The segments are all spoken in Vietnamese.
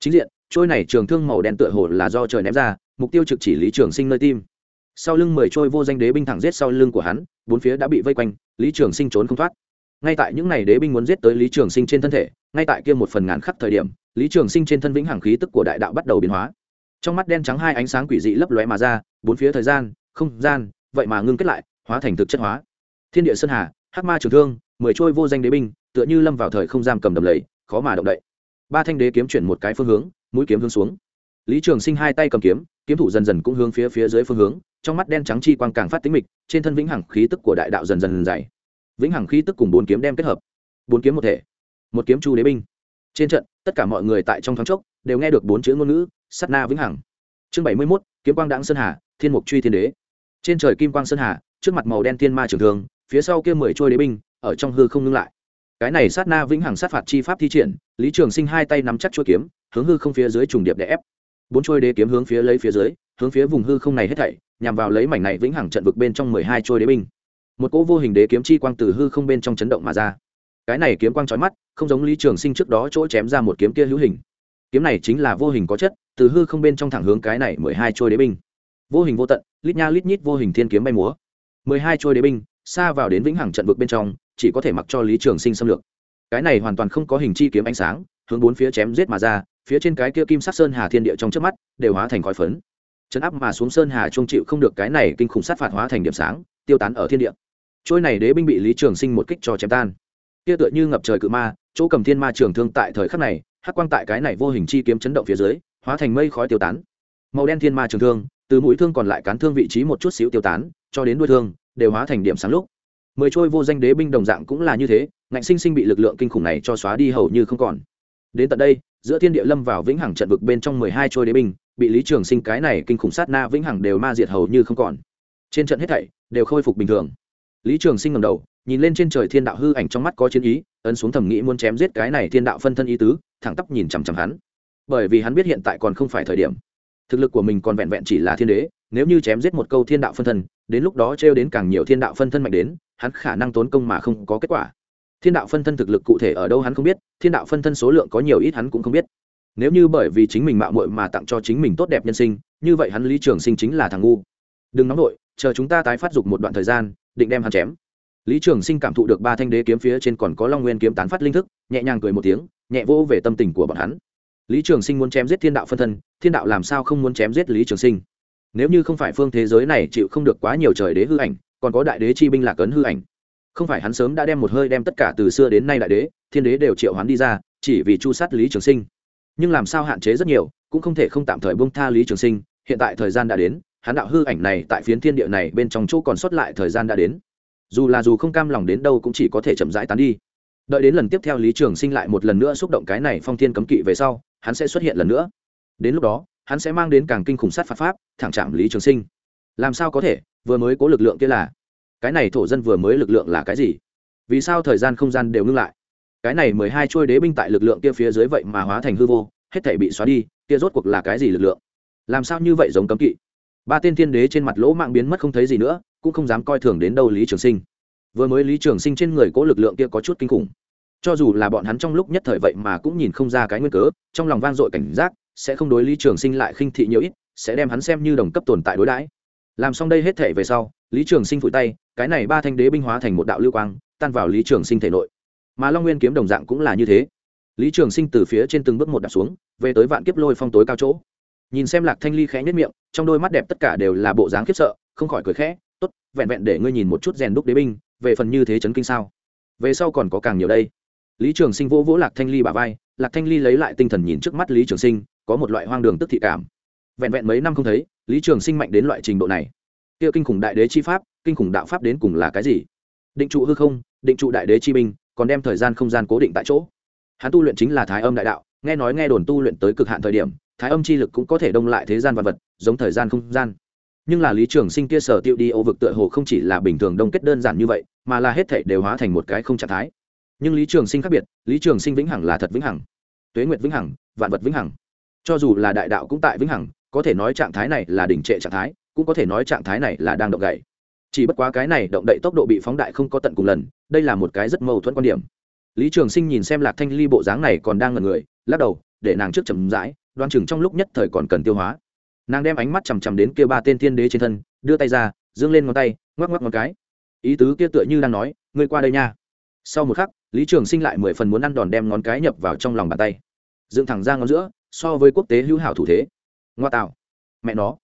chính diện, trôi này trường thương màu đen tựa hồ là do trời ném ra, mục tiêu trực chỉ lý trường sinh nơi tim. Sau lưng mười trôi vô danh đế binh thẳng giết sau lưng của hắn, bốn phía đã bị vây quanh, lý trường sinh trốn không thoát. Ngay tại những ngày đế binh muốn giết tới lý trường sinh trên thân thể, ngay tại kia một phần ngàn khắc thời điểm, lý trường sinh trên thân vĩnh hằng khí tức của đại đạo bắt đầu biến hóa. Trong mắt đen trắng hai ánh sáng quỷ dị lấp lóe mà ra, bốn phía thời gian, không gian, vậy mà ngưng kết lại, hóa thành thực chất hóa. Thiên địa sơn hà, hắc ma trường thương, mười trôi vô danh đế binh, tựa như lâm vào thời không giam cầm đầm lầy, khó mà động đậy ba thanh đế kiếm chuyển một cái phương hướng, mũi kiếm hướng xuống. Lý trường sinh hai tay cầm kiếm kiếm thủ dần dần cũng hướng phía phía dưới phương hướng, trong mắt đen trắng chi quang càng phát tính mịch, trên thân vĩnh hằng khí tức của đại đạo dần dần dày. Vĩnh hằng khí tức cùng bốn kiếm đem kết hợp. Bốn kiếm một thể, một kiếm chu đế binh. Trên trận, tất cả mọi người tại trong thoáng chốc đều nghe được bốn chữ ngôn ngữ sắt na vĩnh hằng. Chương bảy mươi mốt, kiếm quang đãng sơn hà, thiên mục truy thiên đế. Trên trời kim quang sơn hà, trước mặt màu đen thiên ma trường thường phía sau kia mười trôi đế binh, ở trong hư không ngưng lại cái này sát na vĩnh hằng sát phạt chi pháp thi triển, lý trường sinh hai tay nắm chắc chuôi kiếm, hướng hư không phía dưới trùng điệp đè ép. Bốn trôi đế kiếm hướng phía lấy phía dưới, hướng phía vùng hư không này hết thảy, nhằm vào lấy mảnh này vĩnh hằng trận vực bên trong mười hai trôi đế binh. Một cỗ vô hình đế kiếm chi quang từ hư không bên trong chấn động mà ra. Cái này kiếm quang trói mắt, không giống lý trường sinh trước đó chỗ chém ra một kiếm kia hữu hình. Kiếm này chính là vô hình có chất, từ hư không bên trong thẳng hướng cái này mười hai trôi đế binh. Vô hình vô tận, lít nha lít nhít vô hình thiên kiếm bay múa. Mười hai trôi đế binh xa vào đến vĩnh hằng trận vực bên trong, chỉ có thể mặc cho lý trường sinh xâm lược. Cái này hoàn toàn không có hình chi kiếm ánh sáng, hướng bốn phía chém giết mà ra, phía trên cái kia kim sắc sơn hà thiên địa trong trước mắt, đều hóa thành khói phấn. Chấn áp mà xuống sơn hà trung chịu không được cái này kinh khủng sát phạt hóa thành điểm sáng, tiêu tán ở thiên địa. Trôi này đế binh bị lý trường sinh một kích cho chém tan. Kia tựa như ngập trời cự ma, chỗ cầm thiên ma trường thương tại thời khắc này, hắc quang tại cái này vô hình chi kiếm chấn động phía dưới, hóa thành mây khói tiêu tán. Màu đen thiên ma trường thương, từ mũi thương còn lại cán thương vị trí một chút xíu tiêu tán, cho đến đuôi thương đều hóa thành điểm sáng lúc. Mười trôi vô danh đế binh đồng dạng cũng là như thế, ngạnh sinh sinh bị lực lượng kinh khủng này cho xóa đi hầu như không còn. Đến tận đây, giữa thiên địa lâm vào vĩnh hằng trận vực bên trong mười hai trôi đế binh, bị lý trường sinh cái này kinh khủng sát na vĩnh hằng đều ma diệt hầu như không còn. Trên trận hết thảy đều khôi phục bình thường. Lý trường sinh ngầm đầu, nhìn lên trên trời thiên đạo hư ảnh trong mắt có chiến ý, ấn xuống thẩm nghĩ muốn chém giết cái này thiên đạo phân thân ý tứ, thẳng tắp nhìn chằm chằm hắn. Bởi vì hắn biết hiện tại còn không phải thời điểm thực lực của mình còn vẹn vẹn chỉ là thiên đế, nếu như chém giết một câu thiên đạo phân thân, đến lúc đó trêu đến càng nhiều thiên đạo phân thân mạnh đến, hắn khả năng tốn công mà không có kết quả. Thiên đạo phân thân thực lực cụ thể ở đâu hắn không biết, thiên đạo phân thân số lượng có nhiều ít hắn cũng không biết. Nếu như bởi vì chính mình mạo muội mà tặng cho chính mình tốt đẹp nhân sinh, như vậy hắn lý trường sinh chính là thằng ngu. Đừng nóng vội, chờ chúng ta tái phát dục một đoạn thời gian, định đem hắn chém. Lý trường sinh cảm thụ được ba thanh đế kiếm phía trên còn có long nguyên kiếm tán phát linh thức, nhẹ nhàng cười một tiếng, nhẹ vô về tâm tình của bọn hắn lý trường sinh muốn chém giết thiên đạo phân thân, thiên đạo làm sao không muốn chém giết lý trường sinh? Nếu như không phải phương thế giới này chịu không được quá nhiều trời đế hư ảnh, còn có đại đế chi binh lạc ấn hư ảnh. Không phải hắn sớm đã đem một hơi đem tất cả từ xưa đến nay đại đế, thiên đế đều triệu hắn đi ra, chỉ vì chu sát lý trường sinh. Nhưng làm sao hạn chế rất nhiều, cũng không thể không tạm thời bông tha lý trường sinh, hiện tại thời gian đã đến, hắn đạo hư ảnh này tại phiến thiên địa này bên trong chỗ còn sót lại thời gian đã đến. Dù là dù không cam lòng đến đâu cũng chỉ có thể chậm rãi tán đi. Đợi đến lần tiếp theo lý trường sinh lại một lần nữa xúc động cái này phong thiên cấm kỵ về sau hắn sẽ xuất hiện lần nữa. Đến lúc đó, hắn sẽ mang đến càng kinh khủng sát phạt pháp, thẳng chạm lý trường sinh. Làm sao có thể? Vừa mới có lực lượng kia là, cái này thổ dân vừa mới lực lượng là cái gì? Vì sao thời gian không gian đều ngưng lại? Cái này mười hai trôi đế binh tại lực lượng kia phía dưới vậy mà hóa thành hư vô, hết thể bị xóa đi, kia rốt cuộc là cái gì lực lượng? Làm sao như vậy giống cấm kỵ? Ba tên thiên đế trên mặt lỗ mạng biến mất không thấy gì nữa, cũng không dám coi thường đến đâu lý trường sinh. Vừa mới lý trường sinh trên người cố lực lượng kia có chút kinh khủng cho dù là bọn hắn trong lúc nhất thời vậy mà cũng nhìn không ra cái nguyên cớ, trong lòng vang dội cảnh giác, sẽ không đối lý trường sinh lại khinh thị nhiều ít, sẽ đem hắn xem như đồng cấp tồn tại đối đãi. Làm xong đây hết thể về sau, lý trường sinh phủi tay, cái này ba thanh đế binh hóa thành một đạo lưu quang, tan vào lý trường sinh thể nội. Mà long nguyên kiếm đồng dạng cũng là như thế. Lý trường sinh từ phía trên từng bước một đạp xuống, về tới vạn kiếp lôi phong tối cao chỗ. Nhìn xem lạc thanh ly khẽ nhất miệng, trong đôi mắt đẹp tất cả đều là bộ dáng khiếp sợ, không khỏi cười khẽ, tốt, vẹn vẹn để ngươi nhìn một chút rèn đúc đế binh, về phần như thế chấn kinh sao? Về sau còn có càng nhiều đây lý trường sinh vỗ vỗ lạc thanh ly bà vai, lạc thanh ly lấy lại tinh thần nhìn trước mắt lý trường sinh, có một loại hoang đường tức thị cảm. Vẹn vẹn mấy năm không thấy, lý trường sinh mạnh đến loại trình độ này. Kia kinh khủng đại đế chi pháp, kinh khủng đạo pháp đến cùng là cái gì? Định trụ hư không, định trụ đại đế chi binh, còn đem thời gian không gian cố định tại chỗ. Hắn tu luyện chính là thái âm đại đạo, nghe nói nghe đồn tu luyện tới cực hạn thời điểm, thái âm chi lực cũng có thể đông lại thế gian vật vật, giống thời gian không gian. Nhưng là lý trường sinh kia sở tiêu đi ô vực tựa hồ không chỉ là bình thường đông kết đơn giản như vậy, mà là hết thể đều hóa thành một cái không trạng thái nhưng lý trường sinh khác biệt, lý trường sinh vĩnh hằng là thật vĩnh hằng, tuế nguyệt vĩnh hằng, vạn vật vĩnh hằng. Cho dù là đại đạo cũng tại vĩnh hằng, có thể nói trạng thái này là đỉnh trệ trạng thái, cũng có thể nói trạng thái này là đang động gậy chỉ bất quá cái này động đậy tốc độ bị phóng đại không có tận cùng lần, đây là một cái rất mâu thuẫn quan điểm. Lý trường sinh nhìn xem lạc thanh ly bộ dáng này còn đang ngần người, lắc đầu, để nàng trước chầm rãi, đoan chừng trong lúc nhất thời còn cần tiêu hóa. Nàng đem ánh mắt chằm chằm đến kia ba tên thiên đế trên thân, đưa tay ra dương lên ngón tay, ngoắc ngoắc ngón cái. Ý tứ kia tựa như đang nói, ngươi qua đây nha. Sau một khắc lý trường sinh lại mười phần muốn ăn đòn đem ngón cái nhập vào trong lòng bàn tay. Dựng thẳng ra ngón giữa, so với quốc tế hữu hảo thủ thế. Ngoa tạo. Mẹ nó.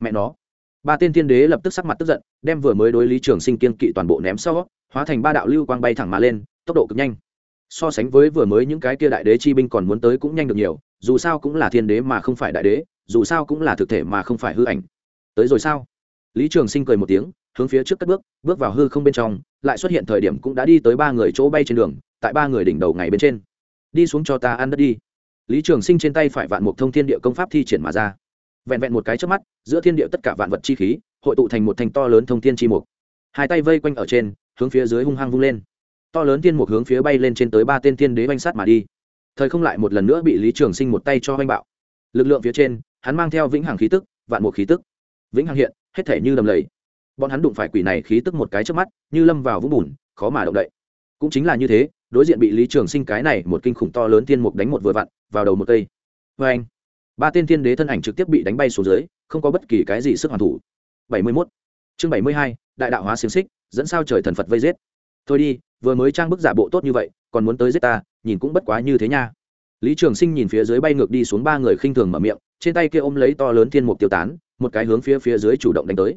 Mẹ nó. Ba tên thiên đế lập tức sắc mặt tức giận, đem vừa mới đối lý trường sinh kiên kỵ toàn bộ ném sau, hóa thành ba đạo lưu quang bay thẳng mà lên, tốc độ cực nhanh. So sánh với vừa mới những cái kia đại đế chi binh còn muốn tới cũng nhanh được nhiều, dù sao cũng là thiên đế mà không phải đại đế, dù sao cũng là thực thể mà không phải hư ảnh. Tới rồi sao? Lý trường sinh cười một tiếng hướng phía trước cất bước bước vào hư không bên trong, lại xuất hiện thời điểm cũng đã đi tới ba người chỗ bay trên đường, tại ba người đỉnh đầu ngày bên trên. Đi xuống cho ta ăn đất đi. Lý trường sinh trên tay phải vạn mục thông thiên địa công pháp thi triển mà ra. Vẹn vẹn một cái trước mắt, giữa thiên địa tất cả vạn vật chi khí, hội tụ thành một thành to lớn thông thiên chi mục. Hai tay vây quanh ở trên, hướng phía dưới hung hăng vung lên. To lớn thiên mục hướng phía bay lên trên tới ba tên thiên đế oanh sát mà đi. Thời không lại một lần nữa bị lý trường sinh một tay cho oanh bạo. Lực lượng phía trên, hắn mang theo vĩnh hằng khí tức, vạn mục khí tức. Vĩnh hằng hiện, hết thể như đầm lầy bọn hắn đụng phải quỷ này khí tức một cái trước mắt, như lâm vào vũng bùn, khó mà động đậy. Cũng chính là như thế, đối diện bị lý trường sinh cái này một kinh khủng to lớn tiên mục đánh một vừa vặn, vào đầu một cây. Vê anh, ba tên thiên đế thân ảnh trực tiếp bị đánh bay xuống dưới, không có bất kỳ cái gì sức hoàn thủ. Bảy mươi mốt. Chương bảy mươi hai, đại đạo hóa xiềng xích, dẫn sao trời thần phật vây giết. Thôi đi, vừa mới trang bức giả bộ tốt như vậy, còn muốn tới giết ta, nhìn cũng bất quá như thế nha. Lý trường sinh nhìn phía dưới bay ngược đi xuống ba người khinh thường mở miệng, trên tay kia ôm lấy to lớn thiên mục tiêu tán, một cái hướng phía phía dưới chủ động đánh tới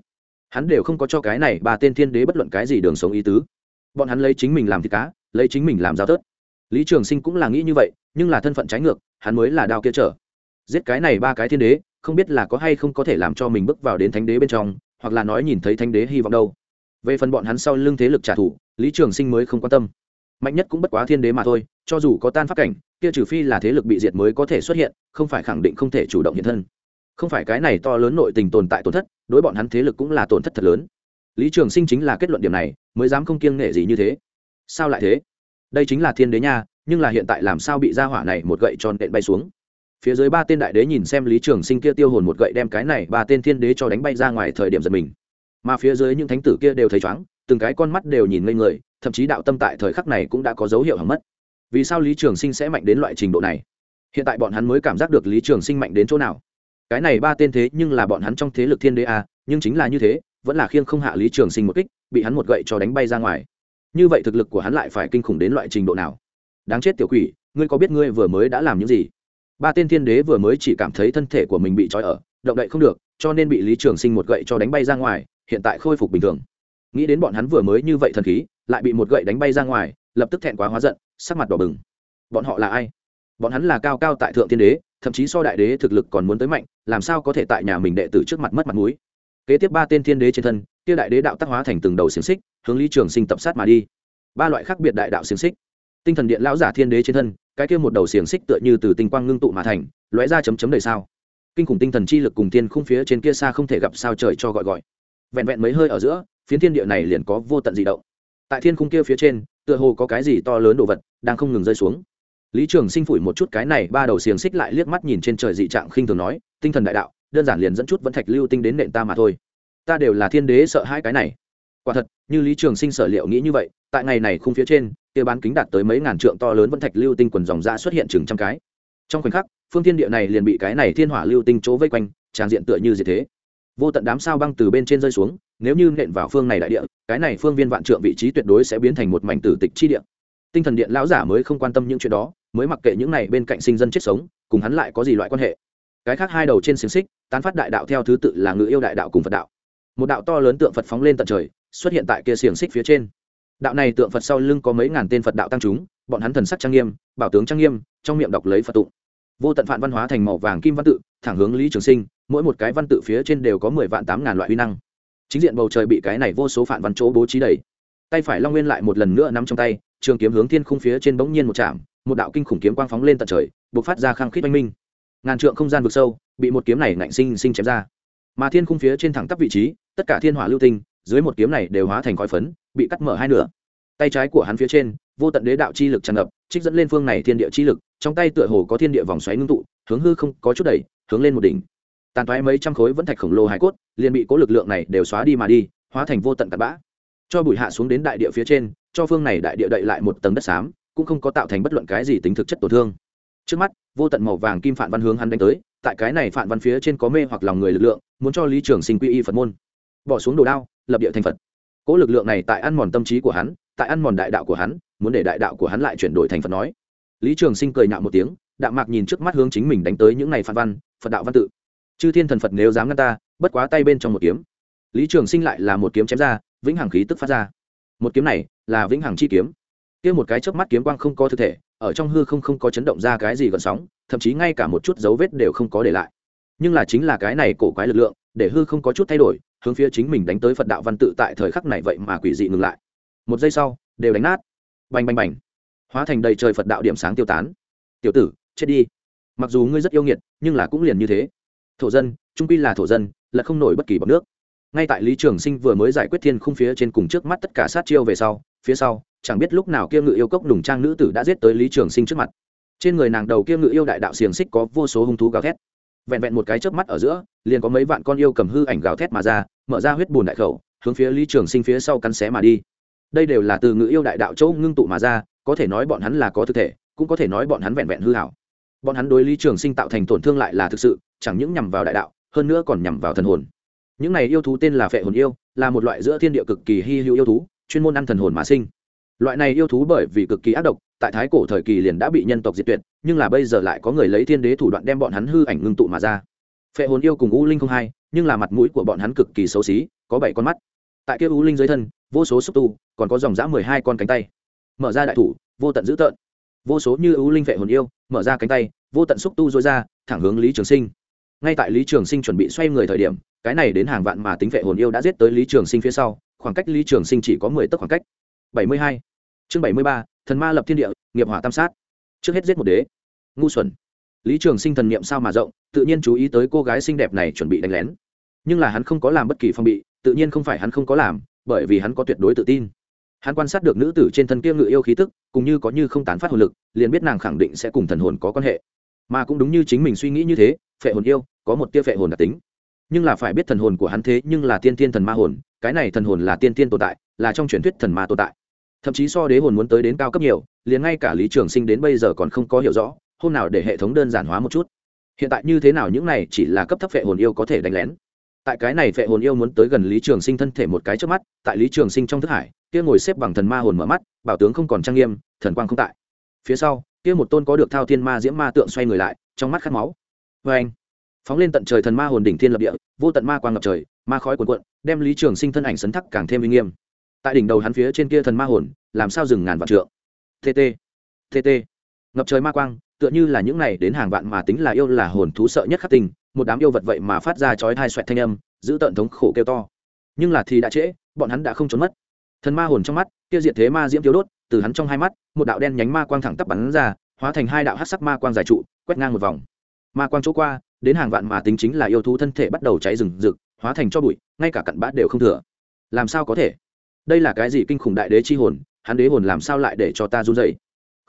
hắn đều không có cho cái này ba tên thiên đế bất luận cái gì đường sống ý tứ. Bọn hắn lấy chính mình làm thịt cá, lấy chính mình làm giao tớt lý trường sinh cũng là nghĩ như vậy, nhưng là thân phận trái ngược, hắn mới là đao kia trở. Giết cái này ba cái thiên đế, không biết là có hay không có thể làm cho mình bước vào đến thánh đế bên trong, hoặc là nói nhìn thấy thánh đế hy vọng đâu. Về phần bọn hắn sau lưng thế lực trả thù, lý trường sinh mới không quan tâm. Mạnh nhất cũng bất quá thiên đế mà thôi, cho dù có tan phát cảnh, kia trừ phi là thế lực bị diệt mới có thể xuất hiện, không phải khẳng định không thể chủ động hiện thân không phải cái này to lớn nội tình tồn tại tổn thất, đối bọn hắn thế lực cũng là tổn thất thật lớn. Lý trường sinh chính là kết luận điểm này, mới dám không kiêng nghệ gì như thế. Sao lại thế? Đây chính là thiên đế nha, nhưng là hiện tại làm sao bị ra hỏa này một gậy tròn đện bay xuống? Phía dưới ba tên đại đế nhìn xem lý trường sinh kia tiêu hồn một gậy đem cái này ba tên thiên đế cho đánh bay ra ngoài thời điểm giật mình. Mà phía dưới những thánh tử kia đều thấy chóng, từng cái con mắt đều nhìn ngây người, thậm chí đạo tâm tại thời khắc này cũng đã có dấu hiệu hỏng mất. Vì sao lý trường sinh sẽ mạnh đến loại trình độ này? Hiện tại bọn hắn mới cảm giác được lý trường sinh mạnh đến chỗ nào cái này ba tên thế nhưng là bọn hắn trong thế lực thiên đế a, nhưng chính là như thế, vẫn là khiêng không hạ lý trường sinh một kích, bị hắn một gậy cho đánh bay ra ngoài. Như vậy thực lực của hắn lại phải kinh khủng đến loại trình độ nào? Đáng chết tiểu quỷ, ngươi có biết ngươi vừa mới đã làm những gì? Ba tên thiên đế vừa mới chỉ cảm thấy thân thể của mình bị trói ở, động đậy không được, cho nên bị lý trường sinh một gậy cho đánh bay ra ngoài, hiện tại khôi phục bình thường. Nghĩ đến bọn hắn vừa mới như vậy thần khí, lại bị một gậy đánh bay ra ngoài, lập tức thẹn quá hóa giận, sắc mặt đỏ bừng. Bọn họ là ai? Bọn hắn là cao cao tại thượng thiên đế thậm chí so đại đế thực lực còn muốn tới mạnh, làm sao có thể tại nhà mình đệ tử trước mặt mất mặt mũi? Kế tiếp ba tên thiên đế trên thân, kia đại đế đạo tác hóa thành từng đầu xiềng xích, hướng lý trường sinh tập sát mà đi. Ba loại khác biệt đại đạo xiềng xích. Tinh thần điện lão giả thiên đế trên thân, cái kia một đầu xiềng xích tựa như từ tinh quang ngưng tụ mà thành, lóe ra chấm chấm đầy sao. Kinh khủng tinh thần chi lực cùng thiên khung phía trên kia xa không thể gặp sao trời cho gọi gọi. Vẹn vẹn mấy hơi ở giữa, phiến thiên địa này liền có vô tận dị động. Tại thiên khung kia phía trên, tựa hồ có cái gì to lớn đồ vật đang không ngừng rơi xuống lý trường sinh phủi một chút cái này, ba đầu xiềng xích lại liếc mắt nhìn trên trời dị trạng khinh thường nói, tinh thần đại đạo, đơn giản liền dẫn chút vẫn thạch lưu tinh đến nện ta mà thôi. Ta đều là thiên đế sợ hai cái này. Quả thật, như lý trường sinh sở liệu nghĩ như vậy, tại ngày này khung phía trên, kia bán kính đạt tới mấy ngàn trượng to lớn vẫn thạch lưu tinh quần dòng ra xuất hiện chừng trăm cái. Trong khoảnh khắc, phương thiên địa này liền bị cái này thiên hỏa lưu tinh chỗ vây quanh, tràn diện tựa như gì thế. Vô tận đám sao băng từ bên trên rơi xuống, nếu như nện vào phương này đại địa, cái này phương viên vạn trượng vị trí tuyệt đối sẽ biến thành một mảnh tử tịch chi địa tinh thần điện lão giả mới không quan tâm những chuyện đó, mới mặc kệ những này bên cạnh sinh dân chết sống, cùng hắn lại có gì loại quan hệ. Cái khác hai đầu trên xiềng xích, tán phát đại đạo theo thứ tự là ngự yêu đại đạo cùng phật đạo. Một đạo to lớn tượng phật phóng lên tận trời, xuất hiện tại kia xiềng xích phía trên. Đạo này tượng phật sau lưng có mấy ngàn tên phật đạo tăng chúng, bọn hắn thần sắc trang nghiêm, bảo tướng trang nghiêm, trong miệng đọc lấy phật tụng. Vô tận phạn văn hóa thành màu vàng kim văn tự, thẳng hướng lý trường sinh, mỗi một cái văn tự phía trên đều có mười vạn tám ngàn loại huy năng. Chính diện bầu trời bị cái này vô số phản văn chỗ bố trí đầy. Tay phải long nguyên lại một lần nữa nắm trong tay trường kiếm hướng thiên khung phía trên bỗng nhiên một chạm, một đạo kinh khủng kiếm quang phóng lên tận trời, bộc phát ra khăng khít oanh minh. Ngàn trượng không gian vực sâu, bị một kiếm này nạnh sinh sinh chém ra. Mà thiên khung phía trên thẳng tắp vị trí, tất cả thiên hỏa lưu tinh, dưới một kiếm này đều hóa thành khói phấn, bị cắt mở hai nửa. Tay trái của hắn phía trên, vô tận đế đạo chi lực tràn ngập, trích dẫn lên phương này thiên địa chi lực, trong tay tựa hồ có thiên địa vòng xoáy ngưng tụ, hướng hư không có chút đẩy, hướng lên một đỉnh. Tàn toái mấy trăm khối vẫn thạch khổng lồ hải cốt, liền bị cố lực lượng này đều xóa đi mà đi, hóa thành vô tận tạt bã cho bụi hạ xuống đến đại địa phía trên, cho phương này đại địa đậy lại một tầng đất xám, cũng không có tạo thành bất luận cái gì tính thực chất tổn thương. Trước mắt, vô tận màu vàng kim phản văn hướng hắn đánh tới, tại cái này phản văn phía trên có mê hoặc lòng người lực lượng, muốn cho lý trường sinh quy y phật môn. Bỏ xuống đồ đao, lập địa thành phật. Cỗ lực lượng này tại ăn mòn tâm trí của hắn, tại ăn mòn đại đạo của hắn, muốn để đại đạo của hắn lại chuyển đổi thành phật nói. Lý trường sinh cười nhạo một tiếng đạo mạc nhìn trước mắt hướng chính mình đánh tới những này phản văn, phật đạo văn tự. Chư thiên thần phật nếu dám ngăn ta, bất quá tay bên trong một kiếm. Lý trường sinh lại là một kiếm chém ra vĩnh hằng khí tức phát ra. Một kiếm này là vĩnh hằng chi kiếm. Kia một cái chớp mắt kiếm quang không có thực thể, ở trong hư không không có chấn động ra cái gì gợn sóng, thậm chí ngay cả một chút dấu vết đều không có để lại. Nhưng là chính là cái này cổ quái lực lượng, để hư không có chút thay đổi, hướng phía chính mình đánh tới phật đạo văn tự tại thời khắc này vậy mà quỷ dị ngừng lại. Một giây sau, đều đánh nát. Bành bành bành. Hóa thành đầy trời phật đạo điểm sáng tiêu tán. Tiểu tử, chết đi. Mặc dù ngươi rất yêu nghiệt, nhưng là cũng liền như thế. Thổ dân, trung quy là thổ dân, là không nổi bất kỳ bọc nước ngay tại lý trường sinh vừa mới giải quyết thiên khung phía trên cùng trước mắt tất cả sát chiêu về sau, phía sau, chẳng biết lúc nào kia ngự yêu cốc đùng trang nữ tử đã giết tới lý trường sinh trước mặt. Trên người nàng đầu kia ngự yêu đại đạo xiềng xích có vô số hung thú gào thét. Vẹn vẹn một cái chớp mắt ở giữa, liền có mấy vạn con yêu cầm hư ảnh gào thét mà ra, mở ra huyết bùn đại khẩu, hướng phía lý trường sinh phía sau cắn xé mà đi. Đây đều là từ ngự yêu đại đạo châu ngưng tụ mà ra, có thể nói bọn hắn là có thực thể, cũng có thể nói bọn hắn vẹn vẹn hư hảo. Bọn hắn đối lý trường sinh tạo thành tổn thương lại là thực sự, chẳng những nhằm vào đại đạo, hơn nữa còn nhằm vào thần hồn những này yêu thú tên là phệ hồn yêu, là một loại giữa thiên địa cực kỳ hy hữu yêu thú, chuyên môn ăn thần hồn mà sinh. Loại này yêu thú bởi vì cực kỳ ác độc, tại thái cổ thời kỳ liền đã bị nhân tộc diệt tuyệt, nhưng là bây giờ lại có người lấy thiên đế thủ đoạn đem bọn hắn hư ảnh ngưng tụ mà ra. Phệ hồn yêu cùng u linh không hai, nhưng là mặt mũi của bọn hắn cực kỳ xấu xí, có bảy con mắt. Tại kia u linh dưới thân, vô số xúc tu, còn có dòng dã mười hai con cánh tay. Mở ra đại thủ, vô tận dữ tợn. Vô số như u linh phệ hồn yêu, mở ra cánh tay, vô tận xúc tu dối ra, thẳng hướng lý trường sinh ngay tại lý trường sinh chuẩn bị xoay người thời điểm, cái này đến hàng vạn mà tính vệ hồn yêu đã giết tới lý trường sinh phía sau, khoảng cách lý trường sinh chỉ có mười tấc khoảng cách. Bảy mươi hai. Chương bảy mươi ba, thần ma lập thiên địa, nghiệp hỏa tam sát. Trước hết giết một đế. Ngu xuẩn. Lý trường sinh thần n i ệ m sao mà rộng, tự nhiên chú ý tới cô gái xinh đẹp này chuẩn bị đánh lén. Nhưng là hắn không có làm bất kỳ phong bị, tự nhiên không phải hắn không có làm, bởi vì hắn có tuyệt đối tự tin. Hắn quan sát được nữ tử trên thân kia ngự yêu khí tức cùng như có như không tán phát hồn lực, liền biết nàng khẳng định sẽ cùng thần hồn có quan hệ mà cũng đúng như chính mình suy nghĩ như thế, phệ hồn yêu, có một tia phệ hồn đặc tính. Nhưng là phải biết thần hồn của hắn thế nhưng là tiên tiên thần ma hồn, cái này thần hồn là tiên tiên tồn tại, là trong truyền thuyết thần ma tồn tại. Thậm chí so đế hồn muốn tới đến cao cấp nhiều, liền ngay cả lý trường sinh đến bây giờ còn không có hiểu rõ, hôm nào để hệ thống đơn giản hóa một chút. Hiện tại như thế nào những này chỉ là cấp thấp phệ hồn yêu có thể đánh lén. Tại cái này phệ hồn yêu muốn tới gần lý trường sinh thân thể một cái trước mắt, tại lý trường sinh trong thức hải, kia ngồi xếp bằng thần ma hồn mở mắt, bảo tướng không còn trang nghiêm, thần quang không tại phía sau, kia một tôn có được thao thiên ma diễm ma tượng xoay người lại, trong mắt khát máu. Vê anh, phóng lên tận trời thần ma hồn đỉnh thiên lập địa, vô tận ma quang ngập trời, ma khói cuồn cuộn, đem lý trường sinh thân ảnh sấn thắc càng thêm uy nghiêm. Tại đỉnh đầu hắn phía trên kia thần ma hồn, làm sao dừng ngàn vạn trượng? Tt tt ngập trời ma quang, tựa như là những này đến hàng vạn mà tính là yêu là hồn thú sợ nhất khắc tình một đám yêu vật vậy mà phát ra chói thai xoẹt thanh âm, giữ tận thống khổ kêu to. Nhưng là thì đã trễ, bọn hắn đã không trốn mất thần ma hồn trong mắt, kia diệt thế ma diễm thiếu đốt, từ hắn trong hai mắt, một đạo đen nhánh ma quang thẳng tắp bắn ra, hóa thành hai đạo hát sắc ma quang dài trụ, quét ngang một vòng. Ma quang chỗ qua, đến hàng vạn mà tính chính là yêu thú thân thể bắt đầu cháy rừng rực, hóa thành cho bụi, ngay cả cặn bát đều không thừa. Làm sao có thể? Đây là cái gì kinh khủng đại đế chi hồn, hắn đế hồn làm sao lại để cho ta run dậy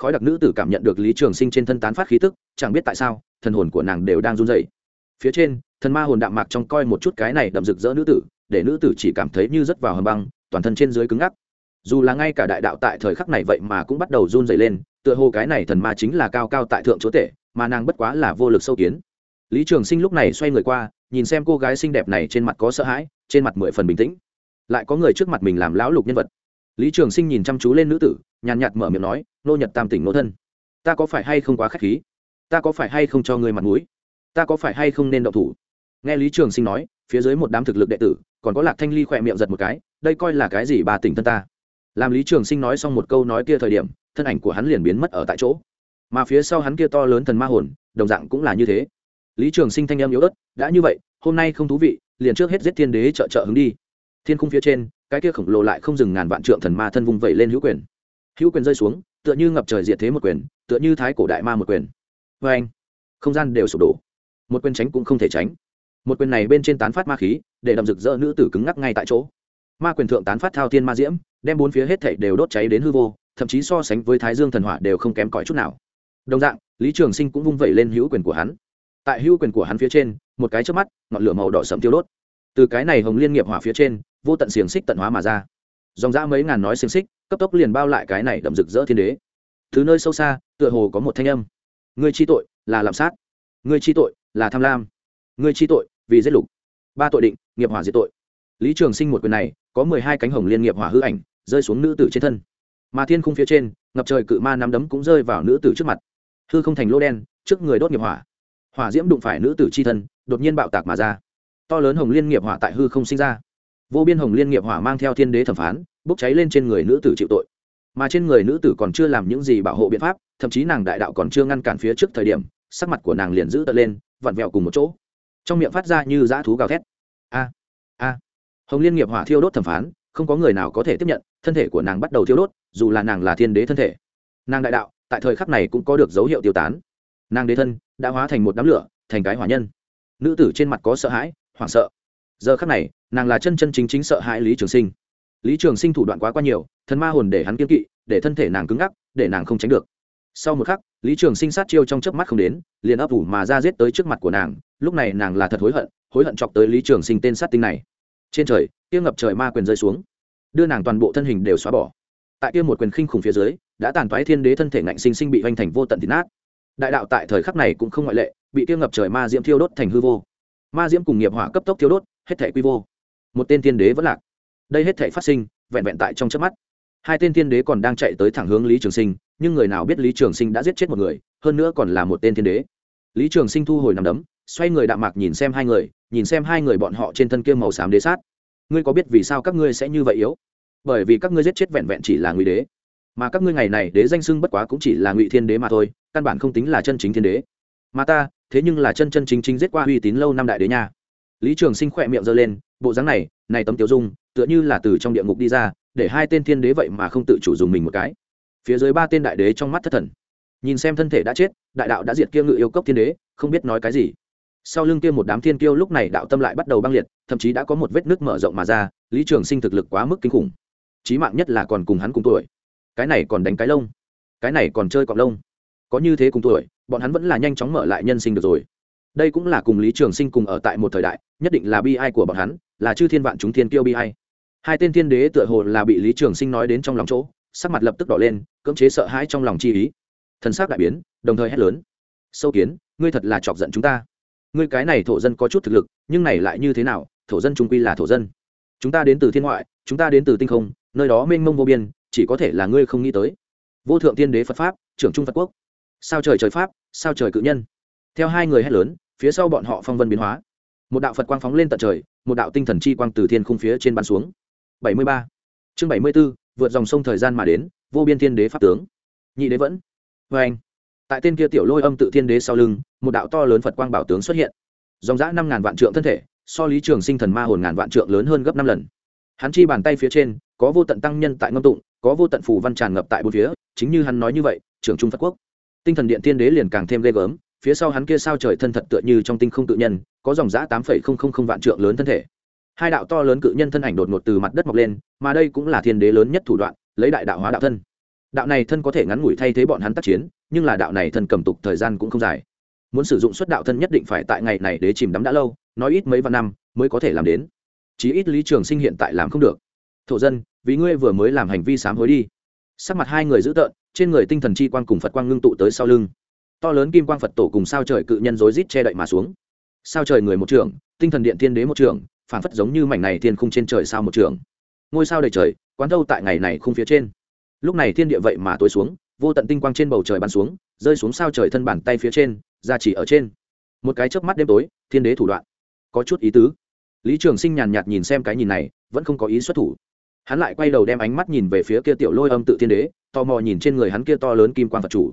khói đặc nữ tử cảm nhận được lý trường sinh trên thân tán phát khí tức, chẳng biết tại sao, thần hồn của nàng đều đang run dậy phía trên, thần ma hồn đạm mạc trong coi một chút cái này đậm rực rỡ nữ tử, để nữ tử chỉ cảm thấy như rất vào hầm băng toàn thân trên dưới cứng ngắc. Dù là ngay cả đại đạo tại thời khắc này vậy mà cũng bắt đầu run dày lên, tựa hồ cái này thần ma chính là cao cao tại thượng chúa tể, mà nàng bất quá là vô lực sâu kiến. Lý trường sinh lúc này xoay người qua, nhìn xem cô gái xinh đẹp này trên mặt có sợ hãi, trên mặt mười phần bình tĩnh. Lại có người trước mặt mình làm lão lục nhân vật. Lý trường sinh nhìn chăm chú lên nữ tử, nhàn nhạt mở miệng nói, nô nhật tam tỉnh nô thân, ta có phải hay không quá k h á c h khí? Ta có phải hay không cho người mặt mũi? Ta có phải hay không nên đậu thủ? Nghe lý trường sinh nói, phía dưới một đám thực lực đệ tử, còn có lạc thanh ly khỏe miệng giật một cái đây coi là cái gì bà tỉnh thân ta? Làm lý trường sinh nói xong một câu nói kia thời điểm, thân ảnh của hắn liền biến mất ở tại chỗ. Mà phía sau hắn kia to lớn thần ma hồn, đồng dạng cũng là như thế. Lý trường sinh thanh em yếu ớt, đã như vậy, hôm nay không thú vị, liền trước hết giết thiên đế trợ trợ hứng đi. Thiên khung phía trên, cái kia khổng lồ lại không dừng ngàn vạn trượng thần ma thân vung vẩy lên hữu quyền. Hữu quyền rơi xuống, tựa như ngập trời diệt thế một quyền, tựa như thái cổ đại ma một quyền. Vê anh, không gian đều sụp đổ. Một quyền tránh cũng không thể tránh. Một quyền này bên trên tán phát ma khí, để đậm rực rỡ nữ tử cứng ngắc ngay tại chỗ ma quyền thượng tán phát thao thiên ma diễm, đem bốn phía hết thảy đều đốt cháy đến hư vô, thậm chí so sánh với thái dương thần hỏa đều không kém cỏi chút nào. Đồng dạng, lý trường sinh cũng vung vẩy lên hữu quyền của hắn. Tại hữu quyền của hắn phía trên, một cái trước mắt, ngọn lửa màu đỏ sầm tiêu đốt. Từ cái này hồng liên nghiệp hỏa phía trên, vô tận xiềng xích tận hóa mà ra. Dòng dã mấy ngàn nói xiềng xích, cấp tốc liền bao lại cái này đậm rực rỡ thiên đế. Thứ nơi sâu xa, tựa hồ có một thanh âm. Ngươi chi tội, là lạm sát. Ngươi chi tội, là tham lam. Ngươi chi tội, vì giết lục. Ba tội định, nghiệp hỏa diệt tội. Lý trường sinh một quyền này có mười hai cánh hồng liên nghiệp hỏa hư ảnh rơi xuống nữ tử trên thân. Mà thiên khung phía trên, ngập trời cự ma nắm đấm cũng rơi vào nữ tử trước mặt. Hư không thành lô đen, trước người đốt nghiệp hỏa. Hỏa diễm đụng phải nữ tử c h i thân, đột nhiên bạo tạc mà ra. To lớn hồng liên nghiệp hỏa tại hư không sinh ra. Vô biên hồng liên nghiệp hỏa mang theo thiên đế thẩm phán, bốc cháy lên trên người nữ tử chịu tội. Mà trên người nữ tử còn chưa làm những gì bảo hộ biện pháp, thậm chí nàng đại đạo còn chưa ngăn cản phía trước thời điểm, sắc mặt của nàng liền giữ tợn lên, vặn vẹo cùng một chỗ. Trong miệng phát ra như dã thú gào thét. A a hồng liên nghiệp hỏa thiêu đốt thẩm phán, không có người nào có thể tiếp nhận, thân thể của nàng bắt đầu thiêu đốt, dù là nàng là thiên đế thân thể. Nàng đại đạo, tại thời khắc này cũng có được dấu hiệu tiêu tán. Nàng đế thân đã hóa thành một đám lửa, thành cái hỏa nhân. Nữ tử trên mặt có sợ hãi, hoảng sợ. Giờ khắc này, nàng là chân chân chính chính sợ hãi lý trường sinh. Lý trường sinh thủ đoạn quá quá nhiều thân ma hồn để hắn kiên kỵ, để thân thể nàng cứng ngắc, để nàng không tránh được. Sau một khắc, lý trường sinh sát chiêu trong chớp mắt không đến, liền ấp ủ mà ra giết tới trước mặt của nàng, lúc này nàng là thật hối hận hối hận chọc tới lý trường sinh tên sát tinh này trên trời, kia ngập trời ma quyền rơi xuống, đưa nàng toàn bộ thân hình đều xóa bỏ. Tại kia một quyền khinh khủng phía dưới, đã tàn toái thiên đế thân thể ngạnh sinh sinh bị hoành thành vô tận thịt nát. Đại đạo tại thời khắc này cũng không ngoại lệ, bị kia ngập trời ma diễm thiêu đốt thành hư vô. Ma diễm cùng nghiệp hỏa cấp tốc thiêu đốt, hết thể quy vô. Một tên thiên đế vẫn lạc. Đây hết thể phát sinh, vẹn vẹn tại trong chớp mắt. Hai tên thiên đế còn đang chạy tới thẳng hướng lý trường sinh, nhưng người nào biết lý trường sinh đã giết chết một người, hơn nữa còn là một tên thiên đế. Lý trường sinh thu hồi nằm đấm, xoay người đạm mạc nhìn xem hai người nhìn xem hai người bọn họ trên thân kia màu xám đế sát. Ngươi có biết vì sao các ngươi sẽ như vậy yếu? Bởi vì các ngươi giết chết vẹn vẹn chỉ là ngụy đế, mà các ngươi ngày này đế danh sưng bất quá cũng chỉ là ngụy thiên đế mà thôi, căn bản không tính là chân chính thiên đế. Mà ta, thế nhưng là chân chân chính chính giết qua uy tín lâu năm đại đế nha. Lý trường sinh khỏe miệng giơ lên, bộ dáng này này tấm tiểu dung, tựa như là từ trong địa ngục đi ra, để hai tên thiên đế vậy mà không tự chủ dùng mình một cái. Phía dưới ba tên đại đế trong mắt thất thần. Nhìn xem thân thể đã chết, đại đạo đã diệt kia ngự yêu cốc thiên đế, không biết nói cái gì sau lưng kia một đám thiên kiêu lúc này đạo tâm lại bắt đầu băng liệt, thậm chí đã có một vết nước mở rộng mà ra, lý trường sinh thực lực quá mức kinh khủng. Chí mạng nhất là còn cùng hắn cùng tuổi. Cái này còn đánh cái lông. Cái này còn chơi cọc lông. Có như thế cùng tuổi, bọn hắn vẫn là nhanh chóng mở lại nhân sinh được rồi. Đây cũng là cùng lý trường sinh cùng ở tại một thời đại, nhất định là bi ai của bọn hắn, là chư thiên vạn chúng thiên kiêu bi ai. Hai tên thiên đế tựa hồ là bị lý trường sinh nói đến trong lòng chỗ, sắc mặt lập tức đỏ lên, cưỡng chế sợ hãi trong lòng chi ý. Thần s c đại biến, đồng thời hét lớn. Sâu kiến, ngươi thật là chọc giận chúng ta ngươi cái này thổ dân có chút thực lực, nhưng này lại như thế nào? Thổ dân trung quy là thổ dân. Chúng ta đến từ thiên ngoại, chúng ta đến từ tinh không, nơi đó mênh mông vô biên, chỉ có thể là ngươi không nghĩ tới. Vô thượng tiên đế phật pháp, trưởng trung phật quốc. Sao trời trời pháp, sao trời cự nhân? Theo hai người hét lớn, phía sau bọn họ phong vân biến hóa. Một đạo phật quang phóng lên tận trời, một đạo tinh thần chi quang từ thiên khung phía trên bắn xuống. Bảy mươi ba. Chương bảy mươi b ố vượt dòng sông thời gian mà đến, vô biên thiên đế pháp tướng. Nhị đế vẫn. Vê anh tại tên kia tiểu lôi âm tự thiên đế sau lưng, một đạo to lớn phật quang bảo tướng xuất hiện. Dòng giã năm ngàn vạn trượng thân thể, so lý trường sinh thần ma hồn ngàn vạn trượng lớn hơn gấp năm lần. Hắn chi bàn tay phía trên, có vô tận tăng nhân tại ngâm tụng, có vô tận phù văn tràn ngập tại bốn phía, chính như hắn nói như vậy, trưởng trung phật quốc. Tinh thần điện thiên đế liền càng thêm ghê gớm, phía sau hắn kia sao trời thân thật tựa như trong tinh không tự nhân, có dòng giã tám phẩy không không không vạn trượng lớn thân thể. Hai đạo to lớn cự nhân thân ảnh đột ngột từ mặt đất mọc lên, mà đây cũng là thiên đế lớn nhất thủ đoạn, lấy đại đạo hóa đạo thân đạo này thân có thể ngắn ngủi thay thế bọn hắn tác chiến, nhưng là đạo này thân cầm tục thời gian cũng không dài. Muốn sử dụng xuất đạo thân nhất định phải tại ngày này để chìm đắm đã lâu, nói ít mấy vạn năm mới có thể làm đến. Chí ít lý trường sinh hiện tại làm không được. Thổ dân, vì ngươi vừa mới làm hành vi sám hối đi. Sắc mặt hai người dữ tợn, trên người tinh thần chi quang cùng phật quang ngưng tụ tới sau lưng. To lớn kim quang phật tổ cùng sao trời cự nhân rối rít che đậy mà xuống. Sao trời người một trường, tinh thần điện thiên đế một trường phản phất giống như mảnh này thiên khung trên trời sao một trường. Ngôi sao đầy trời, quán thâu tại ngày này khung phía trên lúc này thiên địa vậy mà tối xuống, vô tận tinh quang trên bầu trời bắn xuống, rơi xuống sao trời thân bàn tay phía trên, ra chỉ ở trên. Một cái chớp mắt đêm tối, thiên đế thủ đoạn. Có chút ý tứ. Lý trường sinh nhàn nhạt nhìn xem cái nhìn này, vẫn không có ý xuất thủ. Hắn lại quay đầu đem ánh mắt nhìn về phía kia tiểu lôi âm tự thiên đế, tò mò nhìn trên người hắn kia to lớn kim quan phật chủ.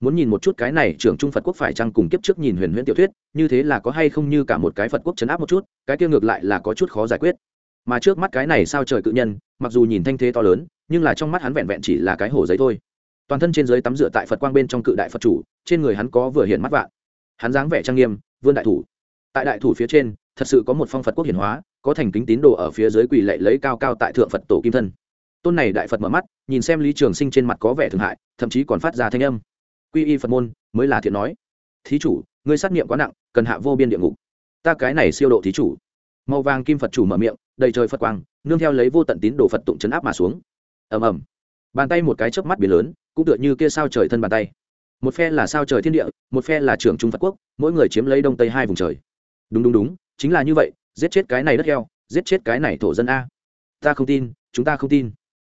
Muốn nhìn một chút cái này, trưởng trung phật quốc phải chăng cùng kiếp trước nhìn huyền huyễn tiểu thuyết, như thế là có hay không như cả một cái phật quốc chấn áp một chút, cái kia ngược lại là có chút khó giải quyết. Mà trước mắt cái này sao trời cự nhân, mặc dù nhìn thanh thế to lớn nhưng là trong mắt hắn vẹn vẹn chỉ là cái hồ giấy thôi. Toàn thân trên dưới tắm rửa tại phật quang bên trong cự đại phật chủ, trên người hắn có vừa hiện mắt vạn. Hắn dáng vẻ trang nghiêm, vươn đại thủ. Tại đại thủ phía trên, thật sự có một phong phật quốc hiển hóa, có thành kính tín đồ ở phía dưới quỳ lệ lấy cao cao tại thượng phật tổ kim thân. Tôn này đại phật mở mắt, nhìn xem lý trường sinh trên mặt có vẻ thương hại, thậm chí còn phát ra thanh âm. Quy y phật môn, mới là thiện nói. Thí chủ, ngươi sát nghiệm quá nặng, cần hạ vô biên địa ngục. Ta cái này siêu độ thí chủ. Màu vàng kim phật chủ mở miệng, đầy trời phật quang, nương theo lấy vô tận tín đồ phật tụng chấn áp mà xuống ầm ầm. Bàn tay một cái chớp mắt biển lớn, cũng tựa như kia sao trời thân bàn tay. Một phe là sao trời thiên địa, một phe là trưởng trung phật quốc, mỗi người chiếm lấy đông tây hai vùng trời. Đúng đúng đúng, chính là như vậy, giết chết cái này đất heo, giết chết cái này thổ dân a. Ta không tin, chúng ta không tin.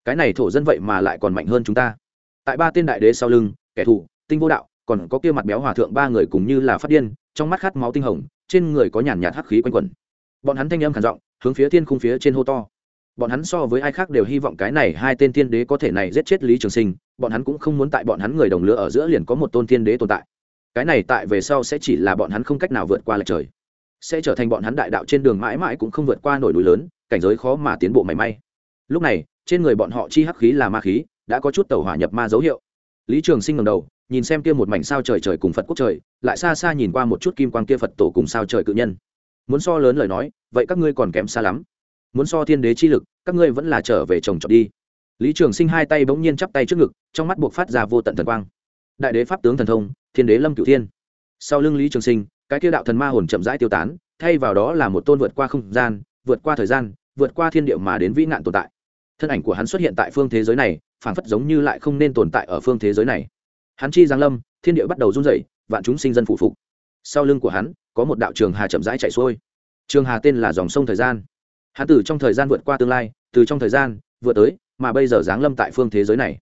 Cái này thổ dân vậy mà lại còn mạnh hơn chúng ta. Tại ba tên đại đế sau lưng, kẻ thù, tinh vô đạo, còn có kia mặt béo hòa thượng ba người cùng như là phát điên, trong mắt khát máu tinh hồng, trên người có nhàn nhạt hắc khí quanh quẩn. Bọn hắn thanh âm khản giọng, hướng phía thiên khung phía trên hô to bọn hắn so với ai khác đều hy vọng cái này hai tên thiên đế có thể này giết chết lý trường sinh, bọn hắn cũng không muốn tại bọn hắn người đồng lứa ở giữa liền có một tôn thiên đế tồn tại. Cái này tại về sau sẽ chỉ là bọn hắn không cách nào vượt qua lệch trời. Sẽ trở thành bọn hắn đại đạo trên đường mãi mãi cũng không vượt qua nổi núi lớn, cảnh giới khó mà tiến bộ mảy may. Lúc này, trên người bọn họ chi hắc khí là ma khí, đã có chút tàu hỏa nhập ma dấu hiệu. Lý trường sinh ngầm đầu, nhìn xem kia một mảnh sao trời trời cùng phật quốc trời, lại xa xa nhìn qua một chút kim quang kia phật tổ cùng sao trời cự nhân. Muốn so lớn lời nói, vậy các ngươi còn kém xa lắm muốn so thiên đế chi lực, các ngươi vẫn là trở về chồng trọt đi. Lý trường sinh hai tay bỗng nhiên chắp tay trước ngực, trong mắt buộc phát ra vô tận thần quang. Đại đế pháp tướng thần thông, thiên đế lâm cửu thiên. Sau lưng lý trường sinh, cái kia đạo thần ma hồn chậm rãi tiêu tán, thay vào đó là một tôn vượt qua không gian, vượt qua thời gian, vượt qua thiên địa mà đến vĩ nạn tồn tại. Thân ảnh của hắn xuất hiện tại phương thế giới này, phảng phất giống như lại không nên tồn tại ở phương thế giới này. Hắn chi giáng lâm, thiên địa bắt đầu run rẩy, vạn chúng sinh dân phụ phục. Sau lưng của hắn, có một đạo trường hà chậm rãi chạy xuôi. Trường hà tên là dòng sông thời gian hắn từ trong thời gian vượt qua tương lai, từ trong thời gian vừa tới, mà bây giờ giáng lâm tại phương thế giới này.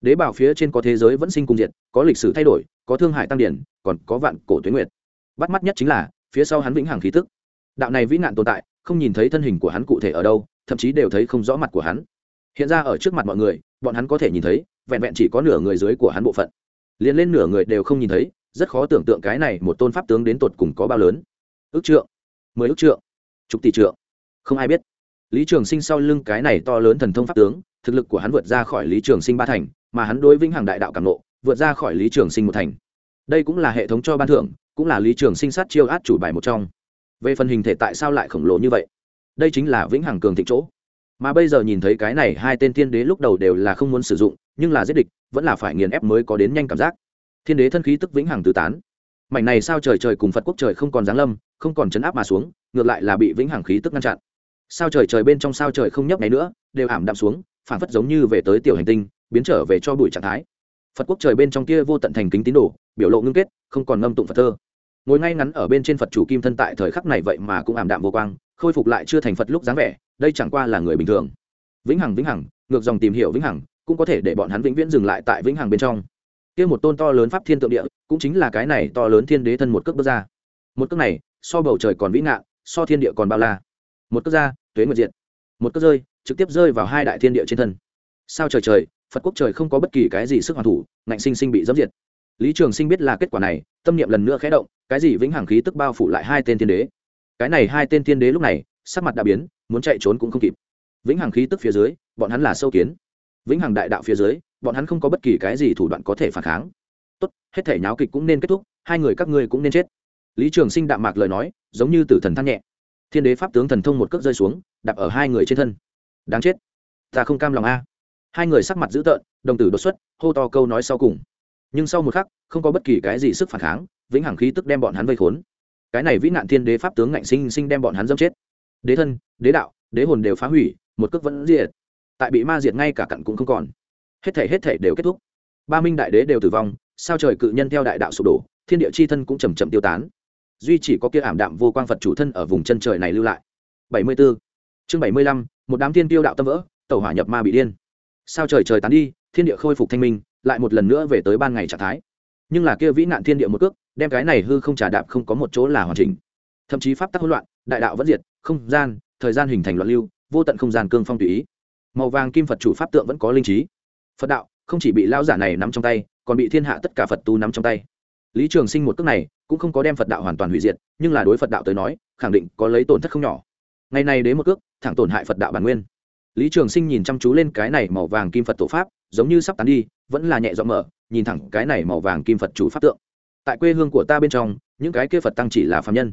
Đế bảo phía trên có thế giới vẫn sinh cùng diệt, có lịch sử thay đổi, có thương hại tăng điển, còn có vạn cổ tuyến nguyệt. Bắt mắt nhất chính là, phía sau hắn vĩnh hằng khí tức. Đạo này vĩ nạn tồn tại, không nhìn thấy thân hình của hắn cụ thể ở đâu, thậm chí đều thấy không rõ mặt của hắn. Hiện ra ở trước mặt mọi người, bọn hắn có thể nhìn thấy, vẹn vẹn chỉ có nửa người dưới của hắn bộ phận. Liền lên nửa người đều không nhìn thấy, rất khó tưởng tượng cái này một tôn pháp tướng đến tột cùng có bao lớn. Ước trượng, mười ước trượng, chục tỷ trượng không ai biết. Lý trường sinh sau lưng cái này to lớn thần thông pháp tướng, thực lực của hắn vượt ra khỏi lý trường sinh ba thành, mà hắn đối vĩnh hằng đại đạo cảm nộ vượt ra khỏi lý trường sinh một thành. Đây cũng là hệ thống cho ban thưởng, cũng là lý trường sinh sát chiêu át chủ bài một trong. Về phần hình thể tại sao lại khổng lồ như vậy? Đây chính là vĩnh hằng cường thịnh chỗ. Mà bây giờ nhìn thấy cái này hai tên thiên đế lúc đầu đều là không muốn sử dụng, nhưng là giết địch, vẫn là phải nghiền ép mới có đến nhanh cảm giác. Thiên đế thân khí tức vĩnh hằng tứ tán. Mảnh này sao trời trời cùng phật quốc trời không còn giáng lâm, không còn chấn áp mà xuống, ngược lại là bị vĩnh hằng khí tức ngăn chặn sao trời trời bên trong sao trời không nhấp này nữa, đều ảm đạm xuống phản phất giống như về tới tiểu hành tinh, biến trở về cho bụi trạng thái. Phật quốc trời bên trong kia vô tận thành kính tín đồ, biểu lộ ngưng kết, không còn ngâm tụng phật thơ. Ngồi ngay ngắn ở bên trên phật chủ kim thân tại thời khắc này vậy mà cũng ảm đạm vô quang, khôi phục lại chưa thành phật lúc dáng vẻ, đây chẳng qua là người bình thường. Vĩnh hằng vĩnh hằng, ngược dòng tìm hiểu vĩnh hằng, cũng có thể để bọn hắn vĩnh viễn dừng lại tại vĩnh hằng bên trong. Kia một tôn to lớn pháp thiên tượng địa, cũng chính là cái này to lớn thiên đế thân một cước bước ra. Một cước này, so bầu trời còn vĩ ngạn so thiên địa còn bao la một cước ra, tuế nguyệt diệt. Một cước rơi, trực tiếp rơi vào hai đại thiên địa trên thân. Sao trời trời, phật quốc trời không có bất kỳ cái gì sức hoàn thủ, ngạnh sinh sinh bị dẫm diệt. Lý trường sinh biết là kết quả này, tâm niệm lần nữa khé động, cái gì vĩnh hằng khí tức bao phủ lại hai tên thiên đế. Cái này hai tên thiên đế lúc này, sắc mặt đã biến, muốn chạy trốn cũng không kịp. Vĩnh hằng khí tức phía dưới, bọn hắn là sâu kiến. Vĩnh hằng đại đạo phía dưới, bọn hắn không có bất kỳ cái gì thủ đoạn có thể phản kháng. Tốt, hết thể nháo kịch cũng nên kết thúc, hai người các ngươi cũng nên chết. Lý trường sinh đạm mạc lời nói, giống như tử thần than nhẹ thiên đế pháp tướng thần thông một cước rơi xuống, đạp ở hai người trên thân. Đáng chết. Ta không cam lòng a. Hai người sắc mặt dữ tợn, đồng tử đột xuất, hô to câu nói sau cùng. Nhưng sau một khắc, không có bất kỳ cái gì sức phản kháng, vĩnh hằng khí tức đem bọn hắn vây khốn. Cái này vĩ nạn thiên đế pháp tướng ngạnh sinh sinh đem bọn hắn dâm chết. Đế thân, đế đạo, đế hồn đều phá hủy, một cước vẫn diệt. Tại bị ma diệt ngay cả cặn cũng không còn. Hết thể hết thể đều kết thúc. Ba minh đại đế đều tử vong, sao trời cự nhân theo đại đạo sụp đổ, thiên địa chi thân cũng chầm chậm tiêu tán duy chỉ có kia ảm đạm vô quang phật chủ thân ở vùng chân trời này lưu lại. Bảy mươi 74. chương bảy mươi lăm, một đám thiên tiêu đạo tâm vỡ, tẩu hỏa nhập ma bị điên. Sao trời trời tán đi, thiên địa khôi phục thanh minh, lại một lần nữa về tới ban ngày trạng thái. Nhưng là kia vĩ nạn thiên địa một cước, đem cái này hư không trà đạp không có một chỗ là hoàn chỉnh. Thậm chí pháp tắc hỗn loạn, đại đạo vẫn diệt, không gian, thời gian hình thành loạn lưu, vô tận không gian cương phong tùy ý. Màu vàng kim phật chủ pháp tượng vẫn có linh trí. Phật đạo không chỉ bị lao giả này nắm trong tay, còn bị thiên hạ tất cả phật tu nắm trong tay lý trường sinh một cước này cũng không có đem phật đạo hoàn toàn hủy diệt, nhưng là đối phật đạo tới nói, khẳng định có lấy tổn thất không nhỏ. Ngày này đến một cước, thẳng tổn hại phật đạo bản nguyên. Lý trường sinh nhìn chăm chú lên cái này màu vàng kim phật tổ pháp, giống như sắp tán đi, vẫn là nhẹ dọn mở, nhìn thẳng cái này màu vàng kim phật chủ pháp tượng. Tại quê hương của ta bên trong, những cái kia phật tăng chỉ là phạm nhân.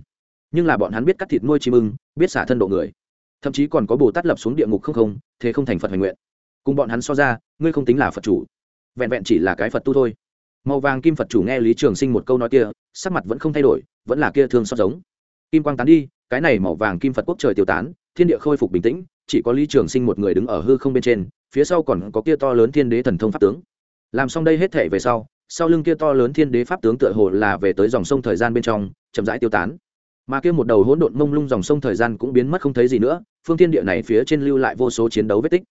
Nhưng là bọn hắn biết cắt thịt nuôi chim ưng, biết xả thân độ người. Thậm chí còn có bồ tát lập xuống địa ngục không không, thế không thành phật hoành nguyện. Cùng bọn hắn so ra, ngươi không tính là phật chủ. Vẹn vẹn chỉ là cái phật tu thôi màu vàng kim phật chủ nghe lý trường sinh một câu nói kia sắc mặt vẫn không thay đổi vẫn là kia thương xót giống kim quang tán đi cái này màu vàng kim phật quốc trời tiêu tán thiên địa khôi phục bình tĩnh chỉ có lý trường sinh một người đứng ở hư không bên trên phía sau còn có kia to lớn thiên đế thần thông pháp tướng làm xong đây hết thể về sau sau lưng kia to lớn thiên đế pháp tướng tựa hồ là về tới dòng sông thời gian bên trong chậm rãi tiêu tán mà kia một đầu hỗn độn mông lung dòng sông thời gian cũng biến mất không thấy gì nữa phương thiên địa này phía trên lưu lại vô số chiến đấu vết tích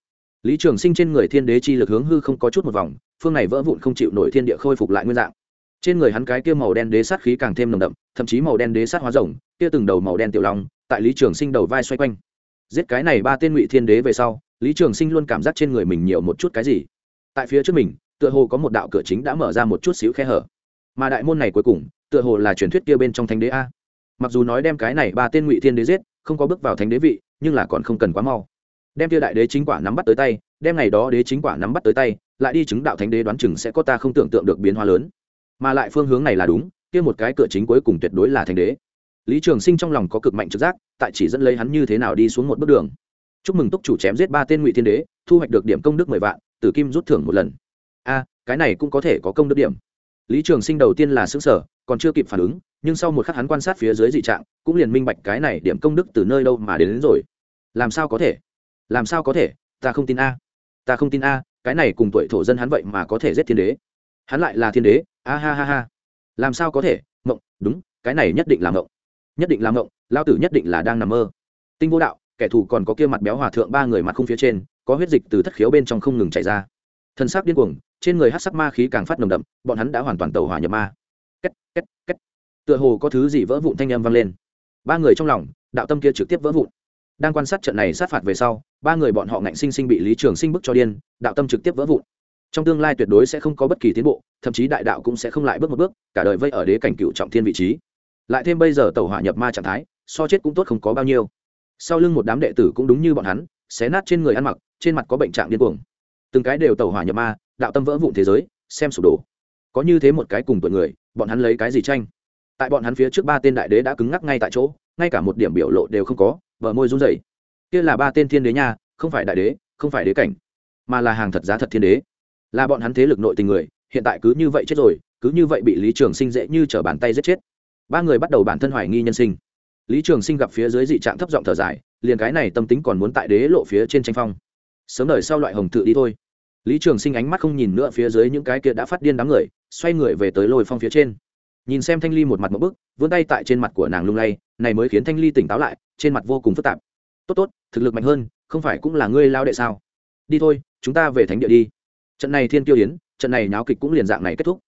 lý trường sinh trên người thiên đế chi lực hướng hư không có chút một vòng phương này vỡ vụn không chịu nổi thiên địa khôi phục lại nguyên dạng. Trên người hắn cái kia màu đen đế sát khí càng thêm nồng đậm, thậm chí màu đen đế sát hóa rồng, kia từng đầu màu đen tiểu long, tại lý trường sinh đầu vai xoay quanh. Giết cái này ba tên ngụy thiên đế về sau, lý trường sinh luôn cảm giác trên người mình nhiều một chút cái gì. Tại phía trước mình, tựa hồ có một đạo cửa chính đã mở ra một chút xíu khe hở. Mà đại môn này cuối cùng, tựa hồ là truyền thuyết kia bên trong thánh đế a. Mặc dù nói đem cái này ba tên ngụy thiên đế giết, không có bước vào thánh đế vị, nhưng là còn không cần quá mau. Đem kia đại đế chính quả nắm bắt tới tay, đem ngày đó đế chính quả nắm bắt tới tay lại đi chứng đạo thánh đế đoán chừng sẽ có ta không tưởng tượng được biến hóa lớn. Mà lại phương hướng này là đúng kia một cái cửa chính cuối cùng tuyệt đối là thánh đế. Lý trường sinh trong lòng có cực mạnh trực giác tại chỉ dẫn lấy hắn như thế nào đi xuống một bước đường. Chúc mừng túc chủ chém giết ba tên ngụy thiên đế thu hoạch được điểm công đức mười vạn tử kim rút thưởng một lần. A cái này cũng có thể có công đức điểm. Lý trường sinh đầu tiên là xứng sở còn chưa kịp phản ứng nhưng sau một khắc hắn quan sát phía dưới dị trạng cũng liền minh bạch cái này điểm công đức từ nơi đâu mà đến, đến rồi. Làm sao có thể? Làm sao có thể? Ta không tin a. Ta không tin a cái này cùng tuổi thổ dân hắn vậy mà có thể giết thiên đế. Hắn lại là thiên đế, a ha ha ha. Làm sao có thể? Mộng, đúng, cái này nhất định là mộng. Nhất định là mộng, lao tử nhất định là đang nằm mơ. Tinh vô đạo, kẻ thù còn có kia mặt béo hòa thượng ba người mặt không phía trên, có huyết dịch từ thất khiếu bên trong không ngừng chảy ra. Thân xác điên cuồng, trên người hát sắc ma khí càng phát nồng đậm, bọn hắn đã hoàn toàn tàu hỏa nhập ma. Két két két. Tựa hồ có thứ gì vỡ vụn thanh âm vang lên. Ba người trong lòng, đạo tâm kia trực tiếp vỡ vụn đang quan sát trận này sát phạt về sau, ba người bọn họ ngạnh sinh sinh bị lý trường sinh bức cho điên, đạo tâm trực tiếp vỡ vụn. Trong tương lai tuyệt đối sẽ không có bất kỳ tiến bộ, thậm chí đại đạo cũng sẽ không lại bước một bước, cả đời vây ở đế cảnh cựu trọng thiên vị trí. Lại thêm bây giờ tàu hỏa nhập ma trạng thái, so chết cũng tốt không có bao nhiêu. Sau lưng một đám đệ tử cũng đúng như bọn hắn, xé nát trên người ăn mặc, trên mặt có bệnh trạng điên cuồng. Từng cái đều tàu hỏa nhập ma, đạo tâm vỡ vụn thế giới, xem sụp đổ. Có như thế một cái cùng tuổi người, bọn hắn lấy cái gì tranh? Tại bọn hắn phía trước ba tên đại đế đã cứng ngắc ngay tại chỗ, ngay cả một điểm biểu lộ đều không có vợ môi run rẩy. Kia là ba tên thiên đế nha, không phải đại đế, không phải đế cảnh, mà là hàng thật giá thật thiên đế. Là bọn hắn thế lực nội tình người, hiện tại cứ như vậy chết rồi, cứ như vậy bị lý trường sinh dễ như trở bàn tay giết chết. Ba người bắt đầu bản thân hoài nghi nhân sinh. Lý trường sinh gặp phía dưới dị trạng thấp giọng thở dài, liền cái này tâm tính còn muốn tại đế lộ phía trên tranh phong. Sớm đời sau loại hồng tự đi thôi. Lý trường sinh ánh mắt không nhìn nữa phía dưới những cái kia đã phát điên đám người, xoay người về tới lôi phong phía trên. Nhìn xem thanh ly một mặt một bức, vươn tay tại trên mặt của nàng lung lay, này mới khiến thanh ly tỉnh táo lại trên mặt vô cùng phức tạp. Tốt tốt, thực lực mạnh hơn, không phải cũng là ngươi lao đệ sao? Đi thôi, chúng ta về thánh địa đi. Trận này thiên tiêu yến, trận này náo kịch cũng liền dạng này kết thúc.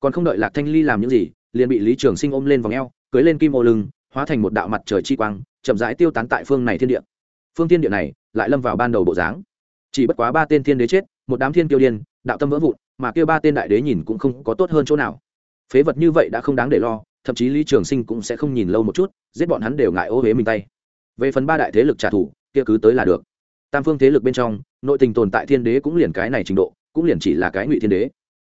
Còn không đợi lạc thanh ly làm những gì, liền bị lý trường sinh ôm lên vòng eo, cưới lên kim ô lưng, hóa thành một đạo mặt trời chi quang, chậm rãi tiêu tán tại phương này thiên địa. Phương thiên địa này lại lâm vào ban đầu bộ dáng. Chỉ bất quá ba tên thiên đế chết, một đám thiên tiêu điên, đạo tâm vỡ vụn, mà kêu ba tên đại đế nhìn cũng không có tốt hơn chỗ nào. Phế vật như vậy đã không đáng để lo, thậm chí lý trường sinh cũng sẽ không nhìn lâu một chút, giết bọn hắn đều ngại ô huế mình tay về phần ba đại thế lực trả thù, kia cứ tới là được. Tam phương thế lực bên trong, nội tình tồn tại thiên đế cũng liền cái này trình độ, cũng liền chỉ là cái ngụy thiên đế.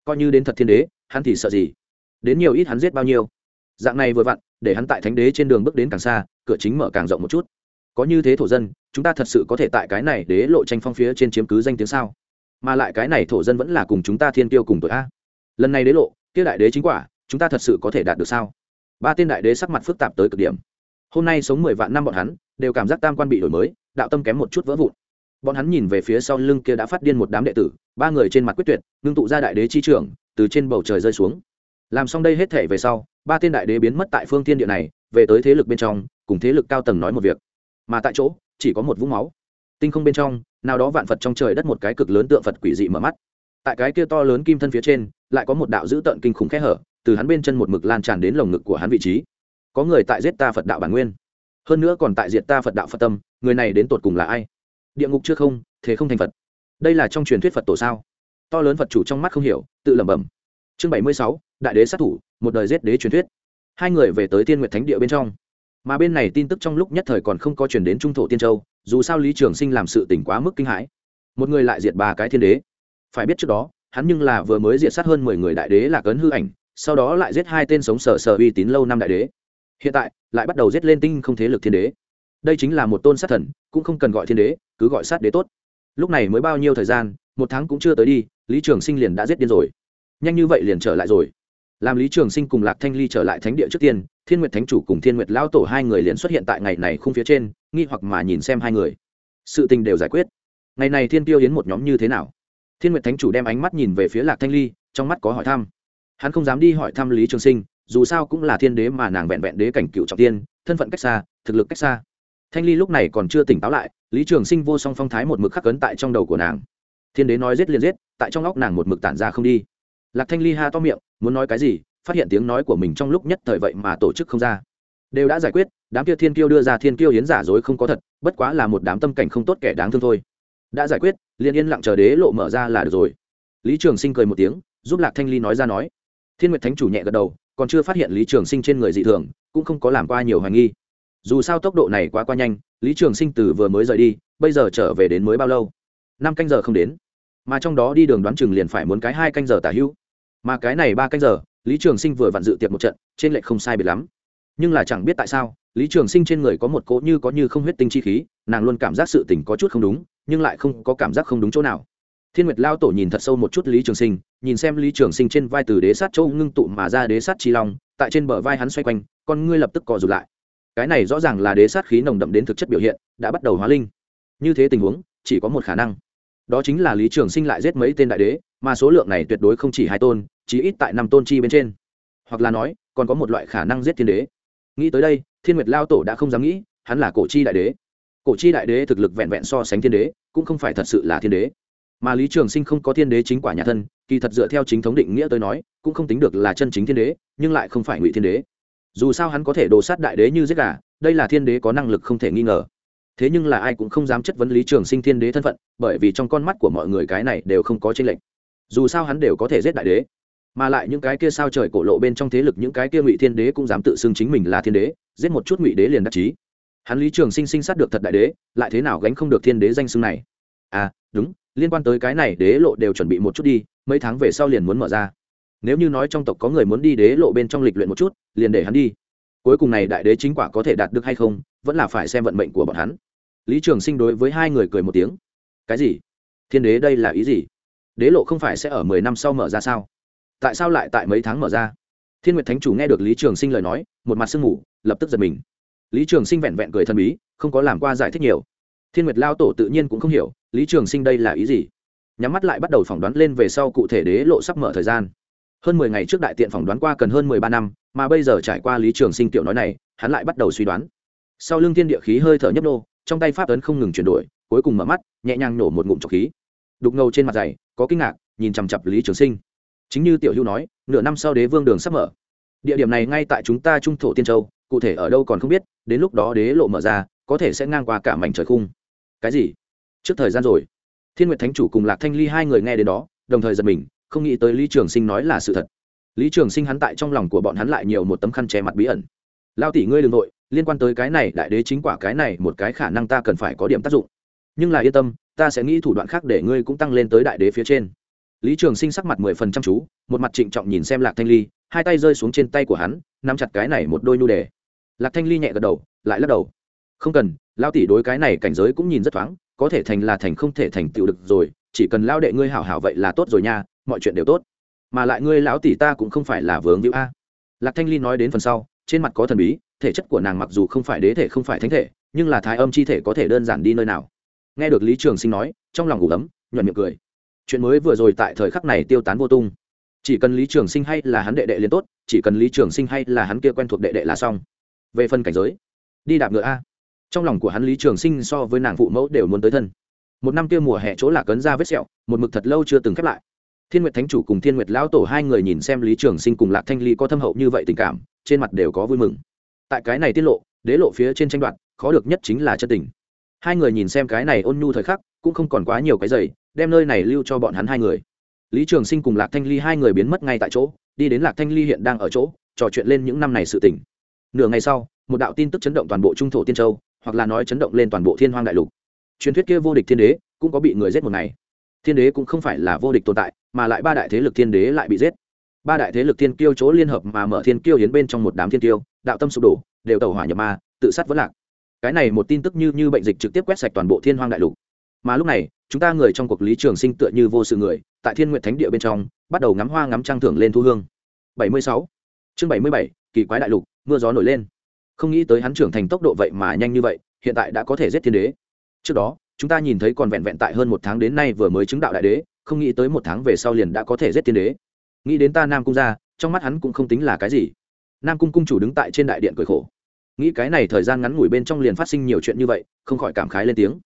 Coi như đến thật thiên đế, hắn thì sợ gì? Đến nhiều ít hắn giết bao nhiêu? Dạng này vừa vặn, để hắn tại thánh đế trên đường bước đến càng xa, cửa chính mở càng rộng một chút. Có như thế thổ dân, chúng ta thật sự có thể tại cái này đế lộ tranh phong phía trên chiếm cứ danh tiếng sao? Mà lại cái này thổ dân vẫn là cùng chúng ta thiên tiêu cùng tuổi a. Lần này đế lộ, kia đại đế chính quả, chúng ta thật sự có thể đạt được sao? Ba tên đại đế sắc mặt phức tạp tới cực điểm. Hôm nay sống mười vạn năm bọn hắn đều cảm giác tam quan bị đổi mới, đạo tâm kém một chút vỡ vụn. Bọn hắn nhìn về phía sau lưng kia đã phát điên một đám đệ tử, ba người trên mặt quyết tuyệt, ngưng tụ ra đại đế chi trưởng, từ trên bầu trời rơi xuống. Làm xong đây hết thể về sau, ba tên đại đế biến mất tại phương thiên địa này, về tới thế lực bên trong, cùng thế lực cao tầng nói một việc. Mà tại chỗ, chỉ có một vũng máu. Tinh không bên trong, nào đó vạn phật trong trời đất một cái cực lớn tượng phật quỷ dị mở mắt. Tại cái kia to lớn kim thân phía trên, lại có một đạo dữ tợn kinh khủng khẽ hở, từ hắn bên chân một mực lan tràn đến lồng ngực của hắn vị trí. Có người tại giết ta phật đạo bản nguyên hơn nữa còn tại diệt ta phật đạo phật tâm, người này đến tột cùng là ai? Địa ngục chưa không, thế không thành phật. Đây là trong truyền thuyết phật tổ sao? To lớn phật chủ trong mắt không hiểu, tự lẩm bẩm. Chương bảy mươi sáu, đại đế sát thủ, một đời giết đế truyền thuyết. Hai người về tới tiên nguyệt thánh địa bên trong. Mà bên này tin tức trong lúc nhất thời còn không có chuyển đến trung thổ tiên châu, dù sao lý trường sinh làm sự tỉnh quá mức kinh hãi. Một người lại diệt ba cái thiên đế. Phải biết trước đó, hắn nhưng là vừa mới diệt sát hơn mười người đại đế là cấn hư ảnh, sau đó lại giết hai tên sống sờ sờ uy tín lâu năm đại đế hiện tại, lại bắt đầu giết lên tinh không thế lực thiên đế. Đây chính là một tôn sát thần, cũng không cần gọi thiên đế, cứ gọi sát đế tốt. Lúc này mới bao nhiêu thời gian, một tháng cũng chưa tới đi, lý trường sinh liền đã giết điên rồi. Nhanh như vậy liền trở lại rồi. Làm lý trường sinh cùng lạc thanh ly trở lại thánh địa trước tiên, thiên nguyệt thánh chủ cùng thiên nguyệt lao tổ hai người liền xuất hiện tại ngày này khung phía trên, nghi hoặc mà nhìn xem hai người. Sự tình đều giải quyết. Ngày này thiên tiêu hiến một nhóm như thế nào? Thiên nguyệt thánh chủ đem ánh mắt nhìn về phía lạc thanh ly, trong mắt có hỏi thăm. Hắn không dám đi hỏi thăm lý trường sinh dù sao cũng là thiên đế mà nàng vẹn vẹn đế cảnh cựu trọng tiên, thân phận cách xa, thực lực cách xa. Thanh ly lúc này còn chưa tỉnh táo lại, lý trường sinh vô song phong thái một mực khắc cấn tại trong đầu của nàng. Thiên đế nói giết liền giết, tại trong óc nàng một mực tản ra không đi. Lạc thanh ly ha to miệng, muốn nói cái gì, phát hiện tiếng nói của mình trong lúc nhất thời vậy mà tổ chức không ra. Đều đã giải quyết, đám kia thiên kiêu đưa ra thiên kiêu hiến giả dối không có thật, bất quá là một đám tâm cảnh không tốt kẻ đáng thương thôi. Đã giải quyết liên yên lặng chờ đế lộ mở ra là được rồi. Lý trường sinh cười một tiếng, giúp lạc thanh ly nói ra nói. Thiên nguyệt thánh chủ nhẹ gật đầu còn chưa phát hiện lý trường sinh trên người dị thường, cũng không có làm qua nhiều hoài nghi. Dù sao tốc độ này quá qua nhanh, lý trường sinh từ vừa mới rời đi, bây giờ trở về đến mới bao lâu? Năm canh giờ không đến. Mà trong đó đi đường đoán chừng liền phải muốn cái hai canh giờ tả hữu. Mà cái này ba canh giờ, lý trường sinh vừa vặn dự tiệc một trận, trên lệ không sai biệt lắm. Nhưng là chẳng biết tại sao, lý trường sinh trên người có một cỗ như có như không huyết tinh chi khí, nàng luôn cảm giác sự tình có chút không đúng, nhưng lại không có cảm giác không đúng chỗ nào. Thiên nguyệt lao tổ nhìn thật sâu một chút lý trường sinh nhìn xem lý trường sinh trên vai từ đế sát châu ngưng tụ mà ra đế sát chi long, tại trên bờ vai hắn xoay quanh, con ngươi lập tức cò rụt lại. Cái này rõ ràng là đế sát khí nồng đậm đến thực chất biểu hiện, đã bắt đầu hóa linh. Như thế tình huống, chỉ có một khả năng. Đó chính là lý trường sinh lại giết mấy tên đại đế, mà số lượng này tuyệt đối không chỉ hai tôn chỉ ít tại năm tôn chi bên trên. Hoặc là nói, còn có một loại khả năng giết thiên đế. Nghĩ tới đây, thiên nguyệt lao tổ đã không dám nghĩ, hắn là cổ chi đại đế. Cổ chi đại đế thực lực vẹn vẹn so sánh thiên đế, cũng không phải thật sự là thiên đế mà lý trường sinh không có thiên đế chính quả nhà thân, kỳ thật dựa theo chính thống định nghĩa tới nói, cũng không tính được là chân chính thiên đế, nhưng lại không phải ngụy thiên đế. Dù sao hắn có thể đồ sát đại đế như giết gà, đây là thiên đế có năng lực không thể nghi ngờ. Thế nhưng là ai cũng không dám chất vấn lý trường sinh thiên đế thân phận, bởi vì trong con mắt của mọi người cái này đều không có tranh lệch. Dù sao hắn đều có thể giết đại đế, mà lại những cái kia sao trời cổ lộ bên trong thế lực những cái kia ngụy thiên đế cũng dám tự xưng chính mình là thiên đế, giết một chút ngụy đế liền đắc chí. Hắn lý trường sinh sinh sát được thật đại đế, lại thế nào gánh không được thiên đế danh xưng này? À đúng liên quan tới cái này đế lộ đều chuẩn bị một chút đi, mấy tháng về sau liền muốn mở ra. Nếu như nói trong tộc có người muốn đi đế lộ bên trong lịch luyện một chút, liền để hắn đi. Cuối cùng này đại đế chính quả có thể đạt được hay không, vẫn là phải xem vận mệnh của bọn hắn. Lý trường sinh đối với hai người cười một tiếng. Cái gì? Thiên đế đây là ý gì? Đế lộ không phải sẽ ở mười năm sau mở ra sao? Tại sao lại tại mấy tháng mở ra? Thiên nguyệt thánh chủ nghe được lý trường sinh lời nói, một mặt sương mù, lập tức giật mình. Lý trường sinh vẹn vẹn cười thần bí, không có làm qua giải thích nhiều. Thiên nguyệt lao tổ tự nhiên cũng không hiểu lý trường sinh đây là ý gì? Nhắm mắt lại bắt đầu phỏng đoán lên về sau cụ thể đế lộ sắp mở thời gian. Hơn mười ngày trước đại tiện phỏng đoán qua cần hơn mười ba năm, mà bây giờ trải qua lý trường sinh tiểu nói này, hắn lại bắt đầu suy đoán. Sau lưng thiên địa khí hơi thở nhấp nô, trong tay pháp ấn không ngừng chuyển đổi, cuối cùng mở mắt, nhẹ nhàng nổ một ngụm trọc khí. Đục ngầu trên mặt dày, có kinh ngạc, nhìn chằm chặp lý trường sinh. Chính như tiểu hữu nói, nửa năm sau đế vương đường sắp mở. Địa điểm này ngay tại chúng ta trung thổ tiên châu, cụ thể ở đâu còn không biết, đến lúc đó đế lộ mở ra, có thể sẽ ngang qua cả mảnh trời khung. Cái gì? Trước thời gian rồi, thiên nguyệt thánh chủ cùng lạc thanh ly hai người nghe đến đó, đồng thời giật mình, không nghĩ tới lý trường sinh nói là sự thật. Lý trường sinh hắn tại trong lòng của bọn hắn lại nhiều một tấm khăn che mặt bí ẩn. Lao tỷ ngươi đ ừ n g nội liên quan tới cái này, đại đế chính quả cái này, một cái khả năng ta cần phải có điểm tác dụng. Nhưng là yên tâm, ta sẽ nghĩ thủ đoạn khác để ngươi cũng tăng lên tới đại đế phía trên. Lý trường sinh sắc mặt mười phần chăm chú, một mặt trịnh trọng nhìn xem lạc thanh ly, hai tay rơi xuống trên tay của hắn, nắm chặt cái này một đôi nhu đề. Lạc thanh ly nhẹ gật đầu, lại lắc đầu. Không cần lao tỷ đối cái này cảnh giới cũng nhìn rất thoáng có thể thành là thành không thể thành tựu được rồi, chỉ cần lao đệ ngươi hảo hảo vậy là tốt rồi nha, mọi chuyện đều tốt. Mà lại ngươi lão tỷ ta cũng không phải là vướng hữu a. Lạc thanh ly nói đến phần sau, trên mặt có thần bí, thể chất của nàng mặc dù không phải đế thể không phải thánh thể, nhưng là thái âm chi thể có thể đơn giản đi nơi nào. Nghe được lý trường sinh nói, trong lòng ngủ ấm, nhuận miệng cười. Chuyện mới vừa rồi tại thời khắc này tiêu tán vô tung. Chỉ cần lý trường sinh hay là hắn đệ đệ liền tốt, chỉ cần lý trường sinh hay là hắn kia quen thuộc đệ đệ là xong. Về phần cảnh giới, đi đạp ngựa a trong lòng của hắn lý trường sinh so với nàng phụ mẫu đều muốn tới thân. Một năm kia mùa hè chỗ là cấn ra vết sẹo, một mực thật lâu chưa từng khép lại. Thiên nguyệt thánh chủ cùng thiên nguyệt lão tổ hai người nhìn xem lý trường sinh cùng lạc thanh ly có thâm hậu như vậy tình cảm, trên mặt đều có vui mừng. Tại cái này tiết lộ, đế lộ phía trên tranh đoạt, khó được nhất chính là chân tình. Hai người nhìn xem cái này ôn nhu thời khắc, cũng không còn quá nhiều cái giày, đem nơi này lưu cho bọn hắn hai người. Lý trường sinh cùng lạc thanh ly hai người biến mất ngay tại chỗ, đi đến lạc thanh ly hiện đang ở chỗ, trò chuyện lên những năm này sự tỉnh nửa ngày sau, một đạo tin tức chấn động toàn bộ trung thổ tiên châu hoặc là nói chấn động lên toàn bộ thiên hoang đại lục. Truyền thuyết kia vô địch thiên đế cũng có bị người giết một ngày. Thiên đế cũng không phải là vô địch tồn tại mà lại ba đại thế lực thiên đế lại bị giết. Ba đại thế lực thiên kiêu chỗ liên hợp mà mở thiên kiêu hiến bên trong một đám thiên kiêu đạo tâm sụp đổ đều tàu hỏa nhập ma tự sát vẫn lạc. Cái này một tin tức như như bệnh dịch trực tiếp quét sạch toàn bộ thiên hoang đại lục. Mà lúc này chúng ta người trong cuộc lý trường sinh tựa như vô sự người tại thiên nguyện thánh địa bên trong bắt đầu ngắm hoa ngắm trăng thưởng lên thu hương. 76. chương 77, kỳ quái đại lục mưa gió nổi lên không nghĩ tới hắn trưởng thành tốc độ vậy mà nhanh như vậy, hiện tại đã có thể giết thiên đế. Trước đó, chúng ta nhìn thấy còn vẹn vẹn tại hơn một tháng đến nay vừa mới chứng đạo đại đế, không nghĩ tới một tháng về sau liền đã có thể giết thiên đế. Nghĩ đến ta nam cung gia trong mắt hắn cũng không tính là cái gì. Nam cung cung chủ đứng tại trên đại điện cười khổ. Nghĩ cái này thời gian ngắn ngủi bên trong liền phát sinh nhiều chuyện như vậy, không khỏi cảm khái lên tiếng.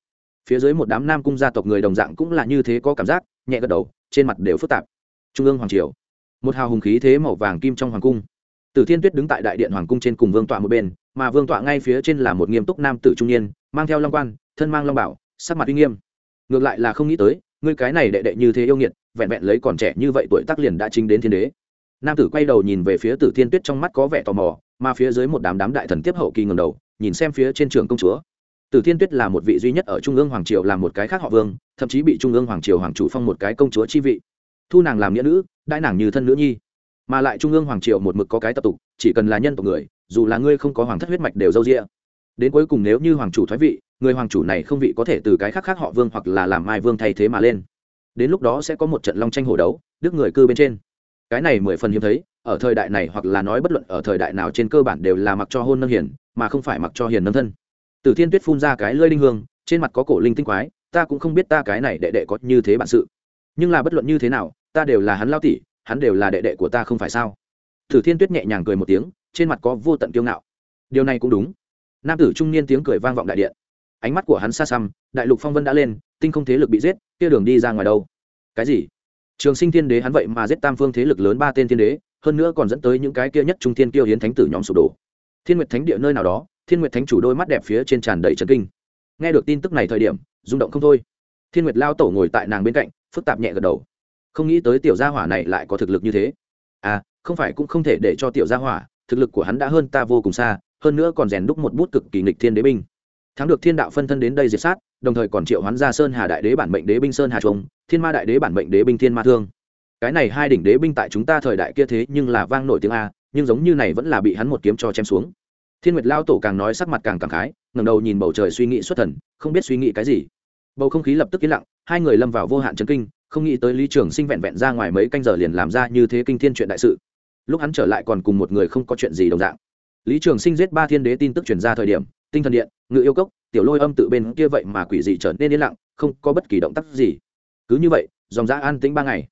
Phía dưới một đám nam cung gia tộc người đồng dạng cũng là như thế có cảm giác, nhẹ gật đầu, trên mặt đều phức tạp. Trung ương hoàng triều. Một hào hùng khí thế màu vàng kim trong hoàng cung tử thiên tuyết đứng tại đại điện hoàng cung trên cùng vương tọa một bên, mà vương tọa ngay phía trên là một nghiêm túc nam tử trung niên, mang theo long quan, thân mang long bảo, sắc mặt uy nghiêm. Ngược lại là không nghĩ tới, ngươi cái này đệ đệ như thế yêu nghiệt, vẹn vẹn lấy còn trẻ như vậy tuổi tác liền đã chính đến thiên đế. Nam tử quay đầu nhìn về phía tử thiên tuyết trong mắt có vẻ tò mò, mà phía dưới một đám đám đại thần tiếp hậu kỳ ngẩng đầu, nhìn xem phía trên trường công chúa. Tử thiên tuyết là một vị duy nhất ở trung ương hoàng triều làm một cái khác họ vương, thậm chí bị trung ương hoàng triều hoàng chủ phong một cái công chúa chi vị. Thu nàng làm nghĩa nữ đại nàng như thân nữ nhi mà lại trung ương hoàng triều một mực có cái tập tục, chỉ cần là nhân tộc người, dù là ngươi không có hoàng thất huyết mạch đều dâu rĩa đến cuối cùng nếu như hoàng chủ thoái vị, người hoàng chủ này không vị có thể từ cái khác khác họ vương hoặc là làm mai vương thay thế mà lên. Đến lúc đó sẽ có một trận long tranh hổ đấu, đức người cư bên trên. Cái này mười phần hiếm thấy, ở thời đại này hoặc là nói bất luận ở thời đại nào trên cơ bản đều là mặc cho hôn nâng hiền, mà không phải mặc cho hiền nâng thân. Từ thiên tuyết phun ra cái lơi đinh hương, trên mặt có cổ linh tinh quái, ta cũng không biết ta cái này đệ đệ có như thế bản sự. Nhưng là bất luận như thế nào, ta đều là hắn lao tỷ hắn đều là đệ đệ của ta không phải sao? Thử thiên tuyết nhẹ nhàng cười một tiếng, trên mặt có vô tận kiêu ngạo. Điều này cũng đúng. Nam tử trung niên tiếng cười vang vọng đại điện. Ánh mắt của hắn xa xăm, đại lục phong vân đã lên, tinh không thế lực bị giết, kia đường đi ra ngoài đâu? Cái gì? Trường sinh thiên đế hắn vậy mà giết tam phương thế lực lớn ba tên thiên đế, hơn nữa còn dẫn tới những cái kia nhất trung thiên kiêu hiến thánh tử nhóm sụp đổ. Thiên nguyệt thánh địa nơi nào đó, thiên nguyệt thánh chủ đôi mắt đẹp phía trên tràn đầy trần kinh. Nghe được tin tức này thời điểm, rung động không thôi. Thiên nguyệt lao tổ ngồi tại nàng bên cạnh, phức tạp nhẹ gật đầu không nghĩ tới tiểu gia hỏa này lại có thực lực như thế. À không phải cũng không thể để cho tiểu gia hỏa, thực lực của hắn đã hơn ta vô cùng xa, hơn nữa còn rèn đúc một bút cực kỳ nghịch thiên đế binh. Thắng được thiên đạo phân thân đến đây diệt sát, đồng thời còn triệu hoán ra sơn hà đại đế bản mệnh đế binh sơn hà trung, thiên ma đại đế bản mệnh đế binh thiên ma thương. Cái này hai đỉnh đế binh tại chúng ta thời đại kia thế nhưng là vang nổi tiếng a, nhưng giống như này vẫn là bị hắn một kiếm cho chém xuống. Thiên nguyệt lao tổ càng nói sắc mặt càng cảm khái, ngẩng đầu nhìn bầu trời suy nghĩ xuất thần, không biết suy nghĩ cái gì. Bầu không khí lập tức yên lặng, hai người lâm vào vô hạn chấn kinh không nghĩ tới lý trường sinh vẹn vẹn ra ngoài mấy canh giờ liền làm ra như thế kinh thiên chuyện đại sự. Lúc hắn trở lại còn cùng một người không có chuyện gì đồng dạng. Lý trường sinh giết ba thiên đế tin tức truyền ra thời điểm, tinh thần điện, ngự yêu cốc, tiểu lôi âm tự bên kia vậy mà quỷ dị trở nên yên lặng, không có bất kỳ động tác gì. Cứ như vậy, dòng giã an tĩnh ba ngày.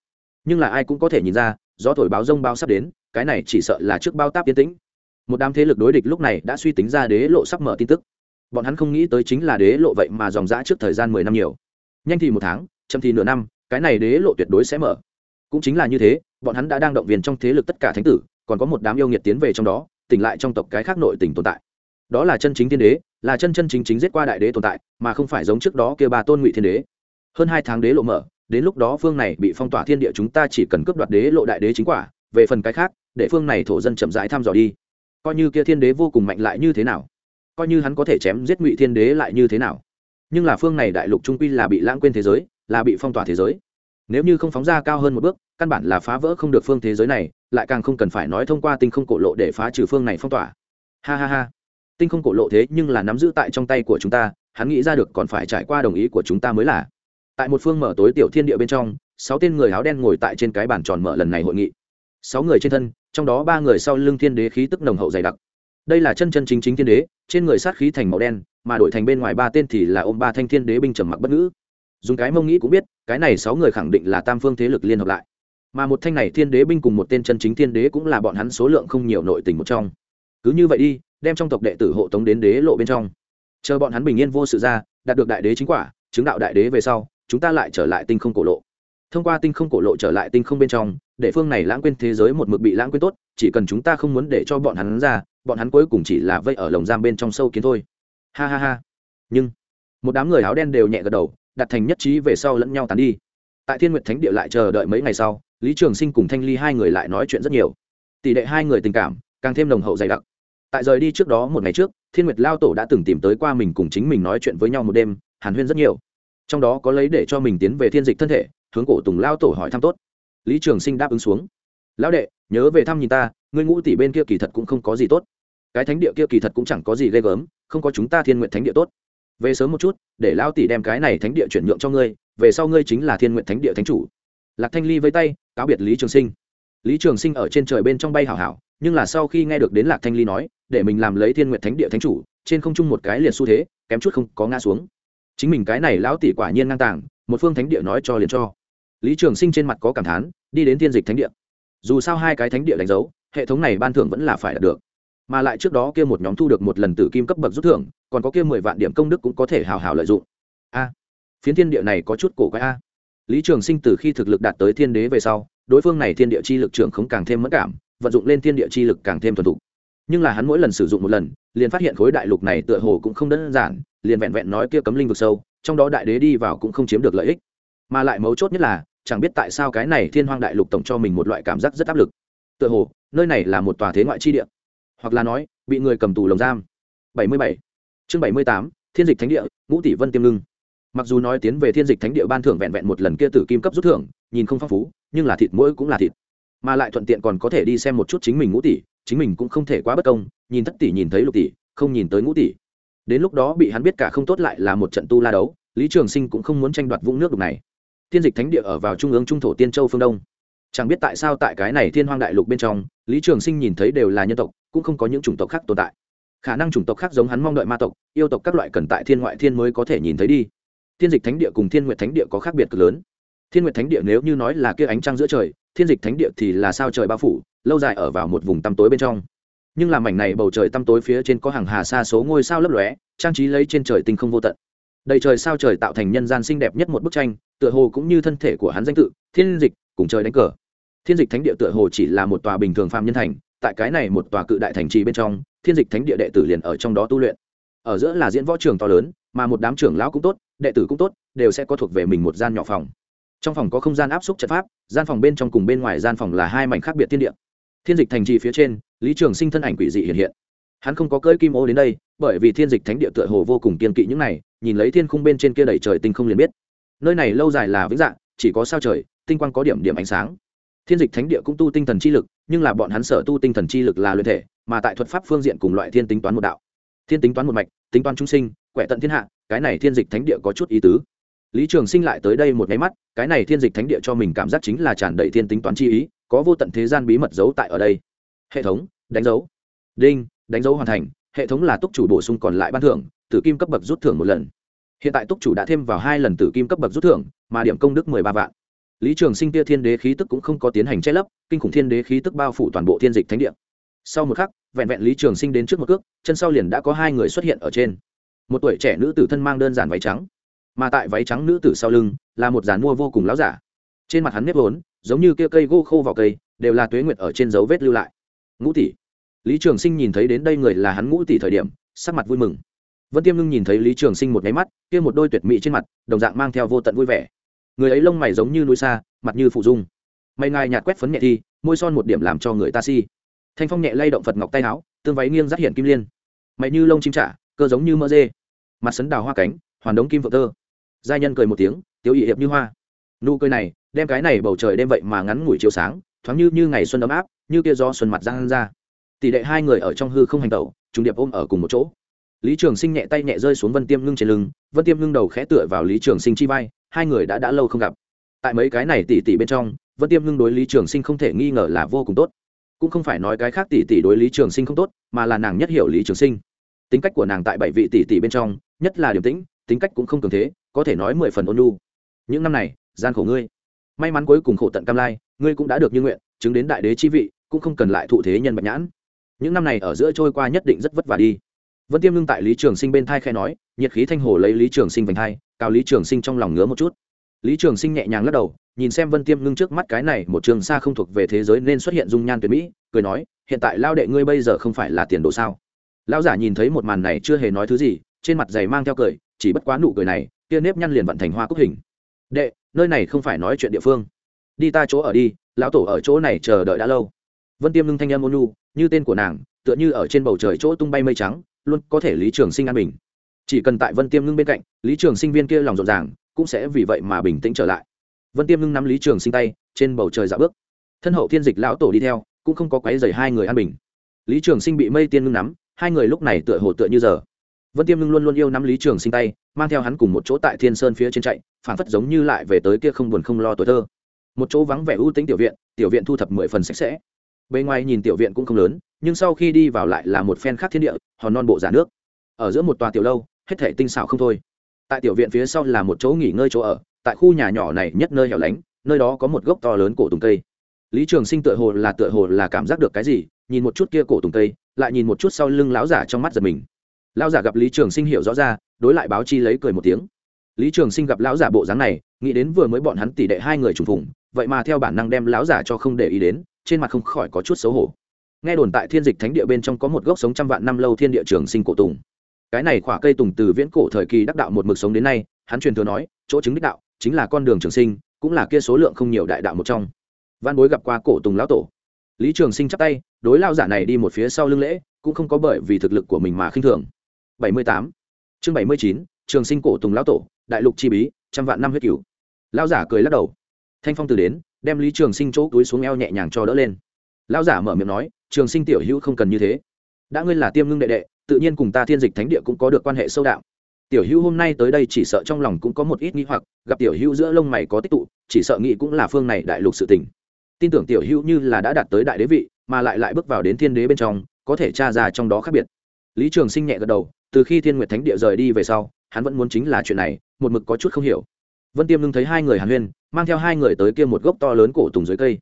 Nhưng là ai cũng có thể nhìn ra do thổi báo rông bao sắp đến, cái này chỉ sợ là trước bao táp yên tĩnh. Một đám thế lực đối địch lúc này đã suy tính ra đế lộ sắp mở tin tức. Bọn hắn không nghĩ tới chính là đế lộ vậy mà dòng dã trước thời gian mười năm nhiều. Nhanh thì một tháng, chậm thì nửa năm cái này đế lộ tuyệt đối sẽ mở. Cũng chính là như thế, bọn hắn đã đang động viên trong thế lực tất cả thánh tử, còn có một đám yêu nghiệt tiến về trong đó, tỉnh lại trong tộc cái khác nội tỉnh tồn tại. Đó là chân chính thiên đế, là chân chân chính chính giết qua đại đế tồn tại, mà không phải giống trước đó kia ba tôn ngụy thiên đế. Hơn hai tháng đế lộ mở, đến lúc đó phương này bị phong tỏa thiên địa chúng ta chỉ cần cướp đoạt đế lộ đại đế chính quả, về phần cái khác, để phương này thổ dân chậm rãi thăm dò đi. Coi như kia thiên đế vô cùng mạnh lại như thế nào? Coi như hắn có thể chém giết ngụy thiên đế lại như thế nào? Nhưng là phương này đại lục trung quy là bị lãng quên thế giới là bị phong tỏa thế giới. Nếu như không phóng ra cao hơn một bước, căn bản là phá vỡ không được phương thế giới này, lại càng không cần phải nói thông qua tinh không cổ lộ để phá trừ phương này phong tỏa. Ha ha ha. Tinh không cổ lộ thế nhưng là nắm giữ tại trong tay của chúng ta, hắn nghĩ ra được còn phải trải qua đồng ý của chúng ta mới là. Tại một phương mở tối tiểu thiên địa bên trong, sáu tên người áo đen ngồi tại trên cái bàn tròn mở lần này hội nghị. Sáu người trên thân, trong đó ba người sau lưng thiên đế khí tức nồng hậu dày đặc. Đây là chân chân chính chính thiên đế, trên người sát khí thành màu đen, mà đổi thành bên ngoài ba tên thì là ôm ba thanh thiên đế binh trầm mặc bất ngữ dùng cái mông nghĩ cũng biết, cái này sáu người khẳng định là tam phương thế lực liên hợp lại. Mà một thanh này thiên đế binh cùng một tên chân chính thiên đế cũng là bọn hắn số lượng không nhiều nội tình một trong. Cứ như vậy đi, đem trong tộc đệ tử hộ tống đến đế lộ bên trong. Chờ bọn hắn bình yên vô sự ra, đạt được đại đế chính quả, chứng đạo đại đế về sau, chúng ta lại trở lại tinh không cổ lộ. Thông qua tinh không cổ lộ trở lại tinh không bên trong, để phương này lãng quên thế giới một mực bị lãng quên tốt, chỉ cần chúng ta không muốn để cho bọn hắn ra, bọn hắn cuối cùng chỉ là vây ở lồng giam bên trong sâu kiến thôi. Ha ha ha. Nhưng, một đám người áo đen đều nhẹ gật đầu đặt thành nhất trí về sau lẫn nhau tán đi. Tại thiên Nguyệt thánh địa lại chờ đợi mấy ngày sau, lý trường sinh cùng thanh ly hai người lại nói chuyện rất nhiều. Tỷ lệ hai người tình cảm càng thêm nồng hậu dày đặc. Tại rời đi trước đó một ngày trước, thiên nguyệt lao tổ đã từng tìm tới qua mình cùng chính mình nói chuyện với nhau một đêm, hàn huyên rất nhiều. Trong đó có lấy để cho mình tiến về thiên dịch thân thể, hướng cổ tùng lao tổ hỏi thăm tốt. Lý trường sinh đáp ứng xuống. Lão đệ, nhớ về thăm nhìn ta, ngươi ngũ tỷ bên kia kỳ thật cũng không có gì tốt. Cái thánh địa kia kỳ thật cũng chẳng có gì ghê gớm, không có chúng ta thiên nguyện thánh địa tốt về sớm một chút, để lao tỷ đem cái này thánh địa chuyển nhượng cho ngươi, về sau ngươi chính là thiên nguyện thánh địa thánh chủ. Lạc thanh ly với tay, cáo biệt lý trường sinh. Lý trường sinh ở trên trời bên trong bay hảo hảo, nhưng là sau khi nghe được đến lạc thanh ly nói, để mình làm lấy thiên nguyện thánh địa thánh chủ, trên không trung một cái liền xu thế, kém chút không có ngã xuống. Chính mình cái này lão tỷ quả nhiên ngang tàng, một phương thánh địa nói cho liền cho. Lý trường sinh trên mặt có cảm thán, đi đến thiên dịch thánh địa. Dù sao hai cái thánh địa đánh dấu, hệ thống này ban thưởng vẫn là phải đạt được. Mà lại trước đó kia một nhóm thu được một lần tử kim cấp bậc rút thưởng còn có kia mười vạn điểm công đức cũng có thể hào hào lợi dụng. A, phiến thiên địa này có chút cổ quái a. Lý trường sinh từ khi thực lực đạt tới thiên đế về sau, đối phương này thiên địa chi lực trưởng không càng thêm mất cảm, vận dụng lên thiên địa chi lực càng thêm thuần thục. Nhưng là hắn mỗi lần sử dụng một lần, liền phát hiện khối đại lục này tựa hồ cũng không đơn giản, liền vẹn vẹn nói kia cấm linh vực sâu, trong đó đại đế đi vào cũng không chiếm được lợi ích. Mà lại mấu chốt nhất là, chẳng biết tại sao cái này thiên hoang đại lục tổng cho mình một loại cảm giác rất áp lực. Tựa hồ, nơi này là một tòa thế ngoại chi địa. Hoặc là nói, bị người cầm tù lồng giam. 77 chương 78, thiên dịch thánh địa ngũ tỷ vân tiêm ngưng. Mặc dù nói tiến về thiên dịch thánh địa ban thưởng vẹn vẹn một lần kia tử kim cấp rút thưởng nhìn không phong phú nhưng là thịt mỗi cũng là thịt. Mà lại thuận tiện còn có thể đi xem một chút chính mình ngũ tỷ chính mình cũng không thể quá bất công nhìn thất tỷ nhìn thấy lục tỷ không nhìn tới ngũ tỷ. Đến lúc đó bị hắn biết cả không tốt lại là một trận tu la đấu lý trường sinh cũng không muốn tranh đoạt vũng nước đục này. Thiên dịch thánh địa ở vào trung ương trung thổ tiên châu phương đông. Chẳng biết tại sao tại cái này thiên hoang đại lục bên trong lý trường sinh nhìn thấy đều là nhân tộc cũng không có những chủng tộc khác tồn tại khả năng chủng tộc khác giống hắn mong đợi ma tộc, yêu tộc các loại cần tại thiên ngoại thiên mới có thể nhìn thấy đi. Thiên dịch thánh địa cùng thiên nguyệt thánh địa có khác biệt cực lớn. Thiên nguyệt thánh địa nếu như nói là kia ánh trăng giữa trời, thiên dịch thánh địa thì là sao trời bao phủ, lâu dài ở vào một vùng tăm tối bên trong. Nhưng làm mảnh này bầu trời tăm tối phía trên có hàng hà xa số ngôi sao lấp lóe, trang trí lấy trên trời tinh không vô tận. Đầy trời sao trời tạo thành nhân gian xinh đẹp nhất một bức tranh, tựa hồ cũng như thân thể của hắn danh tự, thiên dịch, cùng trời đánh cờ. Thiên dịch thánh địa tựa hồ chỉ là một tòa bình thường phạm nhân thành, tại cái này một tòa cự đại thành trì bên trong thiên dịch thánh địa đệ tử liền ở trong đó tu luyện. Ở giữa là diễn võ trường to lớn, mà một đám trưởng lão cũng tốt, đệ tử cũng tốt, đều sẽ có thuộc về mình một gian nhỏ phòng. Trong phòng có không gian áp suất trận pháp, gian phòng bên trong cùng bên ngoài gian phòng là hai mảnh khác biệt thiên địa. Thiên dịch thành trì phía trên, lý trường sinh thân ảnh quỷ dị hiện hiện. Hắn không có cơi kim ô đến đây, bởi vì thiên dịch thánh địa tựa hồ vô cùng kiên kỵ những này, nhìn lấy thiên khung bên trên kia đầy trời tinh không liền biết. Nơi này lâu dài là vĩnh dạng, chỉ có sao trời, tinh quang có điểm điểm ánh sáng. Thiên dịch thánh địa cũng tu tinh thần chi lực nhưng là bọn hắn sở tu tinh thần chi lực là luyện thể, mà tại thuật pháp phương diện cùng loại thiên tính toán một đạo. Thiên tính toán một mạch, tính toán trung sinh, quẻ tận thiên hạ, cái này thiên dịch thánh địa có chút ý tứ. Lý trường sinh lại tới đây một nháy mắt, cái này thiên dịch thánh địa cho mình cảm giác chính là tràn đầy thiên tính toán chi ý, có vô tận thế gian bí mật giấu tại ở đây. Hệ thống, đánh dấu. Đinh, đánh dấu hoàn thành, hệ thống là túc chủ bổ sung còn lại ban thưởng, tử kim cấp bậc rút thưởng một lần. Hiện tại túc chủ đã thêm vào hai lần tử kim cấp bậc rút thưởng, mà điểm công đức mười ba vạn lý trường sinh tia thiên đế khí tức cũng không có tiến hành che lấp, kinh khủng thiên đế khí tức bao phủ toàn bộ thiên dịch thánh địa. Sau một khắc, vẹn vẹn lý trường sinh đến trước một cước, chân sau liền đã có hai người xuất hiện ở trên. Một tuổi trẻ nữ tử thân mang đơn giản váy trắng, mà tại váy trắng nữ tử sau lưng là một giàn mua vô cùng láo giả. Trên mặt hắn nếp vốn, giống như kia cây gô khô vào cây, đều là tuế nguyệt ở trên dấu vết lưu lại. Ngũ tỷ. Lý trường sinh nhìn thấy đến đây người là hắn ngũ tỷ thời điểm, sắc mặt vui mừng. Vân tiêm ngưng nhìn thấy lý trường sinh một nháy mắt, kia một đôi tuyệt mỹ trên mặt, đồng dạng mang theo vô tận vui vẻ người ấy lông mày giống như núi xa, mặt như phụ dung. Mày ngài nhạt quét phấn nhẹ thi môi son một điểm làm cho người ta si. Thanh phong nhẹ lay động phật ngọc tay áo, tương váy nghiêng rắt hiện kim liên. Mày như lông chim trả, cơ giống như mỡ dê. Mặt sấn đào hoa cánh, hoàn đống kim phượng tơ. Giai nhân cười một tiếng, tiếu ỵ hiệp như hoa. Nụ cười này, đem cái này bầu trời đêm vậy mà ngắn ngủi chiều sáng, thoáng như như ngày xuân ấm áp, như kia do xuân mặt giang ra. Tỷ đệ hai người ở trong hư không hành tẩu, trùng điệp ôm ở cùng một chỗ. Lý trường sinh nhẹ tay nhẹ rơi xuống vân tiêm ngưng trên lưng, vân tiêm ngưng đầu khẽ tựa vào lý trường sinh chi vai hai người đã đã lâu không gặp. Tại mấy cái này tỷ tỷ bên trong, vân tiêm ngưng đối lý trường sinh không thể nghi ngờ là vô cùng tốt. Cũng không phải nói cái khác tỷ tỷ đối lý trường sinh không tốt, mà là nàng nhất hiểu lý trường sinh. Tính cách của nàng tại bảy vị tỷ tỷ bên trong, nhất là điềm tĩnh, tính cách cũng không cường thế, có thể nói mười phần ôn lu những năm này, gian khổ ngươi. May mắn cuối cùng khổ tận cam lai, ngươi cũng đã được như nguyện, chứng đến đại đế chi vị, cũng không cần lại thụ thế nhân bạch nhãn. Những năm này ở giữa trôi qua nhất định rất vất vả đi. Vân tiêm ngưng tại lý trường sinh bên thai khai nói, nhiệt khí thanh hồ lấy lý trường sinh vành thai cao lý trường sinh trong lòng ngứa một chút. Lý trường sinh nhẹ nhàng lắc đầu, nhìn xem vân tiêm ngưng trước mắt cái này, một trường xa không thuộc về thế giới nên xuất hiện dung nhan tuyệt mỹ, cười nói, hiện tại lao đệ ngươi bây giờ không phải là tiền đồ sao? Lão giả nhìn thấy một màn này chưa hề nói thứ gì, trên mặt giày mang theo cười, chỉ bất quá nụ cười này kia nếp nhăn liền vận thành hoa cúc hình. Đệ, nơi này không phải nói chuyện địa phương. Đi ta chỗ ở đi, lão tổ ở chỗ này chờ đợi đã lâu. Vân tiêm ngưng thanh âm ôn nhu, như tên của nàng, tựa như ở trên bầu trời chỗ tung bay mây trắng, luôn có thể lý trường sinh an bình chỉ cần tại vân tiêm ngưng bên cạnh, lý trường sinh viên kia lòng rộn ràng, cũng sẽ vì vậy mà bình tĩnh trở lại. Vân tiêm ngưng nắm lý trường sinh tay, trên bầu trời dạo bước. Thân hậu thiên dịch lão tổ đi theo, cũng không có quáy dày hai người an bình. Lý trường sinh bị mây tiên ngưng nắm, hai người lúc này tựa hồ tựa như giờ. Vân tiêm ngưng luôn luôn yêu nắm lý trường sinh tay, mang theo hắn cùng một chỗ tại thiên sơn phía trên chạy phản phất giống như lại về tới kia không buồn không lo tuổi thơ. Một chỗ vắng vẻ ưu tính tiểu viện tiểu viện thu thập mười phần sạch sẽ. Bề ngoài nhìn tiểu viện cũng không lớn, nhưng sau khi đi vào lại là một phen khác thiên địa, hòn non bộ giả nước. Ở giữa một tòa tiểu lâu hết thể tinh xảo không thôi. Tại tiểu viện phía sau là một chỗ nghỉ ngơi chỗ ở, tại khu nhà nhỏ này nhất nơi hẻo lánh, nơi đó có một gốc to lớn cổ tùng cây. Lý trường sinh tựa hồ là tựa hồ là cảm giác được cái gì, nhìn một chút kia cổ tùng tây lại nhìn một chút sau lưng lão giả trong mắt giật mình. Lão giả gặp lý trường sinh hiểu rõ ra, đối lại báo chi lấy cười một tiếng. Lý trường sinh gặp lão giả bộ dáng này, nghĩ đến vừa mới bọn hắn tỉ đệ hai người trùng phùng, vậy mà theo bản năng đem lão giả cho không để ý đến, trên mặt không khỏi có chút xấu hổ. Nghe đồn tại thiên dịch thánh địa bên trong có một gốc sống trăm vạn năm lâu thiên địa trường sinh cổ tùng cái này khỏa cây tùng từ viễn cổ thời kỳ đắc đạo một mực sống đến nay, hắn truyền thừa nói, chỗ chứng đích đạo chính là con đường trường sinh, cũng là kia số lượng không nhiều đại đạo một trong. Văn bối gặp qua cổ tùng lão tổ. Lý trường sinh chắp tay, đối lao giả này đi một phía sau lưng lễ, cũng không có bởi vì thực lực của mình mà khinh thường. Bảy mươi tám. Chương bảy mươi chín, trường sinh cổ tùng lão tổ, đại lục chi bí, trăm vạn năm huyết cửu. Lao giả cười lắc đầu. Thanh phong từ đến, đem lý trường sinh chỗ túi xuống eo nhẹ nhàng cho đỡ lên. Lao giả mở miệng nói, trường sinh tiểu hữu không cần như thế. Đã ngươi là tiêm ngưng đệ đệ tự nhiên cùng ta thiên dịch thánh địa cũng có được quan hệ sâu đạo tiểu hữu hôm nay tới đây chỉ sợ trong lòng cũng có một ít nghi hoặc, gặp tiểu hữu giữa lông mày có tích tụ, chỉ sợ nghĩ cũng là phương này đại lục sự tình. Tin tưởng tiểu hữu như là đã đạt tới đại đế vị, mà lại lại bước vào đến thiên đế bên trong, có thể tra ra trong đó khác biệt. Lý trường sinh nhẹ gật đầu, từ khi thiên nguyệt thánh địa rời đi về sau, hắn vẫn muốn chính là chuyện này, một mực có chút không hiểu. Vân tiêm ngưng thấy hai người hàn huyên, mang theo hai người tới kia một gốc to lớn cổ tùng dưới cây.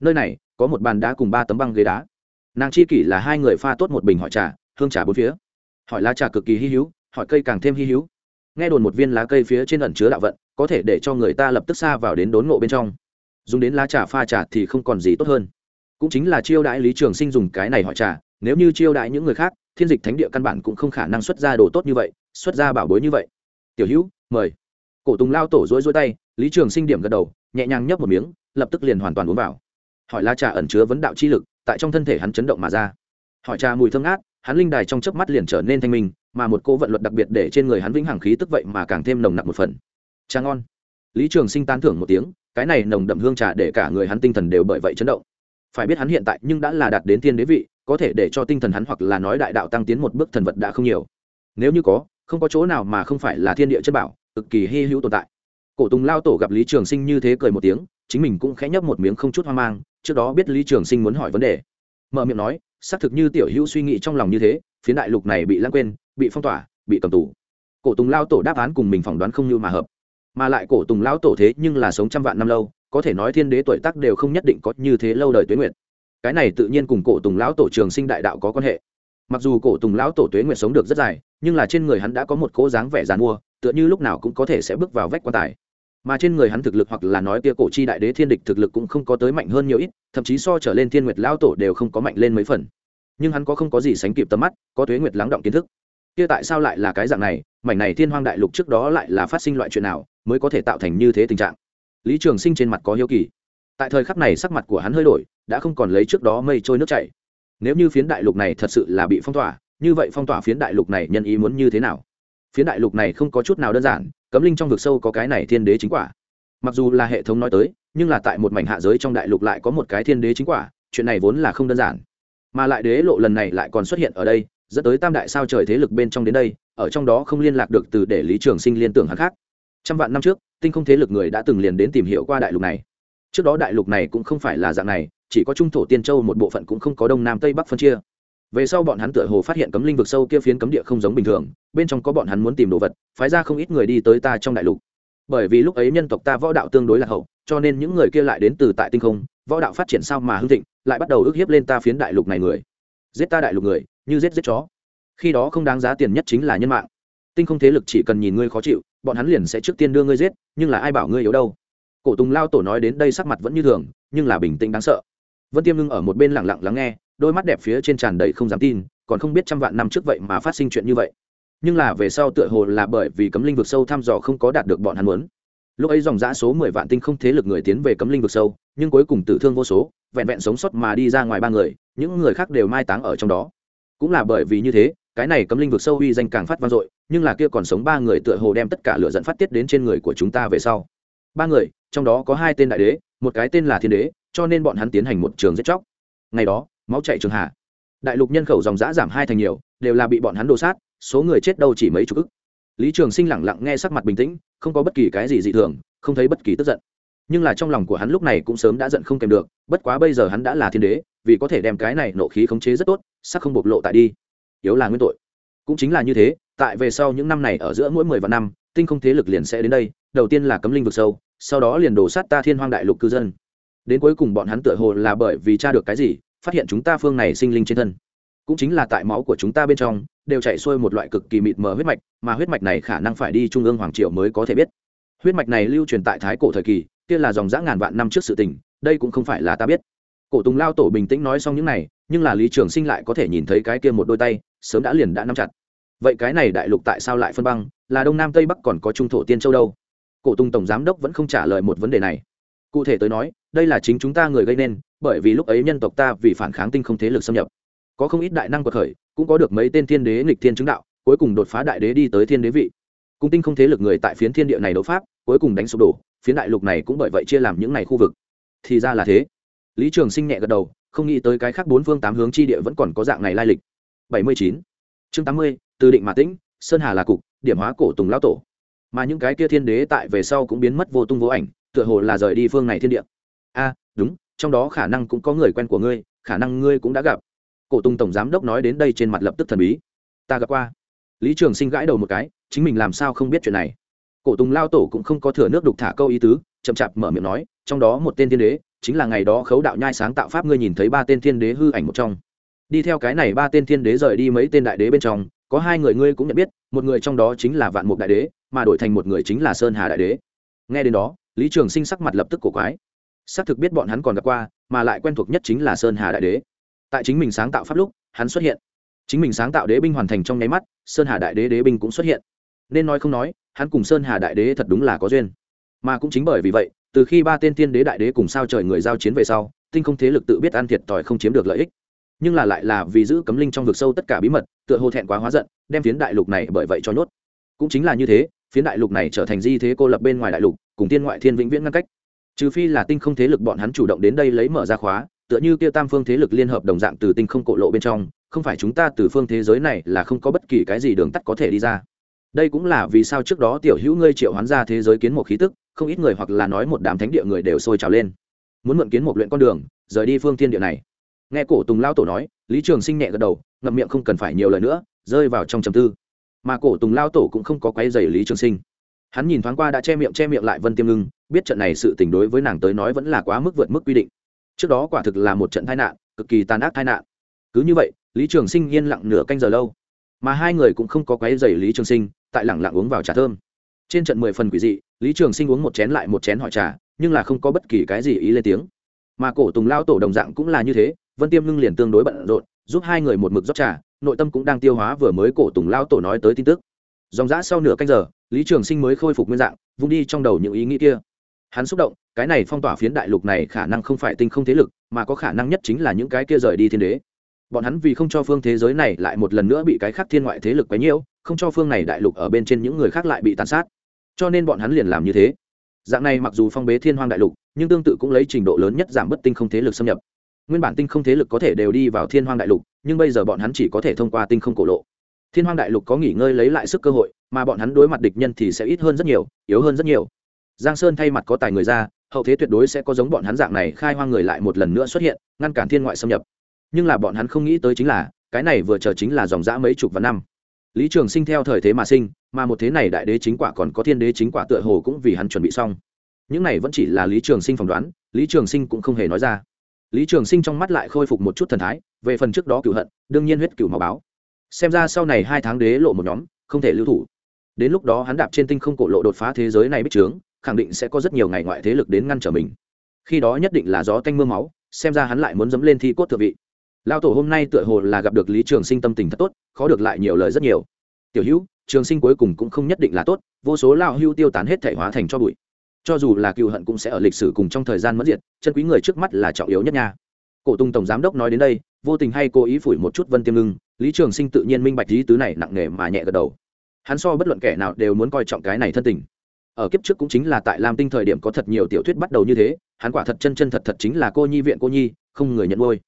Nơi này, có một bàn đá cùng ba tấm băng ghế đá. Nàng chi kỷ là hai người pha tốt một bình họ trà hương trà bốn phía. Hỏi lá trà cực kỳ hy hữu, hỏi cây càng thêm hy hữu. Nghe đồn một viên lá cây phía trên ẩn chứa đạo vận, có thể để cho người ta lập tức xa vào đến đốn ngộ bên trong. Dùng đến lá trà pha trà thì không còn gì tốt hơn. Cũng chính là chiêu đãi lý trường sinh dùng cái này hỏi trà, nếu như chiêu đãi những người khác, thiên dịch thánh địa căn bản cũng không khả năng xuất ra đồ tốt như vậy, xuất ra bảo bối như vậy. Tiểu hữu, mời. Cổ tùng lao tổ rối rối tay, lý trường sinh điểm gật đầu, nhẹ nhàng nhấp một miếng, lập tức liền hoàn toàn uống vào. Hỏi lá trà ẩn chứa vấn đạo chi lực, tại trong thân thể hắn chấn động mà ra. Hỏi trà mùi thơm ngát hắn linh đài trong chớp mắt liền trở nên thanh minh, mà một cô vận luật đặc biệt để trên người hắn vĩnh hằng khí tức vậy mà càng thêm nồng nặc một phần. Trà ngon. Lý trường sinh tán thưởng một tiếng, cái này nồng đậm hương trà để cả người hắn tinh thần đều bởi vậy chấn động. Phải biết hắn hiện tại nhưng đã là đạt đến thiên đế vị, có thể để cho tinh thần hắn hoặc là nói đại đạo tăng tiến một bước thần vật đã không nhiều. Nếu như có, không có chỗ nào mà không phải là thiên địa chất bảo, cực kỳ hy hữu tồn tại. Cổ tùng lao tổ gặp lý trường sinh như thế cười một tiếng, chính mình cũng khẽ nhấp một miếng không chút hoang mang, trước đó biết lý trường sinh muốn hỏi vấn đề. Mở miệng nói xác thực như tiểu hữu suy nghĩ trong lòng như thế phía đại lục này bị lãng quên, bị phong tỏa, bị cầm tù. Cổ tùng lao tổ đáp án cùng mình phỏng đoán không như mà hợp. Mà lại cổ tùng lao tổ thế nhưng là sống trăm vạn năm lâu, có thể nói thiên đế tuổi tác đều không nhất định có như thế lâu đời tuế nguyệt. Cái này tự nhiên cùng cổ tùng lão tổ trường sinh đại đạo có quan hệ. Mặc dù cổ tùng lão tổ tuế nguyệt sống được rất dài, nhưng là trên người hắn đã có một cố dáng vẻ dàn mua, tựa như lúc nào cũng có thể sẽ bước vào vách quan tài mà trên người hắn thực lực hoặc là nói kia cổ chi đại đế thiên địch thực lực cũng không có tới mạnh hơn nhiều ít, thậm chí so trở lên thiên nguyệt lão tổ đều không có mạnh lên mấy phần. Nhưng hắn có không có gì sánh kịp tầm mắt, có thuế nguyệt lắng động kiến thức. Kia tại sao lại là cái dạng này? Mảnh này thiên hoang đại lục trước đó lại là phát sinh loại chuyện nào, mới có thể tạo thành như thế tình trạng? Lý trường sinh trên mặt có hiếu kỳ. Tại thời khắc này sắc mặt của hắn hơi đổi, đã không còn lấy trước đó mây trôi nước chảy. Nếu như phiến đại lục này thật sự là bị phong tỏa, như vậy phong tỏa phiến đại lục này nhân ý muốn như thế nào? Phiến đại lục này không có chút nào đơn giản, cấm linh trong vực sâu có cái này thiên đế chính quả. Mặc dù là hệ thống nói tới, nhưng là tại một mảnh hạ giới trong đại lục lại có một cái thiên đế chính quả, chuyện này vốn là không đơn giản. Mà lại đế lộ lần này lại còn xuất hiện ở đây, dẫn tới tam đại sao trời thế lực bên trong đến đây, ở trong đó không liên lạc được từ để lý trường sinh liên tưởng hắn khác. Trăm vạn năm trước, tinh không thế lực người đã từng liền đến tìm hiểu qua đại lục này. Trước đó đại lục này cũng không phải là dạng này, chỉ có trung thổ tiên châu một bộ phận cũng không có đông nam tây bắc phân chia về sau bọn hắn tựa hồ phát hiện cấm linh vực sâu kia phiến cấm địa không giống bình thường, bên trong có bọn hắn muốn tìm đồ vật, phái ra không ít người đi tới ta trong đại lục. Bởi vì lúc ấy nhân tộc ta võ đạo tương đối là hậu, cho nên những người kia lại đến từ tại tinh không, võ đạo phát triển sao mà hưng thịnh, lại bắt đầu ức hiếp lên ta phiến đại lục này người. Giết ta đại lục người, như giết giết chó. Khi đó không đáng giá tiền nhất chính là nhân mạng. Tinh không thế lực chỉ cần nhìn ngươi khó chịu, bọn hắn liền sẽ trước tiên đưa ngươi giết, nhưng là ai bảo ngươi yếu đâu? Cổ tùng lao tổ nói đến đây sắc mặt vẫn như thường, nhưng là bình tĩnh đáng sợ. Vân tiêm ngưng ở một bên lẳng lặng lắng nghe đôi mắt đẹp phía trên tràn đầy không dám tin, còn không biết trăm vạn năm trước vậy mà phát sinh chuyện như vậy. Nhưng là về sau tựa hồ là bởi vì cấm linh vực sâu thăm dò không có đạt được bọn hắn muốn. Lúc ấy dòng giã số mười vạn tinh không thế lực người tiến về cấm linh vực sâu, nhưng cuối cùng tử thương vô số, vẹn vẹn sống sót mà đi ra ngoài ba người, những người khác đều mai táng ở trong đó. Cũng là bởi vì như thế, cái này cấm linh vực sâu uy danh càng phát vang dội, nhưng là kia còn sống ba người tựa hồ đem tất cả lửa dẫn phát tiết đến trên người của chúng ta về sau. Ba người, trong đó có hai tên đại đế, một cái tên là thiên đế, cho nên bọn hắn tiến hành một trường giết chóc. Ngày đó máu chạy trường hạ đại lục nhân khẩu dòng giã giảm hai thành nhiều, đều là bị bọn hắn đồ sát, số người chết đâu chỉ mấy chục ức. Lý trường sinh lẳng lặng nghe sắc mặt bình tĩnh, không có bất kỳ cái gì dị thường, không thấy bất kỳ tức giận. Nhưng là trong lòng của hắn lúc này cũng sớm đã giận không kèm được, bất quá bây giờ hắn đã là thiên đế, vì có thể đem cái này nộ khí khống chế rất tốt, sắc không bộc lộ tại đi. Yếu là nguyên tội. Cũng chính là như thế, tại về sau những năm này ở giữa mỗi mười vạn năm, tinh không thế lực liền sẽ đến đây, đầu tiên là cấm linh vực sâu, sau đó liền đổ sát ta thiên hoang đại lục cư dân. Đến cuối cùng bọn hắn tựa hồ là bởi vì tra được cái gì phát hiện chúng ta phương này sinh linh trên thân. Cũng chính là tại máu của chúng ta bên trong, đều chạy xuôi một loại cực kỳ mịt mờ huyết mạch, mà huyết mạch này khả năng phải đi trung ương hoàng triều mới có thể biết. Huyết mạch này lưu truyền tại thái cổ thời kỳ, kia là dòng dã ngàn vạn năm trước sự tình, đây cũng không phải là ta biết. Cổ tùng lao tổ bình tĩnh nói xong những này, nhưng là lý trường sinh lại có thể nhìn thấy cái kia một đôi tay, sớm đã liền đã nắm chặt. Vậy cái này đại lục tại sao lại phân băng, là đông nam tây bắc còn có trung thổ tiên châu đâu? Cổ tùng tổng giám đốc vẫn không trả lời một vấn đề này. Cụ thể tới nói, đây là chính chúng ta người gây nên bởi vì lúc ấy nhân tộc ta vì phản kháng tinh không thế lực xâm nhập. Có không ít đại năng cuộc khởi, cũng có được mấy tên thiên đế nghịch thiên chứng đạo, cuối cùng đột phá đại đế đi tới thiên đế vị. Cung tinh không thế lực người tại phiến thiên địa này đấu pháp, cuối cùng đánh sụp đổ, phiến đại lục này cũng bởi vậy chia làm những này khu vực. Thì ra là thế. Lý trường sinh nhẹ gật đầu, không nghĩ tới cái khác bốn phương tám hướng chi địa vẫn còn có dạng này lai lịch. Bảy mươi chín. Chương tám mươi, từ định mà tĩnh, sơn hà là cục, điểm hóa cổ tùng lão tổ. Mà những cái kia thiên đế tại về sau cũng biến mất vô tung vô ảnh, tựa hồ là rời đi phương này thiên địa. A, đúng trong đó khả năng cũng có người quen của ngươi, khả năng ngươi cũng đã gặp. Cổ tùng tổng giám đốc nói đến đây trên mặt lập tức thần bí. Ta gặp qua. Lý trường sinh gãi đầu một cái, chính mình làm sao không biết chuyện này. Cổ tùng lao tổ cũng không có thừa nước đục thả câu ý tứ, chậm chạp mở miệng nói, trong đó một tên thiên đế, chính là ngày đó khấu đạo nhai sáng tạo pháp ngươi nhìn thấy ba tên thiên đế hư ảnh một trong. Đi theo cái này ba tên thiên đế rời đi mấy tên đại đế bên trong, có hai người ngươi cũng nhận biết, một người trong đó chính là vạn mục đại đế, mà đổi thành một người chính là sơn hà đại đế. Nghe đến đó, lý trường sinh sắc mặt lập tức cổ quái xác thực biết bọn hắn còn gặp qua, mà lại quen thuộc nhất chính là sơn hà đại đế. Tại chính mình sáng tạo pháp lúc, hắn xuất hiện. Chính mình sáng tạo đế binh hoàn thành trong nháy mắt, sơn hà đại đế đế binh cũng xuất hiện. Nên nói không nói, hắn cùng sơn hà đại đế thật đúng là có duyên. Mà cũng chính bởi vì vậy, từ khi ba tên tiên đế đại đế cùng sao trời người giao chiến về sau, tinh không thế lực tự biết ăn thiệt tỏi không chiếm được lợi ích. Nhưng là lại là vì giữ cấm linh trong vực sâu tất cả bí mật, tựa hồ thẹn quá hóa giận, đem phiến đại lục này bởi vậy cho nhốt. Cũng chính là như thế, phiến đại lục này trở thành di thế cô lập bên ngoài đại lục, cùng tiên ngoại thiên vĩnh viễn ngăn cách trừ phi là tinh không thế lực bọn hắn chủ động đến đây lấy mở ra khóa, tựa như kia tam phương thế lực liên hợp đồng dạng từ tinh không cổ lộ bên trong, không phải chúng ta từ phương thế giới này là không có bất kỳ cái gì đường tắt có thể đi ra. Đây cũng là vì sao trước đó tiểu hữu ngươi triệu hoán ra thế giới kiến một khí tức, không ít người hoặc là nói một đám thánh địa người đều sôi trào lên. Muốn mượn kiến một luyện con đường, rời đi phương thiên địa này. Nghe cổ tùng lao tổ nói, lý trường sinh nhẹ gật đầu, ngậm miệng không cần phải nhiều lời nữa, rơi vào trong trầm tư. Mà cổ tùng lao tổ cũng không có quay dày lý trường sinh hắn nhìn thoáng qua đã che miệng che miệng lại vân tiêm ngưng, biết trận này sự tình đối với nàng tới nói vẫn là quá mức vượt mức quy định. Trước đó quả thực là một trận tai nạn, cực kỳ tàn ác tai nạn. Cứ như vậy, lý trường sinh yên lặng nửa canh giờ lâu. Mà hai người cũng không có quấy dày lý trường sinh, tại lẳng lặng uống vào trà thơm. Trên trận mười phần quỷ dị, lý trường sinh uống một chén lại một chén hỏi trà, nhưng là không có bất kỳ cái gì ý lên tiếng. Mà cổ tùng lao tổ đồng dạng cũng là như thế, vân tiêm ngưng liền tương đối bận rộn, giúp hai người một mực rót trà, nội tâm cũng đang tiêu hóa vừa mới cổ tùng lao tổ nói tới tin tức. Dòng dã sau nửa canh giờ lý trường sinh mới khôi phục nguyên dạng, vung đi trong đầu những ý nghĩ kia. Hắn xúc động, cái này phong tỏa phiến đại lục này khả năng không phải tinh không thế lực, mà có khả năng nhất chính là những cái kia rời đi thiên đế. Bọn hắn vì không cho phương thế giới này lại một lần nữa bị cái khác thiên ngoại thế lực quấy nhiễu, không cho phương này đại lục ở bên trên những người khác lại bị tàn sát. Cho nên bọn hắn liền làm như thế. Dạng này mặc dù phong bế thiên hoang đại lục, nhưng tương tự cũng lấy trình độ lớn nhất giảm bất tinh không thế lực xâm nhập. Nguyên bản tinh không thế lực có thể đều đi vào thiên hoang đại lục, nhưng bây giờ bọn hắn chỉ có thể thông qua tinh không cổ lộ thiên hoang đại lục có nghỉ ngơi lấy lại sức cơ hội, mà bọn hắn đối mặt địch nhân thì sẽ ít hơn rất nhiều, yếu hơn rất nhiều. Giang sơn thay mặt có tài người ra, hậu thế tuyệt đối sẽ có giống bọn hắn dạng này khai hoang người lại một lần nữa xuất hiện, ngăn cản thiên ngoại xâm nhập. Nhưng là bọn hắn không nghĩ tới chính là, cái này vừa chờ chính là dòng dã mấy chục vạn năm. Lý trường sinh theo thời thế mà sinh, mà một thế này đại đế chính quả còn có thiên đế chính quả tựa hồ cũng vì hắn chuẩn bị xong. Những này vẫn chỉ là lý trường sinh phỏng đoán, lý trường sinh cũng không hề nói ra. Lý trường sinh trong mắt lại khôi phục một chút thần thái, về phần trước đó cựu hận, đương nhiên huyết cựu màu báo xem ra sau này hai tháng đế lộ một nhóm, không thể lưu thủ. Đến lúc đó hắn đạp trên tinh không cổ lộ đột phá thế giới này bích trướng, khẳng định sẽ có rất nhiều ngày ngoại thế lực đến ngăn trở mình. Khi đó nhất định là gió tanh m ư a máu, xem ra hắn lại muốn dẫm lên thi cốt thượng vị. Lao tổ hôm nay tựa hồ là gặp được lý trường sinh tâm tình thật tốt, khó được lại nhiều lời rất nhiều. Tiểu hữu, trường sinh cuối cùng cũng không nhất định là tốt, vô số lao hưu tiêu tán hết thể hóa thành cho bụi. Cho dù là cựu hận cũng sẽ ở lịch sử cùng trong thời gian mất diệt, chân quý người trước mắt là trọng yếu nhất nha. Cổ tung tổng giám đốc nói đến đây vô tình hay cố ý phủi một chút vân tiêm ngưng, lý trường sinh tự nhiên minh bạch lý tứ này nặng nề mà nhẹ gật đầu. Hắn so bất luận kẻ nào đều muốn coi trọng cái này thân tình. Ở kiếp trước cũng chính là tại lam tinh thời điểm có thật nhiều tiểu thuyết bắt đầu như thế, hắn quả thật chân chân thật thật chính là cô nhi viện cô nhi, không người nhận ngôi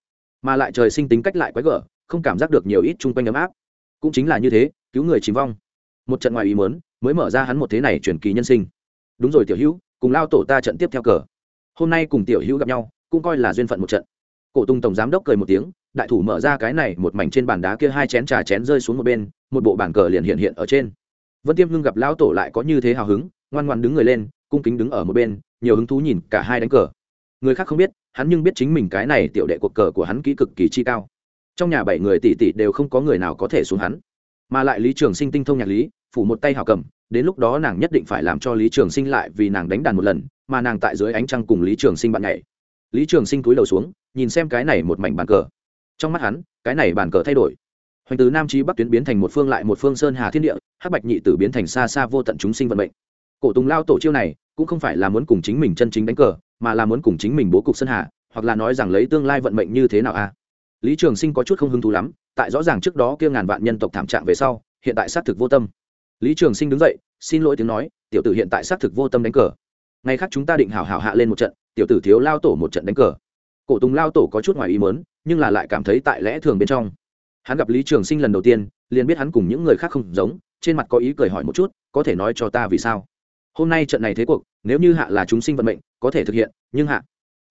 mà lại trời sinh tính cách lại quái gở, không cảm giác được nhiều ít chung quanh ấm áp. Cũng chính là như thế, cứu người chìm vong. Một trận ngoài ý mớn mới mở ra hắn một thế này truyền kỳ nhân sinh. Đúng rồi tiểu hữu, cùng lao tổ ta trận tiếp theo cờ. Hôm nay cùng tiểu hữu gặp nhau, cũng coi là duyên phận một trận. Cổ tung tổng giám đốc cười một tiếng đại thủ mở ra cái này một mảnh trên bàn đá kia hai chén trà chén rơi xuống một bên, một bộ bàn cờ liền hiện hiện ở trên. Vân tiêm ngưng gặp lão tổ lại có như thế hào hứng, ngoan ngoan đứng người lên, cung kính đứng ở một bên, nhiều hứng thú nhìn cả hai đánh cờ. Người khác không biết, hắn nhưng biết chính mình cái này tiểu đệ cuộc cờ của hắn kỹ cực kỳ chi cao. Trong nhà bảy người tỷ tỷ đều không có người nào có thể xuống hắn. Mà lại lý trường sinh tinh thông nhạc lý, phủ một tay hào cầm, đến lúc đó nàng nhất định phải làm cho lý trường sinh lại vì nàng đánh đàn một lần, mà nàng tại dưới ánh trăng cùng lý trường sinh bạn nhảy. Lý trường sinh cúi đầu xuống, nhìn xem cái này một mảnh bàn cờ trong mắt hắn, cái này bàn cờ thay đổi. Hoành từ nam trí bắc tuyến biến thành một phương lại một phương sơn hà thiên địa, hắc bạch nhị tử biến thành xa xa vô tận chúng sinh vận mệnh. Cổ tùng lao tổ chiêu này, cũng không phải là muốn cùng chính mình chân chính đánh cờ, mà là muốn cùng chính mình bố cục sơn hà, hoặc là nói rằng lấy tương lai vận mệnh như thế nào a? Lý trường sinh có chút không hứng thú lắm, tại rõ ràng trước đó kia ngàn vạn nhân tộc thảm trạng về sau, hiện tại xác thực vô tâm. Lý trường sinh đứng dậy, xin lỗi tiếng nói, tiểu tử hiện tại xác thực vô tâm đánh cờ. Ngày khác chúng ta định hảo hảo hạ lên một trận, tiểu tử thiếu lao tổ một trận đánh cờ. Cổ tùng lao tổ có chút ngoài ý mớn nhưng là lại cảm thấy tại lẽ thường bên trong. Hắn gặp lý trường sinh lần đầu tiên, liền biết hắn cùng những người khác không giống, trên mặt có ý cười hỏi một chút, có thể nói cho ta vì sao? Hôm nay trận này thế cuộc, nếu như hạ là chúng sinh vận mệnh, có thể thực hiện, nhưng hạ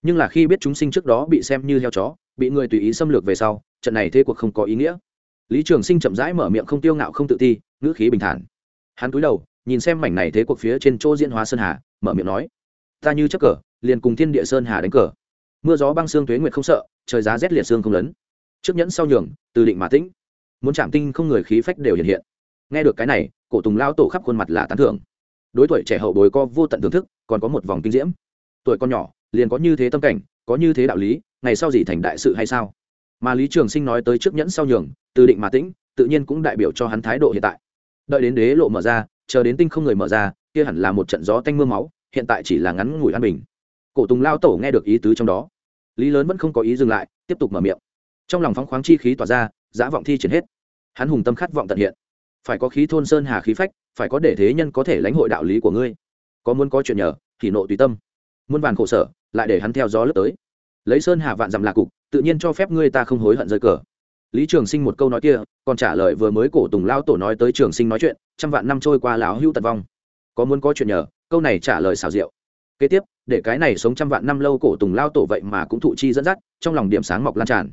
nhưng là khi biết chúng sinh trước đó bị xem như heo chó, bị người tùy ý xâm lược về sau, trận này thế cuộc không có ý nghĩa. Lý trường sinh chậm rãi mở miệng không tiêu ngạo không tự ti, ngữ khí bình thản. Hắn cúi đầu, nhìn xem mảnh này thế cuộc phía trên chỗ diễn hóa sơn hà, mở miệng nói, ta như chấp cờ, liền cùng thiên địa sơn hà đánh cờ mưa gió băng xương tuế nguyệt không sợ, trời giá rét liệt xương không lấn. Trước nhẫn sau nhường, từ định mà tĩnh. Muốn chạm tinh không người khí phách đều hiện hiện. Nghe được cái này, cổ tùng lao tổ khắp khuôn mặt là tán thưởng. Đối tuổi trẻ hậu bối co vô tận thưởng thức, còn có một vòng kinh diễm. Tuổi con nhỏ, liền có như thế tâm cảnh, có như thế đạo lý, ngày sau gì thành đại sự hay sao? Mà lý trường sinh nói tới trước nhẫn sau nhường, từ định mà tĩnh, tự nhiên cũng đại biểu cho hắn thái độ hiện tại. Đợi đến đế lộ mở ra, chờ đến tinh không người mở ra, kia hẳn là một trận gió tanh m ư a máu, hiện tại chỉ là ngắn ngủi an bình cổ tùng lao tổ nghe được ý tứ trong đó. Lý lớn vẫn không có ý dừng lại, tiếp tục mở miệng. Trong lòng phóng khoáng chi khí tỏa ra giã vọng thi triển hết. Hắn hùng tâm khát vọng tận hiện. Phải có khí thôn sơn hà khí phách, phải có để thế nhân có thể lãnh hội đạo lý của ngươi. Có muốn có chuyện nhờ, thì nộ tùy tâm. Muôn vàn khổ sở, lại để hắn theo gió lướt tới. Lấy sơn hà vạn dặm lạc cục, tự nhiên cho phép ngươi ta không hối hận rơi cờ. Lý trường sinh một câu nói kia, còn trả lời vừa mới cổ tùng lao tổ nói tới trường sinh nói chuyện, trăm vạn năm trôi qua lão hữu tật vong. Có muốn có chuyện nhờ, câu này trả lời xào rượu kế tiếp, để cái này sống trăm vạn năm lâu cổ tùng lao tổ vậy mà cũng thụ chi dẫn dắt, trong lòng điểm sáng mọc lan tràn.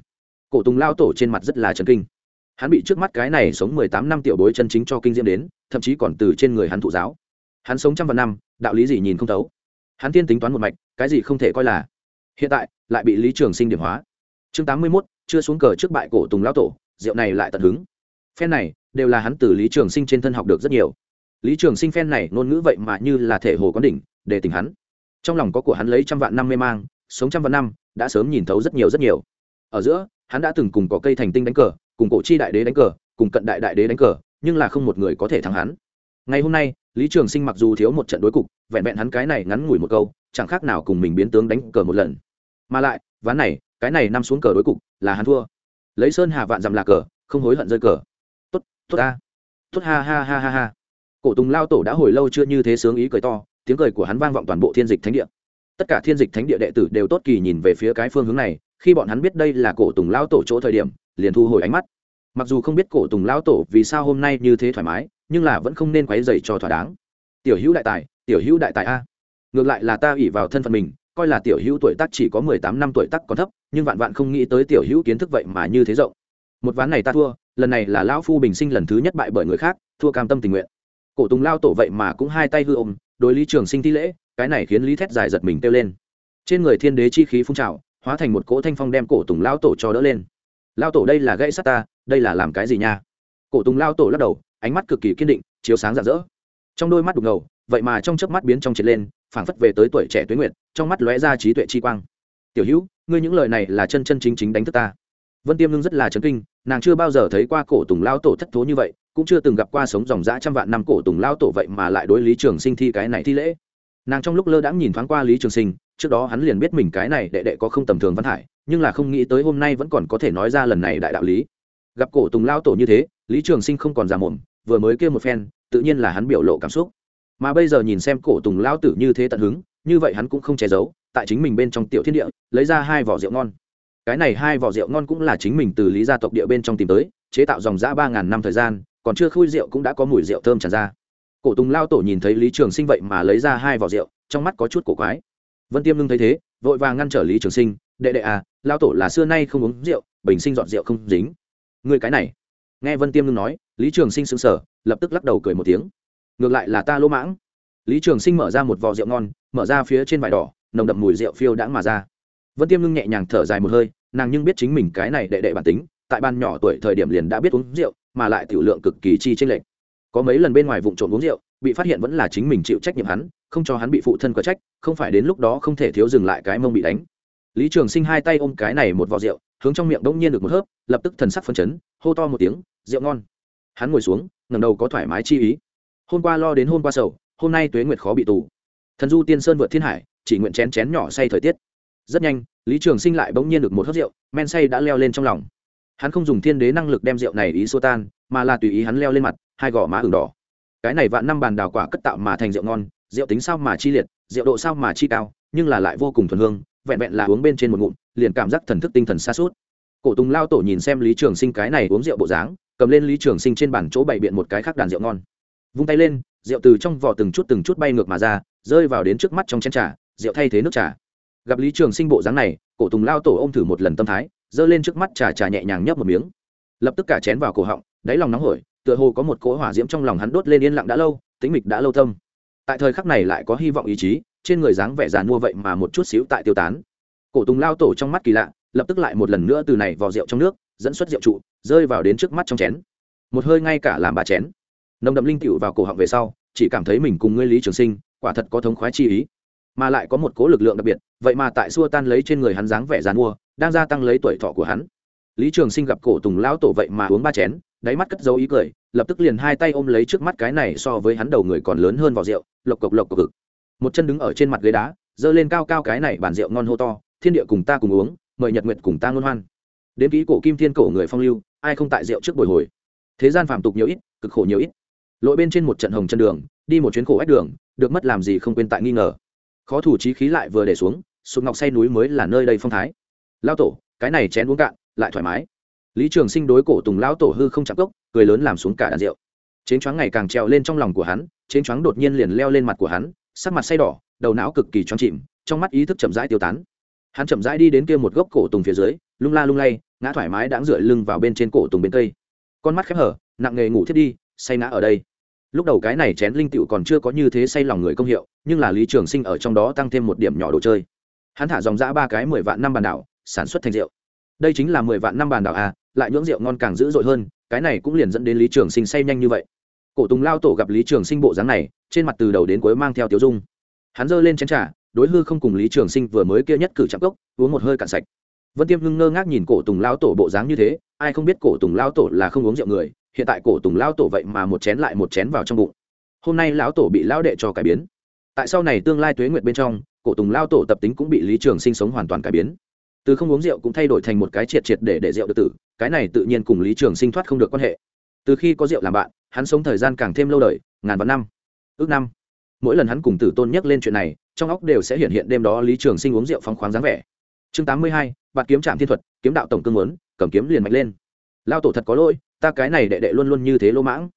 Cổ tùng lao tổ trên mặt rất là trần kinh. Hắn bị trước mắt cái này sống mười tám năm tiểu bối chân chính cho kinh diễm đến, thậm chí còn từ trên người hắn thụ giáo. Hắn sống trăm vạn năm, đạo lý gì nhìn không thấu. Hắn tiên tính toán một mạch, cái gì không thể coi là. Hiện tại, lại bị lý trường sinh điểm hóa. Chương tám mươi mốt, chưa xuống cờ trước bại cổ tùng lao tổ, rượu này lại tận hứng. Phen này, đều là hắn từ lý trường sinh trên thân học được rất nhiều. Lý trường sinh phen này ngôn ngữ vậy mà như là thể hồ quán đỉnh, để tình hắn trong lòng có của hắn lấy trăm vạn năm mê mang, sống trăm vạn năm, đã sớm nhìn thấu rất nhiều rất nhiều. Ở giữa, hắn đã từng cùng có cây thành tinh đánh cờ, cùng cổ chi đại đế đánh cờ, cùng cận đại đại đế đánh cờ, nhưng là không một người có thể thắng hắn. Ngày hôm nay, lý trường sinh mặc dù thiếu một trận đối cục, vẹn vẹn hắn cái này ngắn ngủi một câu, chẳng khác nào cùng mình biến tướng đánh cờ một lần. Mà lại, ván này, cái này năm xuống cờ đối cục, là hắn thua. Lấy sơn hà vạn dằm là cờ, không hối hận rơi cờ. Tốt tốt ta. Tốt, ha ha ha ha ha. Cổ tùng lao tổ đã hồi lâu chưa như thế sướng ý cười to tiếng cười của hắn vang vọng toàn bộ thiên dịch thánh địa. Tất cả thiên dịch thánh địa đệ tử đều tốt kỳ nhìn về phía cái phương hướng này, khi bọn hắn biết đây là cổ tùng lao tổ chỗ thời điểm, liền thu hồi ánh mắt. Mặc dù không biết cổ tùng lao tổ vì sao hôm nay như thế thoải mái, nhưng là vẫn không nên quấy dày cho thỏa đáng. Tiểu hữu đại tài, tiểu hữu đại tài a. Ngược lại là ta ủy vào thân phận mình, coi là tiểu hữu tuổi tác chỉ có mười tám năm tuổi tác còn thấp, nhưng vạn vạn không nghĩ tới tiểu hữu kiến thức vậy mà như thế rộng. Một ván này ta thua, lần này là lão phu bình sinh lần thứ nhất bại bởi người khác, thua cam tâm tình nguyện. Cổ tùng lao tổ vậy mà cũng hai tay hư ôm đối lý trường sinh thi lễ, cái này khiến lý thét dài giật mình kêu lên. Trên người thiên đế chi khí phun trào, hóa thành một cỗ thanh phong đem cổ tùng lao tổ cho đỡ lên. Lao tổ đây là gãy sắt ta, đây là làm cái gì nha? Cổ tùng lao tổ lắc đầu, ánh mắt cực kỳ kiên định, chiếu sáng rạng rỡ. Trong đôi mắt đục ngầu, vậy mà trong chớp mắt biến trong triệt lên, phảng phất về tới tuổi trẻ tuế nguyệt, trong mắt lóe ra trí tuệ chi quang. Tiểu hữu, ngươi những lời này là chân chân chính chính đánh thức ta. Vân tiêm ngưng rất là chấn kinh, nàng chưa bao giờ thấy qua cổ tùng lao tổ thất thố như vậy cũng chưa từng gặp qua sống dòng dã trăm vạn năm cổ tùng lao tổ vậy mà lại đối lý trường sinh thi cái này thi lễ. Nàng trong lúc lơ đãng nhìn thoáng qua lý trường sinh, trước đó hắn liền biết mình cái này đệ đệ có không tầm thường văn hải, nhưng là không nghĩ tới hôm nay vẫn còn có thể nói ra lần này đại đạo lý. Gặp cổ tùng lao tổ như thế, lý trường sinh không còn già mồm, vừa mới kêu một phen, tự nhiên là hắn biểu lộ cảm xúc. Mà bây giờ nhìn xem cổ tùng lao tử như thế tận hứng, như vậy hắn cũng không che giấu, tại chính mình bên trong tiểu thiên địa, lấy ra hai vỏ rượu ngon. Cái này hai vỏ rượu ngon cũng là chính mình từ lý gia tộc địa bên trong tìm tới, chế tạo dòng giã ba ngàn năm thời gian còn chưa khui rượu cũng đã có mùi rượu thơm tràn ra. Cổ tùng lao tổ nhìn thấy lý trường sinh vậy mà lấy ra hai vỏ rượu, trong mắt có chút cổ quái. Vân tiêm ngưng thấy thế, vội vàng ngăn trở lý trường sinh, đệ đệ à lao tổ là xưa nay không uống rượu, bình sinh dọn rượu không dính. Người cái này. Nghe vân tiêm ngưng nói, lý trường sinh sững sờ, lập tức lắc đầu cười một tiếng. Ngược lại là ta lỗ mãng. Lý trường sinh mở ra một vò rượu ngon, mở ra phía trên vải đỏ, nồng đậm mùi rượu phiêu đãng mà ra. Vân tiêm ngưng nhẹ nhàng thở dài một hơi, nàng nhưng biết chính mình cái này đệ đệ bản tính, tại ban nhỏ tuổi thời điểm liền đã biết uống rượu mà lại tiểu lượng cực kỳ chi trên lệch. Có mấy lần bên ngoài vụng trộm uống rượu, bị phát hiện vẫn là chính mình chịu trách nhiệm hắn, không cho hắn bị phụ thân có trách, không phải đến lúc đó không thể thiếu dừng lại cái mông bị đánh. Lý trường sinh hai tay ôm cái này một vò rượu, hướng trong miệng đống nhiên được một hớp, lập tức thần sắc phấn chấn, hô to một tiếng, rượu ngon. Hắn ngồi xuống, ngẩng đầu có thoải mái chi ý. Hôm qua lo đến hôm qua sầu, hôm nay tuế nguyệt khó bị tù. Thần du tiên sơn vượt thiên hải, chỉ nguyện chén chén nhỏ say thời tiết. Rất nhanh, lý trường sinh lại bỗng nhiên được một hớp rượu, men say đã leo lên trong lòng hắn không dùng thiên đế năng lực đem rượu này ý xô tan, mà là tùy ý hắn leo lên mặt, hai gò má ửng đỏ. Cái này vạn năm bàn đào quả cất tạo mà thành rượu ngon, rượu tính sao mà chi liệt, rượu độ sao mà chi cao, nhưng là lại vô cùng thuần hương, vẹn vẹn là uống bên trên một ngụm, liền cảm giác thần thức tinh thần xa suốt cổ tùng lao tổ nhìn xem lý trường sinh cái này uống rượu bộ dáng, cầm lên lý trường sinh trên bàn chỗ bày biện một cái khác đàn rượu ngon. Vung tay lên, rượu từ trong vỏ từng chút từng chút bay ngược mà ra, rơi vào đến trước mắt trong chén trà, rượu thay thế nước trà. Gặp lý trường sinh bộ dáng này, cổ tùng lao tổ ô m thử một lần tâm thái giơ lên trước mắt trà trà nhẹ nhàng nhấp một miếng. Lập tức cả chén vào cổ họng, đáy lòng nóng hổi, tựa hồ có một cỗ hỏa diễm trong lòng hắn đốt lên yên lặng đã lâu tính mịch đã lâu thâm. Tại thời khắc này lại có hy vọng ý chí, trên người dáng vẻ dàn mua vậy mà một chút xíu tại tiêu tán. Cổ tùng lao tổ trong mắt kỳ lạ, lập tức lại một lần nữa từ này vào rượu trong nước, dẫn xuất rượu trụ, rơi vào đến trước mắt trong chén. Một hơi ngay cả làm bà chén. Nồng đậm linh tựu vào cổ họng về sau, chỉ cảm thấy mình cùng ngươi lý trường sinh, quả thật có thống khoái chi ý. Mà lại có một cố lực lượng đặc biệt, vậy mà tại xua tan lấy trên người hắn dáng vẻ dàn mua đang gia tăng lấy tuổi thọ của hắn. Lý trường sinh gặp cổ tùng lão tổ vậy mà uống ba chén, đáy mắt cất dấu ý cười, lập tức liền hai tay ôm lấy trước mắt cái này so với hắn đầu người còn lớn hơn vào rượu, lộc cộc lộc cộc cực. Một chân đứng ở trên mặt ghế đá, giơ lên cao cao cái này bàn rượu ngon hô to, thiên địa cùng ta cùng uống, mời nhật nguyệt cùng ta ngôn hoan. Đến ký cổ kim thiên cổ người phong lưu, ai không tại rượu trước bồi hồi. Thế gian phàm tục nhiều ít, cực khổ nhiều ít. Lội bên trên một trận hồng chân đường, đi một chuyến khổ ách đường, được mất làm gì không quên tại nghi ngờ. Khó thủ trí khí lại vừa để xuống, sụp ngọc say núi mới là nơi đây phong thái lao tổ, cái này chén uống cạn, lại thoải mái. Lý trường sinh đối cổ tùng lão tổ hư không chạm cốc, cười lớn làm xuống cả đàn rượu. Chén choáng ngày càng trèo lên trong lòng của hắn, chén choáng đột nhiên liền leo lên mặt của hắn, sắc mặt say đỏ, đầu não cực kỳ choáng chìm, trong mắt ý thức chậm rãi tiêu tán. Hắn chậm rãi đi đến kia một gốc cổ tùng phía dưới, lung la lung lay, ngã thoải mái đã dựa lưng vào bên trên cổ tùng bên cây. Con mắt khép hở, nặng nghề ngủ thiết đi, say ngã ở đây. Lúc đầu cái này chén linh tựu còn chưa có như thế say lòng người công hiệu, nhưng là lý trường sinh ở trong đó tăng thêm một điểm nhỏ đồ chơi. Hắn thả dòng giã ba cái mười vạn năm bàn đảo sản xuất thành rượu. Đây chính là mười vạn năm bàn đảo a, lại nhưỡng rượu ngon càng dữ dội hơn, cái này cũng liền dẫn đến lý trường sinh say nhanh như vậy. Cổ tùng lao tổ gặp lý trường sinh bộ dáng này, trên mặt từ đầu đến cuối mang theo tiếu dung. Hắn giơ lên chén t r à đối hư không cùng lý trường sinh vừa mới kia nhất cử chạm cốc, uống một hơi cạn sạch. Vân tiêm ngưng ngơ ngác nhìn cổ tùng lao tổ bộ dáng như thế, ai không biết cổ tùng lao tổ là không uống rượu người, hiện tại cổ tùng lao tổ vậy mà một chén lại một chén vào trong bụng. Hôm nay lão tổ bị lão đệ cho cải biến. Tại sau này tương lai tuế nguyệt bên trong, cổ tùng lao tổ tập tính cũng bị lý trường sinh sống hoàn toàn cải biến từ không uống rượu cũng thay đổi thành một cái triệt triệt để để rượu được tử, cái này tự nhiên cùng lý trường sinh thoát không được quan hệ. Từ khi có rượu làm bạn, hắn sống thời gian càng thêm lâu đời, ngàn vạn năm, ước năm. Mỗi lần hắn cùng tử tôn nhắc lên chuyện này, trong óc đều sẽ hiện hiện đêm đó lý trường sinh uống rượu phóng khoáng dáng vẻ. Chương tám mươi hai bạt kiếm trạm thiên thuật, kiếm đạo tổng cương muốn, cầm kiếm liền mạnh lên. Lao tổ thật có lỗi, ta cái này đệ đệ luôn luôn như thế lô mãng.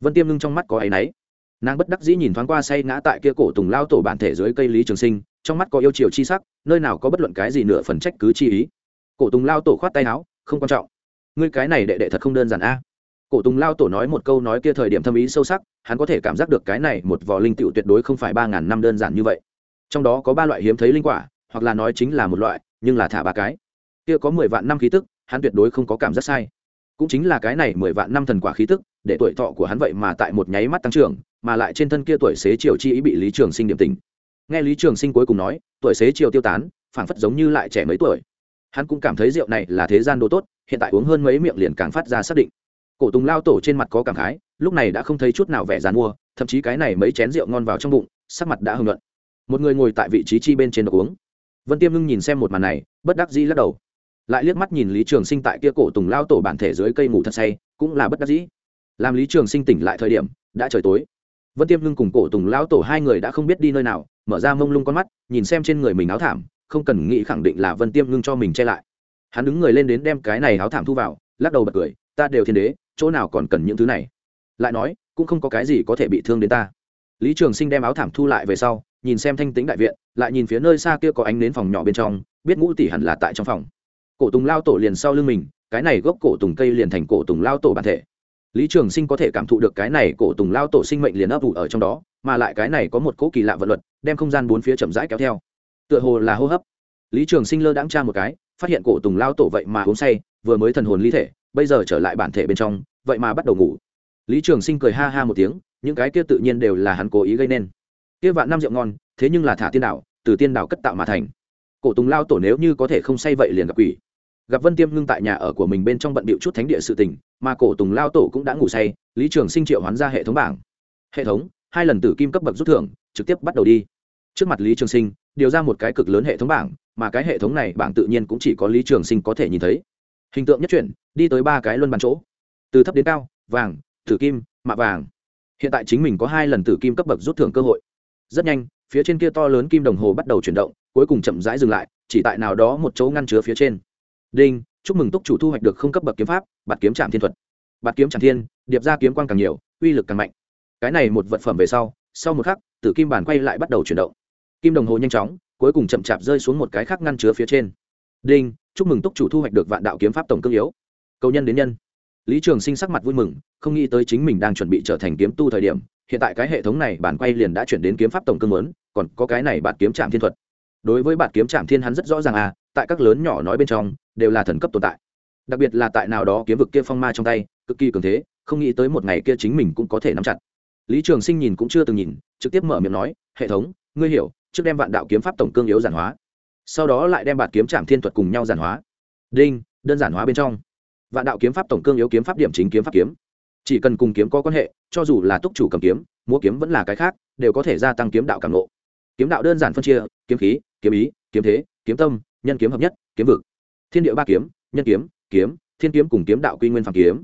Vân tiêm ngưng trong mắt có áy náy. Nàng bất đắc dĩ nhìn thoáng qua say ngã tại kia cổ tùng lao tổ bản thể dưới cây lý trường sinh trong mắt có yêu chiều chi sắc, nơi nào có bất luận cái gì nửa phần trách cứ chi ý. Cổ tùng lao tổ khoát tay áo, không quan trọng. Ngươi cái này đệ đệ thật không đơn giản a. Cổ tùng lao tổ nói một câu nói kia thời điểm thâm ý sâu sắc, hắn có thể cảm giác được cái này một vò linh tựu tuyệt đối không phải ba ngàn năm đơn giản như vậy. Trong đó có ba loại hiếm thấy linh quả, hoặc là nói chính là một loại, nhưng là thả ba cái. Kia có mười vạn năm khí tức, hắn tuyệt đối không có cảm giác sai. Cũng chính là cái này mười vạn năm thần quả khí tức, để tuổi thọ của hắn vậy mà tại một nháy mắt tăng trưởng, mà lại trên thân kia tuổi xế chiều chi ý bị lý trường sinh điểm tình nghe lý trường sinh cuối cùng nói, tuổi xế chiều tiêu tán, phảng phất giống như lại trẻ mấy tuổi. Hắn cũng cảm thấy rượu này là thế gian đồ tốt, hiện tại uống hơn mấy miệng liền càng phát ra xác định. Cổ tùng lao tổ trên mặt có cảm khái, lúc này đã không thấy chút nào vẻ dàn mua thậm chí cái này mấy chén rượu ngon vào trong bụng, sắc mặt đã hưng luận một người ngồi tại vị trí chi bên trên đồ uống. Vân tiêm ngưng nhìn xem một màn này, bất đắc dĩ lắc đầu. Lại liếc mắt nhìn lý trường sinh tại kia cổ tùng lao tổ bản thể dưới cây ngủ thật say, cũng là bất đắc dĩ. Làm lý trường sinh tỉnh lại thời điểm, đã trời tối. Vân tiêm ngưng cùng cổ tùng lao tổ hai người đã không biết đi nơi nào mở ra mông lung con mắt, nhìn xem trên người mình áo thảm, không cần nghĩ khẳng định là vân tiêm ngưng cho mình che lại. Hắn đứng người lên đến đem cái này áo thảm thu vào, lắc đầu bật cười, ta đều thiên đế, chỗ nào còn cần những thứ này? Lại nói, cũng không có cái gì có thể bị thương đến ta. Lý trường sinh đem áo thảm thu lại về sau, nhìn xem thanh tính đại viện, lại nhìn phía nơi xa kia có ánh nến phòng nhỏ bên trong, biết ngũ tỷ hẳn là tại trong phòng. Cổ tùng lao tổ liền sau lưng mình, cái này gốc cổ tùng cây liền thành cổ tùng lao tổ bản thể. Lý trường sinh có thể cảm thụ được cái này cổ tùng lao tổ sinh mệnh liền ấp ủ ở trong đó, mà lại cái này có một cỗ kỳ lạ vật luật đem không gian bốn phía chậm rãi kéo theo. Tựa hồ là hô hấp. Lý trường sinh lơ đãng tra một cái, phát hiện cổ tùng lao tổ vậy mà uống say, vừa mới thần hồn ly thể, bây giờ trở lại bản thể bên trong, vậy mà bắt đầu ngủ. Lý trường sinh cười ha ha một tiếng, những cái kia tự nhiên đều là hắn cố ý gây nên. Kia vạn năm rượu ngon, thế nhưng là thả tiên đạo, từ tiên đạo cất tạo mà thành. Cổ tùng lao tổ nếu như có thể không say vậy liền gặp quỷ. Gặp vân tiêm ngưng tại nhà ở của mình bên trong bận bịu chút thánh địa sự tình, mà cổ tùng lao tổ cũng đã ngủ say, lý trường sinh triệu hoán ra hệ thống bảng. Hệ thống, hai lần tử kim cấp bậc rút thưởng, trực tiếp bắt đầu đi trước mặt lý trường sinh, điều ra một cái cực lớn hệ thống bảng, mà cái hệ thống này bảng tự nhiên cũng chỉ có lý trường sinh có thể nhìn thấy. Hình tượng nhất chuyển, đi tới ba cái luân bàn chỗ. Từ thấp đến cao, vàng, tử kim, mạ vàng. Hiện tại chính mình có hai lần tử kim cấp bậc rút thưởng cơ hội. Rất nhanh, phía trên kia to lớn kim đồng hồ bắt đầu chuyển động, cuối cùng chậm rãi dừng lại, chỉ tại nào đó một chỗ ngăn chứa phía trên. Đinh, chúc mừng túc chủ thu hoạch được không cấp bậc kiếm pháp, bạt kiếm trạm thiên thuật. Bạt kiếm trạm thiên, điệp ra kiếm quang càng nhiều, uy lực càng mạnh. Cái này một vật phẩm về sau sau một khắc, tử kim bản quay lại bắt đầu chuyển động kim đồng hồ nhanh chóng, cuối cùng chậm chạp rơi xuống một cái khác ngăn chứa phía trên. Đinh, chúc mừng túc chủ thu hoạch được vạn đạo kiếm pháp tổng cương yếu. Cầu nhân đến nhân. Lý trường sinh sắc mặt vui mừng, không nghĩ tới chính mình đang chuẩn bị trở thành kiếm tu thời điểm, hiện tại cái hệ thống này bản quay liền đã chuyển đến kiếm pháp tổng cương lớn còn có cái này bạt kiếm trạm thiên thuật. Đối với bạt kiếm trạm thiên hắn rất rõ ràng à tại các lớn nhỏ nói bên trong, đều là thần cấp tồn tại. Đặc biệt là tại nào đó kiếm vực kia phong ma trong tay, cực kỳ cường thế, không nghĩ tới một ngày kia chính mình cũng có thể nắm chặt. Lý trường sinh nhìn cũng chưa từng nhìn, trực tiếp mở miệng nói, hệ thống, ngươi hiểu trước đem vạn đạo kiếm pháp tổng cương yếu giản hóa. Sau đó lại đem bạt kiếm trạm thiên thuật cùng nhau giản hóa. Đinh đơn giản hóa bên trong. Vạn đạo kiếm pháp tổng cương yếu kiếm pháp điểm chính kiếm pháp kiếm. Chỉ cần cùng kiếm có quan hệ cho dù là túc chủ cầm kiếm múa kiếm vẫn là cái khác đều có thể gia tăng kiếm đạo cảm lộ, kiếm đạo đơn giản phân chia kiếm khí kiếm ý kiếm thế kiếm tâm nhân kiếm hợp nhất kiếm vực. Thiên địa ba kiếm nhân kiếm kiếm thiên kiếm cùng kiếm đạo quy nguyên phàm kiếm.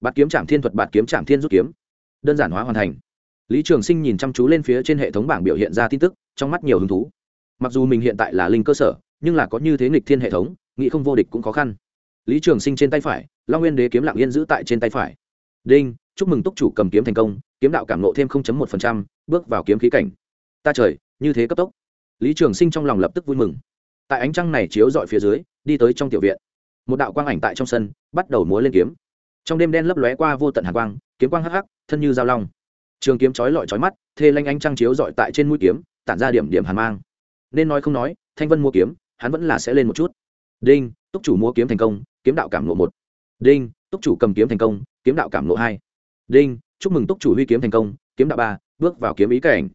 Bạt kiếm trạm thiên thuật bạt kiếm trạm thiên rút kiếm. Đơn giản hóa hoàn thành. Lý trường sinh nhìn chăm chú lên phía trên hệ thống bảng biểu hiện ra tin tức trong mắt nhiều hứng thú. Mặc dù mình hiện tại là linh cơ sở, nhưng là có như thế nghịch thiên hệ thống, nghĩ không vô địch cũng khó khăn. Lý trường sinh trên tay phải, long nguyên đế kiếm lặng yên giữ tại trên tay phải. Đinh, chúc mừng túc chủ cầm kiếm thành công, kiếm đạo cảm nộ thêm một bước vào kiếm khí cảnh. Ta trời, như thế cấp tốc. Lý trường sinh trong lòng lập tức vui mừng. Tại ánh trăng này chiếu dọi phía dưới, đi tới trong tiểu viện. Một đạo quang ảnh tại trong sân, bắt đầu múa lên kiếm. Trong đêm đen lấp lóe qua vô tận hàn quang, kiếm quang hắc hắc, thân như dao long. Trường kiếm chói lọi chói mắt, thê lanh ánh trăng chiếu dọi tại trên mũi kiếm tản ra điểm điểm hàn mang. Nên nói không nói, thanh vân mua kiếm, hắn vẫn là sẽ lên một chút. Đinh, túc chủ mua kiếm thành công, kiếm đạo cảm lộ một. Đinh, túc chủ cầm kiếm thành công, kiếm đạo cảm lộ hai. Đinh, chúc mừng túc chủ huy kiếm thành công, kiếm đạo ba, bước vào kiếm ý cảnh.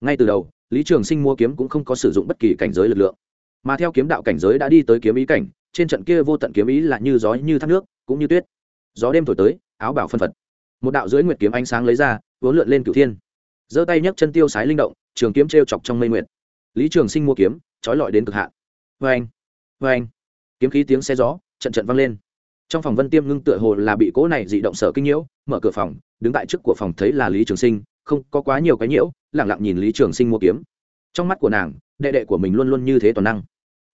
Ngay từ đầu, lý trường sinh mua kiếm cũng không có sử dụng bất kỳ cảnh giới lực lượng. Mà theo kiếm đạo cảnh giới đã đi tới kiếm ý cảnh, trên trận kia vô tận kiếm ý là như gió như thác nước, cũng như tuyết. Gió đêm thổi tới, áo bảo phân phật. Một đạo dưới nguyệt kiếm ánh sáng lấy ra, vốn lượn lên cửu thiên. Giơ tay nhấc chân tiêu sái linh động trường kiếm t chọc trong mây nguyệt. Lý trường sinh mua kiếm, trói lọi đến cực hạn. Vê anh vê anh kiếm khí tiếng xe gió, trận trận vang lên. Trong phòng vân tiêm ngưng tựa hồ là bị cỗ này dị động sở kinh nhiễu, mở cửa phòng, đứng tại trước của phòng thấy là lý trường sinh, không có quá nhiều cái nhiễu lẳng lặng nhìn lý trường sinh mua kiếm. Trong mắt của nàng, đệ đệ của mình luôn luôn như thế toàn năng.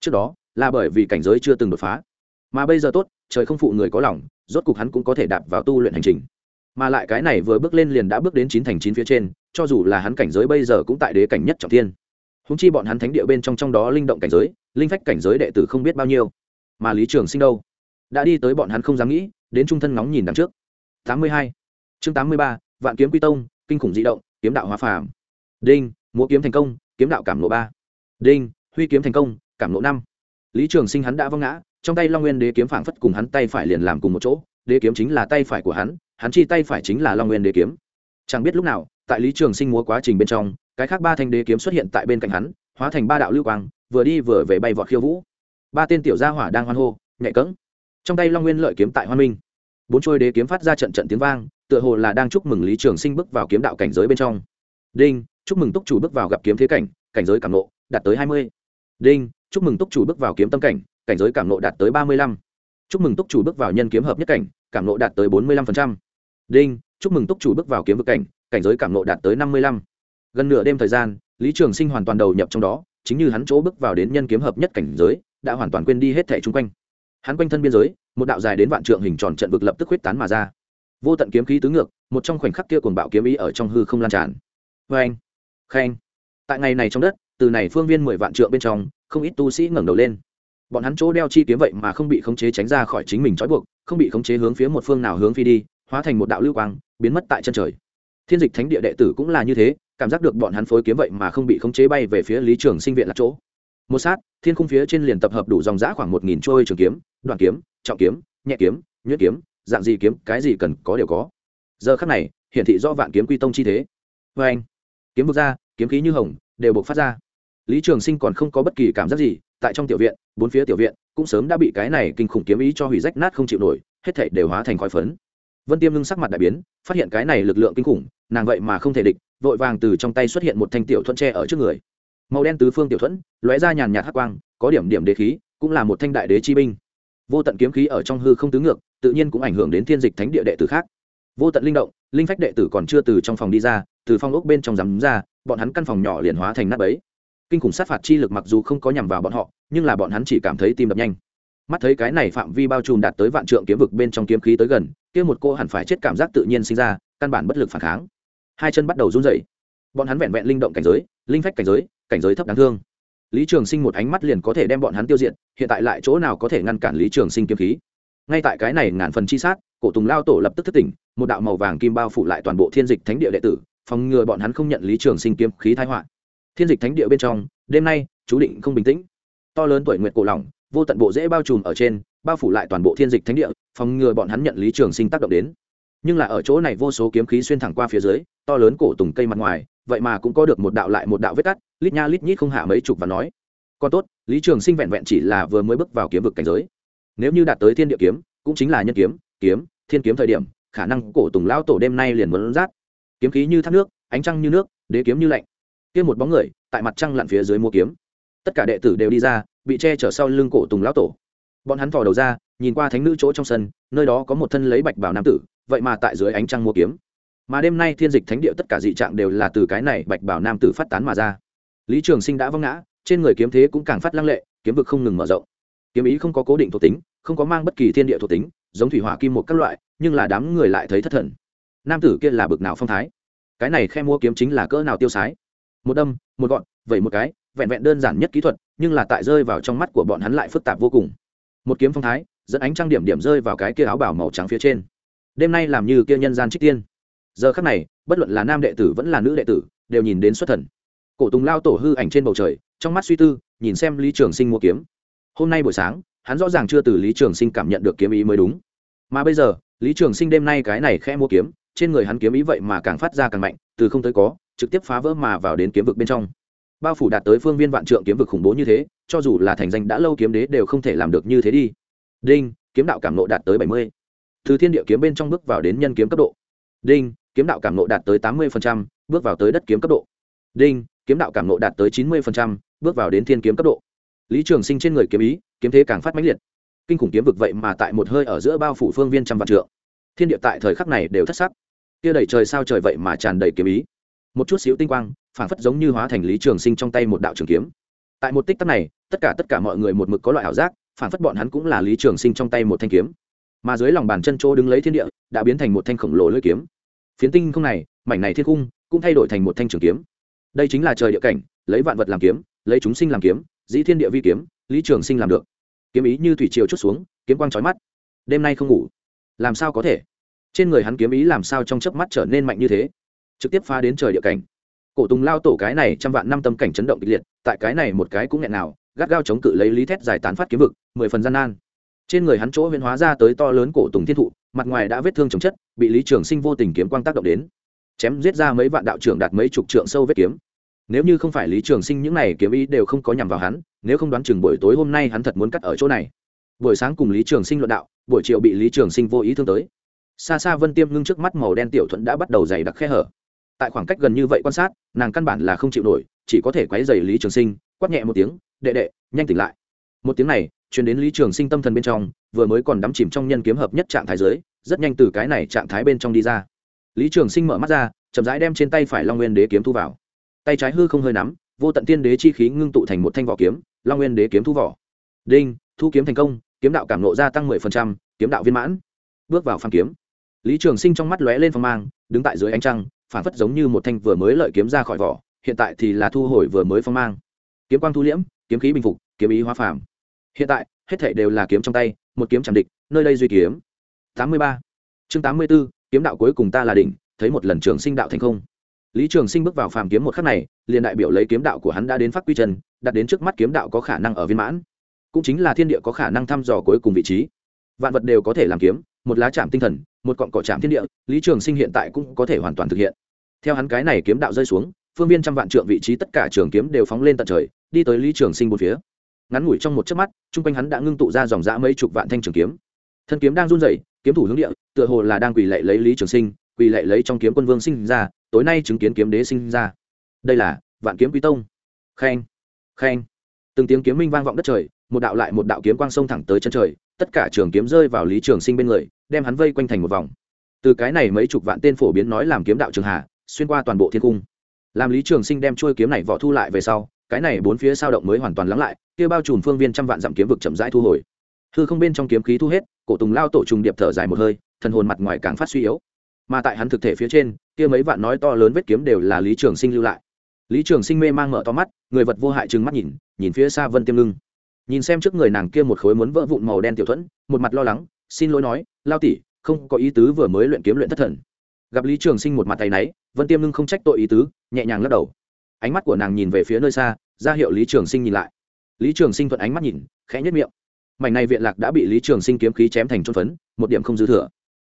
Trước đó, là bởi vì cảnh giới chưa từng đột phá. Mà bây giờ tốt, trời không phụ người có lòng, rốt cục hắn cũng có thể đạp vào tu luyện hành trình. Mà lại cái này vừa bước lên liền đã bước đến chín thành chín phía trên cho dù là hắn cảnh giới bây giờ cũng tại đế cảnh nhất trọng thiên. Húng chi bọn hắn thánh địa bên trong trong đó linh động cảnh giới, linh phách cảnh giới đệ tử không biết bao nhiêu. Mà lý trường sinh đâu? Đã đi tới bọn hắn không dám nghĩ, đến trung thân ngóng nhìn đằng trước. Tám mươi hai. Chương tám mươi ba, vạn kiếm quy tông, kinh khủng di động, kiếm đạo hóa phàm. Đinh, múa kiếm thành công, kiếm đạo cảm lộ ba. Đinh, huy kiếm thành công, cảm lộ năm. Lý trường sinh hắn đã văng ngã, trong tay long nguyên đế kiếm phảng phất cùng hắn tay phải liền làm cùng một chỗ, đế kiếm chính là tay phải của hắn hắn chi tay phải chính là long nguyên đế kiếm. Chẳng biết lúc nào tại lý trường sinh múa quá trình bên trong, cái khác ba thanh đế kiếm xuất hiện tại bên cạnh hắn, hóa thành ba đạo lưu quang, vừa đi vừa về bay vọt khiêu vũ. Ba tên tiểu gia hỏa đang hoan hô nhạy cẫng trong tay long nguyên lợi kiếm tại hoa minh. Bốn trôi đế kiếm phát ra trận trận tiếng vang, tựa hồ là đang chúc mừng lý trường sinh bước vào kiếm đạo cảnh giới bên trong. Đinh, chúc mừng túc chủ bước vào gặp kiếm thế cảnh cảnh giới cảm nộ đạt tới hai mươi. Đinh, chúc mừng túc chủ bước vào kiếm tâm cảnh cảnh giới cảm nộ đạt tới ba mươi lăm. Chúc mừng túc chủ bước vào nhân kiếm hợp nhất cảnh, cảm nộ đạt tới bốn mươi lăm đinh, chúc mừng túc chủ bước vào kiếm vực cảnh cảnh giới cảm nộ đạt tới năm mươi lăm. Gần nửa đêm thời gian lý trường sinh hoàn toàn đầu nhập trong đó chính như hắn chỗ bước vào đến nhân kiếm hợp nhất cảnh giới đã hoàn toàn quên đi hết thẻ chung quanh. Hắn quanh thân biên giới một đạo dài đến vạn trượng hình tròn trận vực lập tức huyết tán mà ra. Vô tận kiếm khí tứ ngược một trong khoảnh khắc kia cuồng bạo kiếm ý ở trong hư không lan tràn. Vê anh khanh, tại ngày này trong đất từ này phương viên mười vạn trượng bên trong không ít tu sĩ ngẩng đầu lên. Bọn hắn chỗ đeo chi kiếm vậy mà không bị khống chế tránh ra khỏi chính mình trói buộc không bị khống chế hướng phía một phương nào hướng phi đi hóa thành một đạo lưu quang biến mất tại chân trời thiên dịch thánh địa đệ tử cũng là như thế, cảm giác được bọn hắn phối kiếm vậy mà không bị khống chế bay về phía lý trường sinh viện là chỗ. Một sát, thiên khung phía trên liền tập hợp đủ dòng giã khoảng một nghìn trôi trường kiếm, đoạn kiếm, trọng kiếm, nhẹ kiếm, nhuyễn kiếm, dạng gì kiếm, cái gì cần có đều có. Giờ khắc này, hiển thị do vạn kiếm quy tông chi thế. Vê anh, kiếm vực ra, kiếm khí như hồng, đều buộc phát ra. Lý trường sinh còn không có bất kỳ cảm giác gì, tại trong tiểu viện, bốn phía tiểu viện, cũng sớm đã bị cái này kinh khủng kiếm ý cho hủy rách nát không chịu nổi, hết thảy đều hóa thành khói phấn vân tiêm ngưng sắc mặt đại biến, phát hiện cái này lực lượng kinh khủng, nàng vậy mà không thể địch, vội vàng từ trong tay xuất hiện một thanh tiểu thuẫn tre ở trước người. Màu đen tứ phương tiểu thuẫn, lóe ra nhàn nhạt hắc quang, có điểm điểm đế khí, cũng là một thanh đại đế chi binh. Vô tận kiếm khí ở trong hư không tứ ngược, tự nhiên cũng ảnh hưởng đến thiên dịch thánh địa đệ tử khác. Vô tận linh động, linh phách đệ tử còn chưa từ trong phòng đi ra, từ phong ốc bên trong rắm ra, bọn hắn căn phòng nhỏ liền hóa thành nát bấy. Kinh khủng sát phạt chi lực mặc dù không có nhằm vào bọn họ, nhưng là bọn hắn chỉ cảm thấy tim đập nhanh. Mắt thấy cái này phạm vi bao trùm đạt tới vạn trượng kiếm vực bên trong kiếm khí tới gần kia một cô hẳn phải chết cảm giác tự nhiên sinh ra, căn bản bất lực phản kháng. Hai chân bắt đầu run rẩy. Bọn hắn vẹn vẹn linh động cảnh giới, linh phách cảnh giới cảnh giới thấp đáng thương. Lý trường sinh một ánh mắt liền có thể đem bọn hắn tiêu diệt, hiện tại lại chỗ nào có thể ngăn cản lý trường sinh kiếm khí? Ngay tại cái này ngàn phần chi sát, cổ tùng lao tổ lập tức thất tỉnh, một đạo màu vàng kim bao phủ lại toàn bộ thiên dịch thánh địa đệ tử, phòng ngừa bọn hắn không nhận lý trường sinh kiếm khí thái họa. Thiên dịch thánh địa bên trong, đêm nay, chú định không bình tĩnh. To lớn tuổi nguyệt cổ lỏng, vô tận bộ dễ bao trùm ở trên bao phủ lại toàn bộ thiên dịch thánh địa, phòng ngừa bọn hắn nhận lý trường sinh tác động đến. Nhưng là ở chỗ này vô số kiếm khí xuyên thẳng qua phía dưới, to lớn cổ tùng cây mặt ngoài, vậy mà cũng có được một đạo lại một đạo vết cắt, lít nha lít nhít không hạ mấy chục và nói. Còn tốt, lý trường sinh vẹn vẹn chỉ là vừa mới bước vào kiếm vực cảnh giới. Nếu như đạt tới thiên địa kiếm, cũng chính là nhân kiếm kiếm, thiên kiếm thời điểm, khả năng cổ tùng lao tổ đêm nay liền muốn rát. Kiếm khí như thác nước, ánh trăng như nước, đế kiếm như lạnh. Kia một bóng người, tại mặt trăng lặn phía dưới mua kiếm. Tất cả đệ tử đều đi ra, bị che chở sau lưng cổ tùng lão tổ bọn hắn thò đầu ra, nhìn qua thánh nữ chỗ trong sân, nơi đó có một thân lấy bạch bảo nam tử, vậy mà tại dưới ánh trăng mua kiếm. Mà đêm nay thiên dịch thánh địa tất cả dị trạng đều là từ cái này bạch bảo nam tử phát tán mà ra. Lý trường sinh đã văng ngã, trên người kiếm thế cũng càng phát lăng lệ, kiếm vực không ngừng mở rộng. Kiếm ý không có cố định thuộc tính, không có mang bất kỳ thiên địa thuộc tính, giống thủy hỏa kim một các loại, nhưng là đám người lại thấy thất thần. Nam tử kia là bực nào phong thái? Cái này khe mua kiếm chính là cỡ nào tiêu sái? Một đâm, một gọn, vậy một cái, vẹn vẹn đơn giản nhất kỹ thuật, nhưng là tại rơi vào trong mắt của bọn hắn lại phức tạp vô cùng một kiếm phong thái, dẫn ánh trăng điểm điểm rơi vào cái kia áo bảo màu trắng phía trên. Đêm nay làm như kia nhân gian trích tiên. Giờ khắc này, bất luận là nam đệ tử vẫn là nữ đệ tử, đều nhìn đến xuất thần. Cổ tùng lao tổ hư ảnh trên bầu trời, trong mắt suy tư, nhìn xem lý trường sinh mua kiếm. Hôm nay buổi sáng, hắn rõ ràng chưa từ lý trường sinh cảm nhận được kiếm ý mới đúng. Mà bây giờ, lý trường sinh đêm nay cái này khẽ mua kiếm, trên người hắn kiếm ý vậy mà càng phát ra càng mạnh, từ không tới có, trực tiếp phá vỡ mà vào đến kiếm vực bên trong. Bao phủ đạt tới phương viên vạn trượng kiếm vực khủng bố như thế cho dù là thành danh đã lâu kiếm đế đều không thể làm được như thế đi. Đinh, kiếm đạo cảm nộ đạt tới bảy mươi. Từ thiên địa kiếm bên trong bước vào đến nhân kiếm cấp độ. Đinh, kiếm đạo cảm nộ đạt tới tám mươi bước vào tới đất kiếm cấp độ. Đinh, kiếm đạo cảm nộ đạt tới chín mươi bước vào đến thiên kiếm cấp độ. Lý trường sinh trên người kiếm ý, kiếm thế càng phát mãnh liệt. Kinh khủng kiếm vực vậy mà tại một hơi ở giữa bao phủ phương viên trăm vạn trượng. Thiên địa tại thời khắc này đều thất sắc. Kia đầy trời sao trời vậy mà tràn đầy kiếm ý. Một chút xíu tinh quang, phảng phất giống như hóa thành lý trường sinh trong tay một đạo trường kiếm. Tại một tích tắc này tất cả tất cả mọi người một mực có loại ảo giác phảng phất bọn hắn cũng là lý trường sinh trong tay một thanh kiếm. Mà dưới lòng bàn chân chỗ đứng lấy thiên địa, đã biến thành một thanh khổng lồ lưỡi kiếm. Phiến tinh không này, mảnh này thiên cung cũng thay đổi thành một thanh trường kiếm. Đây chính là trời địa cảnh, lấy vạn vật làm kiếm, lấy chúng sinh làm kiếm, dĩ thiên địa vi kiếm, lý trường sinh làm được. Kiếm ý như thủy triều chút xuống, kiếm quang trói mắt. Đêm nay không ngủ. Làm sao có thể? Trên người hắn kiếm ý làm sao trong chớp mắt trở nên mạnh như thế? Trực tiếp phá đến trời địa cảnh. Cổ tùng lao tổ cái này trăm vạn năm tâm cảnh chấn động kịch liệt, tại cái này một cái cũng nghẹn nào gắt gao chống cự lấy lý thét giải tán phát kiếm vực, mười phần gian nan. Trên người hắn chỗ huyễn hóa ra tới to lớn cổ tùng thiên thụ, mặt ngoài đã vết thương chồng chất, bị lý trường sinh vô tình kiếm quang tác động đến. Chém giết ra mấy vạn đạo trưởng đạt mấy chục trượng sâu vết kiếm. Nếu như không phải lý trường sinh những này kiếm ý đều không có nhằm vào hắn, nếu không đoán chừng buổi tối hôm nay hắn thật muốn cắt ở chỗ này. Buổi sáng cùng lý trường sinh luận đạo, buổi chiều bị lý trường sinh vô ý thương tới. Xa xa vân tiêm ngưng trước mắt màu đen tiểu thuận đã bắt đầu dày đặc khe hở. Tại khoảng cách gần như vậy quan sát, nàng căn bản là không chịu nổi, chỉ có thể quấy dày lý trường sinh, quát nhẹ một tiếng đệ đệ, nhanh tỉnh lại. Một tiếng này chuyển đến lý trường sinh tâm thần bên trong, vừa mới còn đắm chìm trong nhân kiếm hợp nhất trạng thái giới, rất nhanh từ cái này trạng thái bên trong đi ra. Lý trường sinh mở mắt ra, chậm rãi đem trên tay phải long nguyên đế kiếm thu vào. Tay trái hư không hơi nắm, vô tận tiên đế chi khí ngưng tụ thành một thanh vỏ kiếm, long nguyên đế kiếm thu vỏ. Đinh, thu kiếm thành công, kiếm đạo cảm nộ gia tăng mười phần trăm, kiếm đạo viên mãn. Bước vào phàm kiếm. Lý trường sinh trong mắt lóe lên phong mang, đứng tại dưới ánh trăng, phản phất giống như một thanh vừa mới lợi kiếm ra khỏi vỏ, hiện tại thì là thu hồi vừa mới phong mang. Kiếm quang thu liễm kiếm khí bình phục, kiếm ý hóa phàm. Hiện tại, hết thảy đều là kiếm trong tay, một kiếm chẳng địch, nơi đây duy kiếm. Tám mươi ba. Chương tám mươi b ố kiếm đạo cuối cùng ta là đỉnh, thấy một lần trường sinh đạo thành không. Lý trường sinh bước vào phàm kiếm một khắc này, liền đại biểu lấy kiếm đạo của hắn đã đến phát quy chân, đặt đến trước mắt kiếm đạo có khả năng ở viên mãn. Cũng chính là thiên địa có khả năng thăm dò cuối cùng vị trí. Vạn vật đều có thể làm kiếm, một lá chạm tinh thần, một cọn cỏ chạm thiên địa, lý trường sinh hiện tại cũng có thể hoàn toàn thực hiện. Theo hắn cái này kiếm đạo rơi xuống phương viên trăm vạn trượng vị trí tất cả trường kiếm đều phóng lên tận trời đi tới lý trường sinh một phía. Ngắn ngủi trong một chớp mắt chung quanh hắn đã ngưng tụ ra dòng dã mấy chục vạn thanh trường kiếm. Thân kiếm đang run rẩy kiếm thủ hướng địa tựa hồ là đang quỳ lệ lấy lý trường sinh quỳ lệ lấy trong kiếm quân vương sinh ra tối nay chứng kiến kiếm đế sinh ra. Đây là vạn kiếm quý tông. Khen khen. Từng tiếng kiếm minh vang vọng đất trời một đạo lại một đạo kiếm quang sông thẳng tới chân trời tất cả trường kiếm rơi vào lý trường sinh bên người đem hắn vây quanh thành một vòng. Từ cái này mấy chục vạn tên phổ biến nói làm kiếm đạo trường hạ, xuyên qua toàn bộ thiên cung làm lý trường sinh đem trôi kiếm này vỏ thu lại về sau, cái này bốn phía sao động mới hoàn toàn lắng lại, kia bao trùm phương viên trăm vạn dặm kiếm vực chậm rãi thu hồi. Hư không bên trong kiếm khí thu hết, cổ tùng lao tổ trùng điệp thở dài một hơi, thần hồn mặt ngoài càng phát suy yếu. Mà tại hắn thực thể phía trên, kia mấy vạn nói to lớn vết kiếm đều là lý trường sinh lưu lại. Lý trường sinh mê mang mở to mắt, người vật vô hại trừng mắt nhìn nhìn phía xa vân tiêm ngưng. Nhìn xem trước người nàng kia một khối muốn vỡ vụn màu đen tiểu thuẫn, một mặt lo lắng, xin lỗi nói, lao tỷ, không có ý tứ vừa mới luyện kiếm luyện thất thần. Gặp lý trường sinh một mặt tay náy vân tiêm ngưng không trách tội ý tứ, nhẹ nhàng lắc đầu. Ánh mắt của nàng nhìn về phía nơi xa, ra hiệu lý trường sinh nhìn lại. Lý trường sinh thuận ánh mắt nhìn, khẽ nhất miệng. Mảnh này viện lạc đã bị lý trường sinh kiếm khí chém thành trôn phấn, một điểm không dư thừa.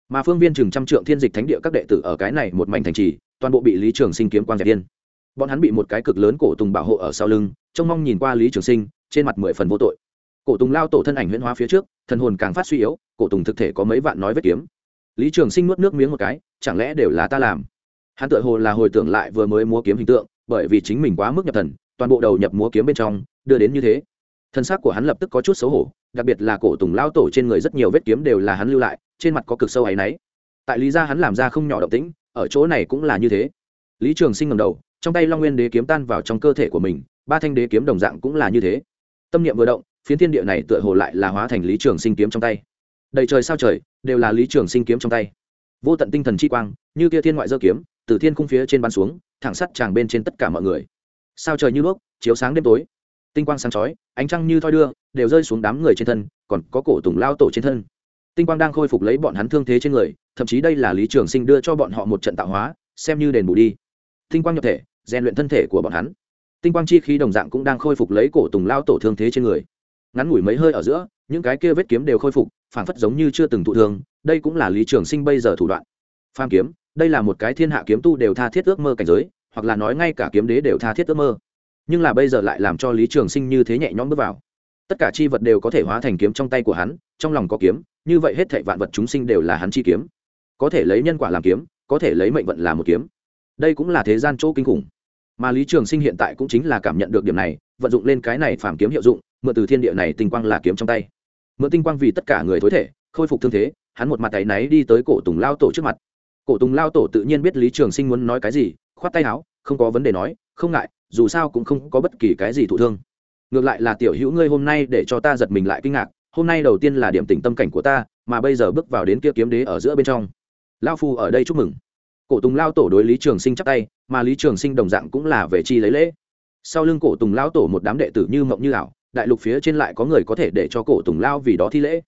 Mà phương viên chừng trăm trượng thiên dịch thánh địa các đệ tử ở cái này một mảnh thành trì, toàn bộ bị lý trường sinh kiếm quang dẹp điên. Bọn hắn bị một cái cực lớn cổ tùng bảo hộ ở sau lưng, trông mong nhìn qua lý trường sinh, trên mặt mười phần vô tội. Cổ tùng lao tổ thân ảnh huyễn hóa phía trước, thần hồn càng phát suy yếu, cổ tùng thực thể có mấy vạn nói vết kiếm. Lý trường sinh nuốt nước miếng một cái, chẳng lẽ đều là ta làm? Hắn tự hồ là hồi tưởng lại vừa mới múa kiếm hình tượng, bởi vì chính mình quá mức nhập thần, toàn bộ đầu nhập múa kiếm bên trong, đưa đến như thế. Thân xác của hắn lập tức có chút xấu hổ, đặc biệt là cổ tùng lao tổ trên người rất nhiều vết kiếm đều là hắn lưu lại, trên mặt có cực sâu áy náy. Tại lý ra hắn làm ra không nhỏ động tĩnh, ở chỗ này cũng là như thế. Lý trường sinh ngầm đầu, trong tay long nguyên đế kiếm tan vào trong cơ thể của mình, ba thanh đế kiếm đồng dạng cũng là như thế. Tâm niệm vừa động, phiến thiên địa này tựa hồ lại là hóa thành lý trường sinh kiếm trong tay. Đầy trời sao trời, đều là lý trường sinh kiếm trong tay. Vô tận tinh thần chi quang, như kia thiên ngoại dơ kiếm từ thiên khung phía trên ban xuống, thẳng sắt tràng bên trên tất cả mọi người. Sao trời như đuốc chiếu sáng đêm tối. Tinh quang sáng chói, ánh trăng như thoi đưa, đều rơi xuống đám người trên thân, còn có cổ tùng lao tổ trên thân. Tinh quang đang khôi phục lấy bọn hắn thương thế trên người, thậm chí đây là lý trường sinh đưa cho bọn họ một trận tạo hóa, xem như đền bù đi. Tinh quang nhập thể, rèn luyện thân thể của bọn hắn. Tinh quang chi khí đồng dạng cũng đang khôi phục lấy cổ tùng lao tổ thương thế trên người. Ngắn ngủi mấy hơi ở giữa, những cái kia vết kiếm đều khôi phục phản phất giống như chưa từng thụ thương, đây cũng là lý trường sinh bây giờ thủ đoạn. Pham kiếm đây là một cái thiên hạ kiếm tu đều tha thiết ước mơ cảnh giới, hoặc là nói ngay cả kiếm đế đều tha thiết ước mơ. Nhưng là bây giờ lại làm cho lý trường sinh như thế nhẹ nhõm bước vào. Tất cả chi vật đều có thể hóa thành kiếm trong tay của hắn, trong lòng có kiếm, như vậy hết thảy vạn vật chúng sinh đều là hắn chi kiếm. Có thể lấy nhân quả làm kiếm, có thể lấy mệnh vận làm một kiếm. Đây cũng là thế gian chỗ kinh khủng. Mà lý trường sinh hiện tại cũng chính là cảm nhận được điểm này, vận dụng lên cái này phàm kiếm hiệu dụng, mượn từ thiên địa này tinh quang là kiếm trong tay. Mượn tinh quang vì tất cả người thối thể, khôi phục thương thế, hắn một mặt tay náy đi tới cổ tùng lao tổ trước mặt cổ tùng lao tổ tự nhiên biết lý trường sinh muốn nói cái gì, khoát tay áo, không có vấn đề nói, không ngại, dù sao cũng không có bất kỳ cái gì thụ thương. Ngược lại là tiểu hữu ngươi hôm nay để cho ta giật mình lại kinh ngạc, hôm nay đầu tiên là điểm tỉnh tâm cảnh của ta, mà bây giờ bước vào đến kia kiếm đế ở giữa bên trong. Lao phu ở đây chúc mừng. Cổ tùng lao tổ đối lý trường sinh chắp tay, mà lý trường sinh đồng dạng cũng là về chi lấy lễ. Sau lưng cổ tùng lao tổ một đám đệ tử như mộng như ảo, đại lục phía trên lại có người có thể để cho cổ tùng lao vì đó thi lễ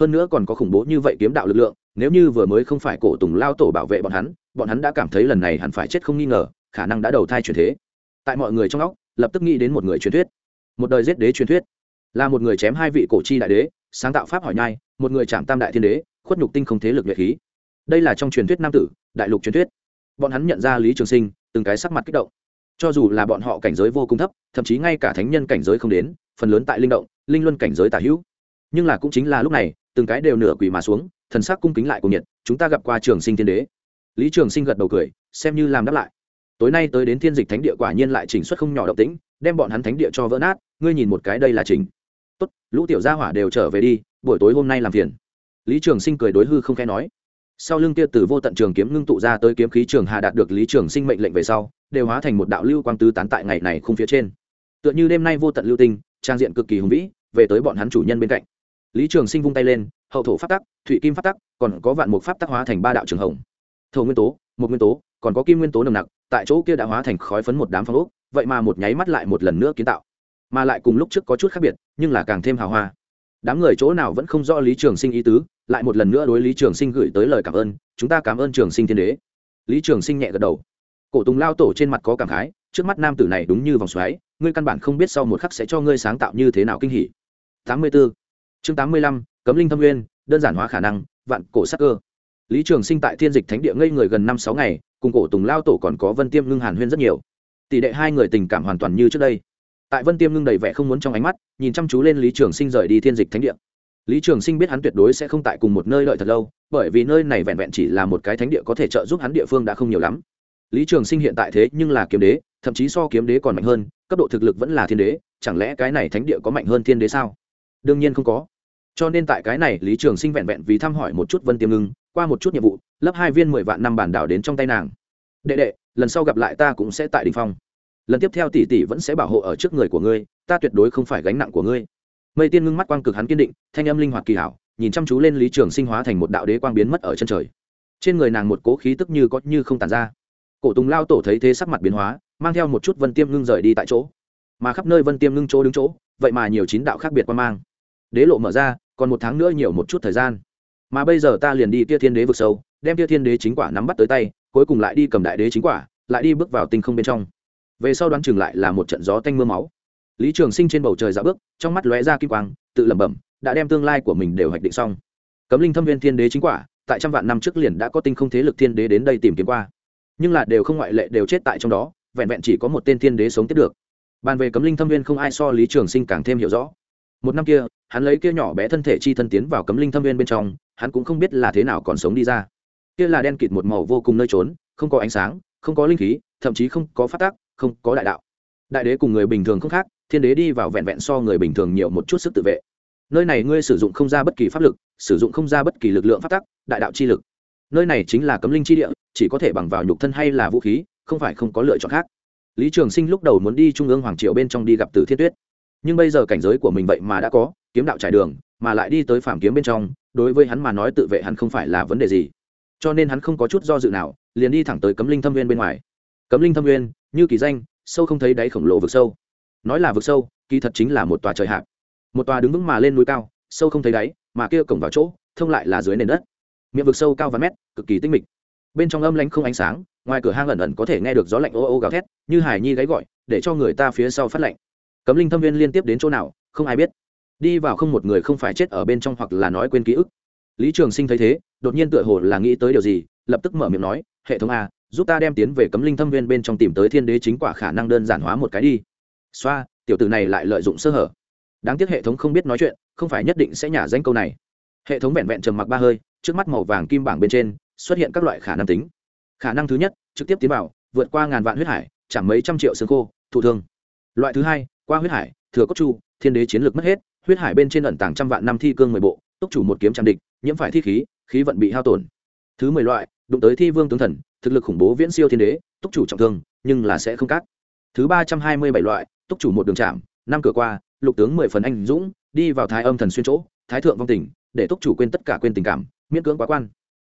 hơn nữa còn có khủng bố như vậy kiếm đạo lực lượng, nếu như vừa mới không phải cổ tùng lao tổ bảo vệ bọn hắn bọn hắn đã cảm thấy lần này hẳn phải chết không nghi ngờ, khả năng đã đầu thai truyền thế. Tại mọi người trong óc, lập tức nghĩ đến một người truyền thuyết. Một đời giết đế truyền thuyết. Là một người chém hai vị cổ chi đại đế, sáng tạo pháp hỏi nhai, một người chạm tam đại thiên đế, khuất nhục tinh không thế lực nhuệ khí. Đây là trong truyền thuyết nam tử, đại lục truyền thuyết. Bọn hắn nhận ra lý trường sinh, từng cái sắc mặt kích động. Cho dù là bọn họ cảnh giới vô cùng thấp, thậm chí ngay cả thánh nhân cảnh giới không đến, phần lớn tại linh động, linh luân cảnh giới tả hữu. Nhưng là cũng chính là lúc này từng cái đều nửa quỳ mà xuống, thần sắc cung kính lại cùng nhiệt, chúng ta gặp qua trường sinh thiên đế. Lý trường sinh gật đầu cười, xem như làm đáp lại. Tối nay tới đến thiên dịch thánh địa quả nhiên lại chỉnh xuất không nhỏ động tĩnh, đem bọn hắn thánh địa cho vỡ nát, ngươi nhìn một cái đây là chỉnh. Tốt, lũ tiểu gia hỏa đều trở về đi, buổi tối hôm nay làm phiền. Lý trường sinh cười đối hư không khẽ nói. Sau lưng kia từ vô tận trường kiếm ngưng tụ ra tới kiếm khí trường hà đạt được lý trường sinh mệnh lệnh về sau, đều hóa thành một đạo lưu quang tứ tán tại ngày này khung phía trên. Tựa như đêm nay vô tận lưu tinh, trang diện cực kỳ hùng vĩ, về tới bọn hắn chủ nhân bên cạnh lý trường sinh vung tay lên, hậu thổ pháp tắc thụy kim pháp tắc, còn có vạn mục pháp tắc hóa thành ba đạo trường hồng. Thổ nguyên tố, một nguyên tố, còn có kim nguyên tố nồng nặc, tại chỗ kia đã hóa thành khói phấn một đám phong ốc, vậy mà một nháy mắt lại một lần nữa kiến tạo. Mà lại cùng lúc trước có chút khác biệt, nhưng là càng thêm hào hoa. Đám người chỗ nào vẫn không rõ lý trường sinh ý tứ, lại một lần nữa đối lý trường sinh gửi tới lời cảm ơn, chúng ta cảm ơn trường sinh thiên đế. Lý trường sinh nhẹ gật đầu. Cổ tùng lao tổ trên mặt có cảm khái, trước mắt nam tử này đúng như vòng xoáy, ngươi căn bản không biết sau một khắc sẽ cho ngươi sáng tạo như thế nào kinh hỉ. 84 chương 85, cấm linh thâm nguyên đơn giản hóa khả năng vạn cổ sắc cơ. Lý trường sinh tại thiên dịch thánh địa ngây người gần năm sáu ngày cùng cổ tùng lao tổ còn có vân tiêm ngưng hàn huyên rất nhiều. Tỷ đệ hai người tình cảm hoàn toàn như trước đây. Tại vân tiêm ngưng đầy vẻ không muốn trong ánh mắt nhìn chăm chú lên lý trường sinh rời đi thiên dịch thánh địa. Lý trường sinh biết hắn tuyệt đối sẽ không tại cùng một nơi đợi thật lâu bởi vì nơi này vẹn vẹn chỉ là một cái thánh địa có thể trợ giúp hắn địa phương đã không nhiều lắm. Lý trường sinh hiện tại thế nhưng là kiếm đế thậm chí so kiếm đế còn mạnh hơn cấp độ thực lực vẫn là thiên đế chẳng lẽ cái này thánh địa có mạnh hơn thiên đế sao? Đương nhiên không có. Cho nên tại cái này, lý trường sinh vẹn vẹn vì thăm hỏi một chút vân tiêm ngưng, qua một chút nhiệm vụ lấp hai viên mười vạn năm bản đảo đến trong tay nàng. Đệ đệ, lần sau gặp lại ta cũng sẽ tại đình phong. Lần tiếp theo tỷ tỷ vẫn sẽ bảo hộ ở trước người của ngươi, ta tuyệt đối không phải gánh nặng của ngươi. Mây tiên ngưng mắt quang cực hắn kiên định, thanh âm linh hoạt kỳ hảo, nhìn chăm chú lên lý trường sinh hóa thành một đạo đế quang biến mất ở chân trời. Trên người nàng một cố khí tức như có như không tàn ra. Cổ tùng lao tổ thấy thế sắc mặt biến hóa, mang theo một chút vân tiêm ngưng rời đi tại chỗ. Mà khắp nơi vân tiêm ngưng chỗ đứng chỗ, vậy mà nhiều chín đạo khác biệt quan mang đế lộ mở ra, còn một tháng nữa nhiều một chút thời gian. Mà bây giờ ta liền đi tia thiên đế vực sâu, đem tia thiên đế chính quả nắm bắt tới tay, cuối cùng lại đi cầm đại đế chính quả, lại đi bước vào tinh không bên trong. Về sau đoán chừng lại là một trận gió tanh mưa máu. Lý trường sinh trên bầu trời dạo bước, trong mắt lóe ra kim quang, tự lẩm bẩm, đã đem tương lai của mình đều hoạch định xong. Cấm linh thâm viên thiên đế chính quả, tại trăm vạn năm trước liền đã có tinh không thế lực thiên đế đến đây tìm kiếm qua. Nhưng là đều không ngoại lệ đều chết tại trong đó, vẹn vẹn chỉ có một tên thiên đế sống tiếp được. Bàn về cấm linh thâm viên không ai so lý trường sinh càng thêm hiểu rõ. Một năm kia hắn lấy kia nhỏ bé thân thể chi thân tiến vào cấm linh thâm viên bên trong, hắn cũng không biết là thế nào còn sống đi ra. Kia là đen kịt một màu vô cùng nơi trốn, không có ánh sáng, không có linh khí, thậm chí không có phát tác không có đại đạo. Đại đế cùng người bình thường không khác, thiên đế đi vào vẹn vẹn so người bình thường nhiều một chút sức tự vệ. Nơi này ngươi sử dụng không ra bất kỳ pháp lực, sử dụng không ra bất kỳ lực lượng phát tắc, đại đạo chi lực. Nơi này chính là cấm linh chi địa, chỉ có thể bằng vào nhục thân hay là vũ khí, không phải không có lựa chọn khác. Lý trường sinh lúc đầu muốn đi trung ương hoàng triều bên trong đi gặp tử thiên tuyết. Nhưng bây giờ cảnh giới của mình vậy mà đã có kiếm đạo trải đường, mà lại đi tới phạm kiếm bên trong, đối với hắn mà nói tự vệ hắn không phải là vấn đề gì. Cho nên hắn không có chút do dự nào, liền đi thẳng tới cấm linh thâm viên bên ngoài. Cấm linh thâm viên như kỳ danh, sâu không thấy đáy khổng lồ vực sâu. Nói là vực sâu, kỳ thật chính là một tòa trời hạp. Một tòa đứng vững mà lên núi cao, sâu không thấy đáy, mà kia cổng vào chỗ, thông lại là dưới nền đất. Miệng vực sâu cao vài mét, cực kỳ tinh mịch. Bên trong âm lánh không ánh sáng, ngoài cửa hang ẩn ẩn có thể nghe được gió lạnh ô ô gào thét, như hải nhi gáy gọi, để cho người ta phía sau phát lạnh. Cấm linh thâm viên liên tiếp đến chỗ nào, không ai biết đi vào không một người không phải chết ở bên trong hoặc là nói quên ký ức. Lý trường sinh thấy thế, đột nhiên tựa hồ là nghĩ tới điều gì, lập tức mở miệng nói, hệ thống a, giúp ta đem tiến về cấm linh thâm viên bên trong tìm tới thiên đế chính quả khả năng đơn giản hóa một cái đi. Xoa, tiểu tử này lại lợi dụng sơ hở. Đáng tiếc hệ thống không biết nói chuyện, không phải nhất định sẽ nhả danh câu này. Hệ thống vẹn vẹn trầm mặc ba hơi, trước mắt màu vàng kim bảng bên trên, xuất hiện các loại khả năng tính. Khả năng thứ nhất, trực tiếp tiến vào, vượt qua ngàn vạn huyết hải chẳng mấy trăm triệu xương khô, thụ thương. Loại thứ hai, qua huyết hải, thừa cốt chu thiên đế chiến lược mất hết huyết hải bên trên ẩn tàng trăm vạn năm thi cương mười bộ, túc chủ một kiếm trang địch, nhiễm phải thi khí khí vận bị hao tổn. Thứ mười loại, đụng tới thi vương tướng thần, thực lực khủng bố viễn siêu thiên đế, túc chủ trọng thương, nhưng là sẽ không cắt thứ ba trăm hai mươi bảy loại, túc chủ một đường chạm, năm cửa qua, lục tướng mười phần anh dũng, đi vào thái âm thần xuyên chỗ, thái thượng vong tình, để túc chủ quên tất cả quên tình cảm, miễn cưỡng quá quan.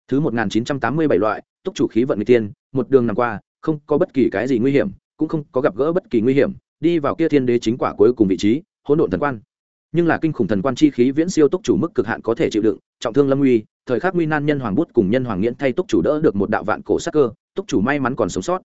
Thứ một nghìn chín trăm tám mươi bảy loại, túc chủ khí vận người tiên một đường nằm qua, không có bất kỳ cái gì nguy hiểm, cũng không có gặp gỡ bất kỳ nguy hiểm, đi vào kia thiên đế chính quả cuối cùng vị trí, hỗn độn thần quan nhưng là kinh khủng thần quan chi khí viễn siêu túc chủ mức cực hạn có thể chịu đựng, trọng thương lâm uy, thời khắc nguy nan nhân hoàng bút cùng nhân hoàng nghiễn thay túc chủ đỡ được một đạo vạn cổ sắc cơ túc chủ may mắn còn sống sót.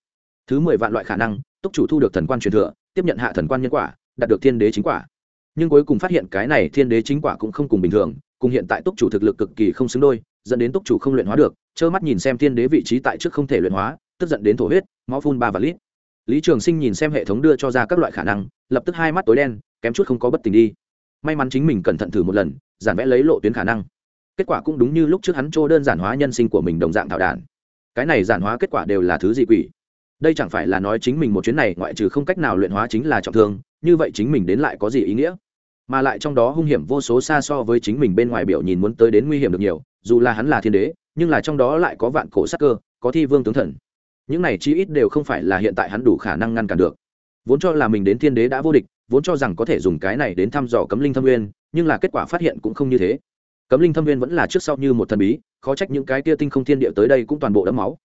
Thứ mười vạn loại khả năng túc chủ thu được thần quan truyền thừa, tiếp nhận hạ thần quan nhân quả, đạt được thiên đế chính quả. Nhưng cuối cùng phát hiện cái này thiên đế chính quả cũng không cùng bình thường, cùng hiện tại túc chủ thực lực cực kỳ không xứng đôi, dẫn đến túc chủ không luyện hóa được, trơ mắt nhìn xem thiên đế vị trí tại trước không thể luyện hóa, tức giận đến thổ huyết, máu phun ba và lít. Lý trường sinh nhìn xem hệ thống đưa cho ra các loại khả năng, lập tức hai mắt tối đen, kém chút không có bất tình đi may mắn chính mình cẩn thận thử một lần, giản vẽ lấy lộ tuyến khả năng. Kết quả cũng đúng như lúc trước hắn trô đơn giản hóa nhân sinh của mình đồng dạng thảo đản cái này giản hóa kết quả đều là thứ gì quỷ? Đây chẳng phải là nói chính mình một chuyến này ngoại trừ không cách nào luyện hóa chính là trọng thương, như vậy chính mình đến lại có gì ý nghĩa? Mà lại trong đó hung hiểm vô số xa so với chính mình bên ngoài biểu nhìn muốn tới đến nguy hiểm được nhiều, dù là hắn là thiên đế, nhưng là trong đó lại có vạn cổ sắc cơ, có thi vương tướng thần. Những này chi ít đều không phải là hiện tại hắn đủ khả năng ngăn cản được. Vốn cho là mình đến thiên đế đã vô địch vốn cho rằng có thể dùng cái này đến thăm dò cấm linh thâm nguyên, nhưng là kết quả phát hiện cũng không như thế. Cấm linh thâm nguyên vẫn là trước sau như một thần bí, khó trách những cái tia tinh không thiên địa tới đây cũng toàn bộ đẫm máu.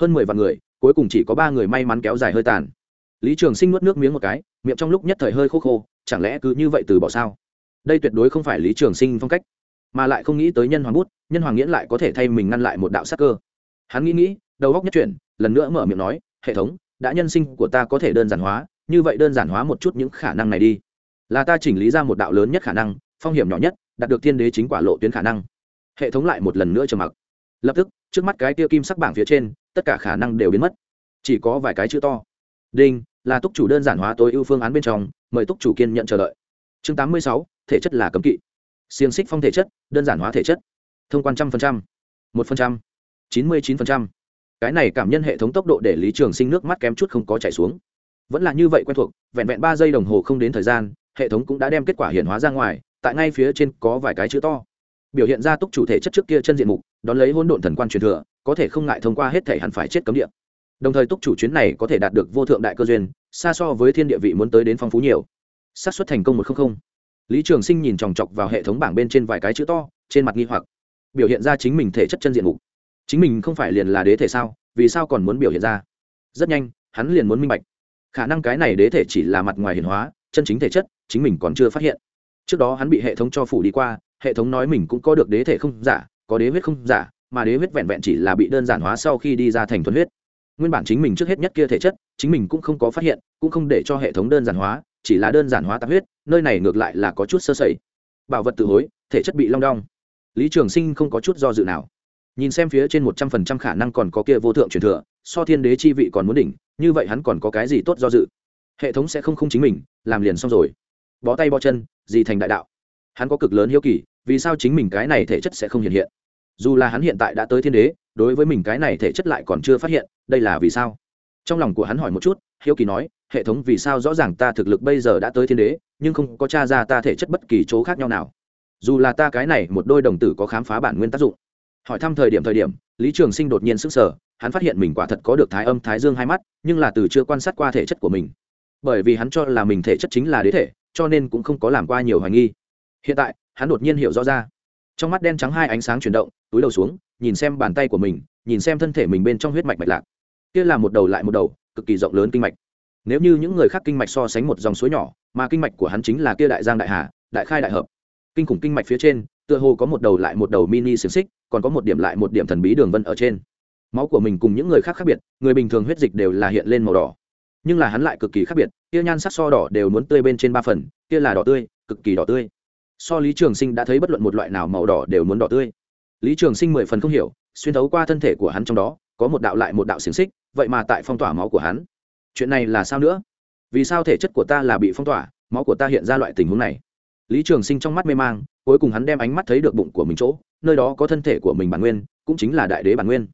Hơn mười vạn người, cuối cùng chỉ có ba người may mắn kéo dài hơi tàn. Lý trường sinh nuốt nước miếng một cái, miệng trong lúc nhất thời hơi khô khô, chẳng lẽ cứ như vậy từ bỏ sao? Đây tuyệt đối không phải lý trường sinh phong cách, mà lại không nghĩ tới nhân hoàng bút, nhân hoàng nghiễn lại có thể thay mình ngăn lại một đạo sắc cơ. Hắn nghĩ nghĩ, đầu góc nhất chuyển, lần nữa mở miệng nói, hệ thống, đã nhân sinh của ta có thể đơn giản hóa như vậy đơn giản hóa một chút những khả năng này đi. Là ta chỉnh lý ra một đạo lớn nhất khả năng, phong hiểm nhỏ nhất, đạt được thiên đế chính quả lộ tuyến khả năng. Hệ thống lại một lần nữa trầm mặc. Lập tức, trước mắt cái tia kim sắc bảng phía trên, tất cả khả năng đều biến mất. Chỉ có vài cái chữ to. Đinh, là túc chủ đơn giản hóa tối ưu phương án bên trong, mời túc chủ kiên nhận chờ đợi. Chương tám mươi sáu, thể chất là cấm kỵ. Xiềng xích phong thể chất, đơn giản hóa thể chất. Thông quan trăm phần trăm, một phần trăm, chín mươi chín phần trăm. Cái này cảm nhân hệ thống tốc độ để lý trường sinh nước mắt kém chút không có chảy xuống vẫn là như vậy quen thuộc, vẹn vẹn ba giây đồng hồ không đến thời gian, hệ thống cũng đã đem kết quả hiện hóa ra ngoài, tại ngay phía trên có vài cái chữ to. Biểu hiện ra túc chủ thể chất trước kia chân diện mục, đón lấy hôn độn thần quan truyền thừa, có thể không ngại thông qua hết thể hẳn phải chết cấm địa. Đồng thời túc chủ chuyến này có thể đạt được vô thượng đại cơ duyên, xa so với thiên địa vị muốn tới đến phong phú nhiều. Xác suất thành công một không không. Lý trường sinh nhìn chòng chọc vào hệ thống bảng bên trên vài cái chữ to, trên mặt nghi hoặc. Biểu hiện ra chính mình thể chất chân diện mục. Chính mình không phải liền là đế thể sao, vì sao còn muốn biểu hiện ra? Rất nhanh, hắn liền muốn minh bạch khả năng cái này đế thể chỉ là mặt ngoài hiển hóa, chân chính thể chất, chính mình còn chưa phát hiện. Trước đó hắn bị hệ thống cho phủ đi qua, hệ thống nói mình cũng có được đế thể không giả, có đế huyết không giả, mà đế huyết vẹn vẹn chỉ là bị đơn giản hóa sau khi đi ra thành thuần huyết. Nguyên bản chính mình trước hết nhất kia thể chất, chính mình cũng không có phát hiện, cũng không để cho hệ thống đơn giản hóa, chỉ là đơn giản hóa tạp huyết, nơi này ngược lại là có chút sơ sẩy. Bảo vật tự hối, thể chất bị long đong. Lý trường sinh không có chút do dự nào. Nhìn xem phía trên một trăm phần trăm khả năng còn có kia vô thượng truyền thừa so thiên đế chi vị còn muốn đỉnh, như vậy hắn còn có cái gì tốt do dự? Hệ thống sẽ không không chính mình, làm liền xong rồi. Bó tay bó chân, gì thành đại đạo? Hắn có cực lớn hiếu kỳ, vì sao chính mình cái này thể chất sẽ không hiện hiện? Dù là hắn hiện tại đã tới thiên đế, đối với mình cái này thể chất lại còn chưa phát hiện, đây là vì sao? Trong lòng của hắn hỏi một chút, hiếu kỳ nói, hệ thống vì sao rõ ràng ta thực lực bây giờ đã tới thiên đế, nhưng không có t r a ra ta thể chất bất kỳ chỗ khác nhau nào? Dù là ta cái này một đôi đồng tử có khám phá bản nguyên tác dụng. Hỏi thăm thời điểm thời điểm, lý trường sinh đột nhiên s ứ n g sở hắn phát hiện mình quả thật có được thái âm thái dương hai mắt, nhưng là từ chưa quan sát qua thể chất của mình. Bởi vì hắn cho là mình thể chất chính là đế thể, cho nên cũng không có làm qua nhiều hoài nghi. Hiện tại, hắn đột nhiên hiểu rõ ra. Trong mắt đen trắng hai ánh sáng chuyển động, túi đầu xuống, nhìn xem bàn tay của mình, nhìn xem thân thể mình bên trong huyết mạch mạch lạc. Kia là một đầu lại một đầu, cực kỳ rộng lớn kinh mạch. Nếu như những người khác kinh mạch so sánh một dòng suối nhỏ, mà kinh mạch của hắn chính là kia đại giang đại hà, đại khai đại hợp. Kinh khủng kinh mạch phía trên, tựa hồ có một đầu lại một đầu mini xiềng xích, còn có một điểm lại một điểm thần bí đường vân ở trên máu của mình cùng những người khác khác biệt, người bình thường huyết dịch đều là hiện lên màu đỏ. Nhưng là hắn lại cực kỳ khác biệt kia nhan sắc so đỏ đều muốn tươi bên trên ba phần kia là đỏ tươi, cực kỳ đỏ tươi. So lý trường sinh đã thấy bất luận một loại nào màu đỏ đều muốn đỏ tươi. Lý trường sinh mười phần không hiểu, xuyên thấu qua thân thể của hắn trong đó, có một đạo lại một đạo xiềng xích, vậy mà tại phong tỏa máu của hắn. Chuyện này là sao nữa? Vì sao thể chất của ta là bị phong tỏa, máu của ta hiện ra loại tình huống này? Lý trường sinh trong mắt mê mang, cuối cùng hắn đem ánh mắt thấy được bụng của mình chỗ, nơi đó có thân thể của mình bản nguyên, cũng chính là đại đế bản nguyên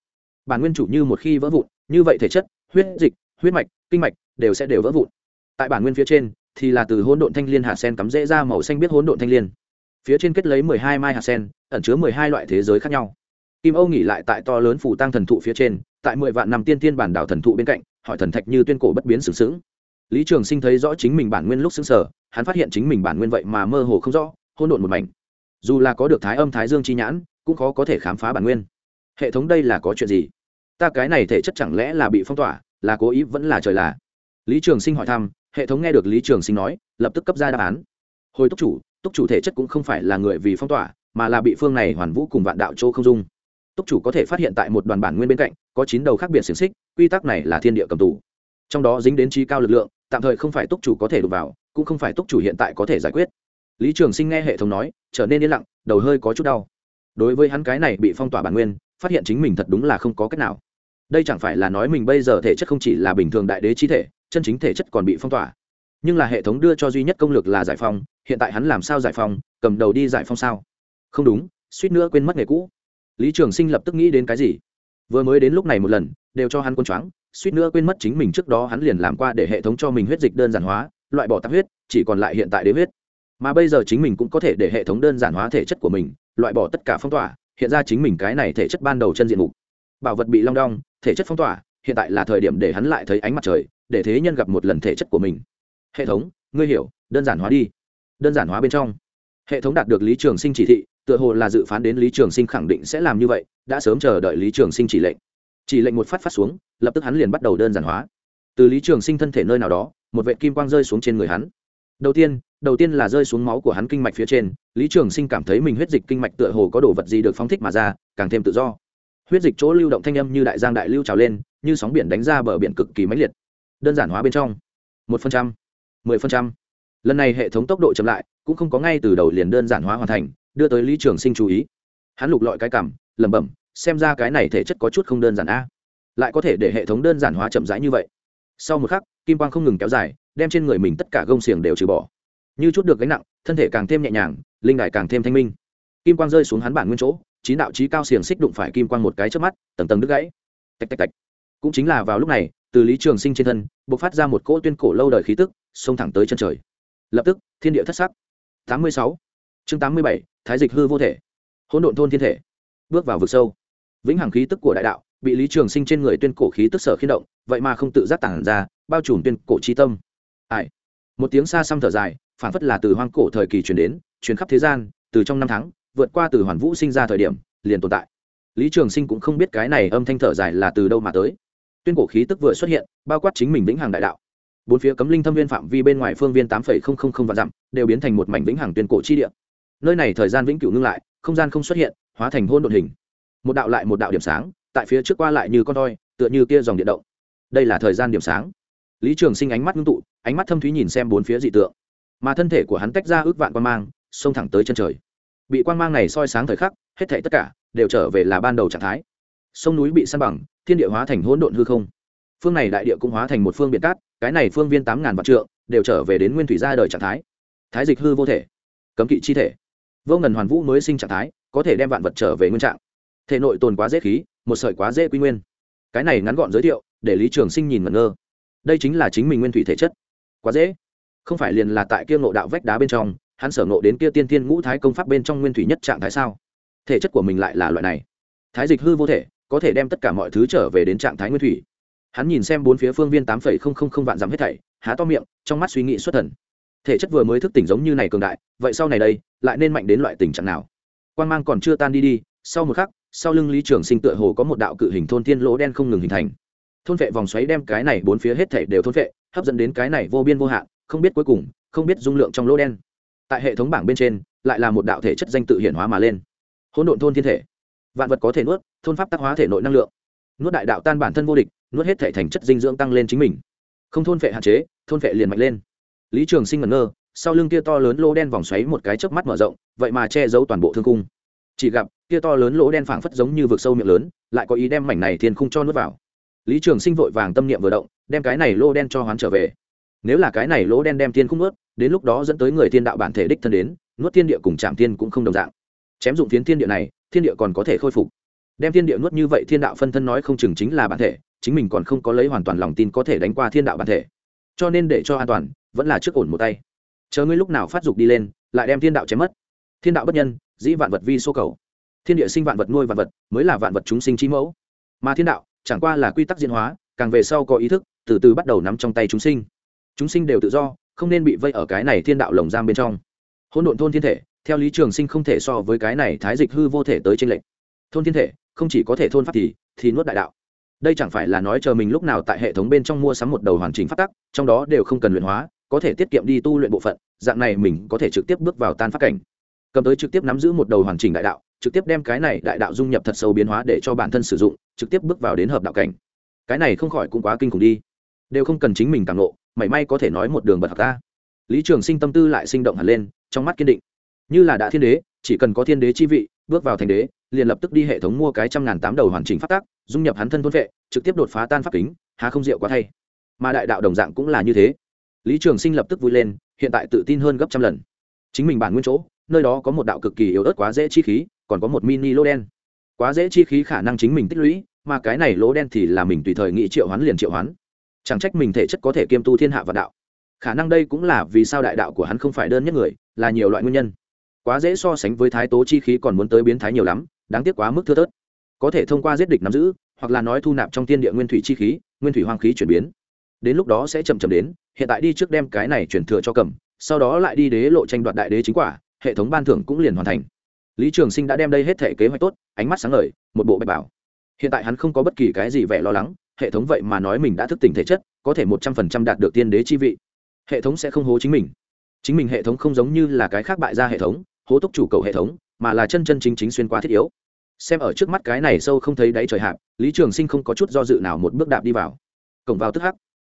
bản nguyên chủ như một khi vỡ vụn, như vậy thể chất, huyết dịch, huyết mạch, kinh mạch đều sẽ đều vỡ vụn. Tại bản nguyên phía trên thì là từ hỗn độn thanh liên hạt sen cắm rễ ra màu xanh biết hỗn độn thanh liên. Phía trên kết lấy mười hai mai hạt sen, ẩn chứa mười hai loại thế giới khác nhau. Kim âu nghỉ lại tại to lớn phủ tăng thần thụ phía trên, tại mười vạn năm tiên tiên bản đảo thần thụ bên cạnh, hỏi thần thạch như tuyên cổ bất biến sừng sững. Lý trường sinh thấy rõ chính mình bản nguyên lúc xứng sở hắn phát hiện chính mình bản nguyên vậy mà mơ hồ không rõ hôn độn một mảnh. Dù là có được thái âm thái dương chi nhãn, cũng khó có thể khám phá bản nguyên. Hệ thống đây là có chuyện gì? Ta cái này thể chất chẳng lẽ là bị phong tỏa, là cố ý vẫn là trời là? Lý trường sinh hỏi thăm, hệ thống nghe được lý trường sinh nói, lập tức cấp ra đáp án. Hồi túc chủ túc chủ thể chất cũng không phải là người vì phong tỏa, mà là bị phương này hoàn vũ cùng vạn đạo chỗ không dung. Túc chủ có thể phát hiện tại một đoàn bản nguyên bên cạnh, có chín đầu khác biệt xiềng xích, quy tắc này là thiên địa cầm tù. Trong đó dính đến trí cao lực lượng, tạm thời không phải túc chủ có thể đụng vào, cũng không phải túc chủ hiện tại có thể giải quyết. Lý trường sinh nghe hệ thống nói, trở nên yên lặng, đầu hơi có chút đau. Đối với hắn cái này bị phong tỏa bản nguyên, phát hiện chính mình thật đúng là không có cách nào đây chẳng phải là nói mình bây giờ thể chất không chỉ là bình thường đại đế chi thể, chân chính thể chất còn bị phong tỏa. Nhưng là hệ thống đưa cho duy nhất công lực là giải phong hiện tại hắn làm sao giải phong cầm đầu đi giải phong sao? Không đúng, suýt nữa quên mất nghề cũ. Lý trường sinh lập tức nghĩ đến cái gì? Vừa mới đến lúc này một lần, đều cho hắn quân choáng, suýt nữa quên mất chính mình trước đó hắn liền làm qua để hệ thống cho mình huyết dịch đơn giản hóa, loại bỏ tạp huyết, chỉ còn lại hiện tại đế huyết. Mà bây giờ chính mình cũng có thể để hệ thống đơn giản hóa thể chất của mình, loại bỏ tất cả phong tỏa, hiện ra chính mình cái này thể chất ban đầu chân diện mục bảo vật bị long đong, thể chất phong tỏa, hiện tại là thời điểm để hắn lại thấy ánh mặt trời, để thế nhân gặp một lần thể chất của mình. Hệ thống, ngươi hiểu, đơn giản hóa đi. Đơn giản hóa bên trong. Hệ thống đạt được lý trường sinh chỉ thị, tựa hồ là dự phán đến lý trường sinh khẳng định sẽ làm như vậy, đã sớm chờ đợi lý trường sinh chỉ lệnh. Chỉ lệnh một phát phát xuống, lập tức hắn liền bắt đầu đơn giản hóa. Từ lý trường sinh thân thể nơi nào đó, một vệ kim quang rơi xuống trên người hắn. Đầu tiên đầu tiên là rơi xuống máu của hắn kinh mạch phía trên, lý trường sinh cảm thấy mình huyết dịch kinh mạch tựa hồ có đồ vật gì được phóng thích mà ra, càng thêm tự do huyết dịch chỗ lưu động thanh âm như đại giang đại lưu trào lên, như sóng biển đánh ra bờ biển cực kỳ mãnh liệt. Đơn giản hóa bên trong. Một phần trăm, mười phần trăm. Lần này hệ thống tốc độ chậm lại, cũng không có ngay từ đầu liền đơn giản hóa hoàn thành, đưa tới lý trường sinh chú ý. Hắn lục lọi cái cảm, lẩm bẩm, xem ra cái này thể chất có chút không đơn giản a. Lại có thể để hệ thống đơn giản hóa chậm rãi như vậy. Sau một khắc, kim quang không ngừng kéo dài, đem trên người mình tất cả gông xiềng đều trừ bỏ. Như chút được gánh nặng, thân thể càng thêm nhẹ nhàng, linh đại càng thêm thanh minh. Kim quang rơi xuống hắn bản nguyên chỗ chín đạo trí cao xiềng xích đụng phải kim quang một cái trước mắt, tầng tầng đứt gãy. Tạch tạch tạch. Cũng chính là vào lúc này, từ lý trường sinh trên thân b ộ c phát ra một cỗ tuyên cổ lâu đời khí tức, xông thẳng tới chân trời. Lập tức, thiên địa thất sắc. Tám mươi sáu. Chương tám mươi bảy, thái dịch hư vô thể. Hỗn độn thôn thiên thể. Bước vào vực sâu. Vĩnh hằng khí tức của đại đạo, bị lý trường sinh trên người tuyên cổ khí tức sở khiên động, vậy mà không tự giác tản ra, bao trùm tuyên cổ chi tâm. Ai? Một tiếng xa xăm thở dài phản phất là từ hoang cổ thời kỳ truyền đến, truyền khắp thế gian, từ trong năm tháng vượt qua từ hoàn vũ sinh ra thời điểm, liền tồn tại. Lý trường sinh cũng không biết cái này âm thanh thở dài là từ đâu mà tới. Tuyên cổ khí tức vừa xuất hiện, bao quát chính mình vĩnh hằng đại đạo. Bốn phía cấm linh thâm viên phạm vi bên ngoài phương viên tám vạn dặm, đều biến thành một mảnh vĩnh hằng tuyên cổ chi địa. Nơi này thời gian vĩnh cửu ngưng lại, không gian không xuất hiện, hóa thành hôn đột hình. Một đạo lại một đạo điểm sáng, tại phía trước qua lại như con voi, tựa như kia dòng điện động. Đây là thời gian điểm sáng. Lý trường sinh ánh mắt ngưng tụ, ánh mắt thâm thúy nhìn xem bốn phía dị tượng. Mà thân thể của hắn tách ra ước vạn quan mang, xông thẳng tới chân trời bị quan mang này soi sáng thời khắc, hết thảy tất cả đều trở về là ban đầu trạng thái. Sông núi bị săn bằng, thiên địa hóa thành hỗn độn hư không. Phương này đại địa cũng hóa thành một phương biệt cát, cái này phương viên tám ngàn vạn trượng đều trở về đến nguyên thủy ra đời trạng thái. Thái dịch hư vô thể, cấm kỵ chi thể. Vô ngần hoàn vũ mới sinh trạng thái, có thể đem vạn vật trở về nguyên trạng. Thể nội tồn quá dễ khí, một sợi quá dễ quy nguyên. Cái này ngắn gọn giới thiệu, để lý trường sinh nhìn ngẩn ngơ. Đây chính là chính mình nguyên thủy thể chất. Quá dễ. Không phải liền là tại kia ngộ đạo vách đá bên trong hắn sở ngộ đến kia tiên thiên ngũ thái công pháp bên trong nguyên thủy nhất trạng thái sao? Thể chất của mình lại là loại này. Thái dịch hư vô thể, có thể đem tất cả mọi thứ trở về đến trạng thái nguyên thủy. Hắn nhìn xem bốn phía phương viên tám phẩy không không không vạn dặm hết thảy, há to miệng, trong mắt suy nghĩ xuất thần. Thể chất vừa mới thức tỉnh giống như này cường đại, vậy sau này đây, lại nên mạnh đến loại tình trạng nào? Quan mang còn chưa tan đi đi, sau một khắc, sau lưng lý trường sinh tựa hồ có một đạo cự hình thôn thiên lỗ đen không ngừng hình thành. Thôn vệ vòng xoáy đem cái này bốn phía hết thảy đều thôn vệ, hấp dẫn đến cái này vô biên vô hạn, không biết cuối cùng, không biết dung lượng trong lỗ đen tại hệ thống bảng bên trên, lại là một đạo thể chất danh tự hiển hóa mà lên. Hỗn độn thôn thiên thể. Vạn vật có thể nuốt, thôn pháp tác hóa thể nội năng lượng. Nuốt đại đạo tan bản thân vô địch, nuốt hết thể thành chất dinh dưỡng tăng lên chính mình. Không thôn vệ hạn chế, thôn vệ liền mạnh lên. Lý trường sinh ngẩn ngơ, sau lưng kia to lớn lỗ đen vòng xoáy một cái chớp mắt mở rộng, vậy mà che giấu toàn bộ thương cung. Chỉ gặp, kia to lớn lỗ đen phảng phất giống như vực sâu miệng lớn, lại có ý đem mảnh này thiên khung cho nuốt vào. Lý trường sinh vội vàng tâm niệm vừa động, đem cái này lỗ đen cho hoán trở về. Nếu là cái này lỗ đen đem thiên khung nuốt đến lúc đó dẫn tới người thiên đạo bản thể đích thân đến, nuốt thiên địa cùng chạm thiên cũng không đồng dạng. Chém dụng phiến thiên địa này, thiên địa còn có thể khôi phục. Đem thiên địa nuốt như vậy thiên đạo phân thân nói không chừng chính là bản thể, chính mình còn không có lấy hoàn toàn lòng tin có thể đánh qua thiên đạo bản thể. Cho nên để cho an toàn, vẫn là trước ổn một tay. Chờ ngươi lúc nào phát dục đi lên, lại đem thiên đạo chém mất. Thiên đạo bất nhân, dĩ vạn vật vi số cầu. Thiên địa sinh vạn vật nuôi vạn vật, mới là vạn vật chúng sinh chi mẫu. Mà thiên đạo, chẳng qua là quy tắc diễn hóa, càng về sau có ý thức, từ từ bắt đầu nắm trong tay chúng sinh. Chúng sinh đều tự do không nên bị vây ở cái này thiên đạo lồng giam bên trong. Hỗn độn thôn thiên thể, theo lý trường sinh không thể so với cái này thái dịch hư vô thể tới tranh lệch. Thôn thiên thể, không chỉ có thể thôn pháp thì thì nuốt đại đạo. Đây chẳng phải là nói chờ mình lúc nào tại hệ thống bên trong mua sắm một đầu hoàn chỉnh phát tắc, trong đó đều không cần luyện hóa, có thể tiết kiệm đi tu luyện bộ phận, dạng này mình có thể trực tiếp bước vào tan phát cảnh. Cầm tới trực tiếp nắm giữ một đầu hoàn chỉnh đại đạo, trực tiếp đem cái này đại đạo dung nhập thật sâu biến hóa để cho bản thân sử dụng, trực tiếp bước vào đến hợp đạo cảnh. Cái này không khỏi cũng quá kinh khủng đi đều không cần chính mình càng nộ mảy may có thể nói một đường bật học ta lý trường sinh tâm tư lại sinh động hẳn lên, trong mắt kiên định. Như là đã thiên đế, chỉ cần có thiên đế chi vị, bước vào thành đế, liền lập tức đi hệ thống mua cái trăm ngàn tám đầu hoàn chỉnh phát tác dung nhập hắn thân thôn vệ, trực tiếp đột phá tan pháp kính, há không rượu quá thay. Mà đại đạo đồng dạng cũng là như thế. Lý trường sinh lập tức vui lên, hiện tại tự tin hơn gấp trăm lần. Chính mình bản nguyên chỗ, nơi đó có một đạo cực kỳ yếu ớt quá dễ chi khí, còn có một mini lỗ đen. Quá dễ chi khí khả năng chính mình tích lũy, mà cái này lỗ đen thì là mình tùy thời nghĩ triệu hoán liền triệu hoán chẳng trách mình thể chất có thể kiêm tu thiên hạ và đạo. Khả năng đây cũng là vì sao đại đạo của hắn không phải đơn nhất người, là nhiều loại nguyên nhân. Quá dễ so sánh với thái tố chi khí còn muốn tới biến thái nhiều lắm, đáng tiếc quá mức thưa thớt. Có thể thông qua giết địch nắm giữ, hoặc là nói thu nạp trong thiên địa nguyên thủy chi khí, nguyên thủy hoang khí chuyển biến. Đến lúc đó sẽ chậm chậm đến, hiện tại đi trước đem cái này chuyển thừa cho cầm, sau đó lại đi đế lộ tranh đoạt đại đế chính quả, hệ thống ban thưởng cũng liền hoàn thành. Lý trường sinh đã đem đây hết thể kế hoạch tốt, ánh mắt sáng lời một bộ bạch bảo. Hiện tại hắn không có bất kỳ cái gì vẻ lo lắng hệ thống vậy mà nói mình đã thức tỉnh thể chất, có thể một trăm phần trăm đạt được tiên đế chi vị. Hệ thống sẽ không hố chính mình. Chính mình hệ thống không giống như là cái khác bại ra hệ thống, hố túc chủ cầu hệ thống, mà là chân chân chính chính xuyên qua thiết yếu. Xem ở trước mắt cái này sâu không thấy đáy trời hạp, lý trường sinh không có chút do dự nào một bước đạp đi vào. Cổng vào tức hắc.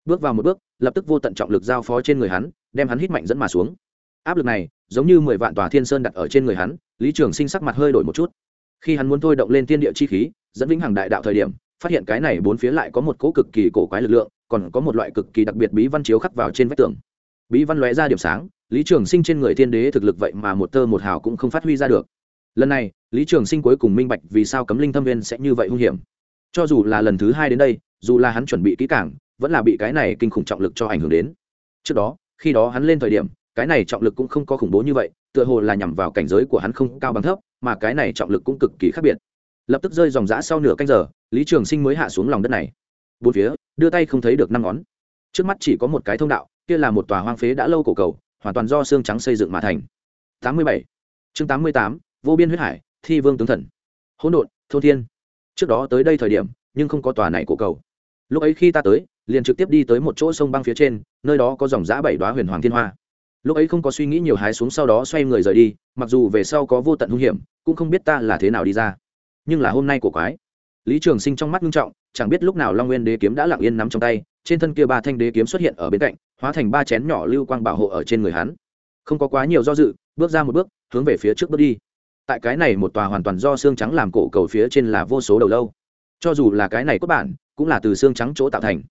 Bước vào một bước, lập tức vô tận trọng lực giao phó trên người hắn, đem hắn hít mạnh dẫn mà xuống. Áp lực này, giống như mười vạn tòa thiên sơn đặt ở trên người hắn, lý trường sinh sắc mặt hơi đổi một chút. Khi hắn muốn thôi động lên tiên địa chi khí, dẫn vĩnh hằng đại đạo thời điểm phát hiện cái này bốn phía lại có một cỗ cực kỳ cổ quái lực lượng, còn có một loại cực kỳ đặc biệt bí văn chiếu khắc vào trên vách tường. Bí văn lóe ra điểm sáng, lý trường sinh trên người thiên đế thực lực vậy mà một tơ một hào cũng không phát huy ra được. Lần này, lý trường sinh cuối cùng minh bạch vì sao cấm linh thâm viên sẽ như vậy hung hiểm. Cho dù là lần thứ hai đến đây, dù là hắn chuẩn bị kỹ càng, vẫn là bị cái này kinh khủng trọng lực cho ảnh hưởng đến. Trước đó, khi đó hắn lên thời điểm, cái này trọng lực cũng không có khủng bố như vậy, tựa hồ là nhằm vào cảnh giới của hắn không cao bằng thấp, mà cái này trọng lực cũng cực kỳ khác biệt lập tức rơi dòng giã sau nửa canh giờ, lý trường sinh mới hạ xuống lòng đất này. Bốn phía, đưa tay không thấy được năm ngón. Trước mắt chỉ có một cái thông đạo, kia là một tòa hoang phế đã lâu cổ cầu, hoàn toàn do xương trắng xây dựng mà thành. Tám mươi bảy. Chương tám mươi tám, vô biên huyết hải, thi vương tướng thần. Hỗn độn thô thiên. Trước đó tới đây thời điểm, nhưng không có tòa này cổ cầu. Lúc ấy khi ta tới, liền trực tiếp đi tới một chỗ sông băng phía trên, nơi đó có dòng giã bảy đoá huyền hoàng thiên hoa. Lúc ấy không có suy nghĩ nhiều hái xuống sau đó xoay người rời đi, mặc dù về sau có vô tận hung hiểm, cũng không biết ta là thế nào đi ra nhưng là hôm nay của quái. Lý trường sinh trong mắt nghiêm trọng, chẳng biết lúc nào long nguyên đế kiếm đã lặng yên nắm trong tay, trên thân kia ba thanh đế kiếm xuất hiện ở bên cạnh, hóa thành ba chén nhỏ lưu quang bảo hộ ở trên người hắn. Không có quá nhiều do dự, bước ra một bước, hướng về phía trước bước đi. Tại cái này một tòa hoàn toàn do xương trắng làm cổ cầu phía trên là vô số đầu lâu. Cho dù là cái này cốt bản, cũng là từ xương trắng chỗ tạo thành.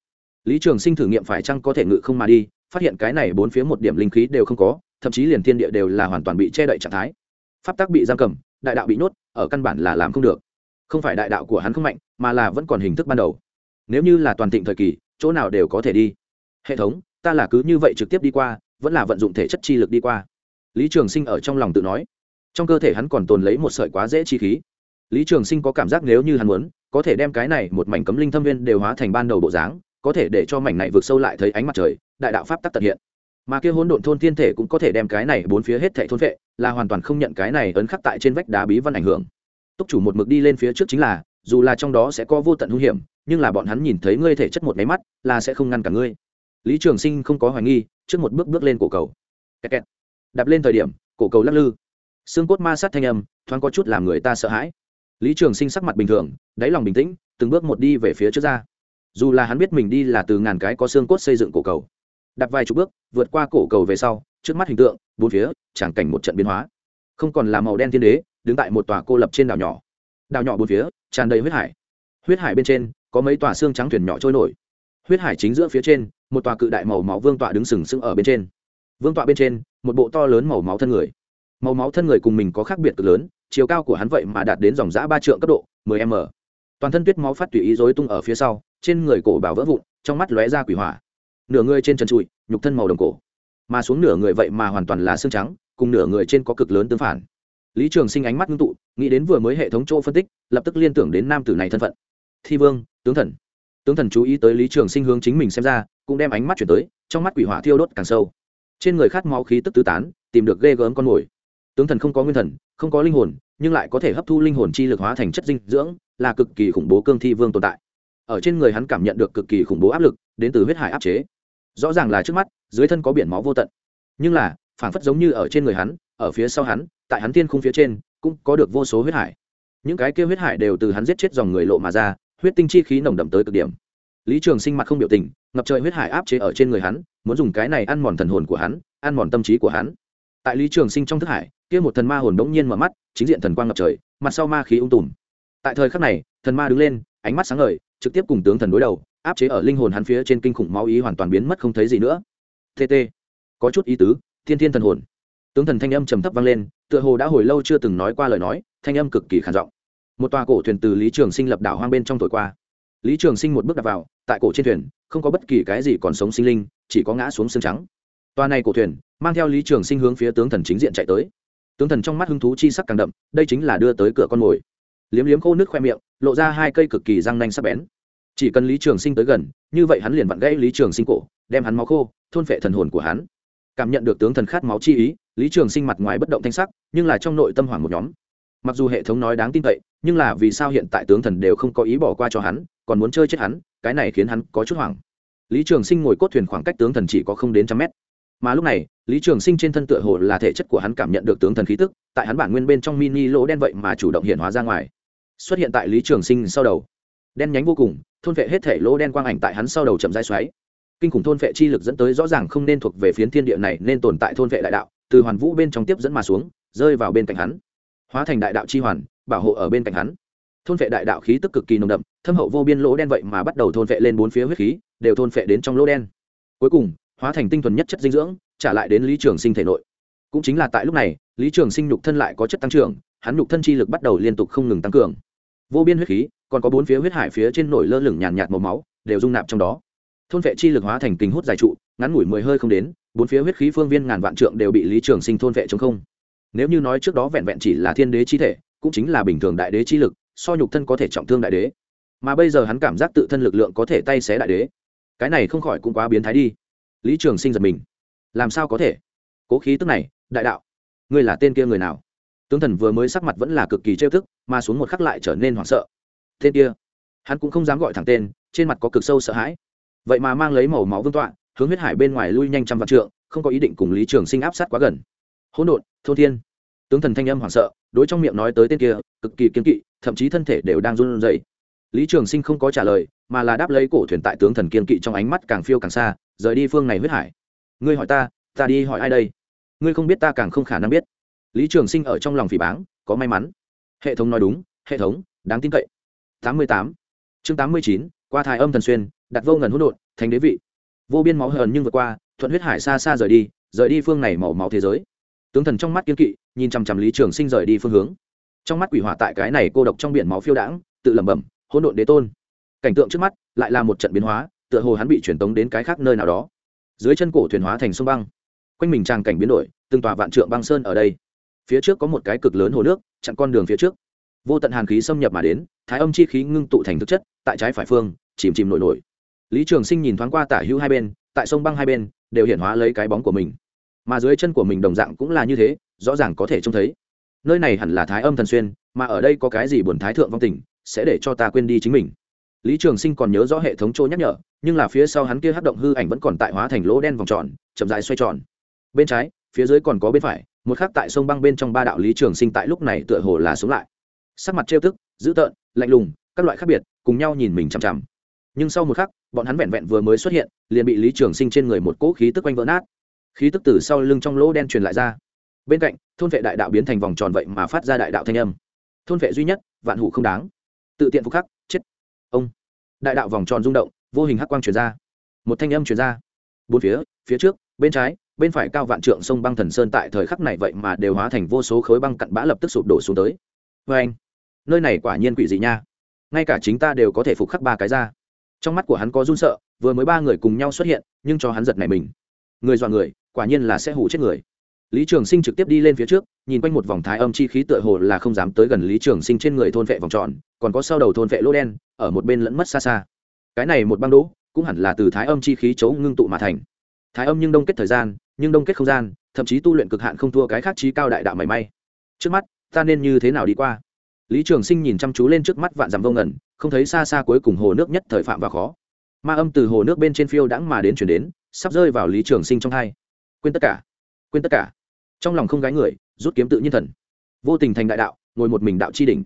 Lý trường sinh thử nghiệm phải chăng có thể ngự không mà đi, phát hiện cái này bốn phía một điểm linh khí đều không có, thậm chí liền thiên địa đều là hoàn toàn bị che đậy trạng thái. Pháp tắc bị giam cầm, đại đạo bị nhốt, ở căn bản là làm không được không phải đại đạo của hắn không mạnh, mà là vẫn còn hình thức ban đầu. Nếu như là toàn thịnh thời kỳ, chỗ nào đều có thể đi. Hệ thống, ta là cứ như vậy trực tiếp đi qua, vẫn là vận dụng thể chất chi lực đi qua. Lý trường sinh ở trong lòng tự nói. Trong cơ thể hắn còn tồn lấy một sợi quá dễ chi khí. Lý trường sinh có cảm giác nếu như hắn muốn, có thể đem cái này một mảnh cấm linh thâm viên đều hóa thành ban đầu bộ dáng, có thể để cho mảnh này vượt sâu lại thấy ánh mặt trời, đại đạo pháp tắc tật hiện. Mà kia hỗn độn thôn thiên thể cũng có thể đem cái này bốn phía hết thệ thôn vệ, là hoàn toàn không nhận cái này ấn khắc tại trên vách đá bí văn ảnh hưởng túc chủ một mực đi lên phía trước chính là, dù là trong đó sẽ có vô tận hung hiểm, nhưng là bọn hắn nhìn thấy ngươi thể chất một máy mắt, là sẽ không ngăn cả ngươi. Lý trường sinh không có hoài nghi, trước một bước bước lên cổ cầu. Kẹt kẹt. đạp lên thời điểm, cổ cầu lắc lư. Xương cốt ma sát thanh âm, thoáng có chút làm người ta sợ hãi. Lý trường sinh sắc mặt bình thường, đáy lòng bình tĩnh, từng bước một đi về phía trước ra. Dù là hắn biết mình đi là từ ngàn cái có xương cốt xây dựng cổ cầu. Đặt vài chục bước, vượt qua cổ cầu về sau, trước mắt hình tượng, bốn phía tràng cảnh một trận biến hóa. Không còn là màu đen thiên đế đứng tại một tòa cô lập trên đảo nhỏ. Đảo nhỏ bốn phía, tràn đầy huyết hải. Huyết hải bên trên, có mấy tòa xương trắng thuyền nhỏ trôi nổi. Huyết hải chính giữa phía trên, một tòa cự đại màu máu vương tọa đứng sừng sững ở bên trên. Vương tọa bên trên, một bộ to lớn màu máu thân người. Màu máu thân người cùng mình có khác biệt cực lớn, chiều cao của hắn vậy mà đạt đến dòng giã ba trượng cấp độ 10 m. Toàn thân tuyết máu phát tùy ý rối tung ở phía sau, trên người cổ bảo vỡ vụn, trong mắt lóe ra quỷ hỏa. Nửa người trên trần trụi, nhục thân màu đồng cổ. Mà xuống nửa người vậy mà hoàn toàn là xương trắng, cùng nửa người trên có cực lớn tương phản lý trường sinh ánh mắt ngưng tụ, nghĩ đến vừa mới hệ thống chỗ phân tích, lập tức liên tưởng đến nam tử này thân phận. Thi vương, tướng thần. Tướng thần chú ý tới lý trường sinh hướng chính mình xem ra, cũng đem ánh mắt chuyển tới, trong mắt quỷ hỏa thiêu đốt càng sâu. Trên người khát máu khí tức tứ tán, tìm được ghê gớm con mồi. Tướng thần không có nguyên thần, không có linh hồn, nhưng lại có thể hấp thu linh hồn chi lực hóa thành chất dinh dưỡng, là cực kỳ khủng bố cương thi vương tồn tại. Ở trên người hắn cảm nhận được cực kỳ khủng bố áp lực, đến từ huyết hải áp chế. Rõ ràng là trước mắt, dưới thân có biển máu vô tận. Nhưng là phản phất giống như ở trên người hắn ở phía sau hắn, tại hắn thiên khung phía trên, cũng có được vô số huyết hải. Những cái kia huyết hải đều từ hắn giết chết dòng người lộ mà ra, huyết tinh chi khí nồng đậm tới cực điểm. Lý trường sinh mặt không biểu tình, ngập trời huyết hải áp chế ở trên người hắn, muốn dùng cái này ăn mòn thần hồn của hắn, ăn mòn tâm trí của hắn. Tại lý trường sinh trong thức hải, kia một thần ma hồn đống nhiên mở mắt, chính diện thần quang ngập trời, mặt sau ma khí ung tùm. Tại thời khắc này, thần ma đứng lên, ánh mắt sáng ngời, trực tiếp cùng tướng thần đối đầu, áp chế ở linh hồn hắn phía trên kinh khủng máu ý hoàn toàn biến mất không thấy gì nữa. Tt có chút ý tứ, thiên thiên thần hồn tướng thần thanh âm trầm thấp vang lên, tựa hồ đã hồi lâu chưa từng nói qua lời nói, thanh âm cực kỳ khản giọng. Một tòa cổ thuyền từ lý trường sinh lập đảo hoang bên trong thổi qua. Lý trường sinh một bước đặt vào, tại cổ trên thuyền, không có bất kỳ cái gì còn sống sinh linh, chỉ có ngã xuống xương trắng. Tòa này cổ thuyền, mang theo lý trường sinh hướng phía tướng thần chính diện chạy tới. Tướng thần trong mắt hứng thú chi sắc càng đậm, đây chính là đưa tới cửa con mồi. Liếm liếm khô nước khoe miệng, lộ ra hai cây cực kỳ răng nanh sắc bén. Chỉ cần lý trường sinh tới gần, như vậy hắn liền vặn gãy lý trường sinh cổ, đem hắn máu khô, thôn phệ thần hồn của hắn cảm nhận được tướng thần khát máu chi ý, lý trường sinh mặt ngoài bất động thanh sắc, nhưng là trong nội tâm hoảng một nhóm. Mặc dù hệ thống nói đáng tin cậy, nhưng là vì sao hiện tại tướng thần đều không có ý bỏ qua cho hắn, còn muốn chơi chết hắn, cái này khiến hắn có chút hoảng. Lý trường sinh ngồi cốt thuyền khoảng cách tướng thần chỉ có không đến trăm mét. Mà lúc này, lý trường sinh trên thân tựa hồ là thể chất của hắn cảm nhận được tướng thần khí tức, tại hắn bản nguyên bên trong mini lỗ đen vậy mà chủ động hiện hóa ra ngoài. Xuất hiện tại lý trường sinh sau đầu. Đen nhánh vô cùng, thôn vệ hết thể lỗ đen quang ảnh tại hắn sau đầu chậm dai xoáy kinh khủng thôn vệ chi lực dẫn tới rõ ràng không nên thuộc về phiến thiên địa này nên tồn tại thôn vệ đại đạo, từ hoàn vũ bên trong tiếp dẫn mà xuống, rơi vào bên cạnh hắn. Hóa thành đại đạo chi hoàn, bảo hộ ở bên cạnh hắn. Thôn vệ đại đạo khí tức cực kỳ nồng đậm, thâm hậu vô biên lỗ đen vậy mà bắt đầu thôn vệ lên bốn phía huyết khí, đều thôn vệ đến trong lỗ đen. Cuối cùng, hóa thành tinh thuần nhất chất dinh dưỡng, trả lại đến lý trường sinh thể nội. Cũng chính là tại lúc này, lý trường sinh nhục thân lại có chất tăng trưởng, hắn nhục thân chi lực bắt đầu liên tục không ngừng tăng cường. Vô biên huyết khí, còn có bốn phía huyết hải phía trên nổi lơ lửng nhàn nhạt màu máu, đều dung nạp trong đó thôn vệ chi lực hóa thành kính hút dài trụ, ngắn ngủi mười hơi không đến, bốn phía huyết khí phương viên ngàn vạn trượng đều bị lý trường sinh thôn vệ chống không. Nếu như nói trước đó vẹn vẹn chỉ là thiên đế chi thể, cũng chính là bình thường đại đế chi lực, so nhục thân có thể trọng thương đại đế. Mà bây giờ hắn cảm giác tự thân lực lượng có thể tay xé đại đế. Cái này không khỏi cũng quá biến thái đi. Lý trường sinh giật mình. Làm sao có thể? Cố khí tức này, đại đạo. Ngươi là tên kia người nào? Tướng thần vừa mới sắc mặt vẫn là cực kỳ trêu thức mà xuống một khắc lại trở nên hoảng sợ. Tên kia? Hắn cũng không dám gọi thẳng tên, trên mặt có cực sâu sợ hãi vậy mà mang lấy màu máu vương tọa, hướng huyết hải bên ngoài lui nhanh trăm vạn trượng, không có ý định cùng lý trường sinh áp sát quá gần. Hỗn độn, thôn thiên. Tướng thần thanh âm hoảng sợ, đối trong miệng nói tới tên kia, cực kỳ kiên kỵ, thậm chí thân thể đều đang run rẩy. Lý trường sinh không có trả lời, mà là đáp lấy cổ thuyền tại tướng thần kiên kỵ trong ánh mắt càng phiêu càng xa, rời đi phương này huyết hải. Ngươi hỏi ta ta đi hỏi ai đây? Ngươi không biết ta càng không khả năng biết. Lý trường sinh ở trong lòng phỉ báng, có may mắn. Hệ thống nói đúng, hệ thống, đáng tin cậy. Tám mươi tám. Chương tám mươi chín, qua thai âm thần xuyên đặt vô ngần hỗn độn, thành đế vị. Vô biên máu hờn nhưng vượt qua, thuận huyết hải xa xa rời đi rời đi phương này màu máu thế giới. Tướng thần trong mắt kiên kỵ, nhìn chằm chằm lý trường sinh rời đi phương hướng. Trong mắt quỷ hỏa tại cái này cô độc trong biển máu phiêu đãng, tự lẩm bẩm, hỗn độn đế tôn. Cảnh tượng trước mắt lại là một trận biến hóa, tựa hồ hắn bị truyền tống đến cái khác nơi nào đó. Dưới chân cổ thuyền hóa thành sông băng. Quanh mình tràng cảnh biến đổi, từng tòa vạn trượng băng sơn ở đây. Phía trước có một cái cực lớn hồ nước, chặn con đường phía trước. Vô tận hàn khí xâm nhập mà đến, thái âm chi khí ngưng tụ thành thực chất, tại trái phải phương, chìm chìm nổi nổi lý trường sinh nhìn thoáng qua tả hữu hai bên, tại sông băng hai bên, đều hiện hóa lấy cái bóng của mình. Mà dưới chân của mình đồng dạng cũng là như thế, rõ ràng có thể trông thấy. Nơi này hẳn là thái âm thần xuyên, mà ở đây có cái gì buồn thái thượng vong tình sẽ để cho ta quên đi chính mình. Lý trường sinh còn nhớ rõ hệ thống chỗ nhắc nhở, nhưng là phía sau hắn kia hát động hư ảnh vẫn còn tại hóa thành lỗ đen vòng tròn, chậm dài xoay tròn. Bên trái, phía dưới còn có bên phải, một khác tại sông băng bên trong ba đạo lý trường sinh tại lúc này tựa hồ là xuống lại. Sắc mặt trêu tức, dữ tợn, lạnh lùng, các loại khác biệt, cùng nhau nhìn mình chằm chằm nhưng sau một khắc, bọn hắn vẹn vẹn vừa mới xuất hiện, liền bị lý trường sinh trên người một cỗ khí tức quanh vỡ nát. Khí tức từ sau lưng trong lỗ đen truyền lại ra. Bên cạnh, thôn vệ đại đạo biến thành vòng tròn vậy mà phát ra đại đạo thanh âm. Thôn vệ duy nhất, vạn hủ không đáng. Tự tiện phục khắc, chết. Ông. Đại đạo vòng tròn rung động, vô hình hắc quang truyền ra. Một thanh âm truyền ra. Bốn phía phía trước, bên trái, bên phải cao vạn trượng sông băng thần sơn tại thời khắc này vậy mà đều hóa thành vô số khối băng cặn bã lập tức sụp đổ xuống tới. Vê anh nơi này quả nhiên quỷ dị nha. Ngay cả chính ta đều có thể phục khắc ba cái ra trong mắt của hắn có run sợ, vừa mới ba người cùng nhau xuất hiện, nhưng cho hắn giật này mình. Người dọa người, quả nhiên là sẽ hủ chết người. Lý trường sinh trực tiếp đi lên phía trước, nhìn quanh một vòng thái âm chi khí tựa hồ là không dám tới gần lý trường sinh trên người thôn vệ vòng tròn, còn có sau đầu thôn vệ lỗ đen, ở một bên lẫn mất xa xa. Cái này một băng đỗ, cũng hẳn là từ thái âm chi khí chấu ngưng tụ mà thành. Thái âm nhưng đông kết thời gian, nhưng đông kết không gian, thậm chí tu luyện cực hạn không thua cái khác trí cao đại đạo mảy may. Trước mắt, ta nên như thế nào đi qua? Lý trường sinh nhìn chăm chú lên trước mắt vạn dằm vô ngẩn không thấy xa xa cuối cùng hồ nước nhất thời phạm và khó. Ma âm từ hồ nước bên trên phiêu đãng mà đến chuyển đến, sắp rơi vào lý trường sinh trong hai. Quên tất cả. Quên tất cả. Trong lòng không gái người, rút kiếm tự nhiên thần. Vô tình thành đại đạo, ngồi một mình đạo chi đỉnh.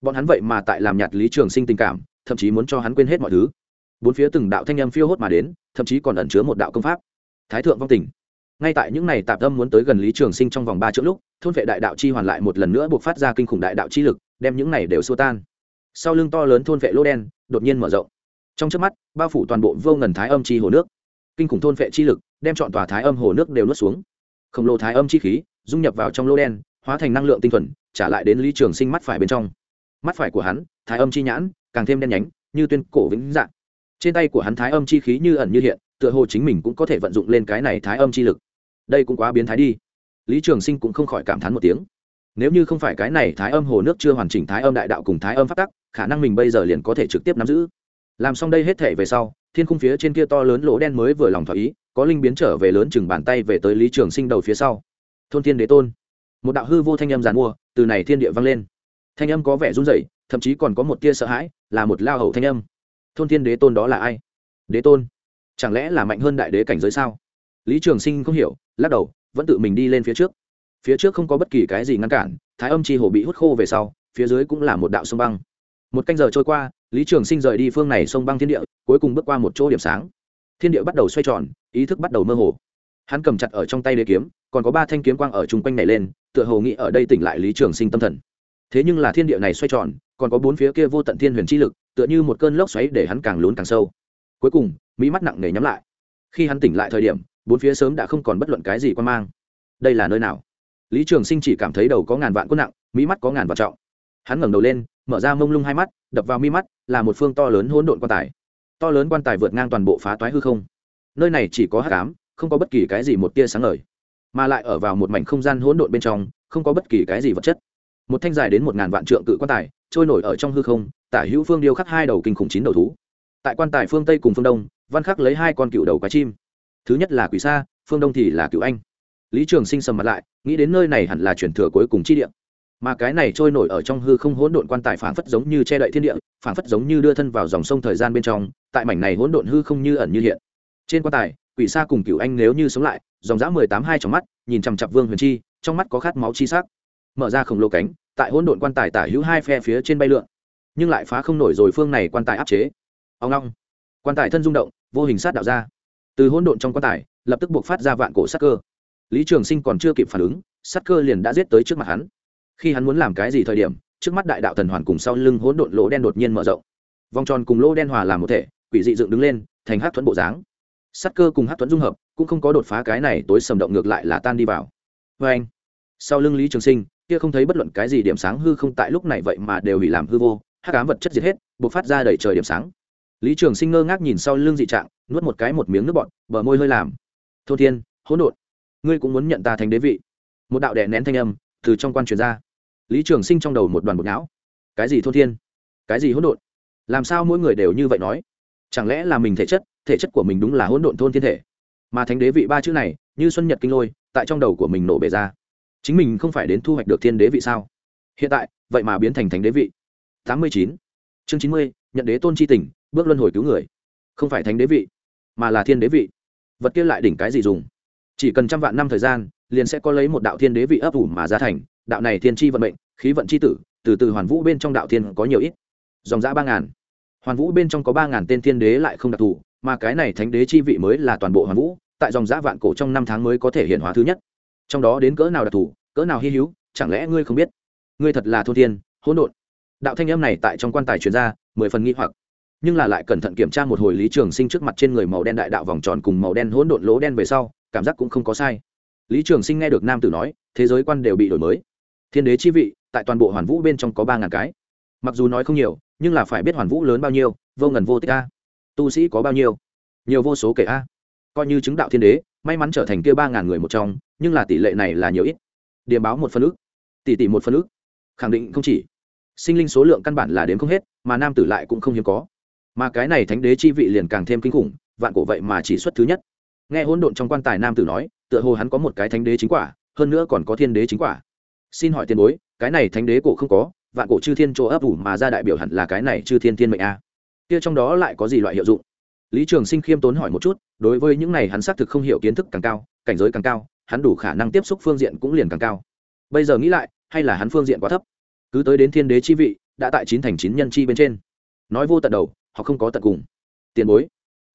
Bọn hắn vậy mà tại làm nhạt lý trường sinh tình cảm, thậm chí muốn cho hắn quên hết mọi thứ. Bốn phía từng đạo thanh âm phiêu hốt mà đến, thậm chí còn ẩn chứa một đạo công pháp. Thái thượng vong tình. Ngay tại những ngày tạp tâm muốn tới gần lý trường sinh trong vòng ba chữ lúc, thôn vệ đại đạo chi hoàn lại một lần nữa buộc phát ra kinh khủng đại đạo chi lực, đem những này đều xua tan sau lưng to lớn thôn vệ lô đen đột nhiên mở rộng. Trong trước mắt, bao phủ toàn bộ vô ngần thái âm chi hồ nước. Kinh khủng thôn vệ chi lực đem chọn tòa thái âm hồ nước đều nuốt xuống. Khổng lồ thái âm chi khí dung nhập vào trong lô đen, hóa thành năng lượng tinh thuần, trả lại đến lý trường sinh mắt phải bên trong. Mắt phải của hắn, thái âm chi nhãn, càng thêm đen nhánh, như tuyên cổ vĩnh dạng. Trên tay của hắn thái âm chi khí như ẩn như hiện, tựa hồ chính mình cũng có thể vận dụng lên cái này thái âm chi lực. Đây cũng quá biến thái đi. Lý trường sinh cũng không khỏi cảm thán một tiếng. Nếu như không phải cái này thái âm hồ nước chưa hoàn chỉnh thái âm đại đạo cùng thái âm phát tắc khả năng mình bây giờ liền có thể trực tiếp nắm giữ. Làm xong đây hết thể về sau, thiên khung phía trên kia to lớn lỗ đen mới vừa lòng thỏa ý, có linh biến trở về lớn chừng bàn tay về tới lý trường sinh đầu phía sau. Thôn thiên đế tôn. Một đạo hư vô thanh âm giàn mua, từ này thiên địa vang lên. Thanh âm có vẻ run rẩy, thậm chí còn có một tia sợ hãi, là một lao hầu thanh âm. Thôn thiên đế tôn đó là ai? Đế tôn. Chẳng lẽ là mạnh hơn đại đế cảnh giới sao? Lý trường sinh không hiểu, lắc đầu, vẫn tự mình đi lên phía trước. Phía trước không có bất kỳ cái gì ngăn cản, thái âm chi hồ bị hút khô về sau, phía dưới cũng là một đạo sông băng một canh giờ trôi qua, lý trường sinh rời đi phương này sông băng thiên địa, cuối cùng bước qua một chỗ điểm sáng. Thiên địa bắt đầu xoay tròn, ý thức bắt đầu mơ hồ. Hắn cầm chặt ở trong tay đế kiếm, còn có ba thanh kiếm quang ở chung quanh này lên, tựa hồ nghĩ ở đây tỉnh lại lý trường sinh tâm thần. Thế nhưng là thiên địa này xoay tròn, còn có bốn phía kia vô tận thiên huyền chi lực, tựa như một cơn lốc xoáy để hắn càng lún càng sâu. Cuối cùng, mỹ mắt nặng nề nhắm lại. Khi hắn tỉnh lại thời điểm, bốn phía sớm đã không còn bất luận cái gì quan mang. Đây là nơi nào? Lý trường sinh chỉ cảm thấy đầu có ngàn vạn quân nặng, mỹ mắt có ngàn vạn trọng. Hắn ngẩng đầu lên mở ra mông lung hai mắt, đập vào mi mắt, là một phương to lớn hỗn độn quan tài. To lớn quan tài vượt ngang toàn bộ phá toái hư không. Nơi này chỉ có hát cám không có bất kỳ cái gì một tia sáng ngời, mà lại ở vào một mảnh không gian hỗn độn bên trong, không có bất kỳ cái gì vật chất. Một thanh dài đến một ngàn vạn trượng cự quan tài, trôi nổi ở trong hư không, tả hữu phương điêu khắc hai đầu kinh khủng chín đầu thú. Tại quan tài phương tây cùng phương đông, văn khắc lấy hai con cựu đầu quái chim. Thứ nhất là quỷ sa, phương đông thì là cựu anh. Lý trường sinh sầm mặt lại, nghĩ đến nơi này hẳn là chuyển thừa cuối cùng chi địa mà cái này trôi nổi ở trong hư không hỗn độn quan tài phảng phất giống như che đậy thiên địa, phảng phất giống như đưa thân vào dòng sông thời gian bên trong, tại mảnh này hỗn độn hư không như ẩn như hiện. Trên quan tài, quỷ sa cùng cựu anh nếu như sống lại, dòng dã mười tám hai trong mắt, nhìn chằm chặp vương huyền chi, trong mắt có khát máu chi sắc. Mở ra khổng lồ cánh, tại hỗn độn quan tài tả hữu hai phe phía trên bay lượn, nhưng lại phá không nổi rồi phương này quan tài áp chế. Ông long, quan tài thân rung động, vô hình sát đạo ra. Từ hỗn độn trong quan tài, lập tức buộc phát ra vạn cổ sát cơ. Lý trường sinh còn chưa kịp phản ứng, sát cơ liền đã giết tới trước mặt hắn khi hắn muốn làm cái gì thời điểm, trước mắt đại đạo thần hoàn cùng sau lưng hỗn độn lỗ đen đột nhiên mở rộng. Vòng tròn cùng lỗ đen hòa làm một thể, quỷ dị dựng đứng lên, thành hát thuẫn bộ dáng. Sắt cơ cùng hát thuẫn dung hợp, cũng không có đột phá cái này tối sầm động ngược lại là tan đi vào. Vê anh, sau lưng lý trường sinh, kia không thấy bất luận cái gì điểm sáng hư không tại lúc này vậy mà đều bị làm hư vô hát cám vật chất diệt hết buộc phát ra đầy trời điểm sáng. Lý trường sinh ngơ ngác nhìn sau lưng dị trạng, nuốt một cái một miếng nước bọt, bờ môi hơi làm. Thô thiên, hỗn độn, ngươi cũng muốn nhận ta thành đế vị? Một đạo đẻ nén thanh âm từ trong quan truyền ra. Lý trường sinh trong đầu một đoàn bột não cái gì thôn thiên? Cái gì hỗn độn? Làm sao mỗi người đều như vậy nói? Chẳng lẽ là mình thể chất? Thể chất của mình đúng là hỗn độn thôn thiên thể? Mà thánh đế vị ba chữ này, như xuân nhật kinh lôi, tại trong đầu của mình nổ bể ra. Chính mình không phải đến thu hoạch được thiên đế vị sao? Hiện tại, vậy mà biến thành thánh đế vị. Tám mươi chín. Chương chín mươi, nhận đế tôn c h i bước luân hồi cứu người. Không phải thánh đế vị, mà là thiên đế vị. Vật kia lại đỉnh cái gì dùng? Chỉ cần trăm vạn năm thời gian liền sẽ có lấy một đạo thiên đế vị ấp ủ mà ra thành, đạo này thiên tri vận mệnh, khí vận c h i tử, từ từ hoàn vũ bên trong đạo thiên có nhiều ít. Dòng giã ba ngàn. Hoàn vũ bên trong có ba ngàn tên thiên đế lại không đặc thù, mà cái này thánh đế chi vị mới là toàn bộ hoàn vũ, tại dòng giã vạn cổ trong năm tháng mới có thể hiện hóa thứ nhất. Trong đó đến cỡ nào đặc thù, cỡ nào hy hữu, chẳng lẽ ngươi không biết? Ngươi thật là thô thiên, hỗn độn. Đạo thanh âm này tại trong quan tài truyền ra, mười phần nghi hoặc. Nhưng là lại cẩn thận kiểm tra một hồi lý trường sinh trước mặt trên người màu đen đại đạo vòng tròn cùng màu đen hỗn độn lỗ đen về sau, cảm giác cũng không có sai lý trường sinh nghe được nam tử nói, thế giới quan đều bị đổi mới. Thiên đế chi vị, tại toàn bộ hoàn vũ bên trong có ba ngàn cái. Mặc dù nói không nhiều, nhưng là phải biết hoàn vũ lớn bao nhiêu, vô ngần vô tích a. Tu sĩ có bao nhiêu? Nhiều vô số kể a. Coi như chứng đạo thiên đế, may mắn trở thành kia ba ngàn người một trong, nhưng là tỷ lệ này là nhiều ít. Điểm báo một phân ước. Tỷ tỷ một phân ước. Khẳng định không chỉ. Sinh linh số lượng căn bản là đến không hết, mà nam tử lại cũng không hiếm có. Mà cái này thánh đế chi vị liền càng thêm kinh khủng, vạn cổ vậy mà chỉ xuất thứ nhất. Nghe hỗn độn trong quan tài nam tử nói tựa hồ hắn có một cái thánh đế chính quả, hơn nữa còn có thiên đế chính quả. Xin hỏi tiền bối, cái này thánh đế cổ không có, vạn cổ chư thiên chỗ ấp ủ mà ra đại biểu hẳn là cái này chư thiên thiên mệnh a. Kia trong đó lại có gì loại hiệu dụng? Lý trường sinh khiêm tốn hỏi một chút, đối với những này hắn xác thực không hiểu kiến thức càng cao, cảnh giới càng cao, hắn đủ khả năng tiếp xúc phương diện cũng liền càng cao. Bây giờ nghĩ lại, hay là hắn phương diện quá thấp? Cứ tới đến thiên đế chi vị, đã tại chín thành chín nhân chi bên trên. Nói vô tận đầu, họ không có tận cùng. Tiền bối.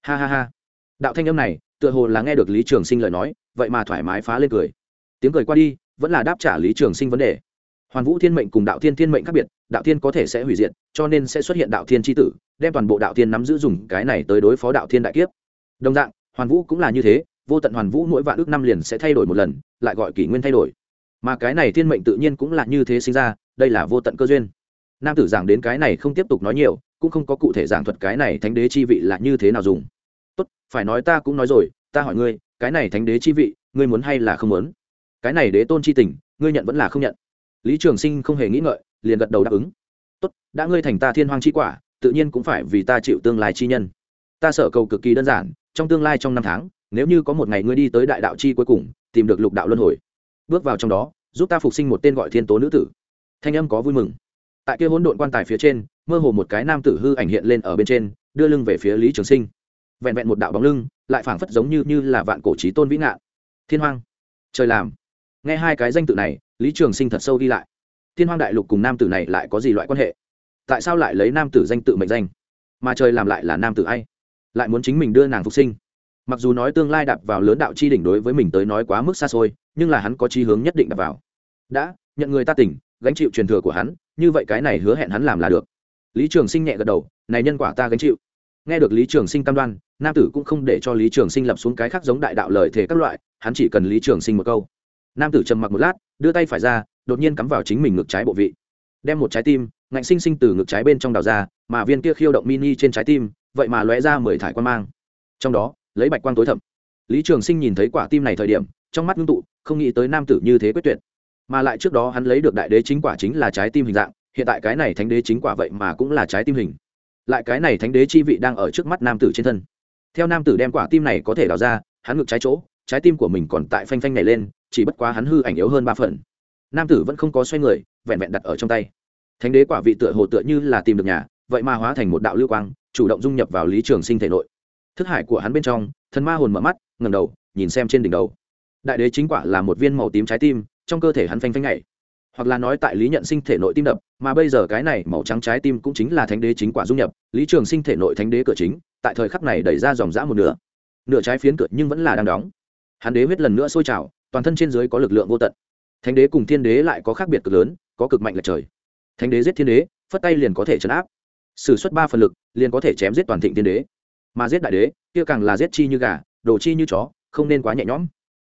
Ha ha ha. Đạo thanh âm này, tựa hồ là nghe được lý trường sinh lời nói vậy mà thoải mái phá lên cười. Tiếng cười qua đi, vẫn là đáp trả lý trường sinh vấn đề. Hoàn vũ thiên mệnh cùng đạo thiên thiên mệnh khác biệt, đạo thiên có thể sẽ hủy diệt, cho nên sẽ xuất hiện đạo thiên tri tử, đem toàn bộ đạo thiên nắm giữ dùng cái này tới đối phó đạo thiên đại kiếp. Đồng dạng, hoàn vũ cũng là như thế, vô tận hoàn vũ mỗi vạn ước năm liền sẽ thay đổi một lần, lại gọi kỷ nguyên thay đổi. Mà cái này thiên mệnh tự nhiên cũng là như thế sinh ra, đây là vô tận cơ duyên. Nam tử giảng đến cái này không tiếp tục nói nhiều, cũng không có cụ thể giảng thuật cái này thánh đế chi vị là như thế nào dùng. Tốt, phải nói ta cũng nói rồi, ta hỏi ngươi cái này thánh đế chi vị, ngươi muốn hay là không muốn? Cái này đế tôn chi tình, ngươi nhận vẫn là không nhận. Lý trường sinh không hề nghĩ ngợi, liền gật đầu đáp ứng. Tốt, đã ngươi thành ta thiên hoàng chi quả, tự nhiên cũng phải vì ta chịu tương lai chi nhân. Ta sợ cầu cực kỳ đơn giản, trong tương lai trong năm tháng, nếu như có một ngày ngươi đi tới đại đạo chi cuối cùng, tìm được lục đạo luân hồi. Bước vào trong đó, giúp ta phục sinh một tên gọi thiên tố nữ tử. Thanh âm có vui mừng. Tại kia hỗn độn quan tài phía trên, mơ hồ một cái nam tử hư ảnh hiện lên ở bên trên, đưa lưng về phía lý trường sinh vẹn vẹn một đạo bóng lưng, lại phảng phất giống như như là vạn cổ trí tôn vĩ ngạn. Thiên hoang. Trời làm. Nghe hai cái danh tự này, lý trường sinh thật sâu đi lại. Thiên hoang đại lục cùng nam tử này lại có gì loại quan hệ? Tại sao lại lấy nam tử danh tự mệnh danh? Mà trời làm lại là nam tử ai? Lại muốn chính mình đưa nàng phục sinh? Mặc dù nói tương lai đạp vào lớn đạo chi đỉnh đối với mình tới nói quá mức xa xôi, nhưng là hắn có chi hướng nhất định đạp vào. Đã, nhận người ta tỉnh, gánh chịu truyền thừa của hắn, như vậy cái này hứa hẹn hắn làm là được. Lý trường sinh nhẹ gật đầu, này nhân quả ta gánh chịu. Nghe được lý trường sinh cam đoan nam tử cũng không để cho lý trường sinh lập xuống cái khác giống đại đạo lời thể các loại, hắn chỉ cần lý trường sinh một câu. Nam tử trầm mặc một lát, đưa tay phải ra, đột nhiên cắm vào chính mình ngực trái bộ vị. Đem một trái tim, ngạnh sinh sinh từ ngực trái bên trong đào ra, mà viên kia khiêu động mini trên trái tim, vậy mà lóe ra mười thải quan mang. Trong đó, lấy bạch quang tối thậm. Lý trường sinh nhìn thấy quả tim này thời điểm, trong mắt ngưng tụ, không nghĩ tới nam tử như thế quyết tuyệt. Mà lại trước đó hắn lấy được đại đế chính quả chính là trái tim hình dạng, hiện tại cái này thánh đế chính quả vậy mà cũng là trái tim hình. Lại cái này thánh đế chi vị đang ở trước mắt nam tử trên thân theo nam tử đem quả tim này có thể đào ra, hắn ngực trái chỗ, trái tim của mình còn tại phanh phanh này lên, chỉ bất quá hắn hư ảnh yếu hơn ba phần. Nam tử vẫn không có xoay người, vẹn vẹn đặt ở trong tay. Thánh đế quả vị tựa hồ tựa như là tìm được nhà, vậy mà hóa thành một đạo lưu quang, chủ động dung nhập vào lý trường sinh thể nội. Thức hải của hắn bên trong, thần ma hồn mở mắt ngầm đầu, nhìn xem trên đỉnh đầu. Đại đế chính quả là một viên màu tím trái tim, trong cơ thể hắn phanh phanh nhảy. Hoặc là nói tại lý nhận sinh thể nội tim đập, mà bây giờ cái này màu trắng trái tim cũng chính là thánh đế chính quả dung nhập, lý trường sinh thể nội thánh đế cửa chính tại thời khắc này đẩy ra dòng dã một nửa. Nửa trái phiến cửa nhưng vẫn là đang đóng. Hắn đế huyết lần nữa sôi trào, toàn thân trên dưới có lực lượng vô tận. Thánh đế cùng thiên đế lại có khác biệt cực lớn, có cực mạnh lệch trời. Thánh đế giết thiên đế, phất tay liền có thể chấn áp. S ử suất ba phần lực, liền có thể chém giết toàn thịnh thiên đế. Mà giết đại đế, kia càng là giết chi như gà, đồ chi như chó, không nên quá nhẹ nhõm.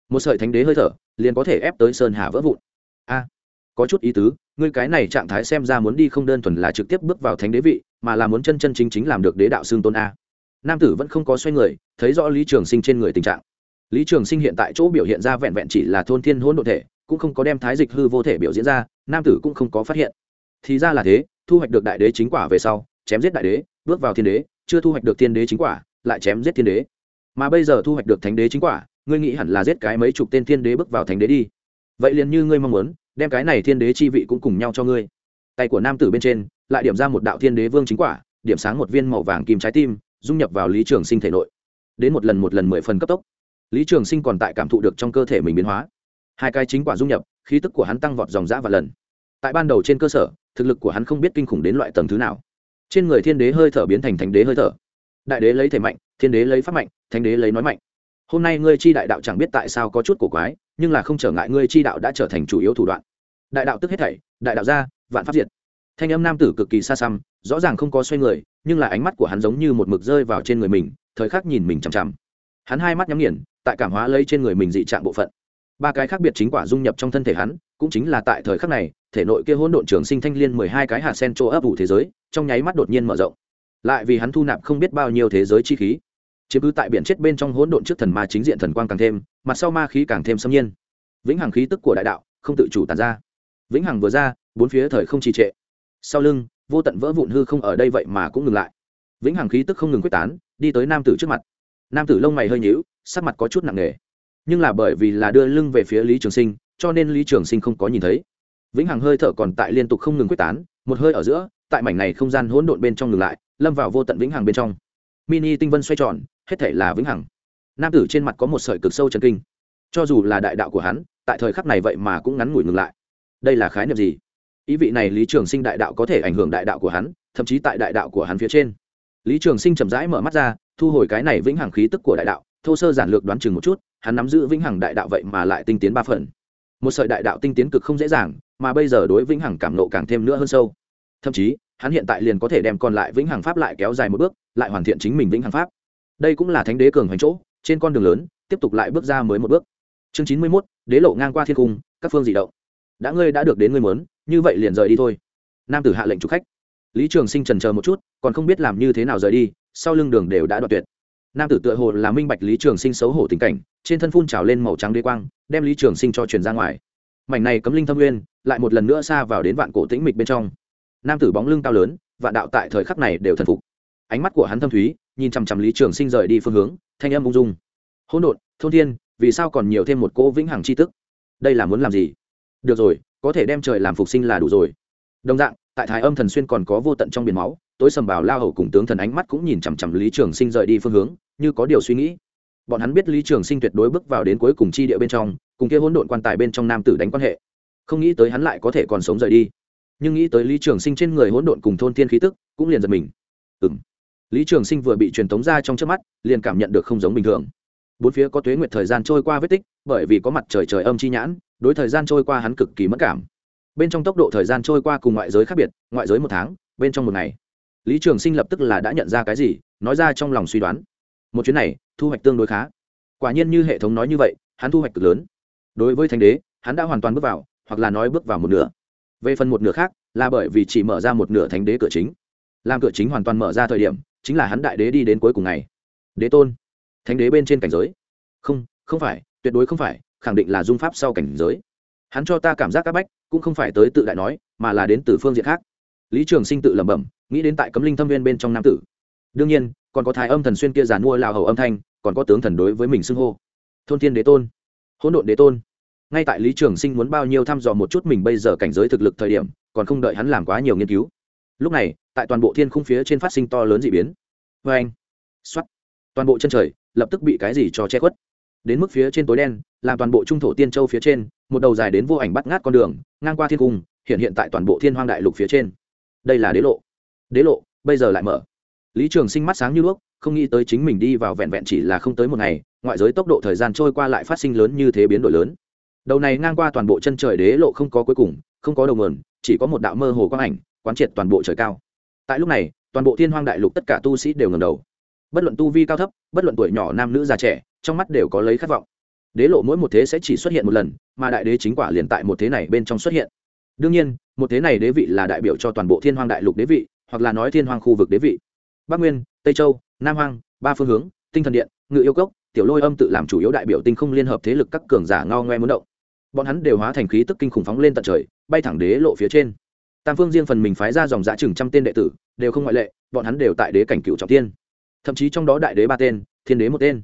Một sợi thánh đế hơi thở, liền có thể ép tới sơn hà vỡ vụn. A, có chút ý tứ, ngươi cái này trạng thái xem ra muốn đi không đơn thuần là trực tiếp bước vào thánh đế vị, mà là muốn chân chân chính chính làm được đế đạo xương tôn a nam tử vẫn không có xoay người, thấy rõ lý trường sinh trên người tình trạng. Lý trường sinh hiện tại chỗ biểu hiện ra vẹn vẹn chỉ là thôn thiên hỗn độ thể, cũng không có đem thái dịch hư vô thể biểu diễn ra, nam tử cũng không có phát hiện. Thì ra là thế, thu hoạch được đại đế chính quả về sau, chém giết đại đế, bước vào thiên đế, chưa thu hoạch được thiên đế chính quả, lại chém giết thiên đế. Mà bây giờ thu hoạch được thánh đế chính quả, ngươi nghĩ hẳn là giết cái mấy chục tên thiên đế bước vào thánh đế đi. Vậy liền như ngươi mong muốn, đem cái này thiên đế chi vị cũng cùng nhau cho ngươi. Tay của nam tử bên trên, lại điểm ra một đạo thiên đế vương chính quả, điểm sáng một viên màu vàng kim trái tim dung nhập vào lý trường sinh thể nội. Đến một lần một lần mười phần cấp tốc, lý trường sinh còn tại cảm thụ được trong cơ thể mình biến hóa. Hai cái chính quả dung nhập, khí tức của hắn tăng vọt dòng dã và lần. Tại ban đầu trên cơ sở, thực lực của hắn không biết kinh khủng đến loại tầng thứ nào. Trên người thiên đế hơi thở biến thành thánh đế hơi thở. Đại đế lấy thể mạnh, thiên đế lấy pháp mạnh, thánh đế lấy nói mạnh. Hôm nay ngươi chi đại đạo chẳng biết tại sao có chút cổ quái, nhưng là không trở ngại ngươi chi đạo đã trở thành chủ yếu thủ đoạn. Đại đạo tức hết thảy, đại đạo ra, vạn pháp diệt thanh âm nam tử cực kỳ xa xăm, rõ ràng không có xoay người, nhưng là ánh mắt của hắn giống như một mực rơi vào trên người mình, thời khắc nhìn mình chằm chằm. Hắn hai mắt nhắm nghiền, tại cảm hóa lấy trên người mình dị trạng bộ phận. Ba cái khác biệt chính quả dung nhập trong thân thể hắn, cũng chính là tại thời khắc này, thể nội kia hỗn độn trường sinh thanh liên mười hai cái hạt sen chỗ ấp ủ thế giới, trong nháy mắt đột nhiên mở rộng. Lại vì hắn thu nạp không biết bao nhiêu thế giới chi khí. Chứ cứ tại biển chết bên trong hỗn độn trước thần ma chính diện thần quang càng thêm, mặt sau ma khí càng thêm xâm nhiên. Vĩnh hằng khí tức của đại đạo không tự chủ tàn ra. Vĩnh hằng vừa ra, bốn phía thời không trì trệ sau lưng, vô tận vỡ vụn hư không ở đây vậy mà cũng ngừng lại. Vĩnh hằng khí tức không ngừng quyết tán, đi tới nam tử trước mặt. Nam tử lông mày hơi nhíu, sắc mặt có chút nặng nề. Nhưng là bởi vì là đưa lưng về phía lý trường sinh, cho nên lý trường sinh không có nhìn thấy. Vĩnh hằng hơi thở còn tại liên tục không ngừng quyết tán, một hơi ở giữa, tại mảnh này không gian hỗn độn bên trong ngừng lại, lâm vào vô tận vĩnh hằng bên trong. Mini tinh vân xoay tròn, hết thể là vĩnh hằng. Nam tử trên mặt có một sợi cực sâu chân kinh. Cho dù là đại đạo của hắn, tại thời khắc này vậy mà cũng ngắn ngủi ngừng lại. Đây là khái niệm gì? Ý vị này lý trường sinh đại đạo có thể ảnh hưởng đại đạo của hắn, thậm chí tại đại đạo của hắn phía trên. Lý trường sinh chậm rãi mở mắt ra, thu hồi cái này vĩnh hằng khí tức của đại đạo, thô sơ giản lược đoán chừng một chút, hắn nắm giữ vĩnh hằng đại đạo vậy mà lại tinh tiến ba phần. Một sợi đại đạo tinh tiến cực không dễ dàng, mà bây giờ đối vĩnh hằng cảm nộ càng thêm nữa hơn sâu. Thậm chí, hắn hiện tại liền có thể đem còn lại vĩnh hằng pháp lại kéo dài một bước, lại hoàn thiện chính mình vĩnh hằng pháp. Đây cũng là thánh đế cường hoành chỗ, trên con đường lớn, tiếp tục lại bước ra mới một bước. Chương chín mươi mốt, đế lộ ngang qua thiên cung, các phương dị động. Đã ngươi đã được đến ngươi muốn như vậy liền rời đi thôi. Nam tử hạ lệnh chụp khách. Lý trường sinh trần chờ một chút, còn không biết làm như thế nào rời đi, sau lưng đường đều đã đoạt tuyệt. Nam tử tựa hồ là minh bạch lý trường sinh xấu hổ tình cảnh, trên thân phun trào lên màu trắng đế quang, đem lý trường sinh cho truyền ra ngoài. Mảnh này cấm linh thâm nguyên, lại một lần nữa xa vào đến vạn cổ tĩnh mịch bên trong. Nam tử bóng lưng cao lớn, vạn đạo tại thời khắc này đều thần phục. Ánh mắt của hắn thâm thúy, nhìn chằm chằm lý trường sinh rời đi phương hướng, thanh âm ung dung. Hỗn độn, thôn thiên, vì sao còn nhiều thêm một cỗ vĩnh hằng c h i tức? Đây là muốn làm gì? Được rồi có thể đem trời làm phục sinh là đủ rồi. Đồng dạng, tại thái âm thần xuyên còn có vô tận trong biển máu, tối sầm bảo lao hầu cùng tướng thần ánh mắt cũng nhìn chằm chằm lý trường sinh rời đi phương hướng, như có điều suy nghĩ. Bọn hắn biết lý trường sinh tuyệt đối bước vào đến cuối cùng chi địa bên trong, cùng kia hỗn độn quan tài bên trong nam tử đánh quan hệ. Không nghĩ tới hắn lại có thể còn sống rời đi. Nhưng nghĩ tới lý trường sinh trên người hỗn độn cùng thôn thiên khí tức, cũng liền giật mình. Ừ m lý trường sinh vừa bị truyền tống ra trong trước mắt, liền cảm nhận được không giống bình thường. Bốn phía có tuế nguyệt thời gian trôi qua vết tích, bởi vì có mặt trời trời âm chi nhãn đối thời gian trôi qua hắn cực kỳ mất cảm. Bên trong tốc độ thời gian trôi qua cùng ngoại giới khác biệt, ngoại giới một tháng, bên trong một ngày. Lý trường sinh lập tức là đã nhận ra cái gì, nói ra trong lòng suy đoán. Một chuyến này, thu hoạch tương đối khá. Quả nhiên như hệ thống nói như vậy, hắn thu hoạch cực lớn. Đối với thánh đế, hắn đã hoàn toàn bước vào, hoặc là nói bước vào một nửa. Về phần một nửa khác, là bởi vì chỉ mở ra một nửa thánh đế cửa chính. Làm cửa chính hoàn toàn mở ra thời điểm, chính là hắn đại đế đi đến cuối cùng ngày. Đế tôn. Thánh đế bên trên cảnh giới. Không không phải, tuyệt đối không phải khẳng định là dung pháp sau cảnh giới. Hắn cho ta cảm giác các bách, cũng không phải tới tự đại nói, mà là đến từ phương diện khác. Lý trường sinh tự lẩm bẩm, nghĩ đến tại cấm linh thâm viên bên trong nam tử. Đương nhiên, còn có thái âm thần xuyên kia giàn mua lào hầu âm thanh, còn có tướng thần đối với mình xưng hô. Thôn thiên đế tôn. Hỗn độn đế tôn. Ngay tại lý trường sinh muốn bao nhiêu thăm dò một chút mình bây giờ cảnh giới thực lực thời điểm, còn không đợi hắn làm quá nhiều nghiên cứu. Lúc này, tại toàn bộ thiên khung phía trên phát sinh to lớn d ị biến. Vê anh x o á t toàn bộ chân trời, lập tức bị cái gì cho che khuất đến mức phía trên tối đen, làm toàn bộ trung thổ tiên châu phía trên, một đầu dài đến vô ảnh bắt ngát con đường, ngang qua thiên cung, hiện hiện tại toàn bộ thiên hoang đại lục phía trên. Đây là đế lộ. Đế lộ, bây giờ lại mở. Lý trường sinh mắt sáng như đuốc, không nghĩ tới chính mình đi vào vẹn vẹn chỉ là không tới một ngày, ngoại giới tốc độ thời gian trôi qua lại phát sinh lớn như thế biến đổi lớn. Đầu này ngang qua toàn bộ chân trời đế lộ không có cuối cùng, không có đầu mườn chỉ có một đạo mơ hồ quang ảnh, quán triệt toàn bộ trời cao. Tại lúc này, toàn bộ thiên hoang đại lục tất cả tu sĩ đều ngầm đầu bất luận tu vi cao thấp, bất luận tuổi nhỏ nam nữ già trẻ, trong mắt đều có lấy khát vọng. Đế lộ mỗi một thế sẽ chỉ xuất hiện một lần, mà đại đế chính quả liền tại một thế này bên trong xuất hiện. Đương nhiên, một thế này đế vị là đại biểu cho toàn bộ thiên hoang đại lục đế vị, hoặc là nói thiên hoang khu vực đế vị. Bắc nguyên, tây châu, nam hoang, ba phương hướng, tinh thần điện, ngự yêu cốc, tiểu lôi âm tự làm chủ yếu đại biểu tinh không liên hợp thế lực các cường giả ngao ngoe muốn động. Bọn hắn đều hóa thành khí tức kinh khủng phóng lên tận trời, bay thẳng đế lộ phía trên. Tam phương riêng phần mình phái ra dòng giã chừng trăm tên đệ tử, đều không ngoại lệ, bọn hắn đều tại đế cảnh cựu trọng tiên thậm chí trong đó đại đế ba tên, thiên đế một tên.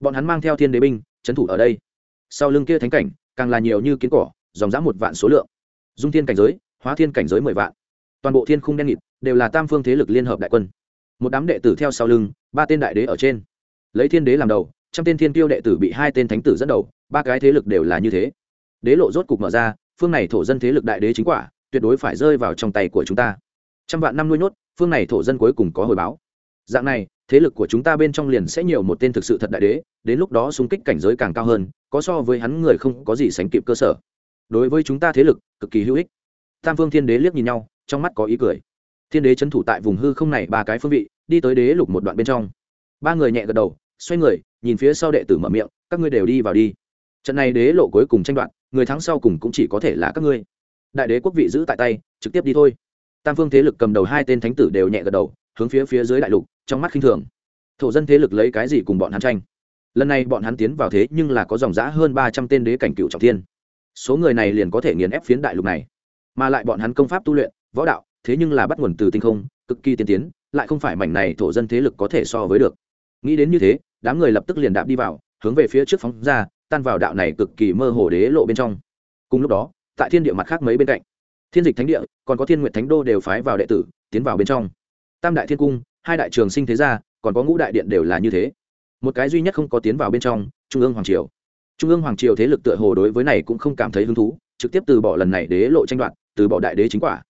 Bọn hắn mang theo thiên đế binh, trấn thủ ở đây. Sau lưng kia thánh cảnh, càng là nhiều như kiến cỏ, dòng dã một vạn số lượng. Dung thiên cảnh giới, hóa thiên cảnh giới mười vạn. Toàn bộ thiên khung đen nghịt, đều là tam phương thế lực liên hợp đại quân. Một đám đệ tử theo sau lưng, ba tên đại đế ở trên. Lấy thiên đế làm đầu, trăm tên thiên tiêu đệ tử bị hai tên thánh tử dẫn đầu, ba cái thế lực đều là như thế. Đế lộ rốt cục mở ra, phương này thổ dân thế lực đại đế chính quả, tuyệt đối phải rơi vào trong tay của chúng ta. Trăm vạn năm nuôi nhốt, phương này thổ dân cuối cùng có hồi báo. Dạng này thế lực của chúng ta bên trong liền sẽ nhiều một tên thực sự thật đại đế, đến lúc đó xung kích cảnh giới càng cao hơn, có so với hắn người không có gì sánh kịp cơ sở. Đối với chúng ta thế lực, cực kỳ hữu ích. Tam phương thiên đế liếc nhìn nhau, trong mắt có ý cười. Thiên đế trấn thủ tại vùng hư không này ba cái phương vị, đi tới đế lục một đoạn bên trong. Ba người nhẹ gật đầu, xoay người, nhìn phía sau đệ tử mở miệng, các ngươi đều đi vào đi. Trận này đế lộ cuối cùng tranh đoạn người thắng sau cùng cũng chỉ có thể là các ngươi. Đại đế quốc vị giữ tại tay, trực tiếp đi thôi. Tam phương thế lực cầm đầu hai tên thánh tử đều nhẹ gật đầu hướng phía phía dưới đại lục, trong mắt khinh thường. Thổ dân thế lực lấy cái gì cùng bọn hắn tranh? Lần này bọn hắn tiến vào thế nhưng là có dòng giã hơn ba trăm tên đế cảnh cựu trọng thiên. Số người này liền có thể nghiền ép phiến đại lục này. Mà lại bọn hắn công pháp tu luyện, võ đạo, thế nhưng là bắt nguồn từ tinh không, cực kỳ tiên tiến, lại không phải mảnh này thổ dân thế lực có thể so với được. Nghĩ đến như thế, đám người lập tức liền đạp đi vào, hướng về phía trước phóng ra, tan vào đạo này cực kỳ mơ hồ đế lộ bên trong. Cùng lúc đó, tại thiên địa mặt khác mấy bên cạnh, thiên dịch thánh địa, còn có thiên nguyện thánh đô đều phái vào đệ tử, tiến vào bên trong tam đại thiên cung, hai đại trường sinh thế gia, còn có ngũ đại điện đều là như thế. Một cái duy nhất không có tiến vào bên trong, trung ương hoàng triều. Trung ương hoàng triều thế lực tựa hồ đối với này cũng không cảm thấy hứng thú, trực tiếp từ bỏ lần này đế lộ tranh đoạt, từ bỏ đại đế chính quả.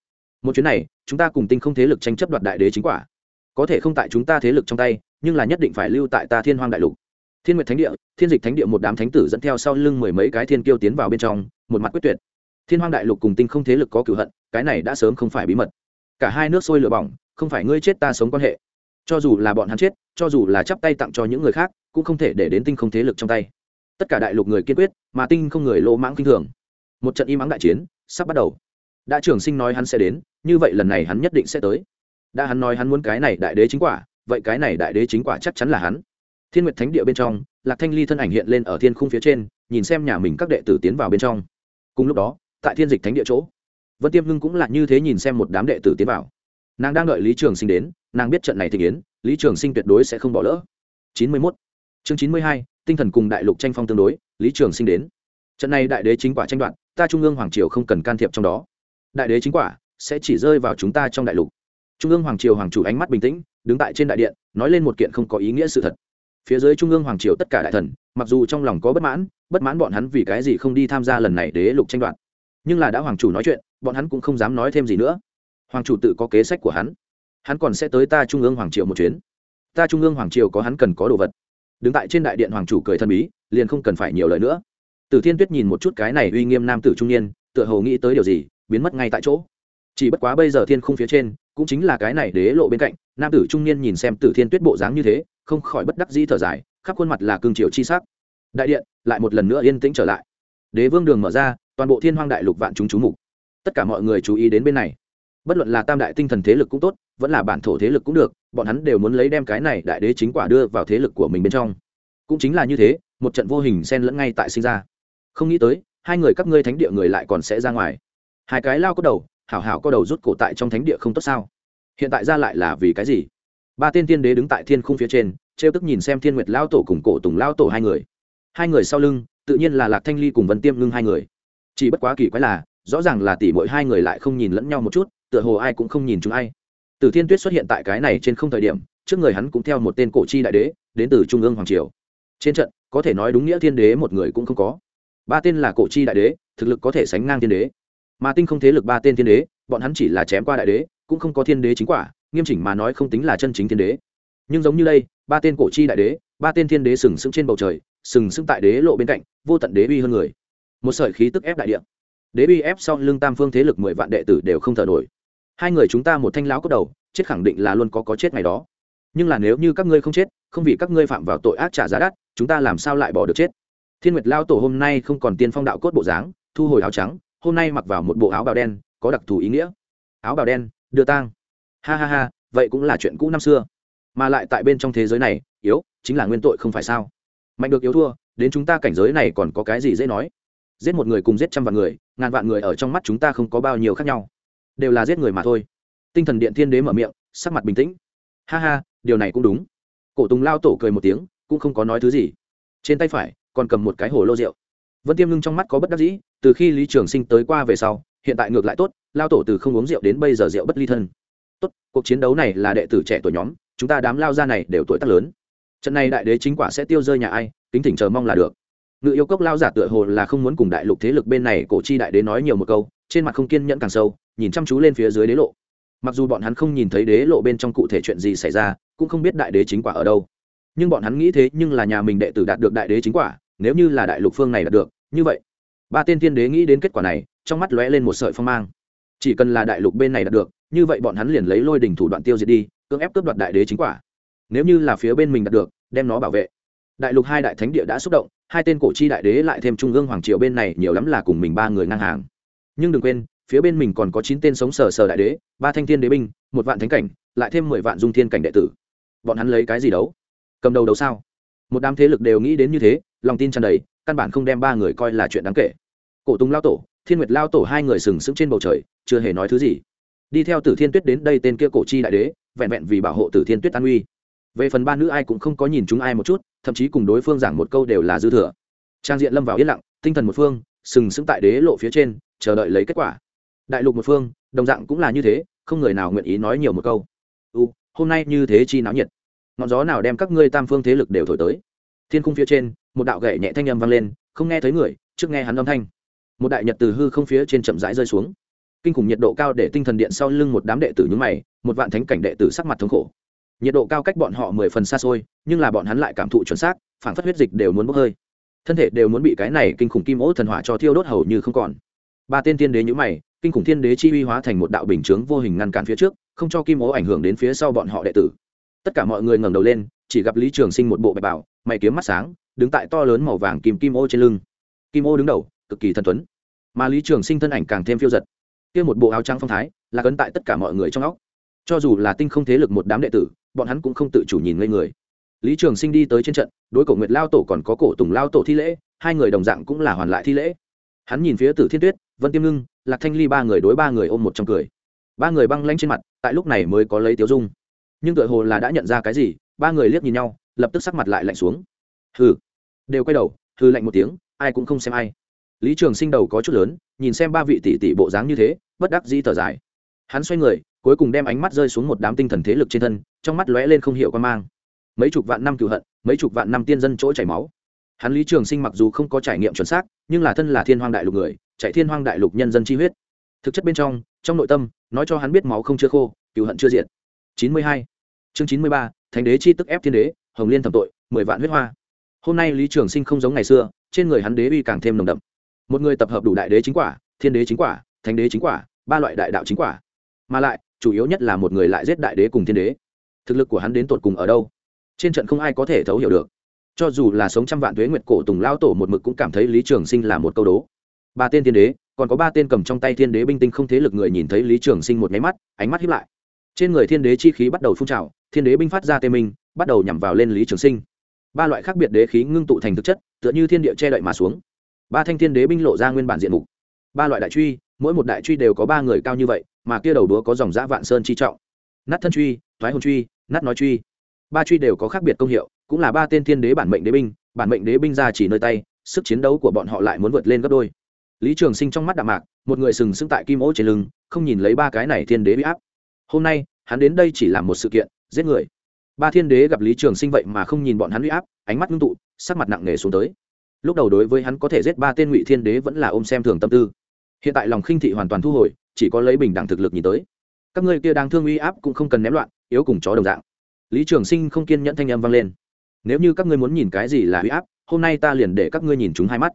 Một chuyến này, chúng ta cùng tinh không thế lực tranh chấp đoạt đại đế chính quả. Có thể không tại chúng ta thế lực trong tay, nhưng là nhất định phải lưu tại ta thiên hoang đại lục. Thiên nguyệt thánh địa, thiên dịch thánh địa một đám thánh tử dẫn theo sau lưng mười mấy cái thiên kiêu tiến vào bên trong, một mặt quyết tuyệt. Thiên hoang đại lục cùng tinh không thế lực có cửu hận, cái này đã sớm không phải bí mật. Cả hai nước sôi lửa bỏng không phải ngươi chết ta sống quan hệ. Cho dù là bọn hắn chết, cho dù là chắp tay tặng cho những người khác, cũng không thể để đến tinh không thế lực trong tay. Tất cả đại lục người kiên quyết, mà tinh không người lỗ mãng kinh thường. Một trận im ắng đại chiến sắp bắt đầu. Đã trưởng sinh nói hắn sẽ đến, như vậy lần này hắn nhất định sẽ tới. Đã hắn nói hắn muốn cái này đại đế chính quả, vậy cái này đại đế chính quả chắc chắn là hắn. Thiên nguyệt thánh địa bên trong, lạc thanh ly thân ảnh hiện lên ở thiên khung phía trên, nhìn xem nhà mình các đệ tử tiến vào bên trong. Cùng lúc đó, tại thiên dịch thánh địa chỗ, vân tiêm ngưng cũng là như thế nhìn xem một đám đệ tử tiến vào nàng đang đợi lý trường sinh đến, nàng biết trận này thị kiến lý trường sinh tuyệt đối sẽ không bỏ lỡ. Chín mươi mốt. Chương chín mươi hai, tinh thần cùng đại lục tranh phong tương đối, lý trường sinh đến. Trận này đại đế chính quả tranh đoạt, ta trung ương hoàng triều không cần can thiệp trong đó. Đại đế chính quả sẽ chỉ rơi vào chúng ta trong đại lục. Trung ương hoàng triều hoàng chủ ánh mắt bình tĩnh, đứng tại trên đại điện, nói lên một kiện không có ý nghĩa sự thật. Phía dưới trung ương hoàng triều tất cả đại thần, mặc dù trong lòng có bất mãn bất mãn bọn hắn vì cái gì không đi tham gia lần này đế lục tranh đoạt. Nhưng là đã hoàng chủ nói chuyện, bọn hắn cũng không dám nói thêm gì nữa hoàng chủ tự có kế sách của hắn. Hắn còn sẽ tới ta trung ương hoàng triều một chuyến. Ta trung ương hoàng triều có hắn cần có đồ vật. Đứng tại trên đại điện hoàng chủ cười thần bí, liền không cần phải nhiều lời nữa. Tử thiên tuyết nhìn một chút cái này uy nghiêm nam tử trung niên, tựa hồ nghĩ tới điều gì, biến mất ngay tại chỗ. Chỉ bất quá bây giờ thiên khung phía trên, cũng chính là cái này đế lộ bên cạnh, nam tử trung niên nhìn xem tử thiên tuyết bộ dáng như thế, không khỏi bất đắc dĩ thở dài, khắp khuôn mặt là cương triều chi sắc. Đại điện, lại một lần nữa yên tĩnh trở lại. Đế vương đường mở ra, toàn bộ thiên hoang đại lục vạn chúng chú mục. Tất cả mọi người chú ý đến bên này bất luận là tam đại tinh thần thế lực cũng tốt, vẫn là bản thổ thế lực cũng được, bọn hắn đều muốn lấy đem cái này đại đế chính quả đưa vào thế lực của mình bên trong. Cũng chính là như thế, một trận vô hình xen lẫn ngay tại sinh ra. Không nghĩ tới, hai người các ngươi thánh địa người lại còn sẽ ra ngoài. Hai cái lao có đầu, hảo hảo có đầu rút cổ tại trong thánh địa không tốt sao? Hiện tại ra lại là vì cái gì? Ba tên tiên đế đứng tại thiên khung phía trên, trêu tức nhìn xem thiên nguyệt lao tổ cùng cổ tùng lao tổ hai người. Hai người sau lưng, tự nhiên là lạc thanh ly cùng vân tiêm ngưng hai người. Chỉ bất quá kỳ quái là, rõ ràng là tỷ mỗi hai người lại không nhìn lẫn nhau một chút tựa hồ ai cũng không nhìn chúng ai. Từ thiên tuyết xuất hiện tại cái này trên không thời điểm, trước người hắn cũng theo một tên cổ chi đại đế, đến từ trung ương hoàng triều. Trên trận, có thể nói đúng nghĩa thiên đế một người cũng không có. Ba tên là cổ chi đại đế, thực lực có thể sánh ngang thiên đế. Mà tinh không thế lực ba tên thiên đế, bọn hắn chỉ là chém qua đại đế, cũng không có thiên đế chính quả, nghiêm chỉnh mà nói không tính là chân chính thiên đế. Nhưng giống như đây, ba tên cổ chi đại đế, ba tên thiên đế sừng sững trên bầu trời, sừng sững tại đế lộ bên cạnh, vô tận đế uy hơn người. Một sợi khí tức ép đại địa. Đế uy ép sau lưng tam phương thế lực mười vạn đệ tử đều không thở nổi hai người chúng ta một thanh lão cốt đầu, chết khẳng định là luôn có có chết ngày đó. Nhưng là nếu như các ngươi không chết, không vì các ngươi phạm vào tội ác trả giá đắt, chúng ta làm sao lại bỏ được chết? Thiên nguyệt lao tổ hôm nay không còn tiên phong đạo cốt bộ dáng, thu hồi áo trắng, hôm nay mặc vào một bộ áo bào đen, có đặc thù ý nghĩa. Áo bào đen, đưa tang. Ha ha ha, vậy cũng là chuyện cũ năm xưa. Mà lại tại bên trong thế giới này, yếu, chính là nguyên tội không phải sao? Mạnh được yếu thua, đến chúng ta cảnh giới này còn có cái gì dễ nói? Giết một người cùng giết trăm vạn người, ngàn vạn người ở trong mắt chúng ta không có bao nhiêu khác nhau đều là giết người mà thôi. Tinh thần điện thiên đế mở miệng, sắc mặt bình tĩnh. Ha ha, điều này cũng đúng. Cổ tùng lao tổ cười một tiếng, cũng không có nói thứ gì. Trên tay phải, còn cầm một cái hồ lô rượu. Vân tiêm ngưng trong mắt có bất đắc dĩ, từ khi lý trường sinh tới qua về sau, hiện tại ngược lại tốt, lao tổ từ không uống rượu đến bây giờ rượu bất ly thân. Tốt, cuộc chiến đấu này là đệ tử trẻ tuổi nhóm, chúng ta đám lao ra này đều tuổi tác lớn. Trận này đại đế chính quả sẽ tiêu rơi nhà ai, kính thỉnh chờ mong là được. Ngự yêu cốc lao giả tựa hồ là không muốn cùng đại lục thế lực bên này cổ chi đại đế nói nhiều một câu trên mặt không kiên nhẫn càng sâu, nhìn chăm chú lên phía dưới đế lộ. Mặc dù bọn hắn không nhìn thấy đế lộ bên trong cụ thể chuyện gì xảy ra, cũng không biết đại đế chính quả ở đâu. Nhưng bọn hắn nghĩ thế nhưng là nhà mình đệ tử đạt được đại đế chính quả, nếu như là đại lục phương này đạt được, như vậy, ba tên thiên đế nghĩ đến kết quả này, trong mắt lóe lên một sợi phong mang. Chỉ cần là đại lục bên này đạt được, như vậy bọn hắn liền lấy lôi đỉnh thủ đoạn tiêu diệt đi, cưỡng ép cướp đoạt đại đế chính quả. Nếu như là phía bên mình đạt được, đem nó bảo vệ. Đại lục hai đại thánh địa đã xúc động, hai tên cổ chi đại đế lại thêm trung ương hoàng triều bên này, nhiều lắm là cùng mình ba người ngang hàng nhưng đừng quên, phía bên mình còn có chín tên sống sờ sờ đại đế, ba thanh thiên đế binh, một vạn thánh cảnh, lại thêm mười vạn dung thiên cảnh đệ tử. Bọn hắn lấy cái gì đấu? Cầm đầu đấu sao? Một đám thế lực đều nghĩ đến như thế, lòng tin tràn đầy, căn bản không đem ba người coi là chuyện đáng kể. Cổ tùng lao tổ, thiên nguyệt lao tổ hai người sừng sững trên bầu trời, chưa hề nói thứ gì. Đi theo tử thiên tuyết đến đây tên kia cổ chi đại đế, vẹn vẹn vì bảo hộ tử thiên tuyết an uy. Về phần ba nữ ai cũng không có nhìn chúng ai một chút, thậm chí cùng đối phương giảng một câu đều là dư thừa. Trang diện lâm vào yên lặng, tinh thần một phương, sừng sững tại đế lộ phía trên chờ đợi lấy kết quả. Đại lục một phương, đồng dạng cũng là như thế, không người nào nguyện ý nói nhiều một câu. U, hôm nay như thế chi náo nhiệt. Ngọn gió nào đem các ngươi tam phương thế lực đều thổi tới? Thiên khung phía trên, một đạo gậy nhẹ thanh âm vang lên, không nghe thấy người, trước nghe hắn âm thanh. Một đại nhật từ hư không phía trên chậm rãi rơi xuống. Kinh khủng nhiệt độ cao để tinh thần điện sau lưng một đám đệ tử nhúng mày, một vạn thánh cảnh đệ tử sắc mặt thống khổ. Nhiệt độ cao cách bọn họ mười phần xa xôi, nhưng là bọn hắn lại cảm thụ chuẩn xác phản phất huyết dịch đều muốn bốc hơi. Thân thể đều muốn bị cái này kinh khủng kim ố thần hỏa cho thiêu đốt hầu như không còn ba tiên thiên đế nhữ mày, kinh khủng thiên đế chi uy hóa thành một đạo bình chướng vô hình ngăn cản phía trước, không cho kim ố ảnh hưởng đến phía sau bọn họ đệ tử. Tất cả mọi người ngẩng đầu lên, chỉ gặp lý trường sinh một bộ bạch bảo mày kiếm mắt sáng, đứng tại to lớn màu vàng kim kim ô trên lưng. Kim ô đứng đầu, cực kỳ thân tuấn. Mà lý trường sinh thân ảnh càng thêm phiêu giật. Kia một bộ áo trắng phong thái, là cấn tại tất cả mọi người trong óc. Cho dù là tinh không thế lực một đám đệ tử, bọn hắn cũng không tự chủ nhìn ngây người. Lý trường sinh đi tới trên trận, đối cổ nguyệt lao tổ còn có cổ tùng lao tổ thi lễ, hai người đồng dạng cũng là hoàn lại thi lễ hắn nhìn phía tử thiên tuyết, vân tiêm ngưng, lạc thanh ly ba người đối ba người ôm một trong cười. Ba người băng lanh trên mặt, tại lúc này mới có lấy tiếu dung. Nhưng tựa hồ là đã nhận ra cái gì, ba người liếc nhìn nhau, lập tức sắc mặt lại lạnh xuống. Hừ. Đều quay đầu, hừ lạnh một tiếng, ai cũng không xem ai. Lý trường sinh đầu có chút lớn, nhìn xem ba vị tỷ tỷ bộ dáng như thế, bất đắc dĩ thở dài. Hắn xoay người, cuối cùng đem ánh mắt rơi xuống một đám tinh thần thế lực trên thân, trong mắt lóe lên không hiểu quan mang. Mấy chục vạn năm cựu hận, mấy chục vạn năm tiên dân chỗ chảy máu hắn lý trường sinh mặc dù không có trải nghiệm chuẩn xác, nhưng là thân là thiên hoang đại lục người, chạy thiên hoang đại lục nhân dân chi huyết. Thực chất bên trong trong nội tâm, nói cho hắn biết máu không chưa khô cựu hận chưa diệt. Chín mươi hai. Chương chín mươi ba, thánh đế chi tức ép thiên đế, hồng liên thẩm tội, mười vạn huyết hoa. Hôm nay lý trường sinh không giống ngày xưa, trên người hắn đế uy càng thêm nồng đậm. Một người tập hợp đủ đại đế chính quả, thiên đế chính quả, thánh đế chính quả, ba loại đại đạo chính quả. Mà lại, chủ yếu nhất là một người lại giết đại đế cùng thiên đế. Thực lực của hắn đến tột cùng ở đâu? Trên trận không ai có thể thấu hiểu được cho dù là sống trăm vạn tuế nguyệt cổ tùng lao tổ một mực cũng cảm thấy lý trường sinh là một câu đố. Ba tên thiên đế, còn có ba tên cầm trong tay thiên đế binh tinh không thế lực người nhìn thấy lý trường sinh một nháy mắt, ánh mắt hiếp lại. Trên người thiên đế chi khí bắt đầu phun trào, thiên đế binh phát ra tê minh, bắt đầu nhằm vào lên lý trường sinh. Ba loại khác biệt đế khí ngưng tụ thành thực chất, tựa như thiên địa che đậy mà xuống. Ba thanh thiên đế binh lộ ra nguyên bản diện mục. Ba loại đại truy, mỗi một đại truy đều có ba người cao như vậy, mà kia đầu đúa có dòng giã vạn sơn chi trọng. Nát thân truy, thoái hồn truy, nát nói truy. Ba truy đều có khác biệt công hiệu cũng là ba tên thiên đế bản mệnh đế binh, bản mệnh đế binh ra chỉ nơi tay, sức chiến đấu của bọn họ lại muốn vượt lên gấp đôi. Lý trường sinh trong mắt đạm mạc, một người sừng sững tại kim ố trên lưng, không nhìn lấy ba cái này thiên đế bị áp. Hôm nay, hắn đến đây chỉ làm một sự kiện, giết người. Ba thiên đế gặp lý trường sinh vậy mà không nhìn bọn hắn huy áp, ánh mắt ngưng tụ, sắc mặt nặng nề xuống tới. Lúc đầu đối với hắn có thể giết ba tên ngụy thiên đế vẫn là ôm xem thường tâm tư. Hiện tại lòng khinh thị hoàn toàn thu hồi, chỉ có lấy bình đẳng thực lực nhìn tới. Các ngươi kia đang thương uy áp cũng không cần ném loạn, yếu cùng chó đồng dạng. Lý trường sinh không kiên nhẫn thanh âm vang lên nếu như các ngươi muốn nhìn cái gì là uy áp, hôm nay ta liền để các ngươi nhìn chúng hai mắt.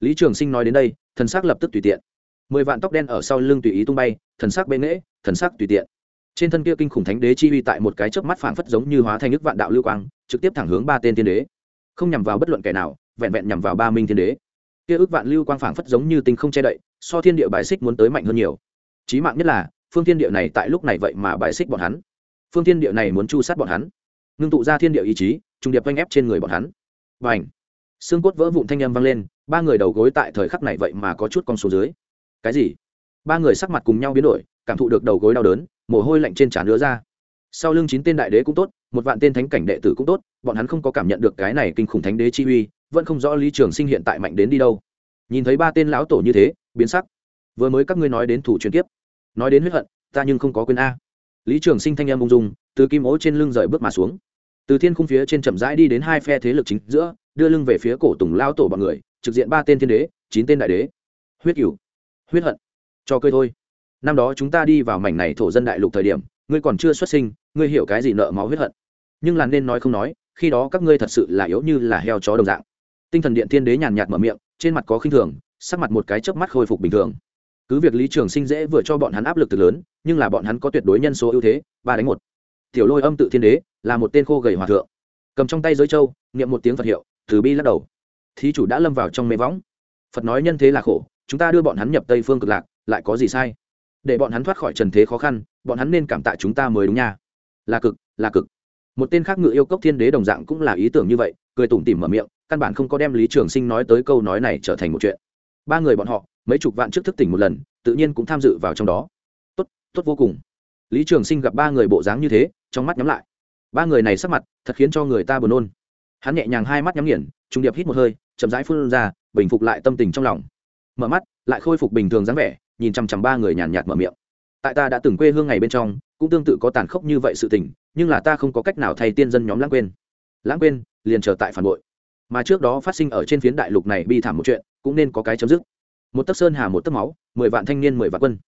Lý trường sinh nói đến đây, thần s ắ c lập tức tùy tiện. Mười vạn tóc đen ở sau lưng tùy ý tung bay, thần sắc bệ nghễ, thần sắc tùy tiện. Trên thân kia kinh khủng thánh đế chi uy tại một cái chớp mắt phảng phất giống như hóa thành nước vạn đạo lưu quang, trực tiếp thẳng hướng ba tên thiên đế. Không nhằm vào bất luận kẻ nào, vẹn vẹn nhằm vào ba minh thiên đế. Kia ước vạn lưu quang phảng phất giống như tinh không che đậy, so thiên địa bài xích muốn tới mạnh hơn nhiều. Chí mạng nhất là, phương thiên địa này tại lúc này vậy mà bài xích bọn hắn. Phương thiên địa này muốn chu sát bọn hắn. Ngưng tụ ra thiên địa ý chí trung điệp oanh ép trên người bọn hắn. Và ảnh xương cốt vỡ vụn thanh âm vang lên, ba người đầu gối tại thời khắc này vậy mà có chút con số dưới. Cái gì? Ba người sắc mặt cùng nhau biến đổi, cảm thụ được đầu gối đau đớn, mồ hôi lạnh trên trán đứa ra. Sau lưng chín tên đại đế cũng tốt, một vạn tên thánh cảnh đệ tử cũng tốt, bọn hắn không có cảm nhận được cái này kinh khủng thánh đế chi uy, vẫn không rõ lý trường sinh hiện tại mạnh đến đi đâu. Nhìn thấy ba tên lão tổ như thế, biến sắc. Vừa mới các ngươi nói đến thủ truyền kiếp, nói đến huyết hận, ta nhưng không có quên a. Lý trường sinh thanh em ung dung, từ kim ố trên lưng rời bước mà xuống từ thiên khung phía trên chậm rãi đi đến hai phe thế lực chính giữa, đưa lưng về phía cổ tùng lao tổ bọn người, trực diện ba tên thiên đế, chín tên đại đế. Huyết cửu, huyết hận, cho cơi thôi. Năm đó chúng ta đi vào mảnh này thổ dân đại lục thời điểm, ngươi còn chưa xuất sinh, ngươi hiểu cái gì nợ máu huyết hận. Nhưng là nên nói không nói, khi đó các ngươi thật sự là yếu như là heo chó đồng dạng. Tinh thần điện thiên đế nhàn nhạt mở miệng, trên mặt có khinh thường, sắc mặt một cái chớp mắt khôi phục bình thường. Cứ việc lý trường sinh dễ vừa cho bọn hắn áp lực từ lớn, nhưng là bọn hắn có tuyệt đối nhân số ưu thế, ba đánh một tiểu lôi âm tự thiên đế, là một tên khô gầy hòa thượng. Cầm trong tay giới châu, niệm một tiếng phật hiệu, từ bi lắc đầu. Thí chủ đã lâm vào trong mê võng. Phật nói nhân thế là khổ, chúng ta đưa bọn hắn nhập tây phương cực lạc, lại có gì sai? Để bọn hắn thoát khỏi trần thế khó khăn, bọn hắn nên cảm tạ chúng ta mới đúng nha. Là cực là cực. Một tên khác ngự yêu cốc thiên đế đồng dạng cũng là ý tưởng như vậy, cười tủm tỉm mở miệng, căn bản không có đem lý trường sinh nói tới câu nói này trở thành một chuyện. Ba người bọn họ, mấy chục vạn trước thức tỉnh một lần, tự nhiên cũng tham dự vào trong đó. Tốt tốt vô cùng. Lý trường sinh gặp ba người bộ dáng như thế trong mắt nhắm lại. Ba người này sắc mặt thật khiến cho người ta buồn nôn. Hắn nhẹ nhàng hai mắt nhắm nghiền, trung điệp hít một hơi, chậm rãi phun ra, bình phục lại tâm tình trong lòng. Mở mắt, lại khôi phục bình thường dáng vẻ, nhìn chằm chằm ba người nhàn nhạt mở miệng. Tại ta đã từng quê hương ngày bên trong, cũng tương tự có tàn khốc như vậy sự tình, nhưng là ta không có cách nào thay tiên dân nhóm lãng quên. Lãng quên, liền trở tại phản bội. Mà trước đó phát sinh ở trên phiến đại lục này bi thảm một chuyện, cũng nên có cái chấm dứt. Một tấc sơn hà, một tấc máu, mười vạn thanh niên, mười vạn quân.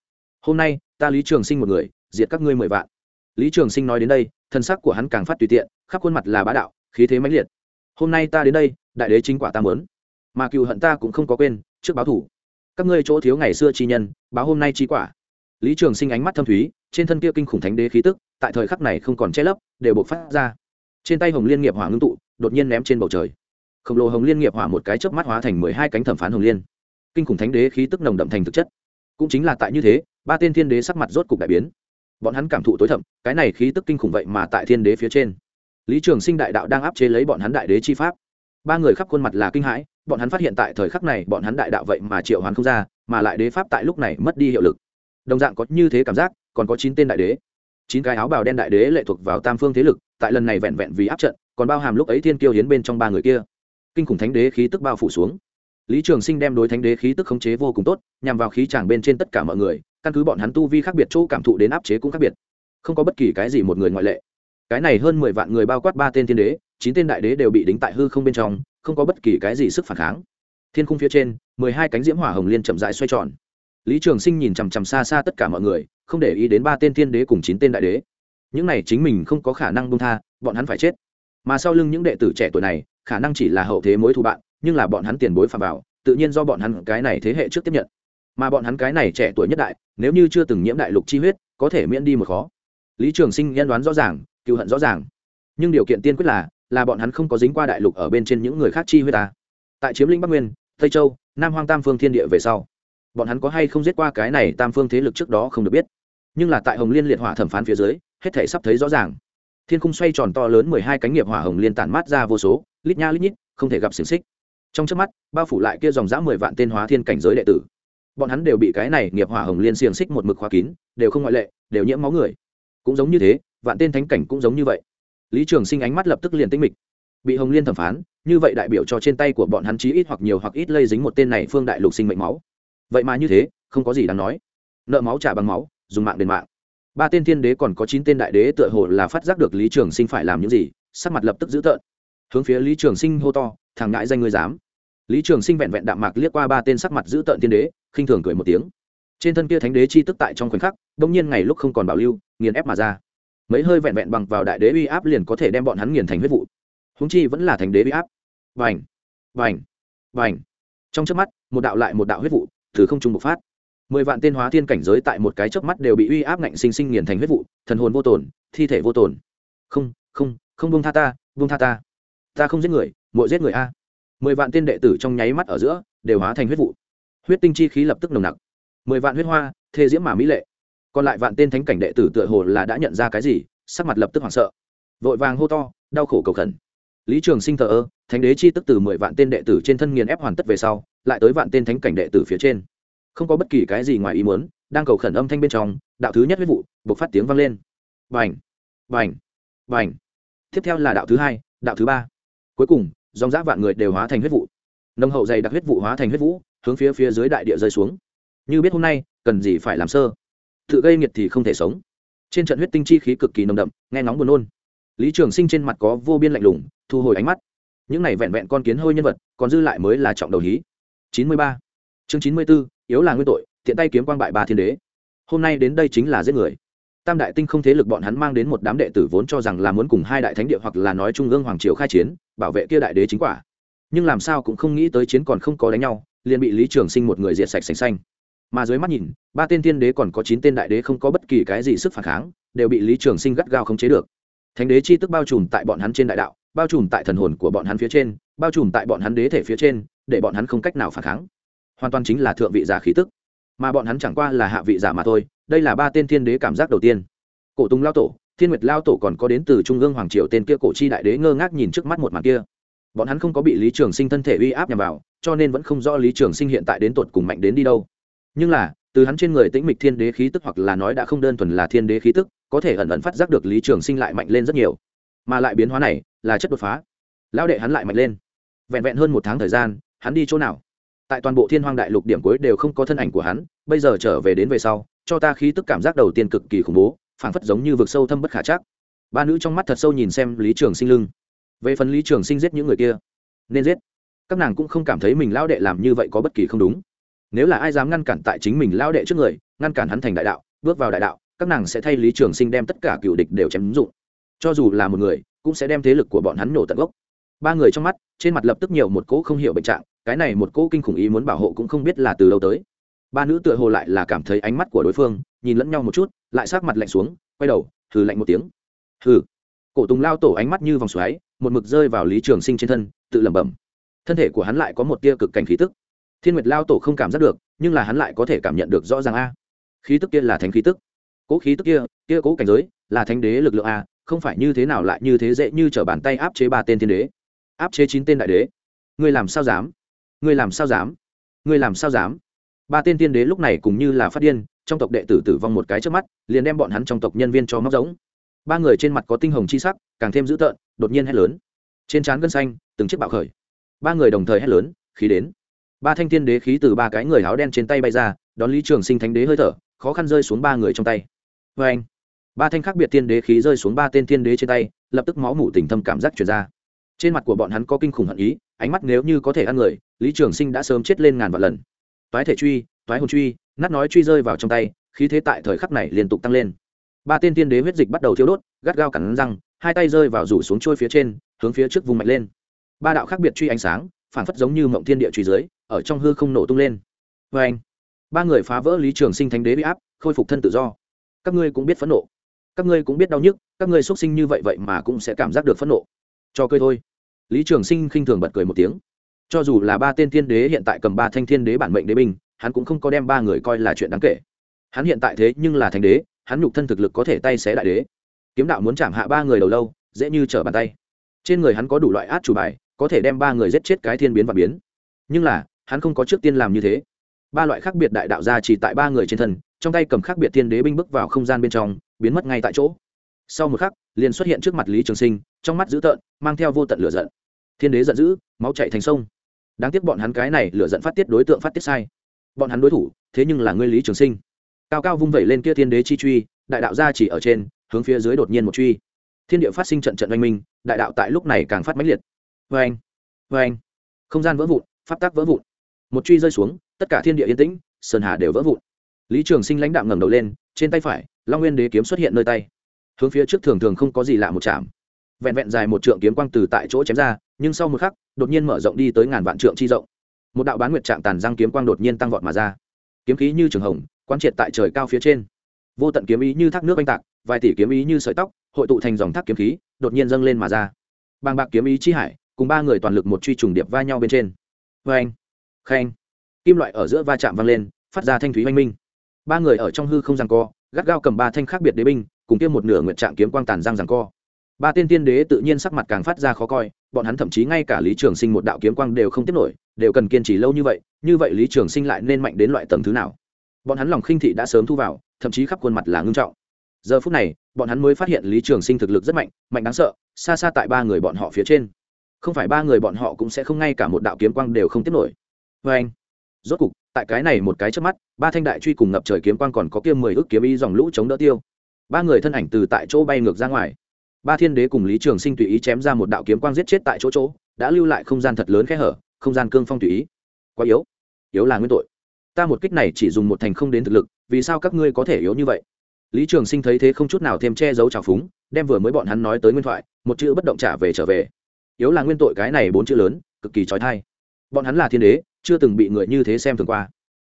Hôm nay, ta lý trường sinh một người, diệt các ngươi mười vạn lý trường sinh nói đến đây, thân sắc của hắn càng phát tùy tiện, khắp khuôn mặt là bá đạo, khí thế mãnh liệt. Hôm nay ta đến đây, đại đế chính quả ta mớn mà cựu hận ta cũng không có quên, trước báo thủ. Các ngươi chỗ thiếu ngày xưa chi nhân, báo hôm nay chi quả. Lý trường sinh ánh mắt thâm thúy, trên thân kia kinh khủng thánh đế khí tức, tại thời khắc này không còn che lấp, đều bộc phát ra. Trên tay hồng liên nghiệp hỏa ngưng tụ, đột nhiên ném trên bầu trời. Khổng lồ hồng liên nghiệp hỏa một cái chớp mắt hóa thành mười hai cánh thẩm phán hồng liên. Kinh khủng thánh đế khí tức nồng đậm thành thực chất. Cũng chính là tại như thế, ba tên thiên đế sắc mặt rốt cục đại biến bọn hắn cảm thụ tối thẩm cái này khí tức kinh khủng vậy mà tại thiên đế phía trên. Lý trường sinh đại đạo đang áp chế lấy bọn hắn đại đế chi pháp. Ba người khắp khuôn mặt là kinh hãi, bọn hắn phát hiện tại thời khắc này bọn hắn đại đạo vậy mà triệu hoán không ra, mà lại đế pháp tại lúc này mất đi hiệu lực. Đồng dạng có như thế cảm giác, còn có chín tên đại đế. Chín cái áo bào đen đại đế lệ thuộc vào tam phương thế lực, tại lần này vẹn vẹn vì áp trận, còn bao hàm lúc ấy thiên kiêu hiến bên trong ba người kia. Kinh khủng thánh đế khí tức bao phủ xuống. Lý trường sinh đem đối thánh đế khí tức khống chế vô cùng tốt, nhằm vào khí tràng bên trên tất cả mọi người căn cứ bọn hắn tu vi khác biệt chỗ cảm thụ đến áp chế cũng khác biệt. Không có bất kỳ cái gì một người ngoại lệ. Cái này hơn mười vạn người bao quát ba tên thiên đế, chín tên đại đế đều bị đính tại hư không bên trong, không có bất kỳ cái gì sức phản kháng. Thiên khung phía trên, mười hai cánh diễm hỏa hồng liên chậm rãi xoay tròn. Lý trường sinh nhìn chằm chằm xa xa tất cả mọi người, không để ý đến ba tên thiên đế cùng chín tên đại đế. Những này chính mình không có khả năng bông tha, bọn hắn phải chết. Mà sau lưng những đệ tử trẻ tuổi này, khả năng chỉ là hậu thế mối thù bạn, nhưng là bọn hắn tiền bối phạm vào, tự nhiên do bọn hắn cái này thế hệ trước tiếp nhận. Mà bọn hắn cái này trẻ tuổi nhất đại nếu như chưa từng nhiễm đại lục chi huyết, có thể miễn đi một khó. Lý trường sinh nhân đoán rõ ràng, cựu hận rõ ràng. Nhưng điều kiện tiên quyết là là bọn hắn không có dính qua đại lục ở bên trên những người khác chi huyết ta. Tại chiếm lĩnh bắc nguyên, tây châu, nam hoang tam phương thiên địa về sau, bọn hắn có hay không giết qua cái này tam phương thế lực trước đó không được biết. Nhưng là tại hồng liên liệt hỏa thẩm phán phía dưới, hết thể sắp thấy rõ ràng. Thiên khung xoay tròn to lớn mười hai cánh nghiệp hỏa hồng liên tản mát ra vô số, lít nha lít nhít, không thể gặp xiềng xích. Trong trước mắt, bao phủ lại kia dòng dã mười vạn tên hóa thiên cảnh giới đệ tử bọn hắn đều bị cái này nghiệp hỏa hồng liên xiềng xích một mực khóa kín, đều không ngoại lệ, đều nhiễm máu người. Cũng giống như thế, vạn tên thánh cảnh cũng giống như vậy. Lý trường sinh ánh mắt lập tức liền tinh mịch. Bị hồng liên thẩm phán, như vậy đại biểu cho trên tay của bọn hắn chí ít hoặc nhiều hoặc ít lây dính một tên này phương đại lục sinh mệnh máu. Vậy mà như thế, không có gì đáng nói. Nợ máu trả bằng máu, dùng mạng đền mạng. Ba tên thiên đế còn có chín tên đại đế tựa hồ là phát giác được lý trường sinh phải làm những gì, sắc mặt lập tức dữ tợn. Hướng phía lý trường sinh hô to, thằng ngãi danh ngươi dám. Lý trường sinh vẹn vẹn đạm mạc liếc qua ba tên sắc mặt dữ tợn thiên đế khinh thường cười một tiếng. Trên thân kia thánh đế chi tức tại trong khoảnh khắc đông nhiên ngày lúc không còn bảo lưu, nghiền ép mà ra. Mấy hơi vẹn vẹn bằng vào đại đế uy áp liền có thể đem bọn hắn nghiền thành huyết vụ. Húng chi vẫn là thánh đế uy áp. Vành vành vành. Trong trước mắt, một đạo lại một đạo huyết vụ từ không trung bộc phát. Mười vạn tên hóa thiên cảnh giới tại một cái chớp mắt đều bị uy áp ngạnh sinh sinh nghiền thành huyết vụ, thần hồn vô tổn, thi thể vô tổn. Không không không buông tha ta, buông tha ta. Ta không giết người mỗi giết người a. Mười vạn tên đệ tử trong nháy mắt ở giữa đều hóa thành huyết vụ huyết tinh chi khí lập tức nồng nặc. Mười vạn huyết hoa, thê diễm mà mỹ lệ. Còn lại vạn tên thánh cảnh đệ tử tựa hồ là đã nhận ra cái gì, sắc mặt lập tức hoảng sợ. Vội vàng hô to, đau khổ cầu khẩn. Lý trường sinh thờ ơ, thánh đế chi tức từ mười vạn tên đệ tử trên thân nghiền ép hoàn tất về sau, lại tới vạn tên thánh cảnh đệ tử phía trên. Không có bất kỳ cái gì ngoài ý muốn, đang cầu khẩn âm thanh bên trong, đạo thứ nhất huyết vụ buộc phát tiếng vang lên. Vành vành vành tiếp theo là đạo thứ hai, đạo thứ ba. Cuối cùng, dòng giã vạn người đều hóa thành huyết vụ. Nông hậu dày đặc huyết vụ hóa thành huyết vũ hướng phía phía dưới đại địa rơi xuống. Như biết hôm nay, cần gì phải làm sơ? Tự gây nghiệt thì không thể sống. Trên trận huyết tinh chi khí cực kỳ nồng đậm, nghe ngóng buồn nôn. Lý trường sinh trên mặt có vô biên lạnh lùng, thu hồi ánh mắt. Những này vẹn vẹn con kiến hôi nhân vật, còn dư lại mới là trọng đầu hí. Chín mươi ba. Chương chín mươi b ố yếu là nguyên tội tiện tay kiếm quang bại ba thiên đế. Hôm nay đến đây chính là giết người. Tam đại tinh không thế lực bọn hắn mang đến một đám đệ tử vốn cho rằng là muốn cùng hai đại thánh địa hoặc là nói trung ương hoàng triều khai chiến, bảo vệ kia đại đế chính quả. Nhưng làm sao cũng không nghĩ tới chiến còn không có đánh nhau liền bị lý trường sinh một người diệt sạch sành xanh. Mà dưới mắt nhìn, ba tên thiên đế còn có chín tên đại đế không có bất kỳ cái gì sức phản kháng, đều bị lý trường sinh gắt gao khống chế được. Thánh đế chi tức bao trùm tại bọn hắn trên đại đạo, bao trùm tại thần hồn của bọn hắn phía trên, bao trùm tại bọn hắn đế thể phía trên, để bọn hắn không cách nào phản kháng. Hoàn toàn chính là thượng vị giả khí tức. Mà bọn hắn chẳng qua là hạ vị giả mà thôi, đây là ba tên thiên đế cảm giác đầu tiên. Cổ tùng lao tổ, thiên nguyệt lao tổ còn có đến từ trung ương hoàng triều tên kia cổ chi đại đế ngơ ngác nhìn trước mắt một màn kia. Bọn hắn không có bị lý trường sinh thân thể uy áp nhằm vào cho nên vẫn không rõ lý trường sinh hiện tại đến tột cùng mạnh đến đi đâu. Nhưng là, từ hắn trên người tĩnh mịch thiên đế khí tức hoặc là nói đã không đơn thuần là thiên đế khí tức, có thể ẩn ẩn phát giác được lý trường sinh lại mạnh lên rất nhiều. Mà lại biến hóa này, là chất đột phá. Lão đệ hắn lại mạnh lên. Vẹn vẹn hơn một tháng thời gian, hắn đi chỗ nào? Tại toàn bộ thiên hoang đại lục điểm cuối đều không có thân ảnh của hắn, bây giờ trở về đến về sau, cho ta khí tức cảm giác đầu tiên cực kỳ khủng bố, phảng phất giống như vực sâu thâm bất khả chắc. Ba nữ trong mắt thật sâu nhìn xem lý trường sinh lưng. Về phần lý trường sinh giết những người kia, nên giết các nàng cũng không cảm thấy mình lao đệ làm như vậy có bất kỳ không đúng. Nếu là ai dám ngăn cản tại chính mình lao đệ trước người, ngăn cản hắn thành đại đạo, bước vào đại đạo, các nàng sẽ thay lý trường sinh đem tất cả cựu địch đều chém ứng dụng. Cho dù là một người, cũng sẽ đem thế lực của bọn hắn nổ tận gốc. Ba người trong mắt, trên mặt lập tức nhiều một cỗ không hiểu bệnh trạng, cái này một cỗ kinh khủng ý muốn bảo hộ cũng không biết là từ đâu tới. Ba nữ tựa hồ lại là cảm thấy ánh mắt của đối phương, nhìn lẫn nhau một chút, lại sát mặt lạnh xuống, quay đầu thử lạnh một tiếng. Hừ. Cổ tùng lao tổ ánh mắt như vòng xoáy, một mực rơi vào lý trường sinh trên thân, tự lẩm bẩm thân thể của hắn lại có một tia cực cảnh khí tức. Thiên nguyệt lao tổ không cảm giác được, nhưng là hắn lại có thể cảm nhận được rõ ràng a. Khí tức kia là thánh khí tức. Cố khí tức kia kia cố cảnh giới, là thánh đế lực lượng a, không phải như thế nào lại như thế dễ như t r ở bàn tay áp chế ba tên thiên đế. Áp chế chín tên đại đế. Ngươi làm sao dám? Ngươi làm sao dám? Ngươi làm sao dám? Ba tên thiên đế lúc này cũng như là phát điên, trong tộc đệ tử tử vong một cái trước mắt, liền đem bọn hắn trong tộc nhân viên cho móc giống. Ba người trên mặt có tinh hồng chi sắc, càng thêm dữ tợn, đột nhiên hét lớn. Trên trán gân xanh, từng chiếc bạo khởi ba người đồng thời hét lớn, khí đến. Ba thanh thiên đế khí từ ba cái người áo đen trên tay bay ra, đón lý trường sinh thánh đế hơi thở, khó khăn rơi xuống ba người trong tay. Vê anh, ba thanh khác biệt thiên đế khí rơi xuống ba tên thiên đế trên tay, lập tức máu mủ tình thâm cảm giác chuyển ra. Trên mặt của bọn hắn có kinh khủng hận ý, ánh mắt nếu như có thể ăn người, lý trường sinh đã sớm chết lên ngàn vạn lần. Toái thể truy, toái hồn truy, nát nói truy rơi vào trong tay, khí thế tại thời khắc này liên tục tăng lên. Ba tên tiên đế huyết dịch bắt đầu thiếu đốt, gắt gao cắn răng, hai tay rơi vào rủ xuống trôi phía trên, hướng phía trước vùng mạnh lên ba đạo khác biệt truy ánh sáng phản phất giống như mộng thiên địa truy dưới, ở trong hư không nổ tung lên. Vê anh, ba người phá vỡ lý trường sinh thánh đế bị áp, khôi phục thân tự do. Các ngươi cũng biết phẫn nộ. Các ngươi cũng biết đau nhức, các ngươi xuất sinh như vậy vậy mà cũng sẽ cảm giác được phẫn nộ. Cho cười thôi. Lý trường sinh khinh thường bật cười một tiếng. Cho dù là ba tên thiên đế hiện tại cầm ba thanh thiên đế bản mệnh đế binh, hắn cũng không có đem ba người coi là chuyện đáng kể. Hắn hiện tại thế nhưng là thành đế, hắn nhục thân thực lực có thể tay xé đại đế. Kiếm đạo muốn chạm hạ ba người đầu lâu, dễ như trở bàn tay. Trên người hắn có đủ loại át chủ bài có thể đem ba người giết chết cái thiên biến và biến. Nhưng là, hắn không có trước tiên làm như thế. Ba loại khác biệt đại đạo gia chỉ tại ba người trên thân, trong tay cầm khác biệt thiên đế binh bước vào không gian bên trong, biến mất ngay tại chỗ. Sau một khắc, liền xuất hiện trước mặt lý trường sinh, trong mắt dữ tợn, mang theo vô tận lửa giận. Thiên đế giận dữ, máu chạy thành sông. Đáng tiếc bọn hắn cái này lửa giận phát tiết đối tượng phát tiết sai. Bọn hắn đối thủ, thế nhưng là ngươi lý trường sinh. Cao cao vung vẩy lên kia thiên đế chi truy, đại đạo ra chỉ ở trên, hướng phía dưới đột nhiên một truy. Thiên địa phát sinh trận trận oanh minh, đại đạo tại lúc này càng phát mãnh liệt vê anh vê anh. Không gian vỡ vụn, pháp tắc vỡ vụn. Một truy rơi xuống, tất cả thiên địa yên tĩnh, sơn hà đều vỡ vụn. Lý trường sinh lãnh đạo ngẩng đầu lên, trên tay phải, long nguyên đế kiếm xuất hiện nơi tay. Hướng phía trước thường thường không có gì lạ một chạm. Vẹn vẹn dài một trượng kiếm quang từ tại chỗ chém ra, nhưng sau một khắc, đột nhiên mở rộng đi tới ngàn vạn trượng chi rộng. Một đạo bán nguyệt trạng tàn răng kiếm quang đột nhiên tăng vọt mà ra. Kiếm khí như trường hồng quan triệt tại trời cao phía trên. Vô tận kiếm ý như thác nước oanh tạc, vài tỷ kiếm ý như sợi tóc, hội tụ thành dòng thác kiếm khí, đột nhiên dâng lên mà ra. Bàng bạc kiếm ý chi hải cùng ba người toàn lực một truy trùng điệp va nhau bên trên. Vê anh, khen. Kim loại ở giữa va chạm vang lên, phát ra thanh thúy oanh minh. Ba người ở trong hư không rằng co, gắt gao cầm ba thanh khác biệt đế binh, cùng kia một nửa nguyện trạng kiếm quang tàn giang rằng co. Ba tiên tiên đế tự nhiên sắc mặt càng phát ra khó coi, bọn hắn thậm chí ngay cả lý trường sinh một đạo kiếm quang đều không tiếp nổi, đều cần kiên trì lâu như vậy như vậy lý trường sinh lại nên mạnh đến loại tầng thứ nào? Bọn hắn lòng khinh thị đã sớm thu vào, thậm chí khắp khuôn mặt là ngưng trọng. Giờ phút này, bọn hắn mới phát hiện lý trường sinh thực lực rất mạnh mạnh đáng sợ, xa xa tại ba người bọn họ phía trên không phải ba người bọn họ cũng sẽ không ngay cả một đạo kiếm quang đều không tiếp nổi. Vê anh, rốt cục, tại cái này một cái trước mắt, ba thanh đại truy cùng ngập trời kiếm quang còn có kia mười ước kiếm y dòng lũ chống đỡ tiêu. Ba người thân ảnh từ tại chỗ bay ngược ra ngoài. Ba thiên đế cùng lý trường sinh tùy ý chém ra một đạo kiếm quang giết chết tại chỗ chỗ, đã lưu lại không gian thật lớn khẽ hở, không gian cương phong tùy ý. Quá yếu. Yếu là nguyên tội. Ta một kích này chỉ dùng một thành không đến thực lực, vì sao các ngươi có thể yếu như vậy? Lý trường sinh thấy thế không chút nào thêm che giấu trào phúng, đem vừa mới bọn hắn nói tới nguyên thoại, một chữ bất động trả về trở về yếu là nguyên tội cái này bốn chữ lớn, cực kỳ trói thai. Bọn hắn là thiên đế, chưa từng bị người như thế xem thường qua.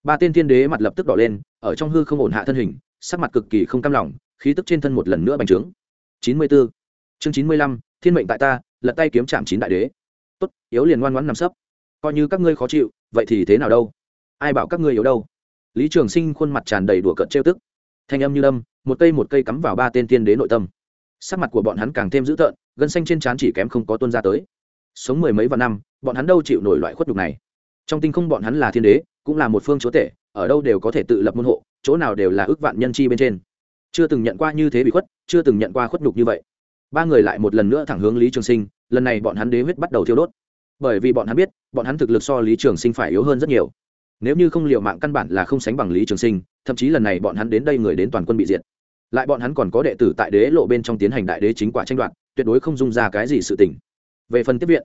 Ba tên thiên đế mặt lập tức đỏ lên, ở trong hư không ổn hạ thân hình, sắc mặt cực kỳ không cam lòng, khí tức trên thân một lần nữa bành trướng. Chín mươi b ố chương chín mươi lăm, thiên mệnh tại ta, lật tay kiếm chạm chín đại đế. Tốt, yếu liền ngoan ngoãn nằm sấp. Coi như các ngươi khó chịu, vậy thì thế nào đâu? Ai bảo các ngươi yếu đâu? Lý trường sinh khuôn mặt tràn đầy đùa cợt trêu tức. Thanh âm như đâm một cây một cây cắm vào ba tên thiên đế nội tâm sắc mặt của bọn hắn càng thêm dữ tợn, gân xanh trên trán chỉ kém không có tuân ra tới. Sống mười mấy vạn năm, bọn hắn đâu chịu nổi loại khuất nhục này. Trong tinh không bọn hắn là thiên đế, cũng là một phương chúa tể, ở đâu đều có thể tự lập môn hộ, chỗ nào đều là ước vạn nhân chi bên trên. Chưa từng nhận qua như thế bị khuất, chưa từng nhận qua khuất nhục như vậy. Ba người lại một lần nữa thẳng hướng lý trường sinh, lần này bọn hắn đế huyết bắt đầu thiêu đốt. Bởi vì bọn hắn biết, bọn hắn thực lực so lý trường sinh phải yếu hơn rất nhiều. Nếu như không liều mạng căn bản là không sánh bằng lý trường sinh, thậm chí lần này bọn hắn đến đây người đến toàn quân bị diệt lại bọn hắn còn có đệ tử tại đế lộ bên trong tiến hành đại đế chính quả tranh đoạt, tuyệt đối không dung ra cái gì sự tình. Về phần tiếp viện,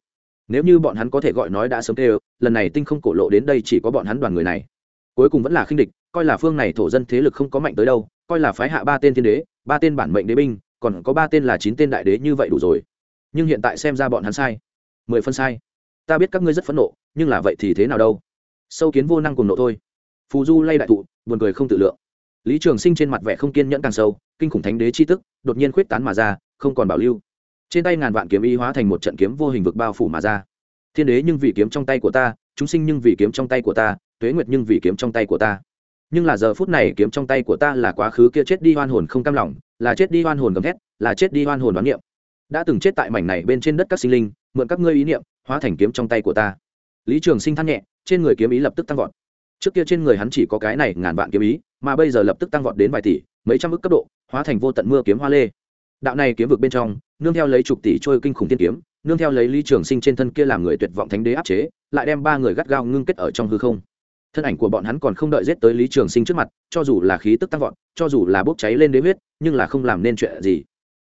nếu như bọn hắn có thể gọi nói đã sớm kêu, lần này tinh không cổ lộ đến đây chỉ có bọn hắn đoàn người này. Cuối cùng vẫn là khinh địch, coi là phương này thổ dân thế lực không có mạnh tới đâu, coi là phái hạ ba tên thiên đế, ba tên bản mệnh đế binh, còn có ba tên là chín tên đại đế như vậy đủ rồi. Nhưng hiện tại xem ra bọn hắn sai. Mười phân sai. Ta biết các ngươi rất phẫn nộ, nhưng là vậy thì thế nào đâu? Sâu kiến vô năng cùng nộ thôi. Phù du lay đại thụ, buồn cười không tự lượng lý trường sinh trên mặt vẻ không kiên nhẫn càng sâu, kinh khủng thánh đế chi tức đột nhiên khuyết tán mà ra, không còn bảo lưu. Trên tay ngàn vạn kiếm y hóa thành một trận kiếm vô hình vực bao phủ mà ra. Thiên đế nhưng vì kiếm trong tay của ta, chúng sinh nhưng vì kiếm trong tay của ta, tuế nguyệt nhưng vì kiếm trong tay của ta. Nhưng là giờ phút này kiếm trong tay của ta là quá khứ kia chết đi hoan hồn không cam lòng, là chết đi hoan hồn gầm thét, là chết đi hoan hồn đoán niệm. Đã từng chết tại mảnh này bên trên đất các sinh linh, mượn các ngươi ý niệm, hóa thành kiếm trong tay của ta. Lý trường sinh than nhẹ, trên người kiếm ý lập tức tăng vọt trước kia trên người hắn chỉ có cái này ngàn vạn kiếm ý, mà bây giờ lập tức tăng vọt đến vài tỷ, mấy trăm ước cấp độ, hóa thành vô tận mưa kiếm hoa lê. Đạo này kiếm vực bên trong, nương theo lấy chục tỷ trôi kinh khủng tiên kiếm, nương theo lấy lý trường sinh trên thân kia làm người tuyệt vọng thánh đế áp chế, lại đem ba người gắt gao ngưng kết ở trong hư không. Thân ảnh của bọn hắn còn không đợi giết tới lý trường sinh trước mặt, cho dù là khí tức tăng vọt, cho dù là bốc cháy lên đế huyết, nhưng là không làm nên chuyện gì.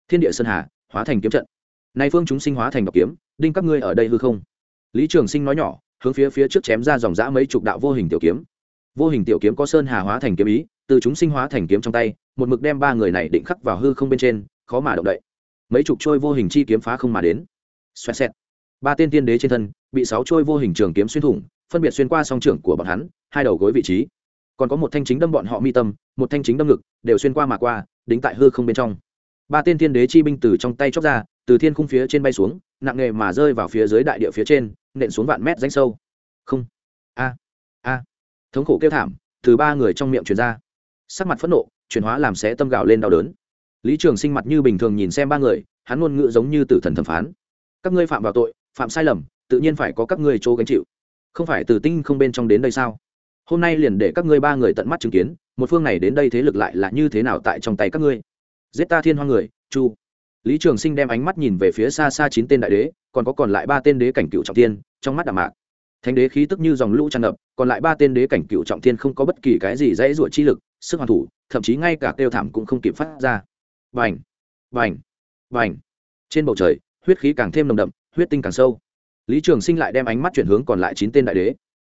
Thiên địa sơn hà, hóa thành kiếm trận. Nay phương chúng sinh hóa thành độc kiếm, đinh các ngươi ở đây hư không. Lý trường sinh nói nhỏ hướng phía phía trước chém ra dòng dã mấy chục đạo vô hình tiểu kiếm. Vô hình tiểu kiếm có sơn hà hóa thành kiếm ý, từ chúng sinh hóa thành kiếm trong tay, một mực đem ba người này định khắc vào hư không bên trên, khó mà động đậy. Mấy chục trôi vô hình chi kiếm phá không mà đến. Xoẹt xẹt. Ba tên tiên đế trên thân, bị sáu trôi vô hình trường kiếm xuyên thủng, phân biệt xuyên qua song trưởng của bọn hắn, hai đầu gối vị trí. Còn có một thanh chính đâm bọn họ mi tâm, một thanh chính đâm ngực, đều xuyên qua mà qua, đính tại hư không bên trong. Ba tên tiên đế chi binh từ trong tay chóc ra, từ thiên khung phía trên bay xuống, nặng nề mà rơi vào phía dưới đại địa phía trên nện xuống vạn mét danh sâu. Không. A. A. Thống khổ kêu thảm, từ ba người trong miệng truyền ra. Sắc mặt phẫn nộ, chuyển hóa làm xé tâm gạo lên đau đớn. Lý trường sinh mặt như bình thường nhìn xem ba người, hắn ngôn ngữ giống như tử thần thẩm phán. Các ngươi phạm vào tội, phạm sai lầm, tự nhiên phải có các ngươi chỗ gánh chịu. Không phải từ tinh không bên trong đến đây sao? Hôm nay liền để các ngươi ba người tận mắt chứng kiến, một phương này đến đây thế lực lại là như thế nào tại trong tay các ngươi? Giết ta thiên hoa người, chu. Lý trường sinh đem ánh mắt nhìn về phía xa xa chín tên đại đế, còn có còn lại ba tên đế cảnh cựu trọng tiên trong mắt đạm mạc. Thánh đế khí tức như dòng lũ tràn ngập, còn lại ba tên đế cảnh cựu trọng thiên không có bất kỳ cái gì dễ ruột chi lực, sức hoàn thủ, thậm chí ngay cả kêu thảm cũng không kịp phát ra. Vành vành vành trên bầu trời, huyết khí càng thêm nồng đậm, huyết tinh càng sâu. Lý trường sinh lại đem ánh mắt chuyển hướng còn lại chín tên đại đế.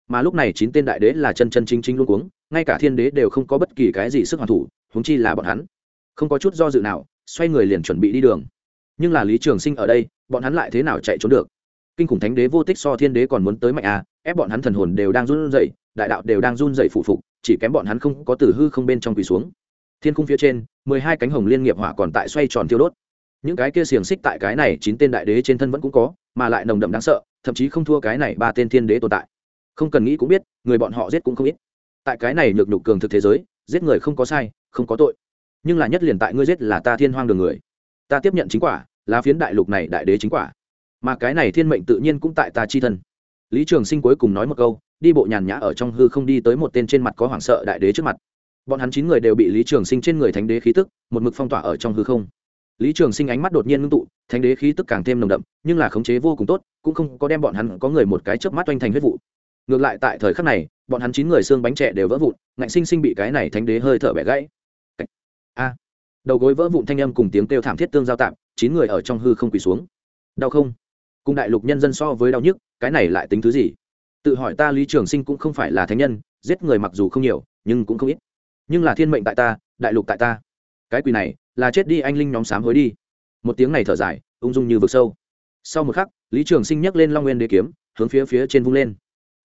Mà lúc này chín tên đại đế là chân chân chính chính luôn cuống, ngay cả thiên đế đều không có bất kỳ cái gì sức hoàn thủ húng chi là bọn hắn. Không có chút do dự nào, xoay người liền chuẩn bị đi đường. Nhưng là lý trường sinh ở đây, bọn hắn lại thế nào chạy trốn được? Kinh khủng thánh đế vô tích so thiên đế còn muốn tới mạnh à ép bọn hắn thần hồn đều đang run rẩy, đại đạo đều đang run rẩy phụ phục, chỉ kém bọn hắn không có từ hư không bên trong quỳ xuống. Thiên khung phía trên, mười hai cánh hồng liên nghiệp hỏa còn tại xoay tròn tiêu đốt. Những cái kia xiềng xích tại cái này chín tên đại đế trên thân vẫn cũng có, mà lại nồng đậm đáng sợ, thậm chí không thua cái này ba tên thiên đế tồn tại. Không cần nghĩ cũng biết, người bọn họ giết cũng không ít. Tại cái này lực nhục cường thực thế giới, giết người không có sai, không có tội. Nhưng là nhất liền tại ngươi giết là ta thiên hoang đường người. Ta tiếp nhận chính quả, là phiến đại lục này đại đế chính quả mà cái này thiên mệnh tự nhiên cũng tại ta chi thân. Lý trường sinh cuối cùng nói một câu, đi bộ nhàn nhã ở trong hư không đi tới một tên trên mặt có hoảng sợ đại đế trước mặt. Bọn hắn chín người đều bị lý trường sinh trên người thánh đế khí tức, một mực phong tỏa ở trong hư không. Lý trường sinh ánh mắt đột nhiên ngưng tụ, thánh đế khí tức càng thêm nồng đậm, nhưng là khống chế vô cùng tốt, cũng không có đem bọn hắn có người một cái chớp mắt oanh thành huyết vụ. Ngược lại tại thời khắc này, bọn hắn chín người xương bánh trẻ đều vỡ vụn, ngạnh sinh sinh bị cái này thánh đế hơi thở bẻ gãy. A. Đầu gối vỡ vụn thanh âm cùng tiếng kêu thảm thiết tương giao tạm, chín người ở trong hư không quỳ xuống. Đau không? Cùng đại lục nhân dân so với đau nhức, cái này lại tính thứ gì? Tự hỏi ta lý trường sinh cũng không phải là thánh nhân, giết người mặc dù không nhiều, nhưng cũng không ít. Nhưng là thiên mệnh tại ta, đại lục tại ta. Cái quỳ này, là chết đi anh linh nhóm sám hối đi. Một tiếng này thở dài, ung dung như vực sâu. Sau một khắc, lý trường sinh nhấc lên long nguyên đế kiếm, hướng phía phía trên vung lên.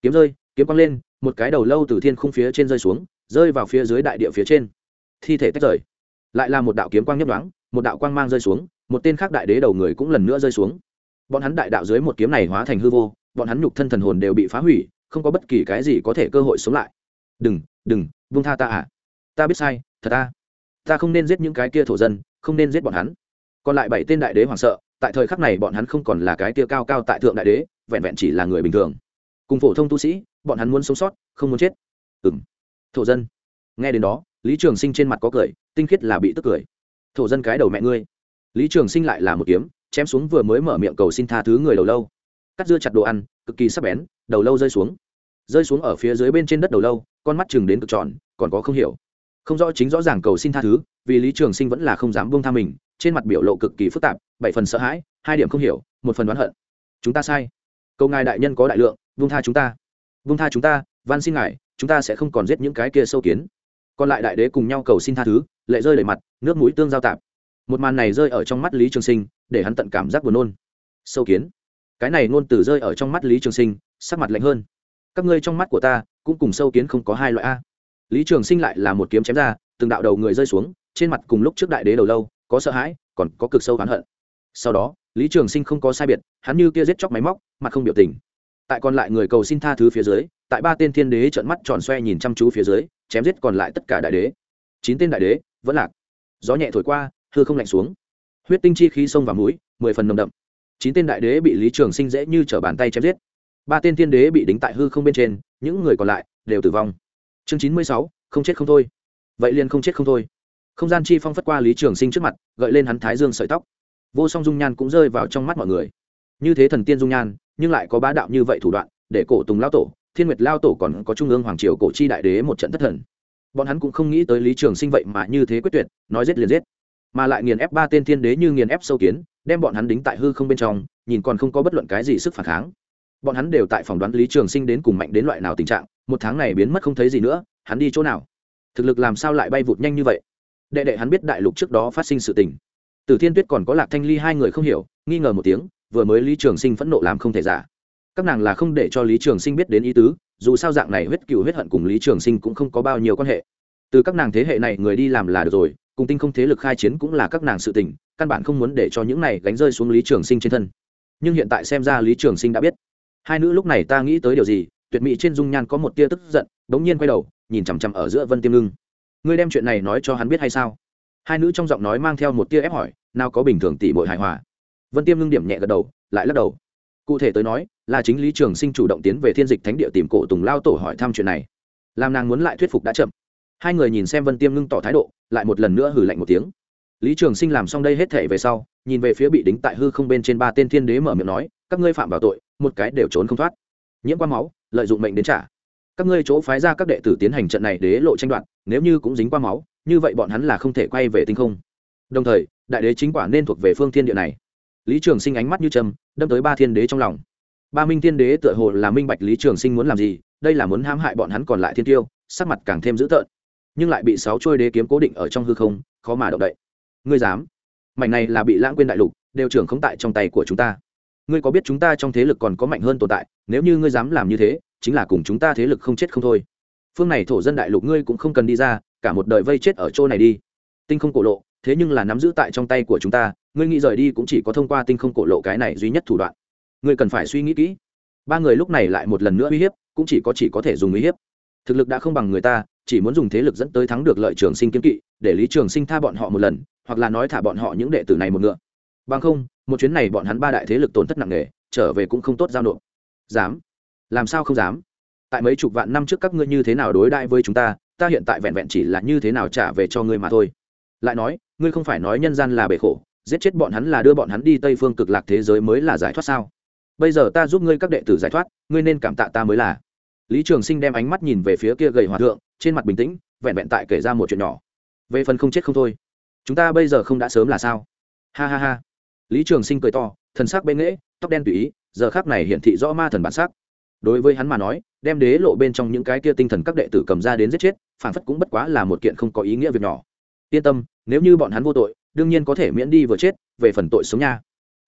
Kiếm rơi, kiếm quăng lên, một cái đầu lâu từ thiên khung phía trên rơi xuống, rơi vào phía dưới đại địa phía trên. Thi thể tách rời. Lại là một đạo kiếm quang nhấp đoáng một đạo quang mang rơi xuống, một tên khác đại đế đầu người cũng lần nữa rơi xuống bọn hắn đại đạo dưới một kiếm này hóa thành hư vô, bọn hắn nhục thân thần hồn đều bị phá hủy, không có bất kỳ cái gì có thể cơ hội sống lại. Đừng đừng vung tha ta à. Ta biết sai, thật ta ta không nên giết những cái kia thổ dân, không nên giết bọn hắn. Còn lại bảy tên đại đế hoảng sợ, tại thời khắc này bọn hắn không còn là cái kia cao cao tại thượng đại đế, vẹn vẹn chỉ là người bình thường. Cùng phổ thông tu sĩ, bọn hắn muốn sống sót, không muốn chết. Ừ m thổ dân. Nghe đến đó, lý trường sinh trên mặt có cười, tinh khiết là bị tức cười. Thổ dân cái đầu mẹ ngươi. Lý trường sinh lại là một kiếm chém xuống vừa mới mở miệng cầu xin tha thứ người đầu lâu. Cắt dưa chặt đồ ăn, cực kỳ sắc bén, đầu lâu rơi xuống. Rơi xuống ở phía dưới bên trên đất đầu lâu, con mắt chừng đến cực tròn, còn có không hiểu. Không rõ chính rõ ràng cầu xin tha thứ, vì lý trường sinh vẫn là không dám buông tha mình, trên mặt biểu lộ cực kỳ phức tạp, bảy phần sợ hãi, hai điểm không hiểu, một phần oán hận. Chúng ta sai. Câu ngài đại nhân có đại lượng, buông tha chúng ta. Buông tha chúng ta, van xin ngài, chúng ta sẽ không còn giết những cái kia sâu kiến. Còn lại đại đế cùng nhau cầu xin tha thứ, lệ rơi đầy mặt, nước mũi tương giao tạp một màn này rơi ở trong mắt lý trường sinh, để hắn tận cảm giác buồn nôn. Sâu kiến. Cái này ngôn từ rơi ở trong mắt lý trường sinh, sắc mặt lạnh hơn. Các ngươi trong mắt của ta, cũng cùng sâu kiến không có hai loại a. Lý trường sinh lại là một kiếm chém ra, từng đạo đầu người rơi xuống, trên mặt cùng lúc trước đại đế đầu lâu, có sợ hãi, còn có cực sâu oán hận. Sau đó, lý trường sinh không có sai biệt, hắn như kia giết chóc máy móc, mặt không biểu tình. Tại còn lại người cầu xin tha thứ phía dưới, tại ba tên thiên đế trợn mắt tròn xoe nhìn chăm chú phía dưới, chém giết còn lại tất cả đại đế. Chín tên đại đế, vẫn lạc. Gió nhẹ thổi qua hư không lạnh xuống. Huyết tinh chi khí sông vào mũi, mười phần nồng đậm. Chín tên đại đế bị lý trường sinh dễ như t bàn tay chém giết. Ba tên thiên đế bị đính tại hư không bên trên, những người còn lại đều tử vong. Chương chín mươi sáu, không chết không thôi. Vậy liền không chết không thôi. Không gian chi phong phất qua lý trường sinh trước mặt, gợi lên hắn thái dương sợi tóc. Vô song dung nhan cũng rơi vào trong mắt mọi người. Như thế thần tiên dung nhan, nhưng lại có bá đạo như vậy thủ đoạn, để cổ tùng lao tổ, thiên nguyệt lao tổ còn có trung ương hoàng triều cổ chi đại đế một trận thất thần. Bọn hắn cũng không nghĩ tới lý trường sinh vậy mà như thế quyết tuyệt, nói giết liền giết mà lại nghiền ép ba tên thiên đế như nghiền ép sâu kiến, đem bọn hắn đính tại hư không bên trong, nhìn còn không có bất luận cái gì sức phản kháng. Bọn hắn đều tại phỏng đoán lý trường sinh đến cùng mạnh đến loại nào tình trạng, một tháng này biến mất không thấy gì nữa, hắn đi chỗ nào? Thực lực làm sao lại bay vụt nhanh như vậy? Đệ đệ hắn biết đại lục trước đó phát sinh sự tình. Từ thiên tuyết còn có lạc thanh ly hai người không hiểu, nghi ngờ một tiếng, vừa mới lý trường sinh phẫn nộ làm không thể giả. Các nàng là không để cho lý trường sinh biết đến ý tứ, dù sao dạng này huyết cựu huyết hận cùng lý trường sinh cũng không có bao nhiêu quan hệ. Từ các nàng thế hệ này người đi làm là được rồi cùng tinh không thế lực khai chiến cũng là các nàng sự tình, căn bản không muốn để cho những này gánh rơi xuống lý trường sinh trên thân. Nhưng hiện tại xem ra lý trường sinh đã biết. Hai nữ lúc này ta nghĩ tới điều gì, tuyệt mỹ trên dung nhan có một tia tức giận, bỗng nhiên quay đầu, nhìn chằm chằm ở giữa vân tiêm ngưng. Ngươi đem chuyện này nói cho hắn biết hay sao? Hai nữ trong giọng nói mang theo một tia ép hỏi, nào có bình thường tỷ bội hài hòa. Vân tiêm ngưng điểm nhẹ gật đầu, lại lắc đầu. Cụ thể tới nói, là chính lý trường sinh chủ động tiến về thiên dịch thánh địa tìm cổ tùng lao tổ hỏi thăm chuyện này. Làm nàng muốn lại thuyết phục đã chậm hai người nhìn xem vân tiêm ngưng tỏ thái độ, lại một lần nữa hử lạnh một tiếng. Lý trường sinh làm xong đây hết thể về sau, nhìn về phía bị đính tại hư không bên trên ba tên thiên đế mở miệng nói, các ngươi phạm vào tội, một cái đều trốn không thoát. Nhiễm qua máu, lợi dụng mệnh đến trả. Các ngươi chỗ phái ra các đệ tử tiến hành trận này đế lộ tranh đoạt, nếu như cũng dính qua máu, như vậy bọn hắn là không thể quay về tinh không. Đồng thời, đại đế chính quả nên thuộc về phương thiên địa này. Lý trường sinh ánh mắt như trầm đâm tới ba thiên đế trong lòng. Ba minh thiên đế tựa hồ là minh bạch lý trường sinh muốn làm gì, đây là muốn hãm hại bọn hắn còn lại thiên tiêu, sắc mặt càng thêm dữ tợn nhưng lại bị sáu trôi đế kiếm cố định ở trong hư không, khó mà động đậy. Ngươi dám? Mảnh này là bị lãng quên đại lục, đều trưởng không tại trong tay của chúng ta. Ngươi có biết chúng ta trong thế lực còn có mạnh hơn tồn tại? Nếu như ngươi dám làm như thế, chính là cùng chúng ta thế lực không chết không thôi. Phương này thổ dân đại lục ngươi cũng không cần đi ra, cả một đời vây chết ở chỗ này đi. Tinh không cổ lộ, thế nhưng là nắm giữ tại trong tay của chúng ta, ngươi nghĩ rời đi cũng chỉ có thông qua tinh không cổ lộ cái này duy nhất thủ đoạn. Ngươi cần phải suy nghĩ kỹ. Ba người lúc này lại một lần nữa uy hiếp, cũng chỉ có chỉ có thể dùng uy hiếp. Thực lực đã không bằng người ta chỉ muốn dùng thế lực dẫn tới thắng được lợi trường sinh kiếm kỵ, để lý trường sinh tha bọn họ một lần, hoặc là nói thả bọn họ những đệ tử này một ngựa. Bằng không, một chuyến này bọn hắn ba đại thế lực tổn thất nặng nề, trở về cũng không tốt giao nộp. Dám? Làm sao không dám? Tại mấy chục vạn năm trước các ngươi như thế nào đối đãi với chúng ta ta hiện tại vẹn vẹn chỉ là như thế nào trả về cho ngươi mà thôi. Lại nói, ngươi không phải nói nhân gian là bể khổ, giết chết bọn hắn là đưa bọn hắn đi tây phương cực lạc thế giới mới là giải thoát sao? Bây giờ ta giúp ngươi các đệ tử giải thoát, ngươi nên cảm tạ ta mới là lý trường sinh đem ánh mắt nhìn về phía kia gầy hòa thượng, trên mặt bình tĩnh, vẹn vẹn tại kể ra một chuyện nhỏ. Về phần không chết không thôi, chúng ta bây giờ không đã sớm là sao? Ha ha ha. Lý trường sinh cười to, thần sắc bên nghễ, tóc đen tùy ý, giờ khác này hiển thị rõ ma thần bản sắc. Đối với hắn mà nói, đem đế lộ bên trong những cái kia tinh thần các đệ tử cầm ra đến giết chết phản phất cũng bất quá là một kiện không có ý nghĩa việc nhỏ. Yên tâm, nếu như bọn hắn vô tội, đương nhiên có thể miễn đi vừa chết, về phần tội sống nha.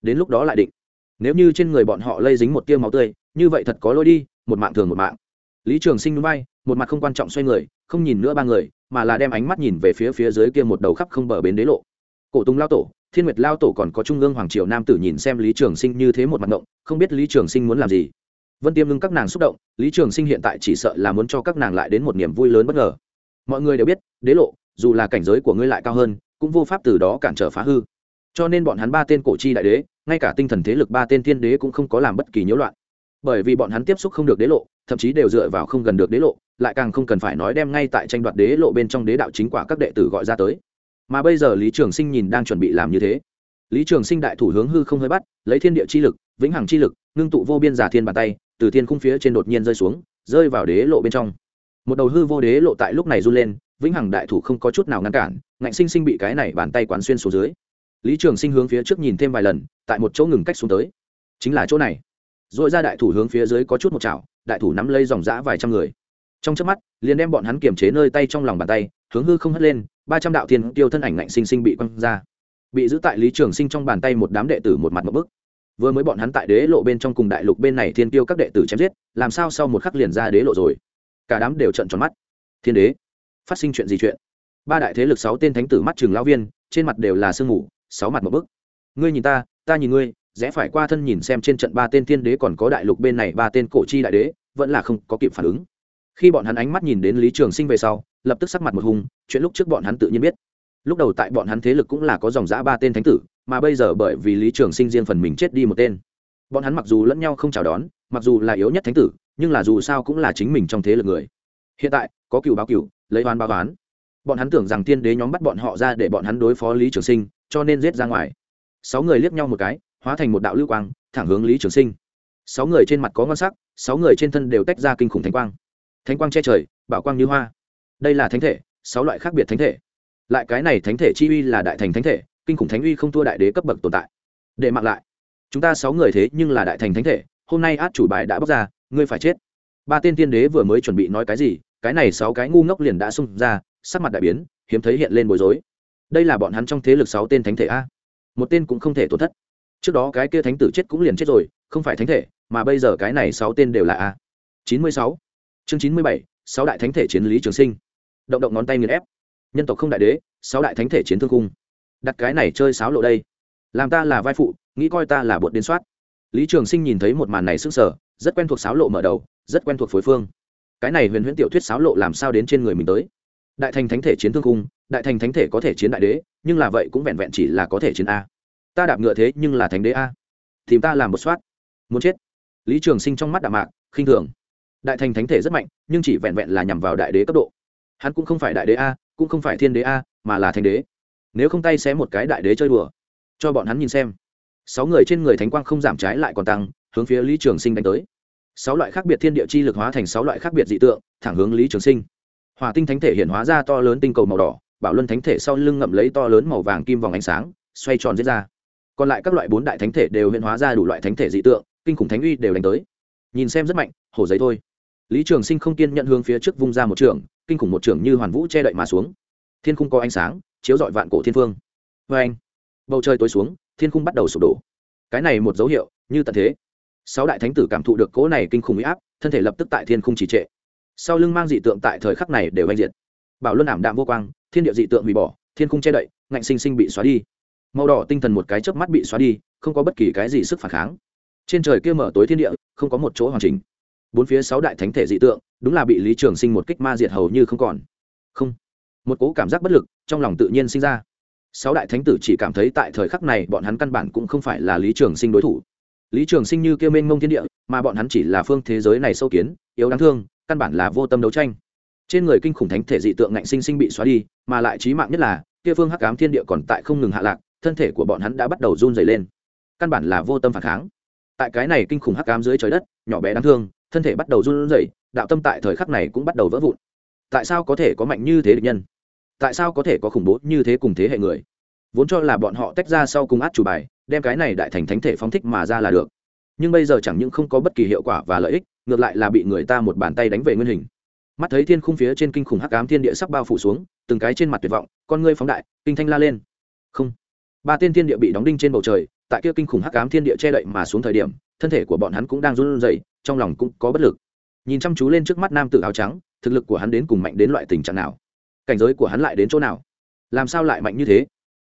Đến lúc đó lại định. Nếu như trên người bọn họ lây dính một tia máu tươi, như vậy thật có lỗi đi, một mạng thường một mạng lý trường sinh núi bay, một mặt không quan trọng xoay người, không nhìn nữa ba người, mà là đem ánh mắt nhìn về phía phía dưới kia một đầu khắp không bờ bến đế lộ. Cổ tùng lao tổ, thiên nguyệt lao tổ còn có trung ương hoàng triều nam tử nhìn xem lý trường sinh như thế một mặt ngộng, không biết lý trường sinh muốn làm gì. Vân tiêm ngưng các nàng xúc động, lý trường sinh hiện tại chỉ sợ là muốn cho các nàng lại đến một niềm vui lớn bất ngờ. Mọi người đều biết, đế lộ, dù là cảnh giới của ngươi lại cao hơn, cũng vô pháp từ đó cản trở phá hư. Cho nên bọn hắn ba tên cổ chi đại đế, ngay cả tinh thần thế lực ba tên thiên đế cũng không có làm bất kỳ nhiễu loạn bởi vì bọn hắn tiếp xúc không được đế lộ, thậm chí đều dựa vào không gần được đế lộ, lại càng không cần phải nói đem ngay tại tranh đoạt đế lộ bên trong đế đạo chính quả các đệ tử gọi ra tới. Mà bây giờ lý trường sinh nhìn đang chuẩn bị làm như thế. Lý trường sinh đại thủ hướng hư không hơi bắt, lấy thiên địa chi lực, vĩnh hằng chi lực, ngưng tụ vô biên giả thiên bàn tay, từ thiên khung phía trên đột nhiên rơi xuống, rơi vào đế lộ bên trong. Một đầu hư vô đế lộ tại lúc này run lên, vĩnh hằng đại thủ không có chút nào ngăn cản, ngạnh sinh sinh bị cái này bàn tay quán xuyên xuống dưới. Lý trường sinh hướng phía trước nhìn thêm vài lần, tại một chỗ ngừng cách xuống tới. Chính là chỗ này rồi ra đại thủ hướng phía dưới có chút một chảo, đại thủ nắm lấy dòng giã vài trăm người. Trong trước mắt, liền đem bọn hắn kiềm chế nơi tay trong lòng bàn tay, hướng hư không hất lên, ba trăm đạo thiên tiêu thân ảnh ngạnh sinh sinh bị quăng ra. Bị giữ tại lý trường sinh trong bàn tay một đám đệ tử một mặt một bức. Vừa mới bọn hắn tại đế lộ bên trong cùng đại lục bên này thiên tiêu các đệ tử chém giết, làm sao sau một khắc liền ra đế lộ rồi? Cả đám đều trận tròn mắt. Thiên đế, phát sinh chuyện gì chuyện? Ba đại thế lực sáu tên thánh tử mắt trường lão viên, trên mặt đều là sương mù, sáu mặt một bức. Ngươi nhìn ta ta nhìn ngươi rẽ phải qua thân nhìn xem trên trận ba tên thiên đế còn có đại lục bên này ba tên cổ chi đại đế, vẫn là không có kịp phản ứng. Khi bọn hắn ánh mắt nhìn đến lý trường sinh về sau, lập tức sắc mặt một hùng chuyện lúc trước bọn hắn tự nhiên biết. Lúc đầu tại bọn hắn thế lực cũng là có dòng giã ba tên thánh tử, mà bây giờ bởi vì lý trường sinh riêng phần mình chết đi một tên. Bọn hắn mặc dù lẫn nhau không chào đón, mặc dù là yếu nhất thánh tử, nhưng là dù sao cũng là chính mình trong thế lực người. Hiện tại, có cựu báo cựu, lấy oan báo oán. Bọn hắn tưởng rằng tiên đế nhóm bắt bọn họ ra để bọn hắn đối phó lý trường sinh, cho nên giết ra ngoài. Sáu người liếc nhau một cái hóa thành một đạo lưu quang, thẳng hướng lý trường sinh. Sáu người trên mặt có ngon sắc, sáu người trên thân đều tách ra kinh khủng thánh quang. Thánh quang che trời, bảo quang như hoa. Đây là thánh thể, sáu loại khác biệt thánh thể. Lại cái này thánh thể chi uy là đại thành thánh thể, kinh khủng thánh uy không thua đại đế cấp bậc tồn tại. Để mặc lại. Chúng ta sáu người thế nhưng là đại thành thánh thể, hôm nay át chủ bài đã bóc ra, ngươi phải chết. Ba tên tiên đế vừa mới chuẩn bị nói cái gì, cái này sáu cái ngu ngốc liền đã xung ra, sắc mặt đại biến, hiếm thấy hiện lên bối rối. Đây là bọn hắn trong thế lực sáu tên thánh thể a. Một tên cũng không thể tổn thất trước đó cái kia thánh tử chết cũng liền chết rồi, không phải thánh thể, mà bây giờ cái này sáu tên đều là a. Chín mươi sáu. Chương chín mươi bảy, sáu đại thánh thể chiến lý trường sinh. Động động ngón tay nghiền ép. Nhân tộc không đại đế, sáu đại thánh thể chiến thương cung. Đặt cái này chơi sáo lộ đây. Làm ta là vai phụ, nghĩ coi ta là bột đến soát. Lý trường sinh nhìn thấy một màn này sững sờ, rất quen thuộc sáo lộ mở đầu, rất quen thuộc phối phương. Cái này huyền huyễn tiểu thuyết sáo lộ làm sao đến trên người mình tới? Đại thành thánh thể chiến thương cung, đại thành thánh thể có thể chiến đại đế, nhưng là vậy cũng vẹn vẹn chỉ là có thể chiến a ta đạp ngựa thế nhưng là thánh đế a. Tìm ta làm một soát. Muốn chết. Lý trường sinh trong mắt đạm mạc, khinh thường. Đại thành thánh thể rất mạnh, nhưng chỉ vẹn vẹn là nhằm vào đại đế cấp độ. Hắn cũng không phải đại đế a, cũng không phải thiên đế a, mà là thánh đế. Nếu không tay xé một cái đại đế chơi đùa, cho bọn hắn nhìn xem. Sáu người trên người thánh quang không giảm trái lại còn tăng, hướng phía lý trường sinh đánh tới. Sáu loại khác biệt thiên địa chi lực hóa thành sáu loại khác biệt dị tượng, thẳng hướng lý trường sinh. Hòa tinh thánh thể hiện hóa ra to lớn tinh cầu màu đỏ, bảo luân thánh thể sau lưng ngậm lấy to lớn màu vàng kim vòng ánh sáng, xoay tròn diễn ra còn lại các loại bốn đại thánh thể đều hiện hóa ra đủ loại thánh thể dị tượng, kinh khủng thánh uy đều đánh tới. Nhìn xem rất mạnh, hổ giấy thôi. Lý trường sinh không kiên nhận hướng phía trước vung ra một trường, kinh khủng một trường như hoàn vũ che đậy mà xuống. Thiên khung có ánh sáng, chiếu dọi vạn cổ thiên phương. Vê anh, bầu trời tối xuống, thiên khung bắt đầu sụp đổ. Cái này một dấu hiệu, như tận thế. Sáu đại thánh tử cảm thụ được cỗ này kinh khủng huy áp, thân thể lập tức tại thiên khung trì trệ. Sau lưng mang dị tượng tại thời khắc này đều oanh diệt. Bảo luân ảm đạm vô quang, thiên địa dị tượng hủy bỏ, thiên khung che đậy, ngạnh sinh sinh bị xóa đi màu đỏ tinh thần một cái chớp mắt bị xóa đi, không có bất kỳ cái gì sức phản kháng. Trên trời kia mở tối thiên địa, không có một chỗ hoàn chỉnh. Bốn phía sáu đại thánh thể dị tượng, đúng là bị lý trường sinh một kích ma diệt hầu như không còn. Không. Một cố cảm giác bất lực trong lòng tự nhiên sinh ra. Sáu đại thánh tử chỉ cảm thấy tại thời khắc này bọn hắn căn bản cũng không phải là lý trường sinh đối thủ. Lý trường sinh như kêu mênh mông thiên địa, mà bọn hắn chỉ là phương thế giới này sâu kiến, yếu đáng thương, căn bản là vô tâm đấu tranh. Trên người kinh khủng thánh thể dị tượng ngạnh sinh sinh bị xóa đi, mà lại trí mạng nhất là, kia phương hắc ám thiên địa còn tại không ngừng hạ lạc thân thể của bọn hắn đã bắt đầu run dày lên. Căn bản là vô tâm phản kháng. Tại cái này kinh khủng hắc ám dưới trời đất, nhỏ bé đáng thương, thân thể bắt đầu run rẩy, đạo tâm tại thời khắc này cũng bắt đầu vỡ vụn. Tại sao có thể có mạnh như thế địch nhân? Tại sao có thể có khủng bố như thế cùng thế hệ người? Vốn cho là bọn họ tách ra sau cùng át chủ bài, đem cái này đại thành thánh thể phóng thích mà ra là được. Nhưng bây giờ chẳng những không có bất kỳ hiệu quả và lợi ích, ngược lại là bị người ta một bàn tay đánh về nguyên hình. Mắt thấy thiên khung phía trên kinh khủng hắc ám thiên địa sắp bao phủ xuống, từng cái trên mặt tuyệt vọng, con ngươi phóng đại, kinh thanh la lên. Không ba tên thiên địa bị đóng đinh trên bầu trời, tại kia kinh khủng hắc ám thiên địa che đậy mà xuống thời điểm, thân thể của bọn hắn cũng đang run rẩy, trong lòng cũng có bất lực. Nhìn chăm chú lên trước mắt nam tử áo trắng, thực lực của hắn đến cùng mạnh đến loại tình trạng nào? Cảnh giới của hắn lại đến chỗ nào? Làm sao lại mạnh như thế?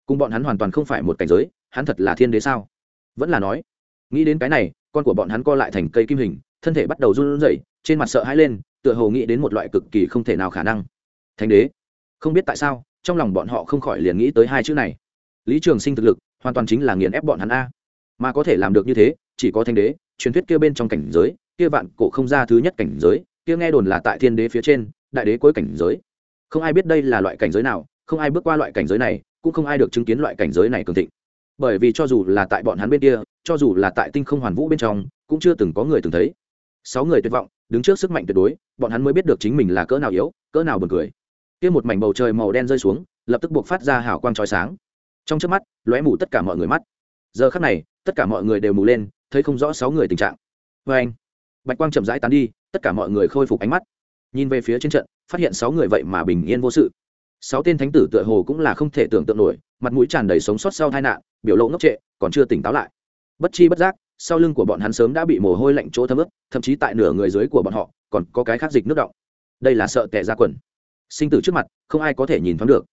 Cùng bọn hắn hoàn toàn không phải một cảnh giới, hắn thật là thiên đế sao? Vẫn là nói, nghĩ đến cái này, con của bọn hắn co lại thành cây kim hình, thân thể bắt đầu run rẩy, trên mặt sợ hãi lên, tựa hồ nghĩ đến một loại cực kỳ không thể nào khả năng. Thánh đế, không biết tại sao, trong lòng bọn họ không khỏi liền nghĩ tới hai chữ này lý trường sinh thực lực hoàn toàn chính là nghiền ép bọn hắn a. Mà có thể làm được như thế, chỉ có thanh đế, truyền thuyết kia bên trong cảnh giới, kia vạn cổ không ra thứ nhất cảnh giới, kia nghe đồn là tại thiên đế phía trên, đại đế cuối cảnh giới. Không ai biết đây là loại cảnh giới nào, không ai bước qua loại cảnh giới này, cũng không ai được chứng kiến loại cảnh giới này cường thịnh. Bởi vì cho dù là tại bọn hắn bên kia, cho dù là tại tinh không hoàn vũ bên trong, cũng chưa từng có người từng thấy. Sáu người tuyệt vọng, đứng trước sức mạnh tuyệt đối, bọn hắn mới biết được chính mình là cỡ nào yếu, cỡ nào buồn cười. Kia một mảnh bầu trời màu đen rơi xuống, lập tức buộc phát ra hào quang trói sáng trong trước mắt, lóe mù tất cả mọi người mắt. Giờ khắc này, tất cả mọi người đều mù lên, thấy không rõ sáu người tình trạng. Vê anh, bạch quang chậm rãi tán đi, tất cả mọi người khôi phục ánh mắt. Nhìn về phía trên trận, phát hiện sáu người vậy mà bình yên vô sự. Sáu tên thánh tử tựa hồ cũng là không thể tưởng tượng nổi, mặt mũi tràn đầy sống sót sau tai nạn, biểu lộ ngốc trệ, còn chưa tỉnh táo lại. Bất chi bất giác, sau lưng của bọn hắn sớm đã bị mồ hôi lạnh chỗ thấm ướt, thậm chí tại nửa người dưới của bọn họ, còn có cái khác dịch nước động đây là sợ tệ ra quần. Sinh tử trước mặt, không ai có thể nhìn thoáng được.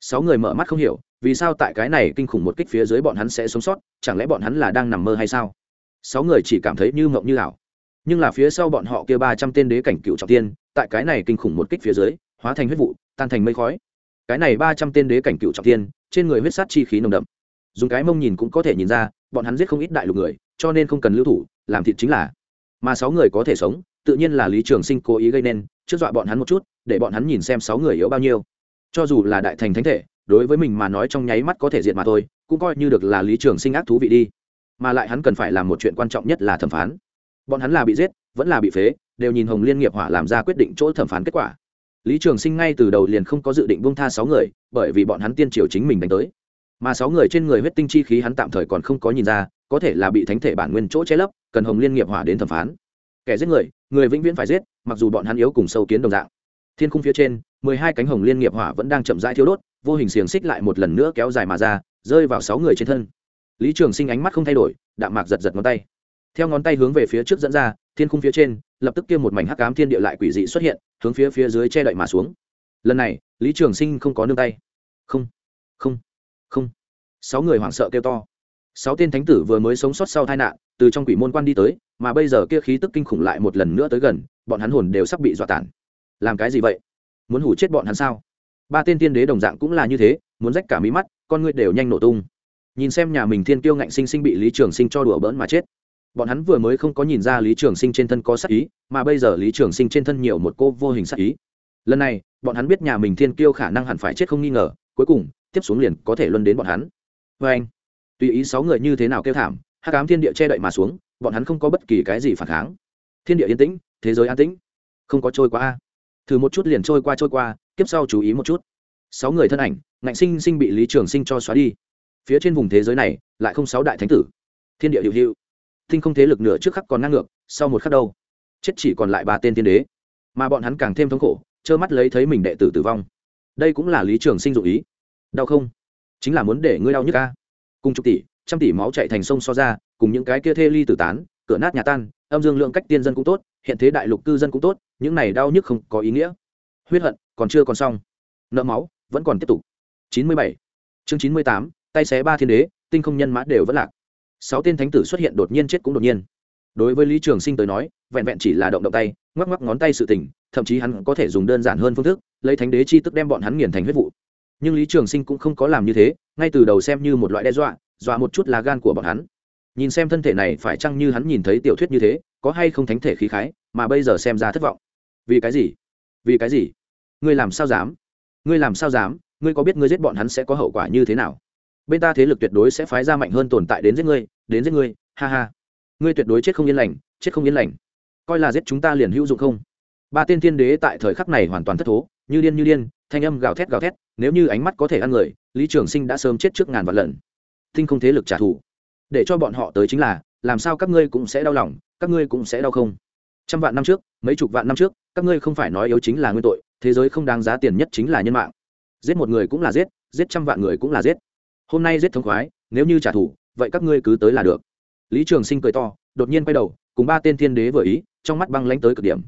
Sáu người mở mắt không hiểu vì sao tại cái này kinh khủng một kích phía dưới bọn hắn sẽ sống sót, chẳng lẽ bọn hắn là đang nằm mơ hay sao? Sáu người chỉ cảm thấy như mộng như ảo. Nhưng là phía sau bọn họ kia ba trăm tên đế cảnh cựu trọng tiên, tại cái này kinh khủng một kích phía dưới, hóa thành huyết vụ, tan thành mây khói. Cái này ba trăm tên đế cảnh cựu trọng tiên, trên người huyết sát chi khí nồng đậm. Dùng cái mông nhìn cũng có thể nhìn ra, bọn hắn giết không ít đại lục người, cho nên không cần lưu thủ, làm thịt chính là. Mà sáu người có thể sống, tự nhiên là lý trường sinh cố ý gây nên, trước dọa bọn hắn một chút, để bọn hắn nhìn xem sáu người yếu bao nhiêu. Cho dù là đại thành thánh thể đối với mình mà nói trong nháy mắt có thể diệt mà thôi, cũng coi như được là lý trường sinh ác thú vị đi. Mà lại hắn cần phải làm một chuyện quan trọng nhất là thẩm phán. Bọn hắn là bị giết, vẫn là bị phế, đều nhìn hồng liên nghiệp hỏa làm ra quyết định chỗ thẩm phán kết quả. Lý trường sinh ngay từ đầu liền không có dự định buông tha sáu người, bởi vì bọn hắn tiên triều chính mình đánh tới. Mà sáu người trên người huyết tinh chi khí hắn tạm thời còn không có nhìn ra, có thể là bị thánh thể bản nguyên chỗ che lấp, cần hồng liên nghiệp hỏa đến thẩm phán. Kẻ giết người người vĩnh viễn phải giết, mặc dù bọn hắn yếu cùng sâu kiến đồng dạng. Thiên khung phía trên mười hai cánh hồng liên nghiệp hỏa vẫn đang chậm rãi thiếu đốt, vô hình xiềng xích lại một lần nữa kéo dài mà ra, rơi vào sáu người trên thân. Lý trường sinh ánh mắt không thay đổi, đạm mạc giật giật ngón tay. Theo ngón tay hướng về phía trước dẫn ra, thiên khung phía trên, lập tức kia một mảnh hắc ám thiên địa lại quỷ dị xuất hiện, hướng phía phía dưới che đậy mà xuống. Lần này, lý trường sinh không có nương tay. Không không không. Sáu người hoảng sợ kêu to. Sáu tên thánh tử vừa mới sống sót sau tai nạn, từ trong quỷ môn quan đi tới, mà bây giờ kia khí tức kinh khủng lại một lần nữa tới gần, bọn hắn hồn đều sắp bị dọa tản làm cái gì vậy? Muốn hủ chết bọn hắn sao? Ba tên tiên đế đồng dạng cũng là như thế, muốn rách cả mí mắt, con ngươi đều nhanh nổ tung. Nhìn xem nhà mình thiên kiêu ngạnh sinh sinh bị lý trường sinh cho đùa bỡn mà chết. Bọn hắn vừa mới không có nhìn ra lý trường sinh trên thân có sắc ý, mà bây giờ lý trường sinh trên thân nhiều một cô vô hình sắc ý. Lần này, bọn hắn biết nhà mình thiên kiêu khả năng hẳn phải chết không nghi ngờ, cuối cùng, tiếp xuống liền có thể luân đến bọn hắn. Vê anh, tùy ý sáu người như thế nào kêu thảm hát cám thiên địa che đậy mà xuống, bọn hắn không có bất kỳ cái gì phản kháng. Thiên địa yên tĩnh, thế giới an tĩnh. Không có trôi qua a thử một chút liền trôi qua trôi qua tiếp sau chú ý một chút. Sáu người thân ảnh, ngạnh sinh sinh bị lý trường sinh cho xóa đi. Phía trên vùng thế giới này, lại không sáu đại thánh tử. Thiên địa hiệu hiệu thinh không thế lực nửa trước khắc còn ngang ngược, sau một khắc đâu? Chết chỉ còn lại ba tên tiên đế. Mà bọn hắn càng thêm thống khổ, trơ mắt lấy thấy mình đệ tử tử vong. Đây cũng là lý trường sinh dụ ý. Đau không? Chính là muốn để ngươi đau nhức ca cùng chục tỷ, trăm tỷ máu chạy thành sông so ra, cùng những cái kia thê ly tử tán, cửa nát nhà tan, âm dương lượng cách tiên dân cũng tốt hiện thế đại lục cư dân cũng tốt, những này đau nhức không có ý nghĩa. Huyết hận còn chưa còn xong. Nợ máu vẫn còn tiếp tục. Chín mươi bảy. Chương chín mươi tám, tay xé ba thiên đế, tinh không nhân mã đều vẫn lạc. Sáu tên thánh tử xuất hiện đột nhiên chết cũng đột nhiên. Đối với lý trường sinh tới nói, vẹn vẹn chỉ là động động tay, ngoắc ngoắc ngón tay sự tình, thậm chí hắn có thể dùng đơn giản hơn phương thức, lấy thánh đế chi tức đem bọn hắn nghiền thành huyết vụ. Nhưng lý trường sinh cũng không có làm như thế, ngay từ đầu xem như một loại đe dọa dọa một chút là gan của bọn hắn nhìn xem thân thể này phải chăng như hắn nhìn thấy tiểu thuyết như thế, có hay không thánh thể khí khái, mà bây giờ xem ra thất vọng. Vì cái gì? Vì cái gì? Ngươi làm sao dám? Ngươi làm sao dám? Ngươi có biết ngươi giết bọn hắn sẽ có hậu quả như thế nào? Bên ta thế lực tuyệt đối sẽ phái ra mạnh hơn tồn tại đến giết ngươi, đến giết ngươi, ha ha. Ngươi tuyệt đối chết không yên lành, chết không yên lành. Coi là giết chúng ta liền hữu dụng không? Ba tiên thiên đế tại thời khắc này hoàn toàn thất thố, như điên như điên, thanh âm gào thét gào thét, nếu như ánh mắt có thể ăn người, lý trường sinh đã sớm chết trước ngàn vạn lần. Tinh không thế lực trả thù để cho bọn họ tới chính là, làm sao các ngươi cũng sẽ đau lòng, các ngươi cũng sẽ đau không? Trăm vạn năm trước, mấy chục vạn năm trước, các ngươi không phải nói yếu chính là nguyên tội, thế giới không đáng giá tiền nhất chính là nhân mạng. Giết một người cũng là giết giết trăm vạn người cũng là giết. Hôm nay giết thống khoái, nếu như trả thù, vậy các ngươi cứ tới là được. Lý trường sinh cười to, đột nhiên quay đầu, cùng ba tên thiên đế vừa ý, trong mắt băng lánh tới cực điểm.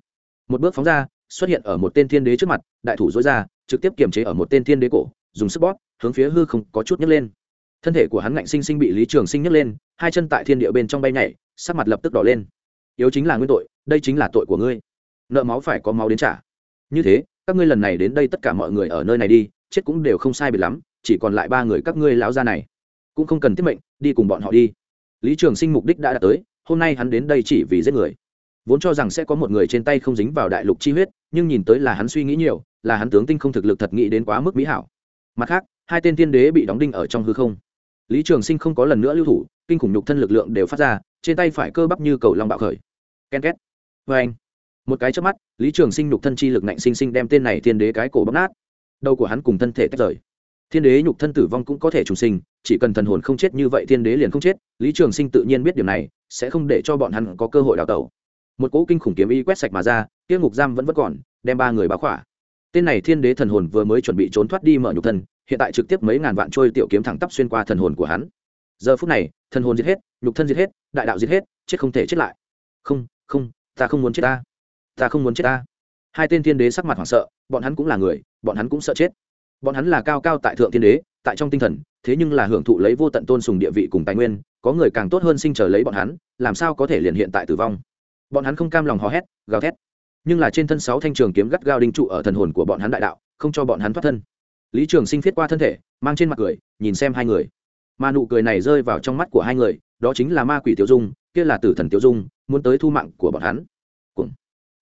Một bước phóng ra, xuất hiện ở một tên thiên đế trước mặt, đại thủ dối ra, trực tiếp kiềm chế ở một tên thiên đế cổ, dùng sức bóp, hướng phía hư không có chút nhấc lên thân thể của hắn ngạnh sinh sinh bị lý trường sinh nhấc lên, hai chân tại thiên địa bên trong bay nhảy, sắc mặt lập tức đỏ lên. Yếu chính là nguyên tội, đây chính là tội của ngươi. Nợ máu phải có máu đến trả. Như thế, các ngươi lần này đến đây tất cả mọi người ở nơi này đi, chết cũng đều không sai biệt lắm, chỉ còn lại ba người các ngươi lão gia này. Cũng không cần thiết mệnh, đi cùng bọn họ đi. Lý trường sinh mục đích đã đạt tới, hôm nay hắn đến đây chỉ vì giết người. Vốn cho rằng sẽ có một người trên tay không dính vào đại lục chi huyết, nhưng nhìn tới là hắn suy nghĩ nhiều, là hắn tướng tinh không thực lực thật nghĩ đến quá mức mỹ hảo. Mặt khác, hai tên tiên đế bị đóng đinh ở trong hư không lý trường sinh không có lần nữa lưu thủ, kinh khủng nhục thân lực lượng đều phát ra, trên tay phải cơ bắp như cầu long bạo khởi. Ken két. Vê anh. Một cái trước mắt, lý trường sinh nhục thân chi lực nạnh sinh sinh đem tên này Thiên đế cái cổ bóc nát. Đầu của hắn cùng thân thể tách rời. Thiên đế nhục thân tử vong cũng có thể trùng sinh, chỉ cần thần hồn không chết như vậy thiên đế liền không chết. Lý trường sinh tự nhiên biết điều này, sẽ không để cho bọn hắn có cơ hội đào tẩu. Một cỗ kinh khủng kiếm y quét sạch mà ra tiếc ngục giam vẫn vẫn còn, đem ba người báo khỏa. Tên này thiên đế thần hồn vừa mới chuẩn bị trốn thoát đi mở nhục thân hiện tại trực tiếp mấy ngàn vạn trôi tiểu kiếm thẳng tắp xuyên qua thần hồn của hắn. Giờ phút này, thần hồn giết hết, nhục thân giết hết, đại đạo giết hết, chết không thể chết lại. Không không, ta không muốn chết ta. Ta không muốn chết ta. Hai tên thiên đế sắc mặt hoảng sợ, bọn hắn cũng là người, bọn hắn cũng sợ chết. Bọn hắn là cao cao tại thượng thiên đế, tại trong tinh thần, thế nhưng là hưởng thụ lấy vô tận tôn sùng địa vị cùng tài nguyên, có người càng tốt hơn sinh trở lấy bọn hắn, làm sao có thể liền hiện tại tử vong? Bọn hắn không cam lòng hò hét, gào thét. Nhưng là trên thân sáu thanh trường kiếm gắt gao đinh trụ ở thần hồn của bọn hắn đại đạo, không cho bọn hắn thoát thân lý trường sinh viết qua thân thể, mang trên mặt cười, nhìn xem hai người. Mà nụ cười này rơi vào trong mắt của hai người, đó chính là ma quỷ tiêu dung, kia là tử thần tiêu dung, muốn tới thu mạng của bọn hắn. Cùng,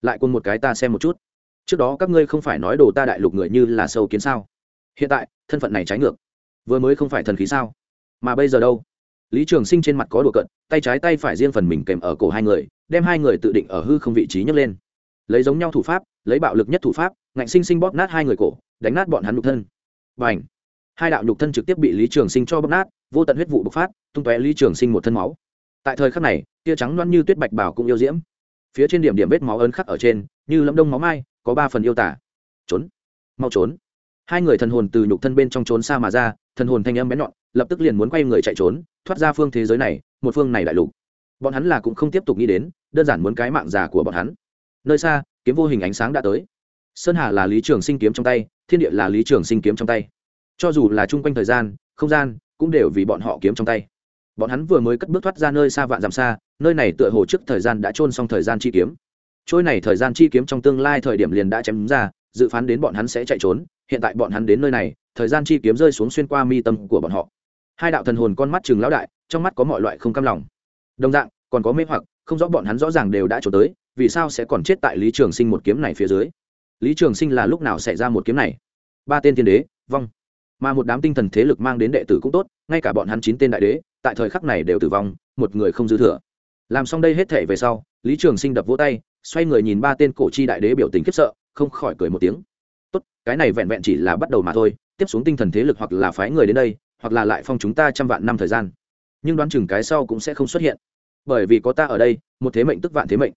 lại cùng một cái ta xem một chút. Trước đó các ngươi không phải nói đồ ta đại lục người như là sâu kiến sao? Hiện tại, thân phận này trái ngược. Vừa mới không phải thần khí sao? Mà bây giờ đâu? Lý trường sinh trên mặt có đùa cận tay trái tay phải riêng phần mình kèm ở cổ hai người, đem hai người tự định ở hư không vị trí nhấc lên. Lấy giống nhau thủ pháp, lấy bạo lực nhất thủ pháp, ngạnh sinh sinh bóp nát hai người cổ, đánh nát bọn hắn nụ thân và ảnh. Hai đạo nhục thân trực tiếp bị lý trường sinh cho bóp nát, vô tận huyết vụ bộc phát, tung tóe lý trường sinh một thân máu. Tại thời khắc này, tia trắng loăn như tuyết bạch bảo cũng yêu diễm. Phía trên điểm điểm vết máu ấn khắc ở trên, như lâm đông máu mai, có ba phần yêu tả. Trốn. Mau trốn. Hai người thần hồn từ nhục thân bên trong trốn xa mà ra, thần hồn thanh âm bén nhọn, lập tức liền muốn quay người chạy trốn, thoát ra phương thế giới này, một phương này đại lục. Bọn hắn là cũng không tiếp tục nghĩ đến, đơn giản muốn cái mạng già của bọn hắn. Nơi xa, kiếm vô hình ánh sáng đã tới sơn hà là lý trường sinh kiếm trong tay, thiên địa là lý trường sinh kiếm trong tay. Cho dù là chung quanh thời gian, không gian, cũng đều vì bọn họ kiếm trong tay. Bọn hắn vừa mới cất bước thoát ra nơi xa vạn dặm xa, nơi này tựa hồ trước thời gian đã trôn xong thời gian chi kiếm. Trôi này thời gian chi kiếm trong tương lai thời điểm liền đã chém ra, dự phán đến bọn hắn sẽ chạy trốn, hiện tại bọn hắn đến nơi này, thời gian chi kiếm rơi xuống xuyên qua mi tâm của bọn họ. Hai đạo thần hồn con mắt chừng lão đại, trong mắt có mọi loại không cam lòng. Đồng dạng, còn có mê hoặc, không rõ bọn hắn rõ ràng đều đã trốn tới, vì sao sẽ còn chết tại lý trường sinh một kiếm này phía dưới? Lý trường sinh là lúc nào xảy ra một kiếm này? Ba tên thiên đế, vong. Mà một đám tinh thần thế lực mang đến đệ tử cũng tốt, ngay cả bọn hắn chín tên đại đế, tại thời khắc này đều tử vong, một người không dư thừa. Làm xong đây hết thể về sau, lý trường sinh đập vỗ tay, xoay người nhìn ba tên cổ chi đại đế biểu tình khiếp sợ, không khỏi cười một tiếng. Tốt, cái này vẹn vẹn chỉ là bắt đầu mà thôi, tiếp xuống tinh thần thế lực hoặc là phái người đến đây, hoặc là lại phong chúng ta trăm vạn năm thời gian. Nhưng đoán chừng cái sau cũng sẽ không xuất hiện. Bởi vì có ta ở đây, một thế mệnh tức vạn thế mệnh.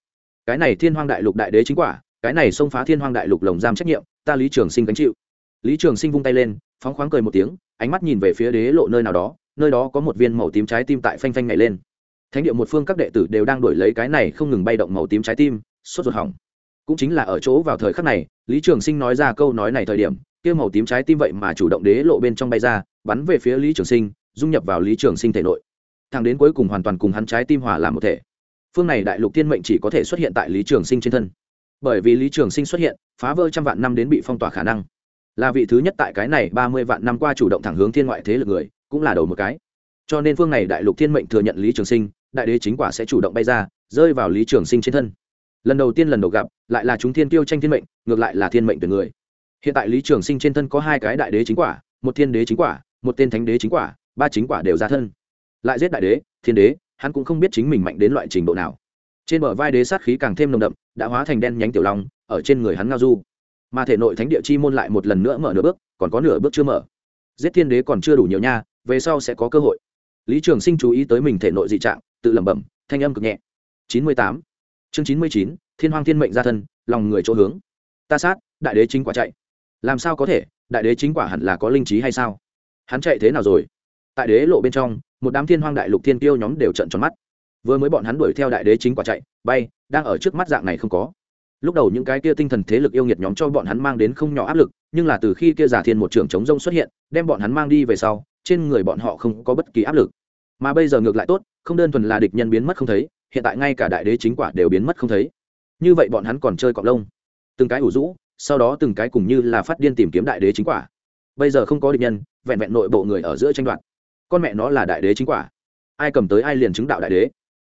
Cái này thiên hoang đại lục đại đế chính quả cái này xông phá thiên hoang đại lục lồng giam trách nhiệm, ta lý trường sinh gánh chịu. Lý trường sinh vung tay lên, phóng khoáng cười một tiếng, ánh mắt nhìn về phía đế lộ nơi nào đó, nơi đó có một viên màu tím trái tim tại phanh phanh nhảy lên. Thánh địa một phương các đệ tử đều đang đổi lấy cái này không ngừng bay động màu tím trái tim, sốt ruột hỏng. Cũng chính là ở chỗ vào thời khắc này, lý trường sinh nói ra câu nói này thời điểm, kia màu tím trái tim vậy mà chủ động đế lộ bên trong bay ra, bắn về phía lý trường sinh, dung nhập vào lý trường sinh thể nội. Thẳng đến cuối cùng hoàn toàn cùng hắn trái tim hòa làm một thể. Phương này đại lục thiên mệnh chỉ có thể xuất hiện tại lý trường sinh trên thân bởi vì lý trường sinh xuất hiện, phá vỡ trăm vạn năm đến bị phong tỏa khả năng. Là vị thứ nhất tại cái này ba mươi vạn năm qua chủ động thẳng hướng thiên ngoại thế lực người, cũng là đầu một cái. Cho nên phương này đại lục thiên mệnh thừa nhận lý trường sinh, đại đế chính quả sẽ chủ động bay ra, rơi vào lý trường sinh trên thân. Lần đầu tiên lần đầu gặp, lại là chúng thiên tiêu tranh thiên mệnh, ngược lại là thiên mệnh tuyển người. Hiện tại lý trường sinh trên thân có hai cái đại đế chính quả, một thiên đế chính quả, một tên thánh đế chính quả, ba chính quả đều ra thân. Lại giết đại đế, thiên đế, hắn cũng không biết chính mình mạnh đến loại trình độ nào trên bờ vai đế sát khí càng thêm nồng đậm, đã hóa thành đen nhánh tiểu long, ở trên người hắn ngao du. Mà thể nội thánh địa chi môn lại một lần nữa mở nửa bước, còn có nửa bước chưa mở. Giết thiên đế còn chưa đủ nhiều nha, về sau sẽ có cơ hội. Lý trường sinh chú ý tới mình thể nội dị trạng, tự lẩm bẩm, thanh âm cực nhẹ. Chín mươi tám. Chương chín mươi chín, thiên hoàng thiên mệnh gia thân, lòng người chỗ hướng. Ta sát, đại đế chính quả chạy. Làm sao có thể, đại đế chính quả hẳn là có linh trí hay sao? Hắn chạy thế nào rồi? Tại đế lộ bên trong, một đám thiên hoang đại lục thiên tiêu nhóm đều trận tròn mắt vừa mới bọn hắn đuổi theo đại đế chính quả chạy, bay, đang ở trước mắt dạng này không có. Lúc đầu những cái kia tinh thần thế lực yêu nghiệt nhóm cho bọn hắn mang đến không nhỏ áp lực, nhưng là từ khi kia giả thiên một trưởng chống rông xuất hiện, đem bọn hắn mang đi về sau, trên người bọn họ không có bất kỳ áp lực. Mà bây giờ ngược lại tốt, không đơn thuần là địch nhân biến mất không thấy, hiện tại ngay cả đại đế chính quả đều biến mất không thấy. Như vậy bọn hắn còn chơi cọc lông. Từng cái ủ rũ, sau đó từng cái cùng như là phát điên tìm kiếm đại đế chính quả. Bây giờ không có địch nhân, vẹn vẹn nội bộ người ở giữa tranh đoạt. Con mẹ nó là đại đế chính quả. Ai cầm tới ai liền chứng đạo đại đế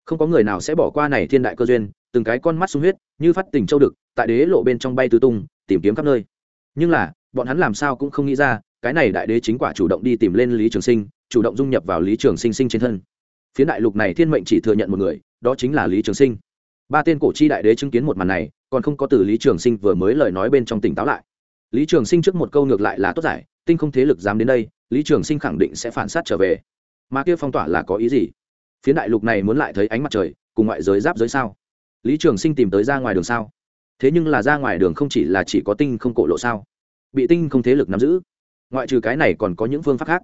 không có người nào sẽ bỏ qua này thiên đại cơ duyên, từng cái con mắt sung huyết, như phát tình châu đực, tại đế lộ bên trong bay tứ tung, tìm kiếm khắp nơi. Nhưng là, bọn hắn làm sao cũng không nghĩ ra, cái này đại đế chính quả chủ động đi tìm lên lý trường sinh, chủ động dung nhập vào lý trường sinh sinh trên thân. Phía đại lục này thiên mệnh chỉ thừa nhận một người, đó chính là lý trường sinh. Ba tên cổ chi đại đế chứng kiến một màn này, còn không có từ lý trường sinh vừa mới lời nói bên trong tỉnh táo lại. Lý trường sinh trước một câu ngược lại là tốt giải, tinh không thế lực dám đến đây, lý trường sinh khẳng định sẽ phản sát trở về. Mà kia phong tỏa là có ý gì? Phía đại lục này muốn lại thấy ánh mặt trời, cùng ngoại giới giáp giới sao? Lý trường sinh tìm tới ra ngoài đường sao? Thế nhưng là ra ngoài đường không chỉ là chỉ có tinh không cổ lộ sao? Bị tinh không thế lực nắm giữ. Ngoại trừ cái này còn có những phương pháp khác.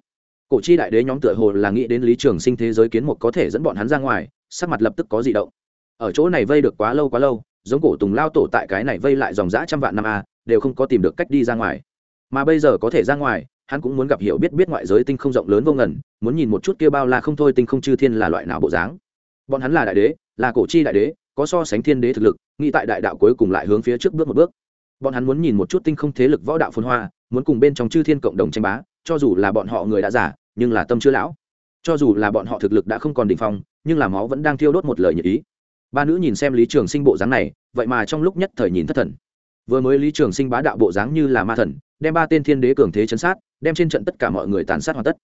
Cổ chi đại đế nhóm tựa hồ là nghĩ đến lý trường sinh thế giới kiến một có thể dẫn bọn hắn ra ngoài, sắc mặt lập tức có di động. Ở chỗ này vây được quá lâu quá lâu, giống cổ tùng lao tổ tại cái này vây lại dòng dã trăm vạn năm a, đều không có tìm được cách đi ra ngoài. Mà bây giờ có thể ra ngoài hắn cũng muốn gặp hiểu biết biết ngoại giới tinh không rộng lớn vô ngần, muốn nhìn một chút kia bao la không thôi tinh không chư thiên là loại nào bộ dáng. Bọn hắn là đại đế, là cổ chi đại đế, có so sánh thiên đế thực lực, nghĩ tại đại đạo cuối cùng lại hướng phía trước bước một bước. Bọn hắn muốn nhìn một chút tinh không thế lực võ đạo phồn hoa, muốn cùng bên trong chư thiên cộng đồng tranh bá, cho dù là bọn họ người đã giả nhưng là tâm chưa lão. Cho dù là bọn họ thực lực đã không còn đỉnh phong, nhưng là máu vẫn đang thiêu đốt một lời nhật ý. Ba nữ nhìn xem lý trường sinh bộ dáng này, vậy mà trong lúc nhất thời nhìn thất thần vừa mới lý trường sinh bá đạo bộ dáng như là ma thần, đem ba tên thiên đế cường thế chấn sát, đem trên trận tất cả mọi người tàn sát hoàn tất.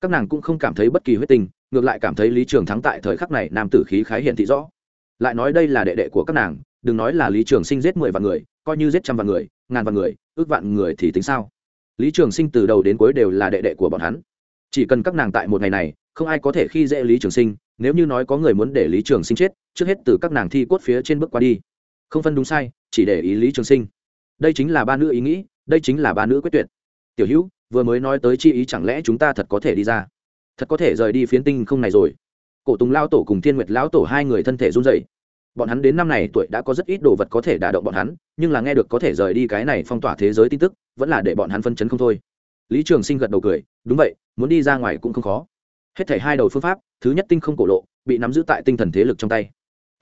Các nàng cũng không cảm thấy bất kỳ huyết tình, ngược lại cảm thấy lý trường thắng tại thời khắc này nam tử khí khái hiện thị rõ. Lại nói đây là đệ đệ của các nàng, đừng nói là lý trường sinh giết mười vạn người, coi như giết trăm vạn người, ngàn vạn người, ước vạn người thì tính sao? Lý trường sinh từ đầu đến cuối đều là đệ đệ của bọn hắn. Chỉ cần các nàng tại một ngày này, không ai có thể khi dễ lý trường sinh, nếu như nói có người muốn để lý trường sinh chết, trước hết từ các nàng thi cốt phía trên bước qua đi. Không phân đúng sai chỉ để ý lý trường sinh. Đây chính là ba nữ ý nghĩ, đây chính là ba nữ quyết tuyệt. Tiểu hữu, vừa mới nói tới chi ý chẳng lẽ chúng ta thật có thể đi ra? Thật có thể rời đi phiến tinh không này rồi. Cổ tùng lao tổ cùng thiên nguyệt lão tổ hai người thân thể run dậy bọn hắn đến năm này tuổi đã có rất ít đồ vật có thể đả động bọn hắn, nhưng là nghe được có thể rời đi cái này phong tỏa thế giới tin tức, vẫn là để bọn hắn phân chấn không thôi. Lý trường sinh gật đầu cười, đúng vậy, muốn đi ra ngoài cũng không khó. Hết thảy hai đầu phương pháp, thứ nhất tinh không cổ lộ, bị nắm giữ tại tinh thần thế lực trong tay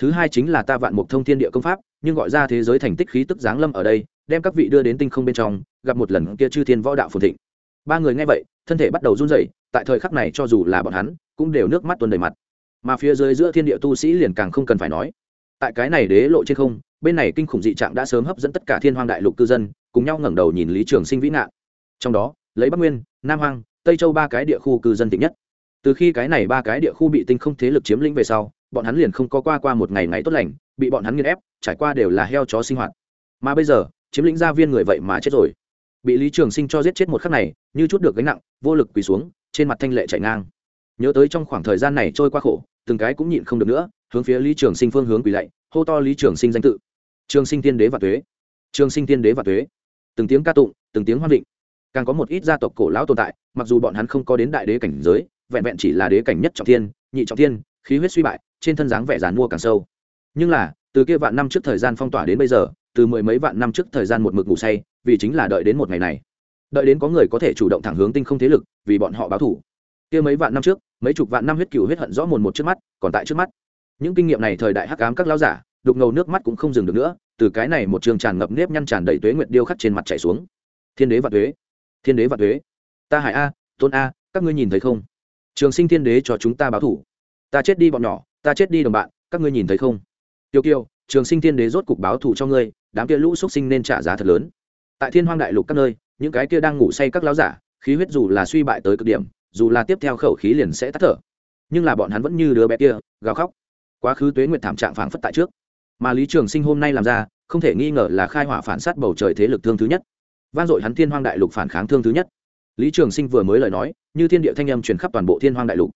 thứ hai chính là ta vạn mục thông thiên địa công pháp, nhưng gọi ra thế giới thành tích khí tức giáng lâm ở đây, đem các vị đưa đến tinh không bên trong, gặp một lần kia chư thiên võ đạo phồn thịnh. Ba người nghe vậy, thân thể bắt đầu run rẩy, tại thời khắc này cho dù là bọn hắn, cũng đều nước mắt tuôn đầy mặt. Mà phía dưới giữa thiên địa tu sĩ liền càng không cần phải nói. Tại cái này đế lộ trên không, bên này kinh khủng dị trạng đã sớm hấp dẫn tất cả thiên hoang đại lục cư dân, cùng nhau ngẩng đầu nhìn lý trường sinh vĩ ngạn. Trong đó, lấy bắc nguyên, nam hoang, tây châu ba cái địa khu cư dân tịnh nhất. Từ khi cái này ba cái địa khu bị tinh không thế lực chiếm lĩnh về sau bọn hắn liền không có qua qua một ngày ngày tốt lành, bị bọn hắn nghiên ép, trải qua đều là heo chó sinh hoạt. Mà bây giờ, chiếm lĩnh gia viên người vậy mà chết rồi. Bị lý trường sinh cho giết chết một khắc này, như chút được gánh nặng, vô lực quỳ xuống, trên mặt thanh lệ chạy ngang. Nhớ tới trong khoảng thời gian này trôi qua khổ, từng cái cũng nhịn không được nữa, hướng phía lý trường sinh phương hướng quỳ lạy, hô to lý trường sinh danh tự. Trường sinh tiên đế và tuế. Trường sinh tiên đế và tuế. Từng tiếng ca tụng, từng tiếng hoan định. Càng có một ít gia tộc cổ lão tồn tại, mặc dù bọn hắn không có đến đại đế cảnh giới, vẹn vẹn chỉ là đế cảnh nhất trọng thiên, nhị trọng thiên khí huyết suy bại, trên thân dáng vẻ giàn mua càng sâu. Nhưng là, từ kia vạn năm trước thời gian phong tỏa đến bây giờ, từ mười mấy vạn năm trước thời gian một mực ngủ say, vì chính là đợi đến một ngày này. Đợi đến có người có thể chủ động thẳng hướng tinh không thế lực, vì bọn họ báo thủ. Kia mấy vạn năm trước, mấy chục vạn năm huyết cựu huyết hận rõ mồn một trước mắt, còn tại trước mắt. Những kinh nghiệm này thời đại hắc ám các lao giả, đục ngầu nước mắt cũng không dừng được nữa, từ cái này một trường tràn ngập nếp nhăn tràn đầy tuế nguyệt điêu khắc trên mặt chảy xuống. Thiên đế và tuế, thiên đế và tuế. Ta hải a, tôn a, các ngươi nhìn thấy không? Trường sinh thiên đế cho chúng ta báo thủ ta chết đi bọn nhỏ, ta chết đi đồng bạn, các ngươi nhìn thấy không? Tiêu kiêu trường sinh thiên đế rốt cục báo thù cho ngươi, đám kia lũ xuất sinh nên trả giá thật lớn. Tại thiên hoang đại lục các nơi, những cái kia đang ngủ say các láo giả, khí huyết dù là suy bại tới cực điểm, dù là tiếp theo khẩu khí liền sẽ tắt thở. Nhưng là bọn hắn vẫn như đứa bé kia, gào khóc. Quá khứ tuế nguyệt thảm trạng phảng phất tại trước. Mà lý trường sinh hôm nay làm ra, không thể nghi ngờ là khai hỏa phản sát bầu trời thế lực thương thứ nhất. Van dội hắn thiên hoang đại lục phản kháng thương thứ nhất. Lý trường sinh vừa mới lời nói, như thiên địa thanh âm truyền khắp toàn bộ thiên hoang đại lục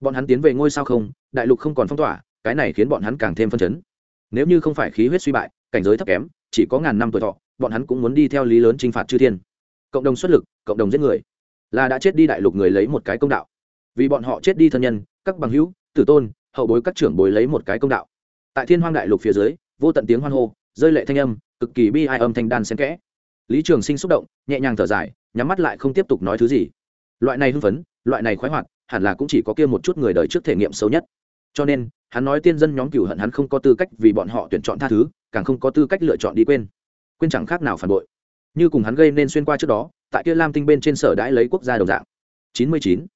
bọn hắn tiến về ngôi sao không, đại lục không còn phong tỏa, cái này khiến bọn hắn càng thêm phân chấn. Nếu như không phải khí huyết suy bại, cảnh giới thấp kém, chỉ có ngàn năm tuổi thọ, bọn hắn cũng muốn đi theo lý lớn t r i n h phạt chư thiên. Cộng đồng xuất lực, cộng đồng giết người. Là đã chết đi đại lục người lấy một cái công đạo. Vì bọn họ chết đi thân nhân, các bằng hữu, tử tôn, hậu bối các trưởng bối lấy một cái công đạo. Tại thiên hoang đại lục phía dưới, vô tận tiếng hoan hô, rơi lệ thanh âm, cực kỳ bi ai âm thanh đan xen kẽ. Lý trường sinh xúc động, nhẹ nhàng thở dài, nhắm mắt lại không tiếp tục nói thứ gì. Loại này hưng phấn, loại này khoái hoạt hẳn là cũng chỉ có kia một chút người đời trước thể nghiệm xấu nhất. Cho nên, hắn nói tiên dân nhóm cửu hận hắn không có tư cách vì bọn họ tuyển chọn tha thứ, càng không có tư cách lựa chọn đi quên. Quên chẳng khác nào phản bội. Như cùng hắn gây nên xuyên qua trước đó, tại kia lam tinh bên trên sở đãi lấy quốc gia đồng dạng. Chín mươi chín.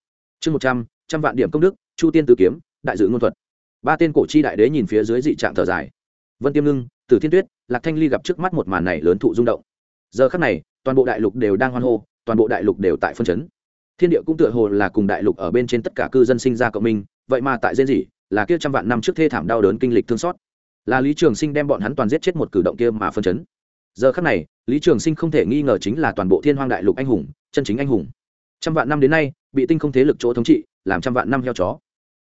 Chương một trăm trăm vạn điểm công đức, chu tiên tử kiếm, đại dự ngôn thuật. Ba tên cổ chi đại đế nhìn phía dưới dị trạng thở dài. Vân tiêm ngưng, tử thiên tuyết, lạc thanh ly gặp trước mắt một màn này lớn thụ rung động. Giờ khắc này, toàn bộ đại lục đều đang hoan hô, toàn bộ đại lục đều tại phân chấn thiên địa cũng tựa hồ là cùng đại lục ở bên trên tất cả cư dân sinh ra cộng minh, vậy mà tại dên gì là kia trăm vạn năm trước thê thảm đau đớn kinh lịch thương xót. Là lý trường sinh đem bọn hắn toàn giết chết một cử động kia mà phân chấn. Giờ khắc này, lý trường sinh không thể nghi ngờ chính là toàn bộ thiên hoang đại lục anh hùng, chân chính anh hùng. Trăm vạn năm đến nay, bị tinh không thế lực chỗ thống trị, làm trăm vạn năm heo chó.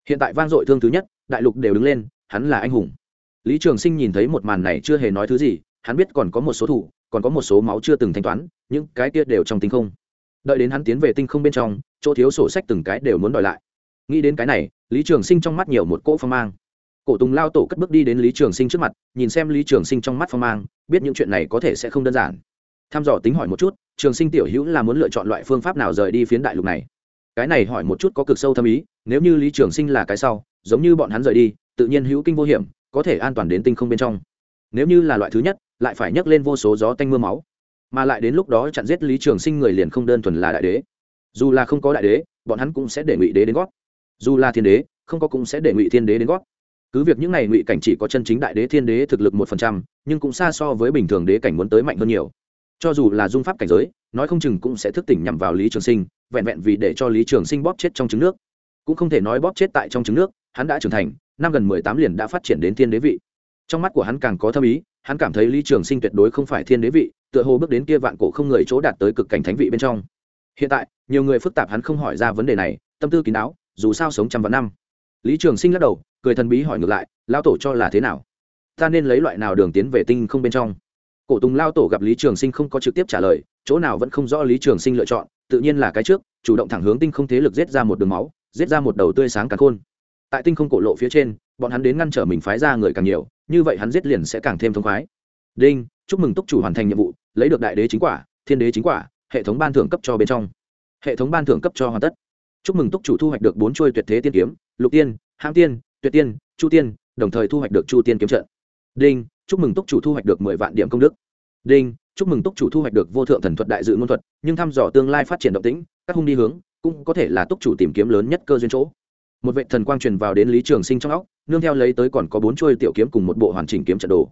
Hiện tại vang dội thương thứ nhất, đại lục đều đứng lên, hắn là anh hùng. Lý trường sinh nhìn thấy một màn này chưa hề nói thứ gì, hắn biết còn có một số thủ, còn có một số máu chưa từng thanh toán, những cái kia đều trong tinh không đợi đến hắn tiến về tinh không bên trong, chỗ thiếu sổ sách từng cái đều muốn đòi lại. Nghĩ đến cái này, lý trường sinh trong mắt nhiều một cỗ phong mang. Cổ tùng lao tổ cất bước đi đến lý trường sinh trước mặt, nhìn xem lý trường sinh trong mắt phong mang, biết những chuyện này có thể sẽ không đơn giản. Tham dò tính hỏi một chút, trường sinh tiểu hữu là muốn lựa chọn loại phương pháp nào rời đi phiến đại lục này? Cái này hỏi một chút có cực sâu thâm ý, nếu như lý trường sinh là cái sau, giống như bọn hắn rời đi, tự nhiên hữu kinh vô hiểm, có thể an toàn đến tinh không bên trong. Nếu như là loại thứ nhất, lại phải nhấc lên vô số gió tanh m ư a máu mà lại đến lúc đó chặn giết lý trường sinh người liền không đơn thuần là đại đế. Dù là không có đại đế, bọn hắn cũng sẽ để ngụy đế đến gót. Dù là thiên đế, không có cũng sẽ để ngụy thiên đế đến gót. Cứ việc những n à y ngụy cảnh chỉ có chân chính đại đế, thiên đế thực lực một phần trăm, nhưng cũng xa so với bình thường đế cảnh muốn tới mạnh hơn nhiều. Cho dù là dung pháp cảnh giới, nói không chừng cũng sẽ thức tỉnh nhằm vào lý trường sinh, vẹn vẹn vì để cho lý trường sinh bóp chết trong trứng nước. Cũng không thể nói bóp chết tại trong trứng nước, hắn đã trưởng thành, năm gần mười tám liền đã phát triển đến thiên đế vị. Trong mắt của hắn càng có thâm ý, hắn cảm thấy lý trường sinh tuyệt đối không phải thiên đế vị tựa hồ bước đến kia vạn cổ không người chỗ đạt tới cực cảnh thánh vị bên trong. Hiện tại, nhiều người phức tạp hắn không hỏi ra vấn đề này, tâm tư kín đáo, dù sao sống trăm vạn năm. Lý trường sinh lắc đầu, cười thần bí hỏi ngược lại lao tổ cho là thế nào? Ta nên lấy loại nào đường tiến về tinh không bên trong? Cổ tùng lao tổ gặp lý trường sinh không có trực tiếp trả lời, chỗ nào vẫn không rõ lý trường sinh lựa chọn, tự nhiên là cái trước, chủ động thẳng hướng tinh không thế lực giết ra một đường máu, giết ra một đầu tươi sáng càng khôn. Tại tinh không cổ lộ phía trên, bọn hắn đến ngăn trở mình phái ra người càng nhiều, như vậy hắn giết liền sẽ càng thêm thông khoái. Đinh chúc mừng túc chủ hoàn thành nhiệm vụ, lấy được đại đế chính quả, thiên đế chính quả, hệ thống ban thưởng cấp cho bên trong. Hệ thống ban thưởng cấp cho hoàn tất. Chúc mừng túc chủ thu hoạch được bốn chuôi tuyệt thế tiên kiếm, lục tiên hãng tiên, tuyệt tiên, chu tiên, đồng thời thu hoạch được chu tiên kiếm trận. Đinh, chúc mừng túc chủ thu hoạch được mười vạn điểm công đức. Đinh, chúc mừng túc chủ thu hoạch được vô thượng thần thuật đại dự ngôn thuật, nhưng thăm dò tương lai phát triển động tĩnh, các hung đi hướng, cũng có thể là túc chủ tìm kiếm lớn nhất cơ duyên chỗ. Một vệ thần quang truyền vào đến lý trường sinh trong óc, nương theo lấy tới còn có bốn chuôi tiểu kiếm cùng một bộ hoàn chỉnh kiếm trận đồ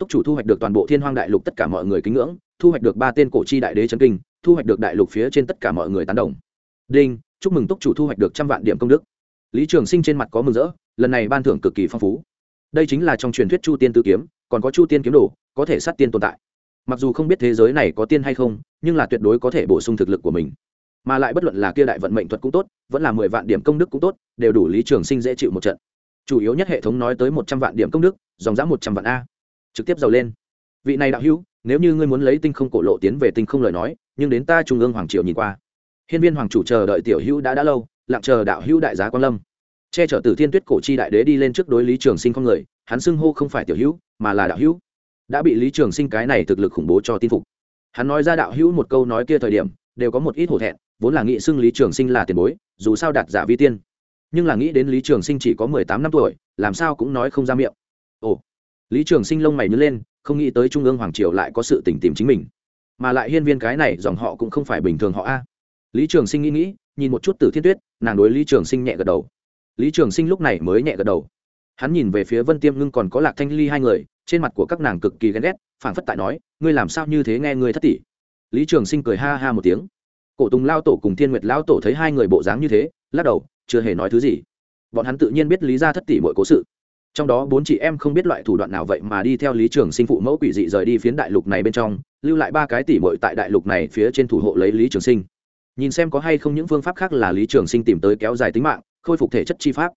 túc chủ thu hoạch được toàn bộ thiên hoang đại lục tất cả mọi người kính ngưỡng, thu hoạch được ba tên cổ chi đại đế trấn kinh, thu hoạch được đại lục phía trên tất cả mọi người tán đồng. Đinh, chúc mừng túc chủ thu hoạch được trăm vạn điểm công đức. Lý trường sinh trên mặt có mừng rỡ, lần này ban thưởng cực kỳ phong phú. Đây chính là trong truyền thuyết chu tiên tư kiếm, còn có chu tiên kiếm đồ, có thể sát tiên tồn tại. Mặc dù không biết thế giới này có tiên hay không, nhưng là tuyệt đối có thể bổ sung thực lực của mình. Mà lại bất luận là kia đại vận mệnh thuật cũng tốt, vẫn là mười vạn điểm công đức cũng tốt, đều đủ lý trường sinh dễ chịu một trận. Chủ yếu nhất hệ thống nói tới một trăm vạn điểm công đức, dòng dã một trăm vạn a trực tiếp giàu lên. Vị này đạo hữu, nếu như ngươi muốn lấy tinh không cổ lộ tiến về tinh không lời nói, nhưng đến ta trung ương hoàng triều nhìn qua. Hiên viên hoàng chủ chờ đợi tiểu hữu đã đã lâu, lặng chờ đạo hữu đại giá quan lâm. Che chở từ thiên tuyết cổ chi đại đế đi lên trước đối lý trường sinh không người, hắn xưng hô không phải tiểu hữu, mà là đạo hữu. Đã bị lý trường sinh cái này thực lực khủng bố cho tin phục. Hắn nói ra đạo hữu một câu nói kia thời điểm, đều có một ít hổ thẹn, vốn là nghĩ xưng lý trường sinh là tiền bối, dù sao đạt giả vi tiên. Nhưng là nghĩ đến lý trường sinh chỉ có mười tám năm tuổi, làm sao cũng nói không ra miệng. Ồ lý trường sinh lông mày nhớ lên, không nghĩ tới trung ương hoàng triều lại có sự tỉnh tìm chính mình. Mà lại hiên viên cái này dòng họ cũng không phải bình thường họ a. Lý trường sinh nghĩ nghĩ, nhìn một chút từ thiên tuyết, nàng đối lý trường sinh nhẹ gật đầu. Lý trường sinh lúc này mới nhẹ gật đầu. Hắn nhìn về phía vân tiêm ngưng còn có lạc thanh ly hai người, trên mặt của các nàng cực kỳ ghen ghét, phảng phất tại nói, ngươi làm sao như thế nghe ngươi thất tỷ lý trường sinh cười ha ha một tiếng. Cổ tùng lao tổ cùng thiên nguyệt lao tổ thấy hai người bộ dáng như thế, lắc đầu, chưa hề nói thứ gì. Bọn hắn tự nhiên biết lý ra thất tỷ mọi cố sự trong đó bốn chị em không biết loại thủ đoạn nào vậy mà đi theo lý trường sinh phụ mẫu quỷ dị rời đi phiến đại lục này bên trong, lưu lại ba cái tỷ mội tại đại lục này phía trên thủ hộ lấy lý trường sinh. Nhìn xem có hay không những phương pháp khác là lý trường sinh tìm tới kéo dài tính mạng, khôi phục thể chất chi pháp.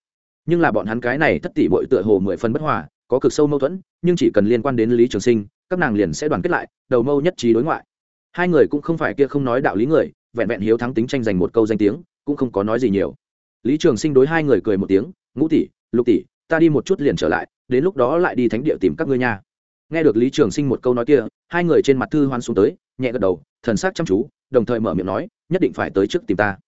Nhưng là bọn hắn cái này thất tỷ bội tựa hồ mười phần bất hòa, có cực sâu mâu thuẫn, nhưng chỉ cần liên quan đến lý trường sinh, các nàng liền sẽ đoàn kết lại, đầu mâu nhất trí đối ngoại. Hai người cũng không phải kia không nói đạo lý người, vẹn vẹn hiếu thắng tính tranh giành một câu danh tiếng, cũng không có nói gì nhiều. Lý trường sinh đối hai người cười một tiếng, ngũ tỷ, lục tỷ ta đi một chút liền trở lại, đến lúc đó lại đi thánh địa tìm các ngươi nha. Nghe được lý trường sinh một câu nói kia, hai người trên mặt thư hoan xuống tới, nhẹ gật đầu, thần sắc chăm chú, đồng thời mở miệng nói, nhất định phải tới trước tìm ta.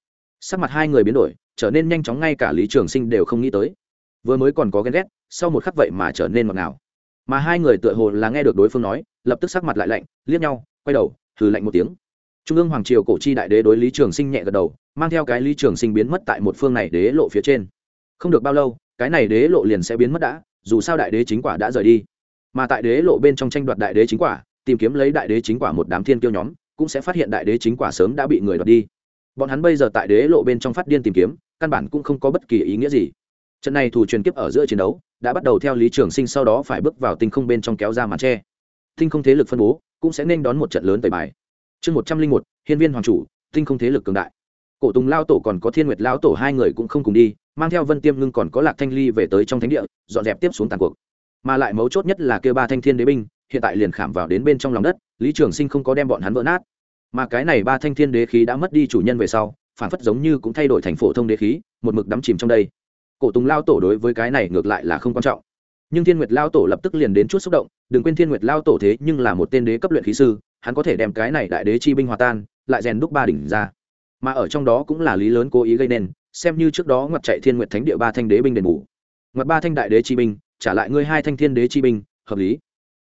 Sắc mặt hai người biến đổi, trở nên nhanh chóng ngay cả lý trường sinh đều không nghĩ tới. Vừa mới còn có ghen ghét, sau một khắc vậy mà trở nên ngọt ngào. Mà hai người tựa hồ là nghe được đối phương nói, lập tức sắc mặt lại lạnh, liếc nhau, quay đầu thử lạnh một tiếng. Trung ương hoàng triều cổ chi đại đế đối lý trường sinh nhẹ gật đầu, mang theo cái lý trường sinh biến mất tại một phương này đế lộ phía trên. Không được bao lâu cái này đế lộ liền sẽ biến mất đã, dù sao đại đế chính quả đã rời đi. Mà tại đế lộ bên trong tranh đoạt đại đế chính quả, tìm kiếm lấy đại đế chính quả một đám thiên kiêu nhóm, cũng sẽ phát hiện đại đế chính quả sớm đã bị người đoạt đi. Bọn hắn bây giờ tại đế lộ bên trong phát điên tìm kiếm, căn bản cũng không có bất kỳ ý nghĩa gì. Trận này thủ truyền kiếp ở giữa chiến đấu, đã bắt đầu theo lý trường sinh sau đó phải bước vào tinh không bên trong kéo ra màn tre. Tinh không thế lực phân bố, cũng sẽ nên đón một trận lớn tẩy bài. Chương một trăm linh một hiến viên hoàng chủ, tinh không thế lực cường đại cổ tùng lao tổ còn có thiên nguyệt lao tổ hai người cũng không cùng đi, mang theo vân tiêm ngưng còn có lạc thanh ly về tới trong thánh địa, dọn dẹp tiếp xuống tàn cuộc. Mà lại mấu chốt nhất là kêu ba thanh thiên đế binh, hiện tại liền khảm vào đến bên trong lòng đất, lý trường sinh không có đem bọn hắn vỡ nát. Mà cái này ba thanh thiên đế khí đã mất đi chủ nhân về sau, phản phất giống như cũng thay đổi thành phổ thông đế khí, một mực đắm chìm trong đây. Cổ tùng lao tổ đối với cái này ngược lại là không quan trọng. Nhưng thiên nguyệt lao tổ lập tức liền đến chút xúc động, đừng quên thiên nguyệt lao tổ thế nhưng là một tên đế cấp luyện khí sư, hắn có thể đem cái này đại đế chi binh hòa tan, lại rèn đúc ba đỉnh ra mà ở trong đó cũng là lý lớn cố ý gây nên, xem như trước đó ngoặt chạy thiên nguyệt thánh địa ba thanh đế binh đền bù. Ngoặt ba thanh đại đế chi binh, trả lại ngươi hai thanh thiên đế chi binh, hợp lý.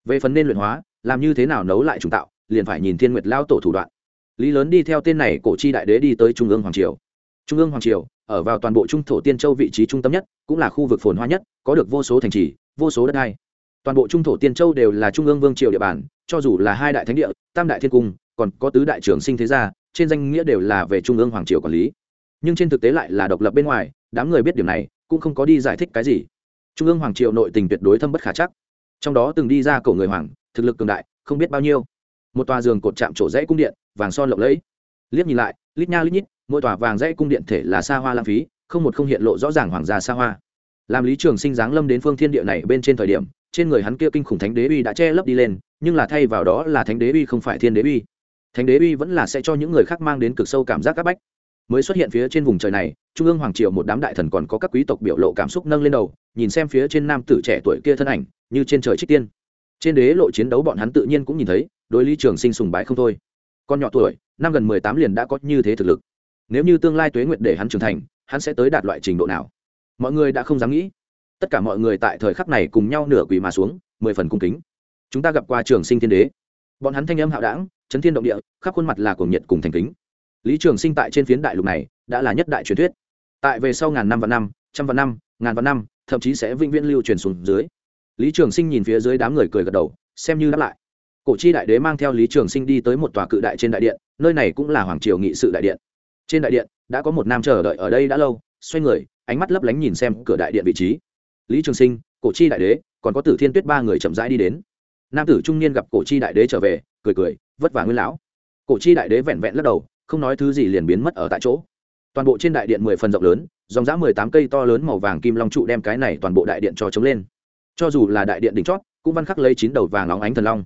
Về phần nên luyện hóa, làm như thế nào nấu lại trùng tạo, liền phải nhìn thiên nguyệt lao tổ thủ đoạn. Lý lớn đi theo tên này cổ chi đại đế đi tới trung ương hoàng triều. Trung ương hoàng triều, ở vào toàn bộ trung thổ tiên châu vị trí trung tâm nhất, cũng là khu vực phồn hoa nhất, có được vô số thành trì, vô số đất đai. Toàn bộ trung thổ tiên châu đều là trung ương vương triều địa bàn, cho dù là hai đại thánh địa, tam đại thiên cung, còn có tứ đại trưởng sinh thế gia trên danh nghĩa đều là về trung ương hoàng triều quản lý. Nhưng trên thực tế lại là độc lập bên ngoài, đám người biết điểm này, cũng không có đi giải thích cái gì. Trung ương hoàng triều nội tình tuyệt đối thâm bất khả chắc. Trong đó từng đi ra cổ người hoàng, thực lực cường đại, không biết bao nhiêu. Một tòa giường cột chạm trổ rẽ cung điện, vàng son lộng lẫy. Liếc nhìn lại, lít nha lít nhít, mỗi tòa vàng rẽ cung điện thể là xa hoa lãng phí, không một không hiện lộ rõ ràng hoàng gia xa hoa. Làm lý trường sinh giáng lâm đến phương thiên địa này bên trên thời điểm, trên người hắn kia kinh khủng thánh đế uy đã che lấp đi lên, nhưng là thay vào đó là thánh đế uy không phải thiên đế uy thánh đế uy vẫn là sẽ cho những người khác mang đến cực sâu cảm giác áp bách. Mới xuất hiện phía trên vùng trời này, trung ương hoàng triều một đám đại thần còn có các quý tộc biểu lộ cảm xúc nâng lên đầu, nhìn xem phía trên nam tử trẻ tuổi kia thân ảnh, như trên trời trích tiên. Trên đế lộ chiến đấu bọn hắn tự nhiên cũng nhìn thấy, đối lý trường sinh sùng bái không thôi. Con nhỏ tuổi, năm gần mười tám liền đã có như thế thực lực. Nếu như tương lai tuế nguyện để hắn trưởng thành, hắn sẽ tới đạt loại trình độ nào? Mọi người đã không dám nghĩ. Tất cả mọi người tại thời khắc này cùng nhau nửa quỳ mà xuống, mười phần cung kính. Chúng ta gặp qua trường sinh thiên đế bọn hắn thanh âm hạo đảng, chấn thiên động địa, khắp khuôn mặt là cuồng nhiệt cùng thành kính. Lý trường sinh tại trên phiến đại lục này, đã là nhất đại truyền thuyết. Tại về sau ngàn năm và năm, trăm vạn năm, ngàn vạn năm, thậm chí sẽ vĩnh viễn lưu truyền xuống dưới. Lý trường sinh nhìn phía dưới đám người cười gật đầu, xem như đáp lại. Cổ chi đại đế mang theo lý trường sinh đi tới một tòa cự đại trên đại điện, nơi này cũng là hoàng triều nghị sự đại điện. Trên đại điện, đã có một nam chờ đợi ở đây đã lâu, xoay người, ánh mắt lấp lánh nhìn xem cửa đại điện vị trí. Lý trường sinh, cổ chi đại đế, còn có tử thiên tuyết ba người chậm rãi đi đến nam tử trung niên gặp cổ chi đại đế trở về, cười cười, vất vả nguyên lão. Cổ chi đại đế vẹn vẹn lắc đầu, không nói thứ gì liền biến mất ở tại chỗ. Toàn bộ trên đại điện mười phần rộng lớn, dòng dã mười tám cây to lớn màu vàng kim long trụ đem cái này toàn bộ đại điện cho chống lên. Cho dù là đại điện đỉnh chót, cũng văn khắc lấy chín đầu vàng óng ánh thần long.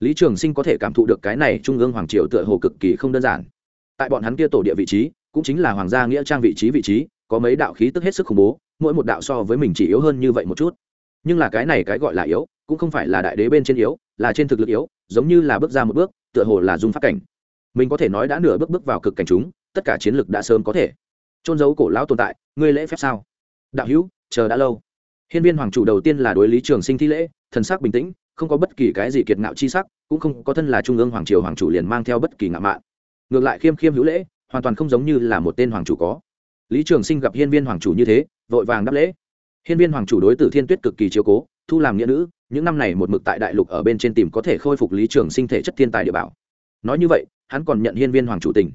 Lý trường sinh có thể cảm thụ được cái này trung ương hoàng triều tựa hồ cực kỳ không đơn giản. Tại bọn hắn kia tổ địa vị trí, cũng chính là hoàng gia nghĩa trang vị trí vị trí, có mấy đạo khí tức hết sức khủng bố, mỗi một đạo so với mình chỉ yếu hơn như vậy một chút. Nhưng là cái này cái gọi là yếu cũng không phải là đại đế bên trên yếu, là trên thực lực yếu, giống như là bước ra một bước, tựa hồ là dung pháp cảnh. Mình có thể nói đã nửa bước bước vào cực cảnh chúng, tất cả chiến lực đã sớm có thể. Trôn giấu cổ lão tồn tại, ngươi lễ phép sao? Đạo hữu, chờ đã lâu. Hiên viên hoàng chủ đầu tiên là đối lý trường sinh thi lễ, thần sắc bình tĩnh, không có bất kỳ cái gì kiệt ngạo chi sắc, cũng không có thân là trung ương hoàng triều hoàng chủ liền mang theo bất kỳ ngạo mạn. Ngược lại khiêm khiêm hữu lễ, hoàn toàn không giống như là một tên hoàng chủ có. Lý trường sinh gặp hiên viên hoàng chủ như thế, vội vàng đáp lễ. Hiên viên hoàng chủ đối tử thiên tuyết cực kỳ chiếu cố thu làm nghĩa nữ, những năm này một mực tại đại lục ở bên trên tìm có thể khôi phục lý trường sinh thể chất thiên tài địa bảo. Nói như vậy, hắn còn nhận hiên viên hoàng chủ tình.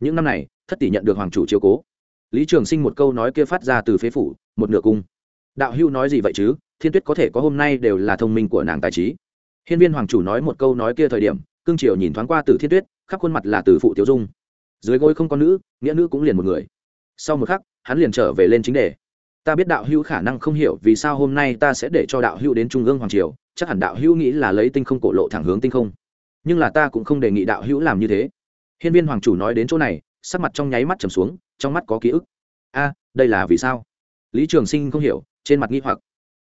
Những năm này, thất tỷ nhận được hoàng chủ chiếu cố. Lý trường sinh một câu nói kia phát ra từ phế phủ, một nửa cung. Đạo hưu nói gì vậy chứ? Thiên tuyết có thể có hôm nay đều là thông minh của nàng tài trí. Hiên viên hoàng chủ nói một câu nói kia thời điểm, cương triều nhìn thoáng qua từ thiên tuyết, khắp khuôn mặt là từ phụ tiểu dung. Dưới gối không có nữ, nghĩa nữ cũng liền một người. Sau một khắc, hắn liền trở về lên chính đề ta biết đạo hữu khả năng không hiểu vì sao hôm nay ta sẽ để cho đạo hữu đến trung ương hoàng triều, chắc hẳn đạo hữu nghĩ là lấy tinh không cổ lộ thẳng hướng tinh không. Nhưng là ta cũng không đề nghị đạo hữu làm như thế. Hiên viên hoàng chủ nói đến chỗ này, sắc mặt trong nháy mắt trầm xuống, trong mắt có ký ức. A, đây là vì sao? Lý trường sinh không hiểu, trên mặt nghi hoặc.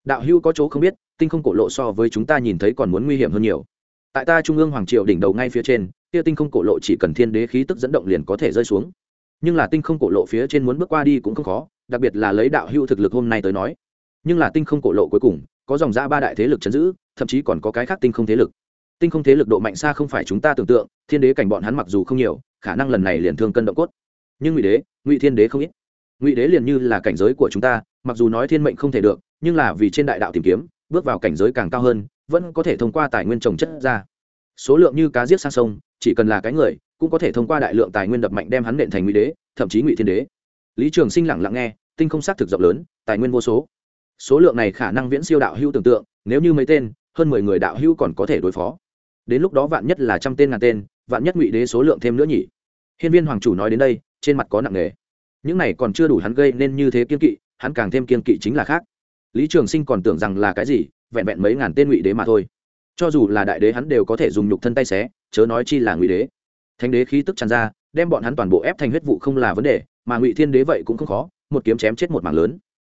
Đạo hữu có chỗ không biết, tinh không cổ lộ so với chúng ta nhìn thấy còn muốn nguy hiểm hơn nhiều. Tại ta trung ương hoàng triều đỉnh đầu ngay phía trên, kia tinh không cổ lộ chỉ cần thiên đế khí tức dẫn động liền có thể rơi xuống. Nhưng là tinh không cổ lộ phía trên muốn bước qua đi cũng không khó đặc biệt là lấy đạo hữu thực lực hôm nay tới nói. Nhưng là tinh không cổ lộ cuối cùng, có dòng ra ba đại thế lực chấn giữ, thậm chí còn có cái khác tinh không thế lực. Tinh không thế lực độ mạnh xa không phải chúng ta tưởng tượng, thiên đế cảnh bọn hắn mặc dù không nhiều, khả năng lần này liền thương cân động cốt. Nhưng ngụy đế, ngụy thiên đế không ít. Ngụy đế liền như là cảnh giới của chúng ta, mặc dù nói thiên mệnh không thể được, nhưng là vì trên đại đạo tìm kiếm, bước vào cảnh giới càng cao hơn, vẫn có thể thông qua tài nguyên trồng chất ra. Số lượng như cá giết sang sông, chỉ cần là cái người, cũng có thể thông qua đại lượng tài nguyên đập mạnh đem hắn nện thành ngụy đế, thậm chí ngụy thiên đế lý trường sinh lặng lặng nghe, tinh không xác thực rộng lớn, tài nguyên vô số. Số lượng này khả năng viễn siêu đạo hữu tưởng tượng, nếu như mấy tên, hơn mười người đạo hữu còn có thể đối phó. Đến lúc đó vạn nhất là trăm tên ngàn tên, vạn nhất ngụy đế số lượng thêm nữa nhỉ? Hiên viên hoàng chủ nói đến đây, trên mặt có nặng nề. Những này còn chưa đủ hắn gây nên như thế kiên kỵ, hắn càng thêm kiên kỵ chính là khác. Lý trường sinh còn tưởng rằng là cái gì, vẹn vẹn mấy ngàn tên ngụy đế mà thôi. Cho dù là đại đế hắn đều có thể dùng nhục thân tay xé, chớ nói chi là ngụy đế. Thánh đế khí tức tràn ra, đem bọn hắn toàn bộ ép thành huyết vụ không là vấn đề mà ngụy thiên đế vậy cũng không khó, một kiếm chém chết một mảng lớn.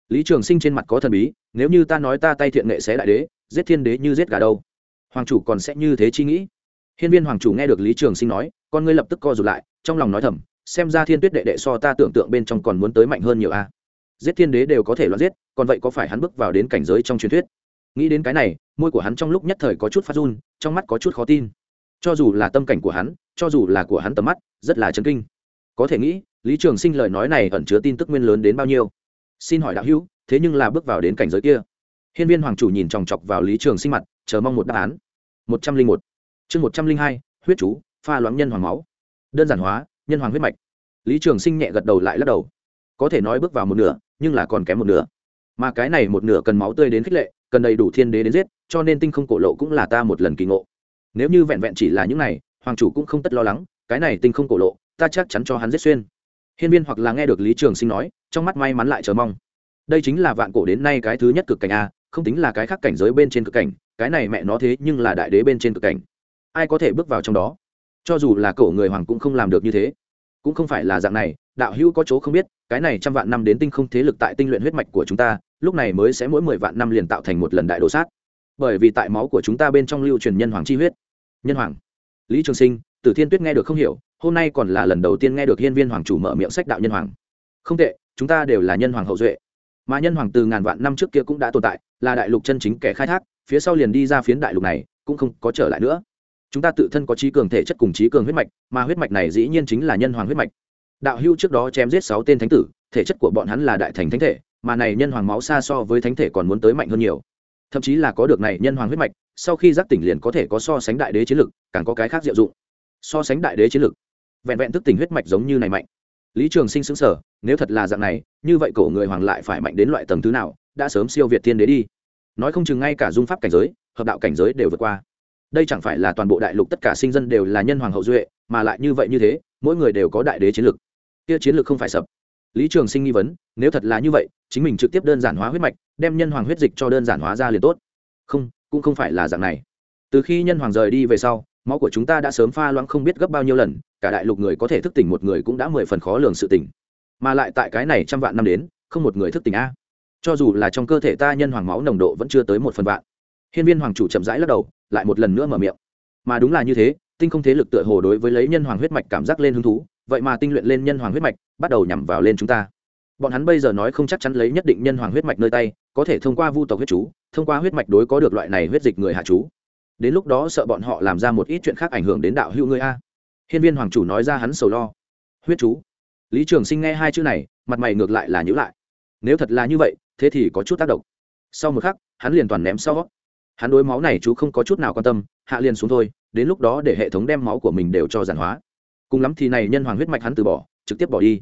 Lý trường sinh trên mặt có thần bí, nếu như ta nói ta tay thiện nghệ xé đại đế, giết thiên đế như giết gà đâu? Hoàng chủ còn sẽ như thế chi nghĩ? Hiên viên hoàng chủ nghe được lý trường sinh nói, con ngươi lập tức co rụt lại, trong lòng nói thầm, xem ra thiên tuyết đệ đệ so ta tưởng tượng bên trong còn muốn tới mạnh hơn nhiều a. Giết thiên đế đều có thể loạn giết, còn vậy có phải hắn bước vào đến cảnh giới trong truyền thuyết? Nghĩ đến cái này, môi của hắn trong lúc nhất thời có chút phát run, trong mắt có chút khó tin. Cho dù là tâm cảnh của hắn, cho dù là của hắn tầm mắt, rất là chấn kinh có thể nghĩ, lý trường sinh lời nói này ẩn chứa tin tức nguyên lớn đến bao nhiêu? Xin hỏi đạo hữu, thế nhưng là bước vào đến cảnh giới kia. Hiên viên hoàng chủ nhìn chòng chọc vào lý trường sinh mặt, chờ mong một đáp án. Một trăm linh một. Chương một trăm linh hai, huyết chú, pha loãng nhân hoàng máu. Đơn giản hóa, nhân hoàng huyết mạch. Lý trường sinh nhẹ gật đầu lại lắc đầu. Có thể nói bước vào một nửa, nhưng là còn kém một nửa. Mà cái này một nửa cần máu tươi đến khích lệ, cần đầy đủ thiên đế đến giết, cho nên tinh không cổ lộ cũng là ta một lần kỳ ngộ. Nếu như vẹn vẹn chỉ là những này, hoàng chủ cũng không tất lo lắng, cái này tinh không cổ lộ ta chắc chắn cho hắn giết xuyên. Hiên viên hoặc là nghe được lý trường sinh nói, trong mắt may mắn lại chờ mong. Đây chính là vạn cổ đến nay cái thứ nhất cực cảnh a, không tính là cái khác cảnh giới bên trên cực cảnh, cái này mẹ nó thế nhưng là đại đế bên trên cực cảnh. Ai có thể bước vào trong đó? Cho dù là cổ người hoàng cũng không làm được như thế. Cũng không phải là dạng này, đạo hữu có chỗ không biết, cái này trăm vạn năm đến tinh không thế lực tại tinh luyện huyết mạch của chúng ta, lúc này mới sẽ mỗi mười vạn năm liền tạo thành một lần đại đồ sát. Bởi vì tại máu của chúng ta bên trong lưu truyền nhân hoàng chi huyết. Nhân hoàng. Lý trường sinh, tử thiên tuyết nghe được không hiểu hôm nay còn là lần đầu tiên nghe được hiên viên hoàng chủ mở miệng sách đạo nhân hoàng. Không tệ, chúng ta đều là nhân hoàng hậu duệ. Mà nhân hoàng từ ngàn vạn năm trước kia cũng đã tồn tại, là đại lục chân chính kẻ khai thác, phía sau liền đi ra phiến đại lục này, cũng không có trở lại nữa. Chúng ta tự thân có trí cường thể chất cùng trí cường huyết mạch, mà huyết mạch này dĩ nhiên chính là nhân hoàng huyết mạch. Đạo hưu trước đó chém giết sáu tên thánh tử, thể chất của bọn hắn là đại thành thánh thể, mà này nhân hoàng máu xa so với thánh thể còn muốn tới mạnh hơn nhiều. Thậm chí là có được này nhân hoàng huyết mạch, sau khi giác tỉnh liền có thể có so sánh đại đế chiến lực, càng có cái khác diệu dụng. So sánh đại đế chiến lực vẹn vẹn thức tỉnh huyết mạch giống như này mạnh. Lý trường sinh xứng sở nếu thật là dạng này, như vậy cổ người hoàng lại phải mạnh đến loại tầng thứ nào, đã sớm siêu việt thiên đế đi. Nói không chừng ngay cả dung pháp cảnh giới, hợp đạo cảnh giới đều vượt qua. Đây chẳng phải là toàn bộ đại lục tất cả sinh dân đều là nhân hoàng hậu duệ, mà lại như vậy như thế, mỗi người đều có đại đế chiến lực kia chiến lược không phải sập. Lý trường sinh nghi vấn, nếu thật là như vậy, chính mình trực tiếp đơn giản hóa huyết mạch, đem nhân hoàng huyết dịch cho đơn giản hóa ra liền tốt. Không, cũng không phải là dạng này. Từ khi nhân hoàng rời đi về sau, máu của chúng ta đã sớm pha loãng không biết gấp bao nhiêu lần cả đại lục người có thể thức tỉnh một người cũng đã mười phần khó lường sự tỉnh mà lại tại cái này trăm vạn năm đến, không một người thức tỉnh a. Cho dù là trong cơ thể ta nhân hoàng máu nồng độ vẫn chưa tới một phần vạn. Hiên viên hoàng chủ chậm rãi lắc đầu, lại một lần nữa mở miệng. Mà đúng là như thế, tinh không thế lực tựa hồ đối với lấy nhân hoàng huyết mạch cảm giác lên hứng thú, vậy mà tinh luyện lên nhân hoàng huyết mạch, bắt đầu nhằm vào lên chúng ta. Bọn hắn bây giờ nói không chắc chắn lấy nhất định nhân hoàng huyết mạch nơi tay, có thể thông qua vu tộc huyết chú, thông qua huyết mạch đối có được loại này huyết dịch người hạ chú. Đến lúc đó sợ bọn họ làm ra một ít chuyện khác ảnh hưởng đến đạo hữu ngươi a hiên viên hoàng chủ nói ra hắn sầu lo. Huyết chú. Lý trường sinh nghe hai chữ này, mặt mày ngược lại là nhữ lại. Nếu thật là như vậy, thế thì có chút tác động. Sau một khắc, hắn liền toàn ném sau. Hắn đối máu này chú không có chút nào quan tâm, hạ liền xuống thôi, đến lúc đó để hệ thống đem máu của mình đều cho giản hóa. Cùng lắm thì này nhân hoàng huyết mạch hắn từ bỏ, trực tiếp bỏ đi.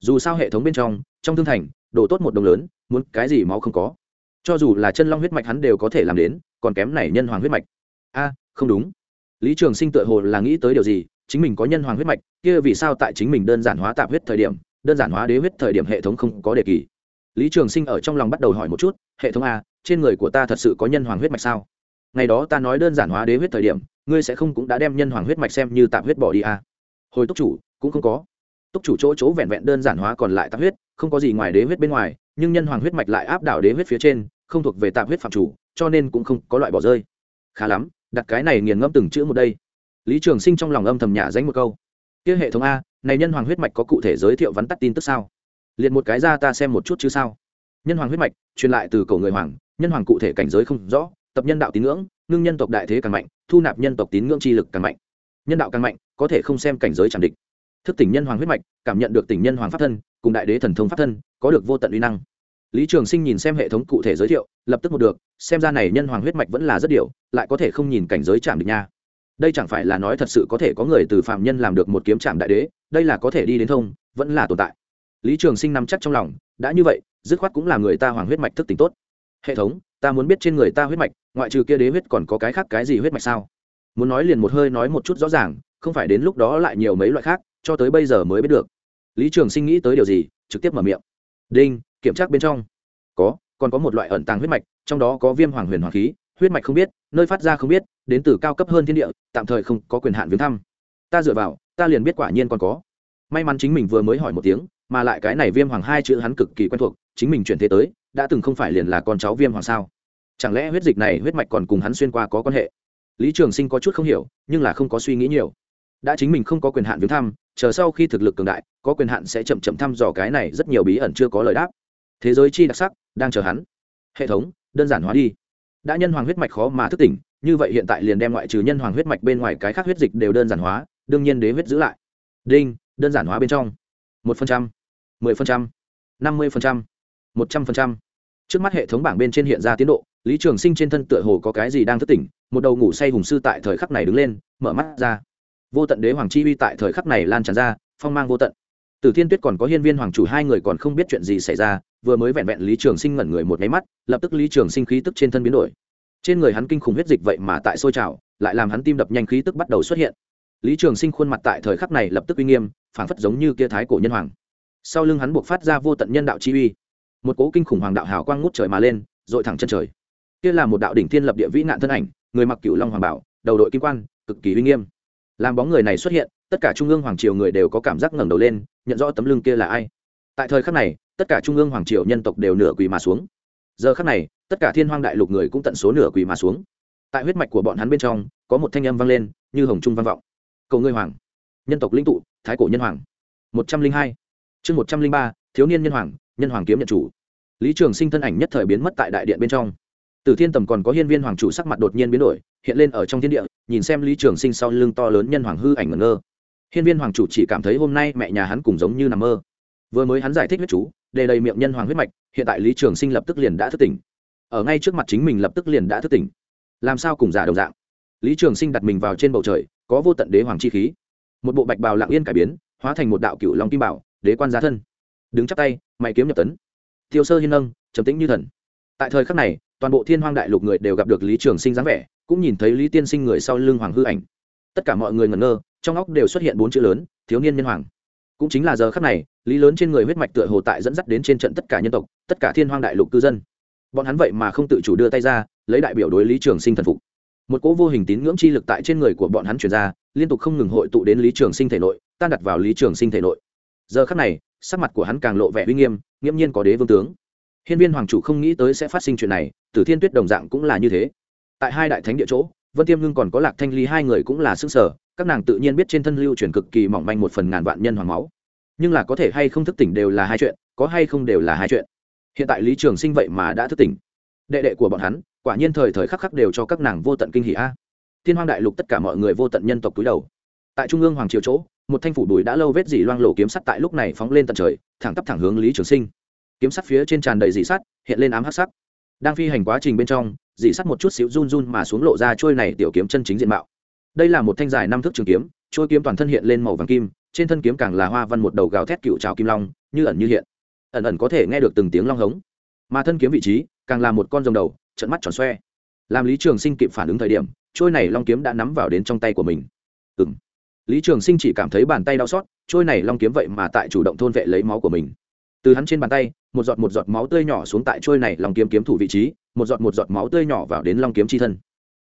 Dù sao hệ thống bên trong trong thương thành đổ tốt một đồng lớn, muốn cái gì máu không có. Cho dù là chân long huyết mạch hắn đều có thể làm đến, còn kém này nhân hoàng huyết mạch. A, không đúng. Lý trường sinh tựa hồ là nghĩ tới điều gì chính mình có nhân hoàng huyết mạch, kia vì sao tại chính mình đơn giản hóa tạp huyết thời điểm, đơn giản hóa đế huyết thời điểm hệ thống không có đề kỳ? Lý trường sinh ở trong lòng bắt đầu hỏi một chút, hệ thống a, trên người của ta thật sự có nhân hoàng huyết mạch sao? Ngày đó ta nói đơn giản hóa đế huyết thời điểm, ngươi sẽ không cũng đã đem nhân hoàng huyết mạch xem như tạp huyết bỏ đi a hồi túc chủ, cũng không có. Túc chủ chỗ chỗ vẹn vẹn đơn giản hóa còn lại tạp huyết, không có gì ngoài đế huyết bên ngoài, nhưng nhân hoàng huyết mạch lại áp đảo đế huyết phía trên, không thuộc về tạp huyết phạm chủ, cho nên cũng không có loại bỏ rơi. Khá lắm, đặt cái này nghiền ngẫm từng chữ một đây lý trường sinh trong lòng âm thầm nhả danh một câu. Kia hệ thống a, này nhân hoàng huyết mạch có cụ thể giới thiệu vắn tắt tin tức sao? Liệt một cái ra ta xem một chút chứ sao? Nhân hoàng huyết mạch, truyền lại từ cổ người hoàng, nhân hoàng cụ thể cảnh giới không rõ, tập nhân đạo tín ngưỡng, ngưng nhân tộc đại thế càng mạnh, thu nạp nhân tộc tín ngưỡng chi lực càng mạnh. Nhân đạo càng mạnh, có thể không xem cảnh giới chẳng địch. Thức tỉnh nhân hoàng huyết mạch, cảm nhận được tỉnh nhân hoàng pháp thân, cùng đại đế thần thông pháp thân, có được vô tận uy năng. Lý trường sinh nhìn xem hệ thống cụ thể giới thiệu, lập tức một được, xem ra này nhân hoàng huyết mạch vẫn là rất điều lại có thể không nhìn cảnh giới chạm địch nha đây chẳng phải là nói thật sự có thể có người từ phạm nhân làm được một kiếm trạm đại đế, đây là có thể đi đến thông, vẫn là tồn tại. Lý trường sinh nằm chắc trong lòng, đã như vậy, dứt khoát cũng là người ta hoàng huyết mạch thức tỉnh tốt. Hệ thống, ta muốn biết trên người ta huyết mạch, ngoại trừ kia đế huyết còn có cái khác cái gì huyết mạch sao? Muốn nói liền một hơi nói một chút rõ ràng, không phải đến lúc đó lại nhiều mấy loại khác, cho tới bây giờ mới biết được. Lý trường sinh nghĩ tới điều gì, trực tiếp mở miệng. Đinh, kiểm tra bên trong. Có, còn có một loại ẩn tàng huyết mạch, trong đó có viêm hoàng huyền hoàng khí huyết mạch không biết, nơi phát ra không biết, đến từ cao cấp hơn thiên địa, tạm thời không có quyền hạn viếng thăm. Ta dựa vào, ta liền biết quả nhiên còn có. May mắn chính mình vừa mới hỏi một tiếng, mà lại cái này viêm hoàng hai chữ hắn cực kỳ quen thuộc, chính mình chuyển thế tới, đã từng không phải liền là con cháu viêm hoàng sao? Chẳng lẽ huyết dịch này huyết mạch còn cùng hắn xuyên qua có quan hệ? Lý trường sinh có chút không hiểu, nhưng là không có suy nghĩ nhiều. Đã chính mình không có quyền hạn viếng thăm, chờ sau khi thực lực cường đại, có quyền hạn sẽ chậm chậm thăm dò cái này rất nhiều bí ẩn chưa có lời đáp. Thế giới chi đặc sắc, đang chờ hắn. Hệ thống, đơn giản hóa đi đã nhân hoàng huyết mạch khó mà thức tỉnh, như vậy hiện tại liền đem ngoại trừ nhân hoàng huyết mạch bên ngoài cái khác huyết dịch đều đơn giản hóa, đương nhiên đế huyết giữ lại. Đinh, đơn giản hóa bên trong. Một phần trăm, mười phần trăm, năm mươi phần trăm, một trăm phần trăm. Trước mắt hệ thống bảng bên trên hiện ra tiến độ, lý trường sinh trên thân tựa hồ có cái gì đang thức tỉnh, một đầu ngủ say hùng sư tại thời khắc này đứng lên, mở mắt ra. Vô tận đế hoàng chi uy tại thời khắc này lan tràn ra, phong mang vô tận từ thiên tuyết còn có hiên viên hoàng chủ hai người còn không biết chuyện gì xảy ra, vừa mới vẹn vẹn lý trường sinh ngẩn người một máy mắt, lập tức lý trường sinh khí tức trên thân biến đổi. Trên người hắn kinh khủng huyết dịch vậy mà tại sôi trào, lại làm hắn tim đập nhanh khí tức bắt đầu xuất hiện. Lý trường sinh khuôn mặt tại thời khắc này lập tức uy nghiêm, phảng phất giống như kia thái cổ nhân hoàng. Sau lưng hắn buộc phát ra vô tận nhân đạo chi uy. Một cỗ kinh khủng hoàng đạo hào quang ngút trời mà lên dội thẳng chân trời. Kia là một đạo đỉnh thiên lập địa vĩ nạn thân ảnh, người mặc cửu long hoàng bảo, đầu đội kim quan, cực kỳ uy nghiêm. Làm bóng người này xuất hiện, tất cả trung ương hoàng triều người đều có cảm giác ngẩng đầu lên nhận rõ tấm lưng kia là ai. Tại thời khắc này, tất cả trung ương hoàng triều nhân tộc đều nửa quỳ mà xuống. Giờ khắc này, tất cả thiên hoang đại lục người cũng tận số nửa quỳ mà xuống. Tại huyết mạch của bọn hắn bên trong, có một thanh âm vang lên, như hồng trung vang vọng. Cầu ngươi hoàng, nhân tộc linh tụ, thái cổ nhân hoàng. Một trăm linh hai, chương một trăm linh ba, thiếu niên nhân hoàng nhân hoàng kiếm nhận chủ. Lý trường sinh thân ảnh nhất thời biến mất tại đại điện bên trong. Từ thiên tầm còn có hiên viên hoàng chủ sắc mặt đột nhiên biến đổi, hiện lên ở trong thiên địa, nhìn xem lý trường sinh sau lưng to lớn nhân hoàng hư ảnh ngẩn ngơ hiên viên hoàng chủ chỉ cảm thấy hôm nay mẹ nhà hắn cùng giống như nằm mơ. Vừa mới hắn giải thích huyết chú đề đầy miệng nhân hoàng huyết mạch, hiện tại lý trường sinh lập tức liền đã thức tỉnh. Ở ngay trước mặt chính mình lập tức liền đã thức tỉnh. Làm sao cùng giả đồng dạng? Lý trường sinh đặt mình vào trên bầu trời, có vô tận đế hoàng chi khí. Một bộ bạch bào lặng yên cải biến, hóa thành một đạo cựu long kim bảo, đế quan giá thân. Đứng chắp tay, mày kiếm nhập tấn. Tiêu sơ hiên nâng, trầm tĩnh như thần. Tại thời khắc này, toàn bộ thiên hoang đại lục người đều gặp được lý trường sinh dáng vẻ, cũng nhìn thấy lý tiên sinh người sau lưng hoàng hư ảnh. Tất cả mọi người ngẩn ngơ trong óc đều xuất hiện bốn chữ lớn, thiếu niên nhân hoàng. Cũng chính là giờ khắc này, lý lớn trên người huyết mạch tựa hồ tại dẫn dắt đến trên trận tất cả nhân tộc, tất cả thiên hoang đại lục cư dân. Bọn hắn vậy mà không tự chủ đưa tay ra, lấy đại biểu đối lý trường sinh thần phục. Một cỗ vô hình tín ngưỡng chi lực tại trên người của bọn hắn chuyển ra, liên tục không ngừng hội tụ đến lý trường sinh thể nội, tan đặt vào lý trường sinh thể nội. Giờ khắc này, sắc mặt của hắn càng lộ vẻ uy nghiêm nghiễm nhiên có đế vương tướng. Hiên viên hoàng chủ không nghĩ tới sẽ phát sinh chuyện này, tử thiên tuyết đồng dạng cũng là như thế. Tại hai đại thánh địa chỗ, vân tiêm ngưng còn có lạc thanh ly hai người cũng là xương sở các nàng tự nhiên biết trên thân lưu truyền cực kỳ mỏng manh một phần ngàn vạn nhân hoàng máu. Nhưng là có thể hay không thức tỉnh đều là hai chuyện, có hay không đều là hai chuyện. Hiện tại lý trường sinh vậy mà đã thức tỉnh. Đệ đệ của bọn hắn, quả nhiên thời thời khắc khắc đều cho các nàng vô tận kinh hỷ a. Thiên hoang đại lục tất cả mọi người vô tận nhân tộc túi đầu. Tại trung ương hoàng triều chỗ, một thanh phủ đùi đã lâu vết dỉ loang lổ kiếm sắt tại lúc này phóng lên tận trời, thẳng tắp thẳng hướng lý trường sinh. Kiếm sắt phía trên tràn đầy dỉ sắt, hiện lên ám hắc sắc. Đang phi hành quá trình bên trong, dỉ sắt một chút xíu run run mà xuống lộ ra trôi này tiểu kiếm chân chính diện mạo đây là một thanh dài năm thước trường kiếm trôi kiếm toàn thân hiện lên màu vàng kim, trên thân kiếm càng là hoa văn một đầu gào thét cựu trào kim long, như ẩn như hiện. Ẩn ẩn có thể nghe được từng tiếng long hống. Mà thân kiếm vị trí, càng là một con rồng đầu trận mắt tròn xoe. Làm lý trường sinh kịp phản ứng thời điểm trôi này long kiếm đã nắm vào đến trong tay của mình. Ừng lý trường sinh chỉ cảm thấy bàn tay đau xót trôi này long kiếm vậy mà tại chủ động thôn vệ lấy máu của mình. Từ hắn trên bàn tay, một giọt một giọt máu tươi nhỏ xuống tại trôi này long kiếm kiếm thủ vị trí, một giọt một giọt máu tươi nhỏ vào đến long kiếm chi thân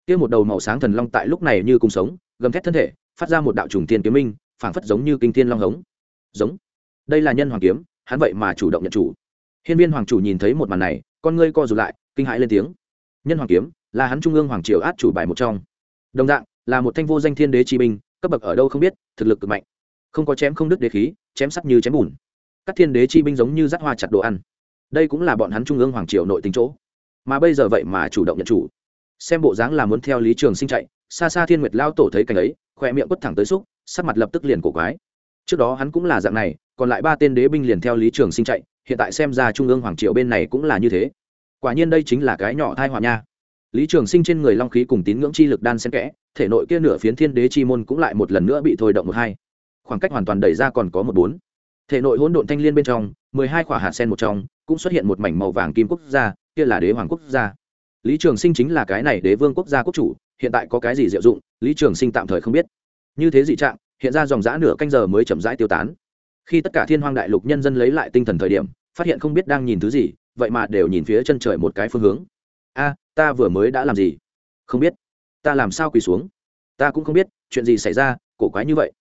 kia một đầu màu sáng thần long tại lúc này như cùng sống, gầm thét thân thể, phát ra một đạo trùng tiên kiếm minh, phảng phất giống như kinh thiên long hống. Giống. Đây là nhân hoàng kiếm, hắn vậy mà chủ động nhận chủ. Hiên viên hoàng chủ nhìn thấy một màn này, con ngươi co rụt lại, kinh hãi lên tiếng. Nhân hoàng kiếm, là hắn trung ương hoàng triều át chủ bài một trong. Đồng dạng, là một thanh vô danh thiên đế chi binh, cấp bậc ở đâu không biết, thực lực cực mạnh. Không có chém không đứt đế khí, chém sắt như chém bùn. Các thiên đế chi binh giống như rắt hoa chặt đồ ăn. Đây cũng là bọn hắn trung ương hoàng triều nội tính chỗ. Mà bây giờ vậy mà chủ động nhận chủ xem bộ dáng là muốn theo lý trường sinh chạy, xa xa thiên nguyệt lao tổ thấy cảnh ấy khoe miệng quất thẳng tới xúc, sắc mặt lập tức liền cổ quái. Trước đó hắn cũng là dạng này, còn lại ba tên đế binh liền theo lý trường sinh chạy, hiện tại xem ra trung ương hoàng triều bên này cũng là như thế. Quả nhiên đây chính là cái nhỏ thai hoạ nha. Lý trường sinh trên người long khí cùng tín ngưỡng chi lực đan xen kẽ, thể nội kia nửa phiến thiên đế chi môn cũng lại một lần nữa bị thôi động một hai. Khoảng cách hoàn toàn đẩy ra còn có một bốn. Thể nội hỗn độn thanh liên bên trong, mười hai khỏa hạt sen một trong, cũng xuất hiện một mảnh màu vàng kim quốc gia, kia là đế hoàng quốc gia lý trường sinh chính là cái này đế vương quốc gia quốc chủ, hiện tại có cái gì diệu dụng, lý trường sinh tạm thời không biết. Như thế dị trạng, hiện ra dòng g nửa canh giờ mới chậm rãi tiêu tán. Khi tất cả thiên hoang đại lục nhân dân lấy lại tinh thần thời điểm, phát hiện không biết đang nhìn thứ gì, vậy mà đều nhìn phía chân trời một cái phương hướng. A, ta vừa mới đã làm gì? Không biết. Ta làm sao quỳ xuống? Ta cũng không biết, chuyện gì xảy ra, cổ quái như vậy.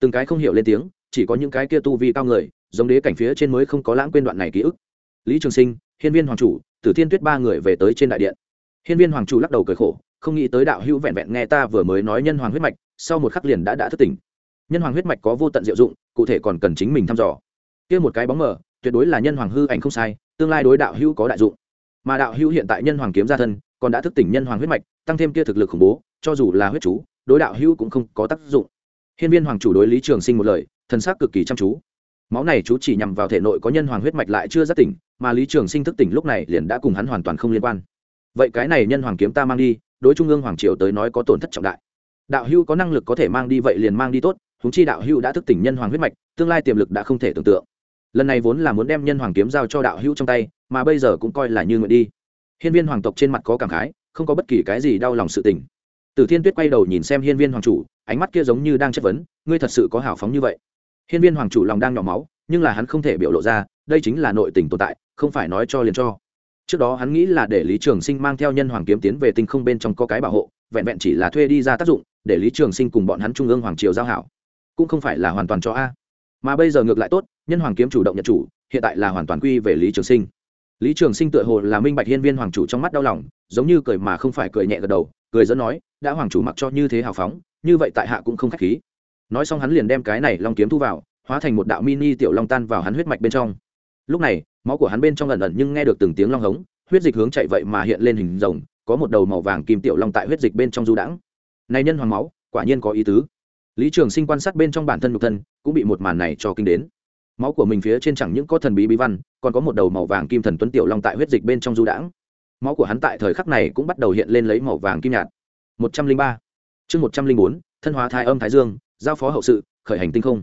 Từng cái không hiểu lên tiếng, chỉ có những cái kia tu vi cao người, giống đế cảnh phía trên mới không có lãng quên đoạn này ký ức. Lý trường sinh, hiên viên hoàng chủ, tử thiên tuyết ba người về tới trên đại điện hiên viên hoàng chủ lắc đầu cười khổ, không nghĩ tới đạo hữu vẹn vẹn nghe ta vừa mới nói nhân hoàng huyết mạch, sau một khắc liền đã đã thất tỉnh. Nhân hoàng huyết mạch có vô tận diệu dụng, cụ thể còn cần chính mình thăm dò. Kia một cái bóng mờ, tuyệt đối là nhân hoàng hư ảnh không sai, tương lai đối đạo hữu có đại dụng. Mà đạo hữu hiện tại nhân hoàng kiếm gia thân, còn đã thức tỉnh nhân hoàng huyết mạch, tăng thêm kia thực lực khủng bố, cho dù là huyết chú, đối đạo hữu cũng không có tác dụng. Hiên viên hoàng chủ đối lý trường sinh một lời, thần sắc cực kỳ chăm chú. Máu này chú chỉ nhằm vào thể nội có nhân hoàng huyết mạch lại chưa giác tỉnh, mà lý trường sinh thức tỉnh lúc này liền đã cùng hắn hoàn toàn không liên quan vậy cái này nhân hoàng kiếm ta mang đi, đối trung ương hoàng triều tới nói có tổn thất trọng đại. Đạo hưu có năng lực có thể mang đi vậy liền mang đi tốt húng chi đạo hưu đã thức tỉnh nhân hoàng huyết mạch, tương lai tiềm lực đã không thể tưởng tượng. Lần này vốn là muốn đem nhân hoàng kiếm giao cho đạo hưu trong tay, mà bây giờ cũng coi là như nguyện đi. Hiên viên hoàng tộc trên mặt có cảm khái, không có bất kỳ cái gì đau lòng sự tình. Tử thiên tuyết quay đầu nhìn xem hiên viên hoàng chủ, ánh mắt kia giống như đang chất vấn, ngươi thật sự có hào phóng như vậy? Hiên viên hoàng chủ lòng đang nhỏ máu, nhưng là hắn không thể biểu lộ ra, đây chính là nội tình tồn tại, không phải nói cho liền cho trước đó hắn nghĩ là để lý trường sinh mang theo nhân hoàng kiếm tiến về tinh không bên trong có cái bảo hộ, vẹn vẹn chỉ là thuê đi ra tác dụng, để lý trường sinh cùng bọn hắn trung ương hoàng triều giao hảo. Cũng không phải là hoàn toàn cho a. Mà bây giờ ngược lại tốt, nhân hoàng kiếm chủ động nhận chủ, hiện tại là hoàn toàn quy về lý trường sinh. Lý trường sinh tựa hồ là minh bạch hiên viên hoàng chủ trong mắt đau lòng, giống như cười mà không phải cười nhẹ gật đầu, cười dẫn nói, đã hoàng chủ mặc cho như thế hào phóng, như vậy tại hạ cũng không k h á c h khí. Nói xong hắn liền đem cái này long kiếm thu vào, hóa thành một đạo mini tiểu long tan vào hắn huyết mạch bên trong lúc này, máu của hắn bên trong lần lần nhưng nghe được từng tiếng long hống, huyết dịch hướng chạy vậy mà hiện lên hình rồng, có một đầu màu vàng kim tiểu long tại huyết dịch bên trong du đãng. Này nhân hoàng máu, quả nhiên có ý tứ. Lý trường sinh quan sát bên trong bản thân nhục thân, cũng bị một màn này cho kinh đến. Máu của mình phía trên chẳng những có thần bí bí văn, còn có một đầu màu vàng kim thần tuấn tiểu long tại huyết dịch bên trong du đãng. Máu của hắn tại thời khắc này cũng bắt đầu hiện lên lấy màu vàng kim nhạt. Một trăm linh ba. Chương một trăm linh bốn, thân hóa thái âm thái dương, giao phó hậu sự, khởi hành tinh không.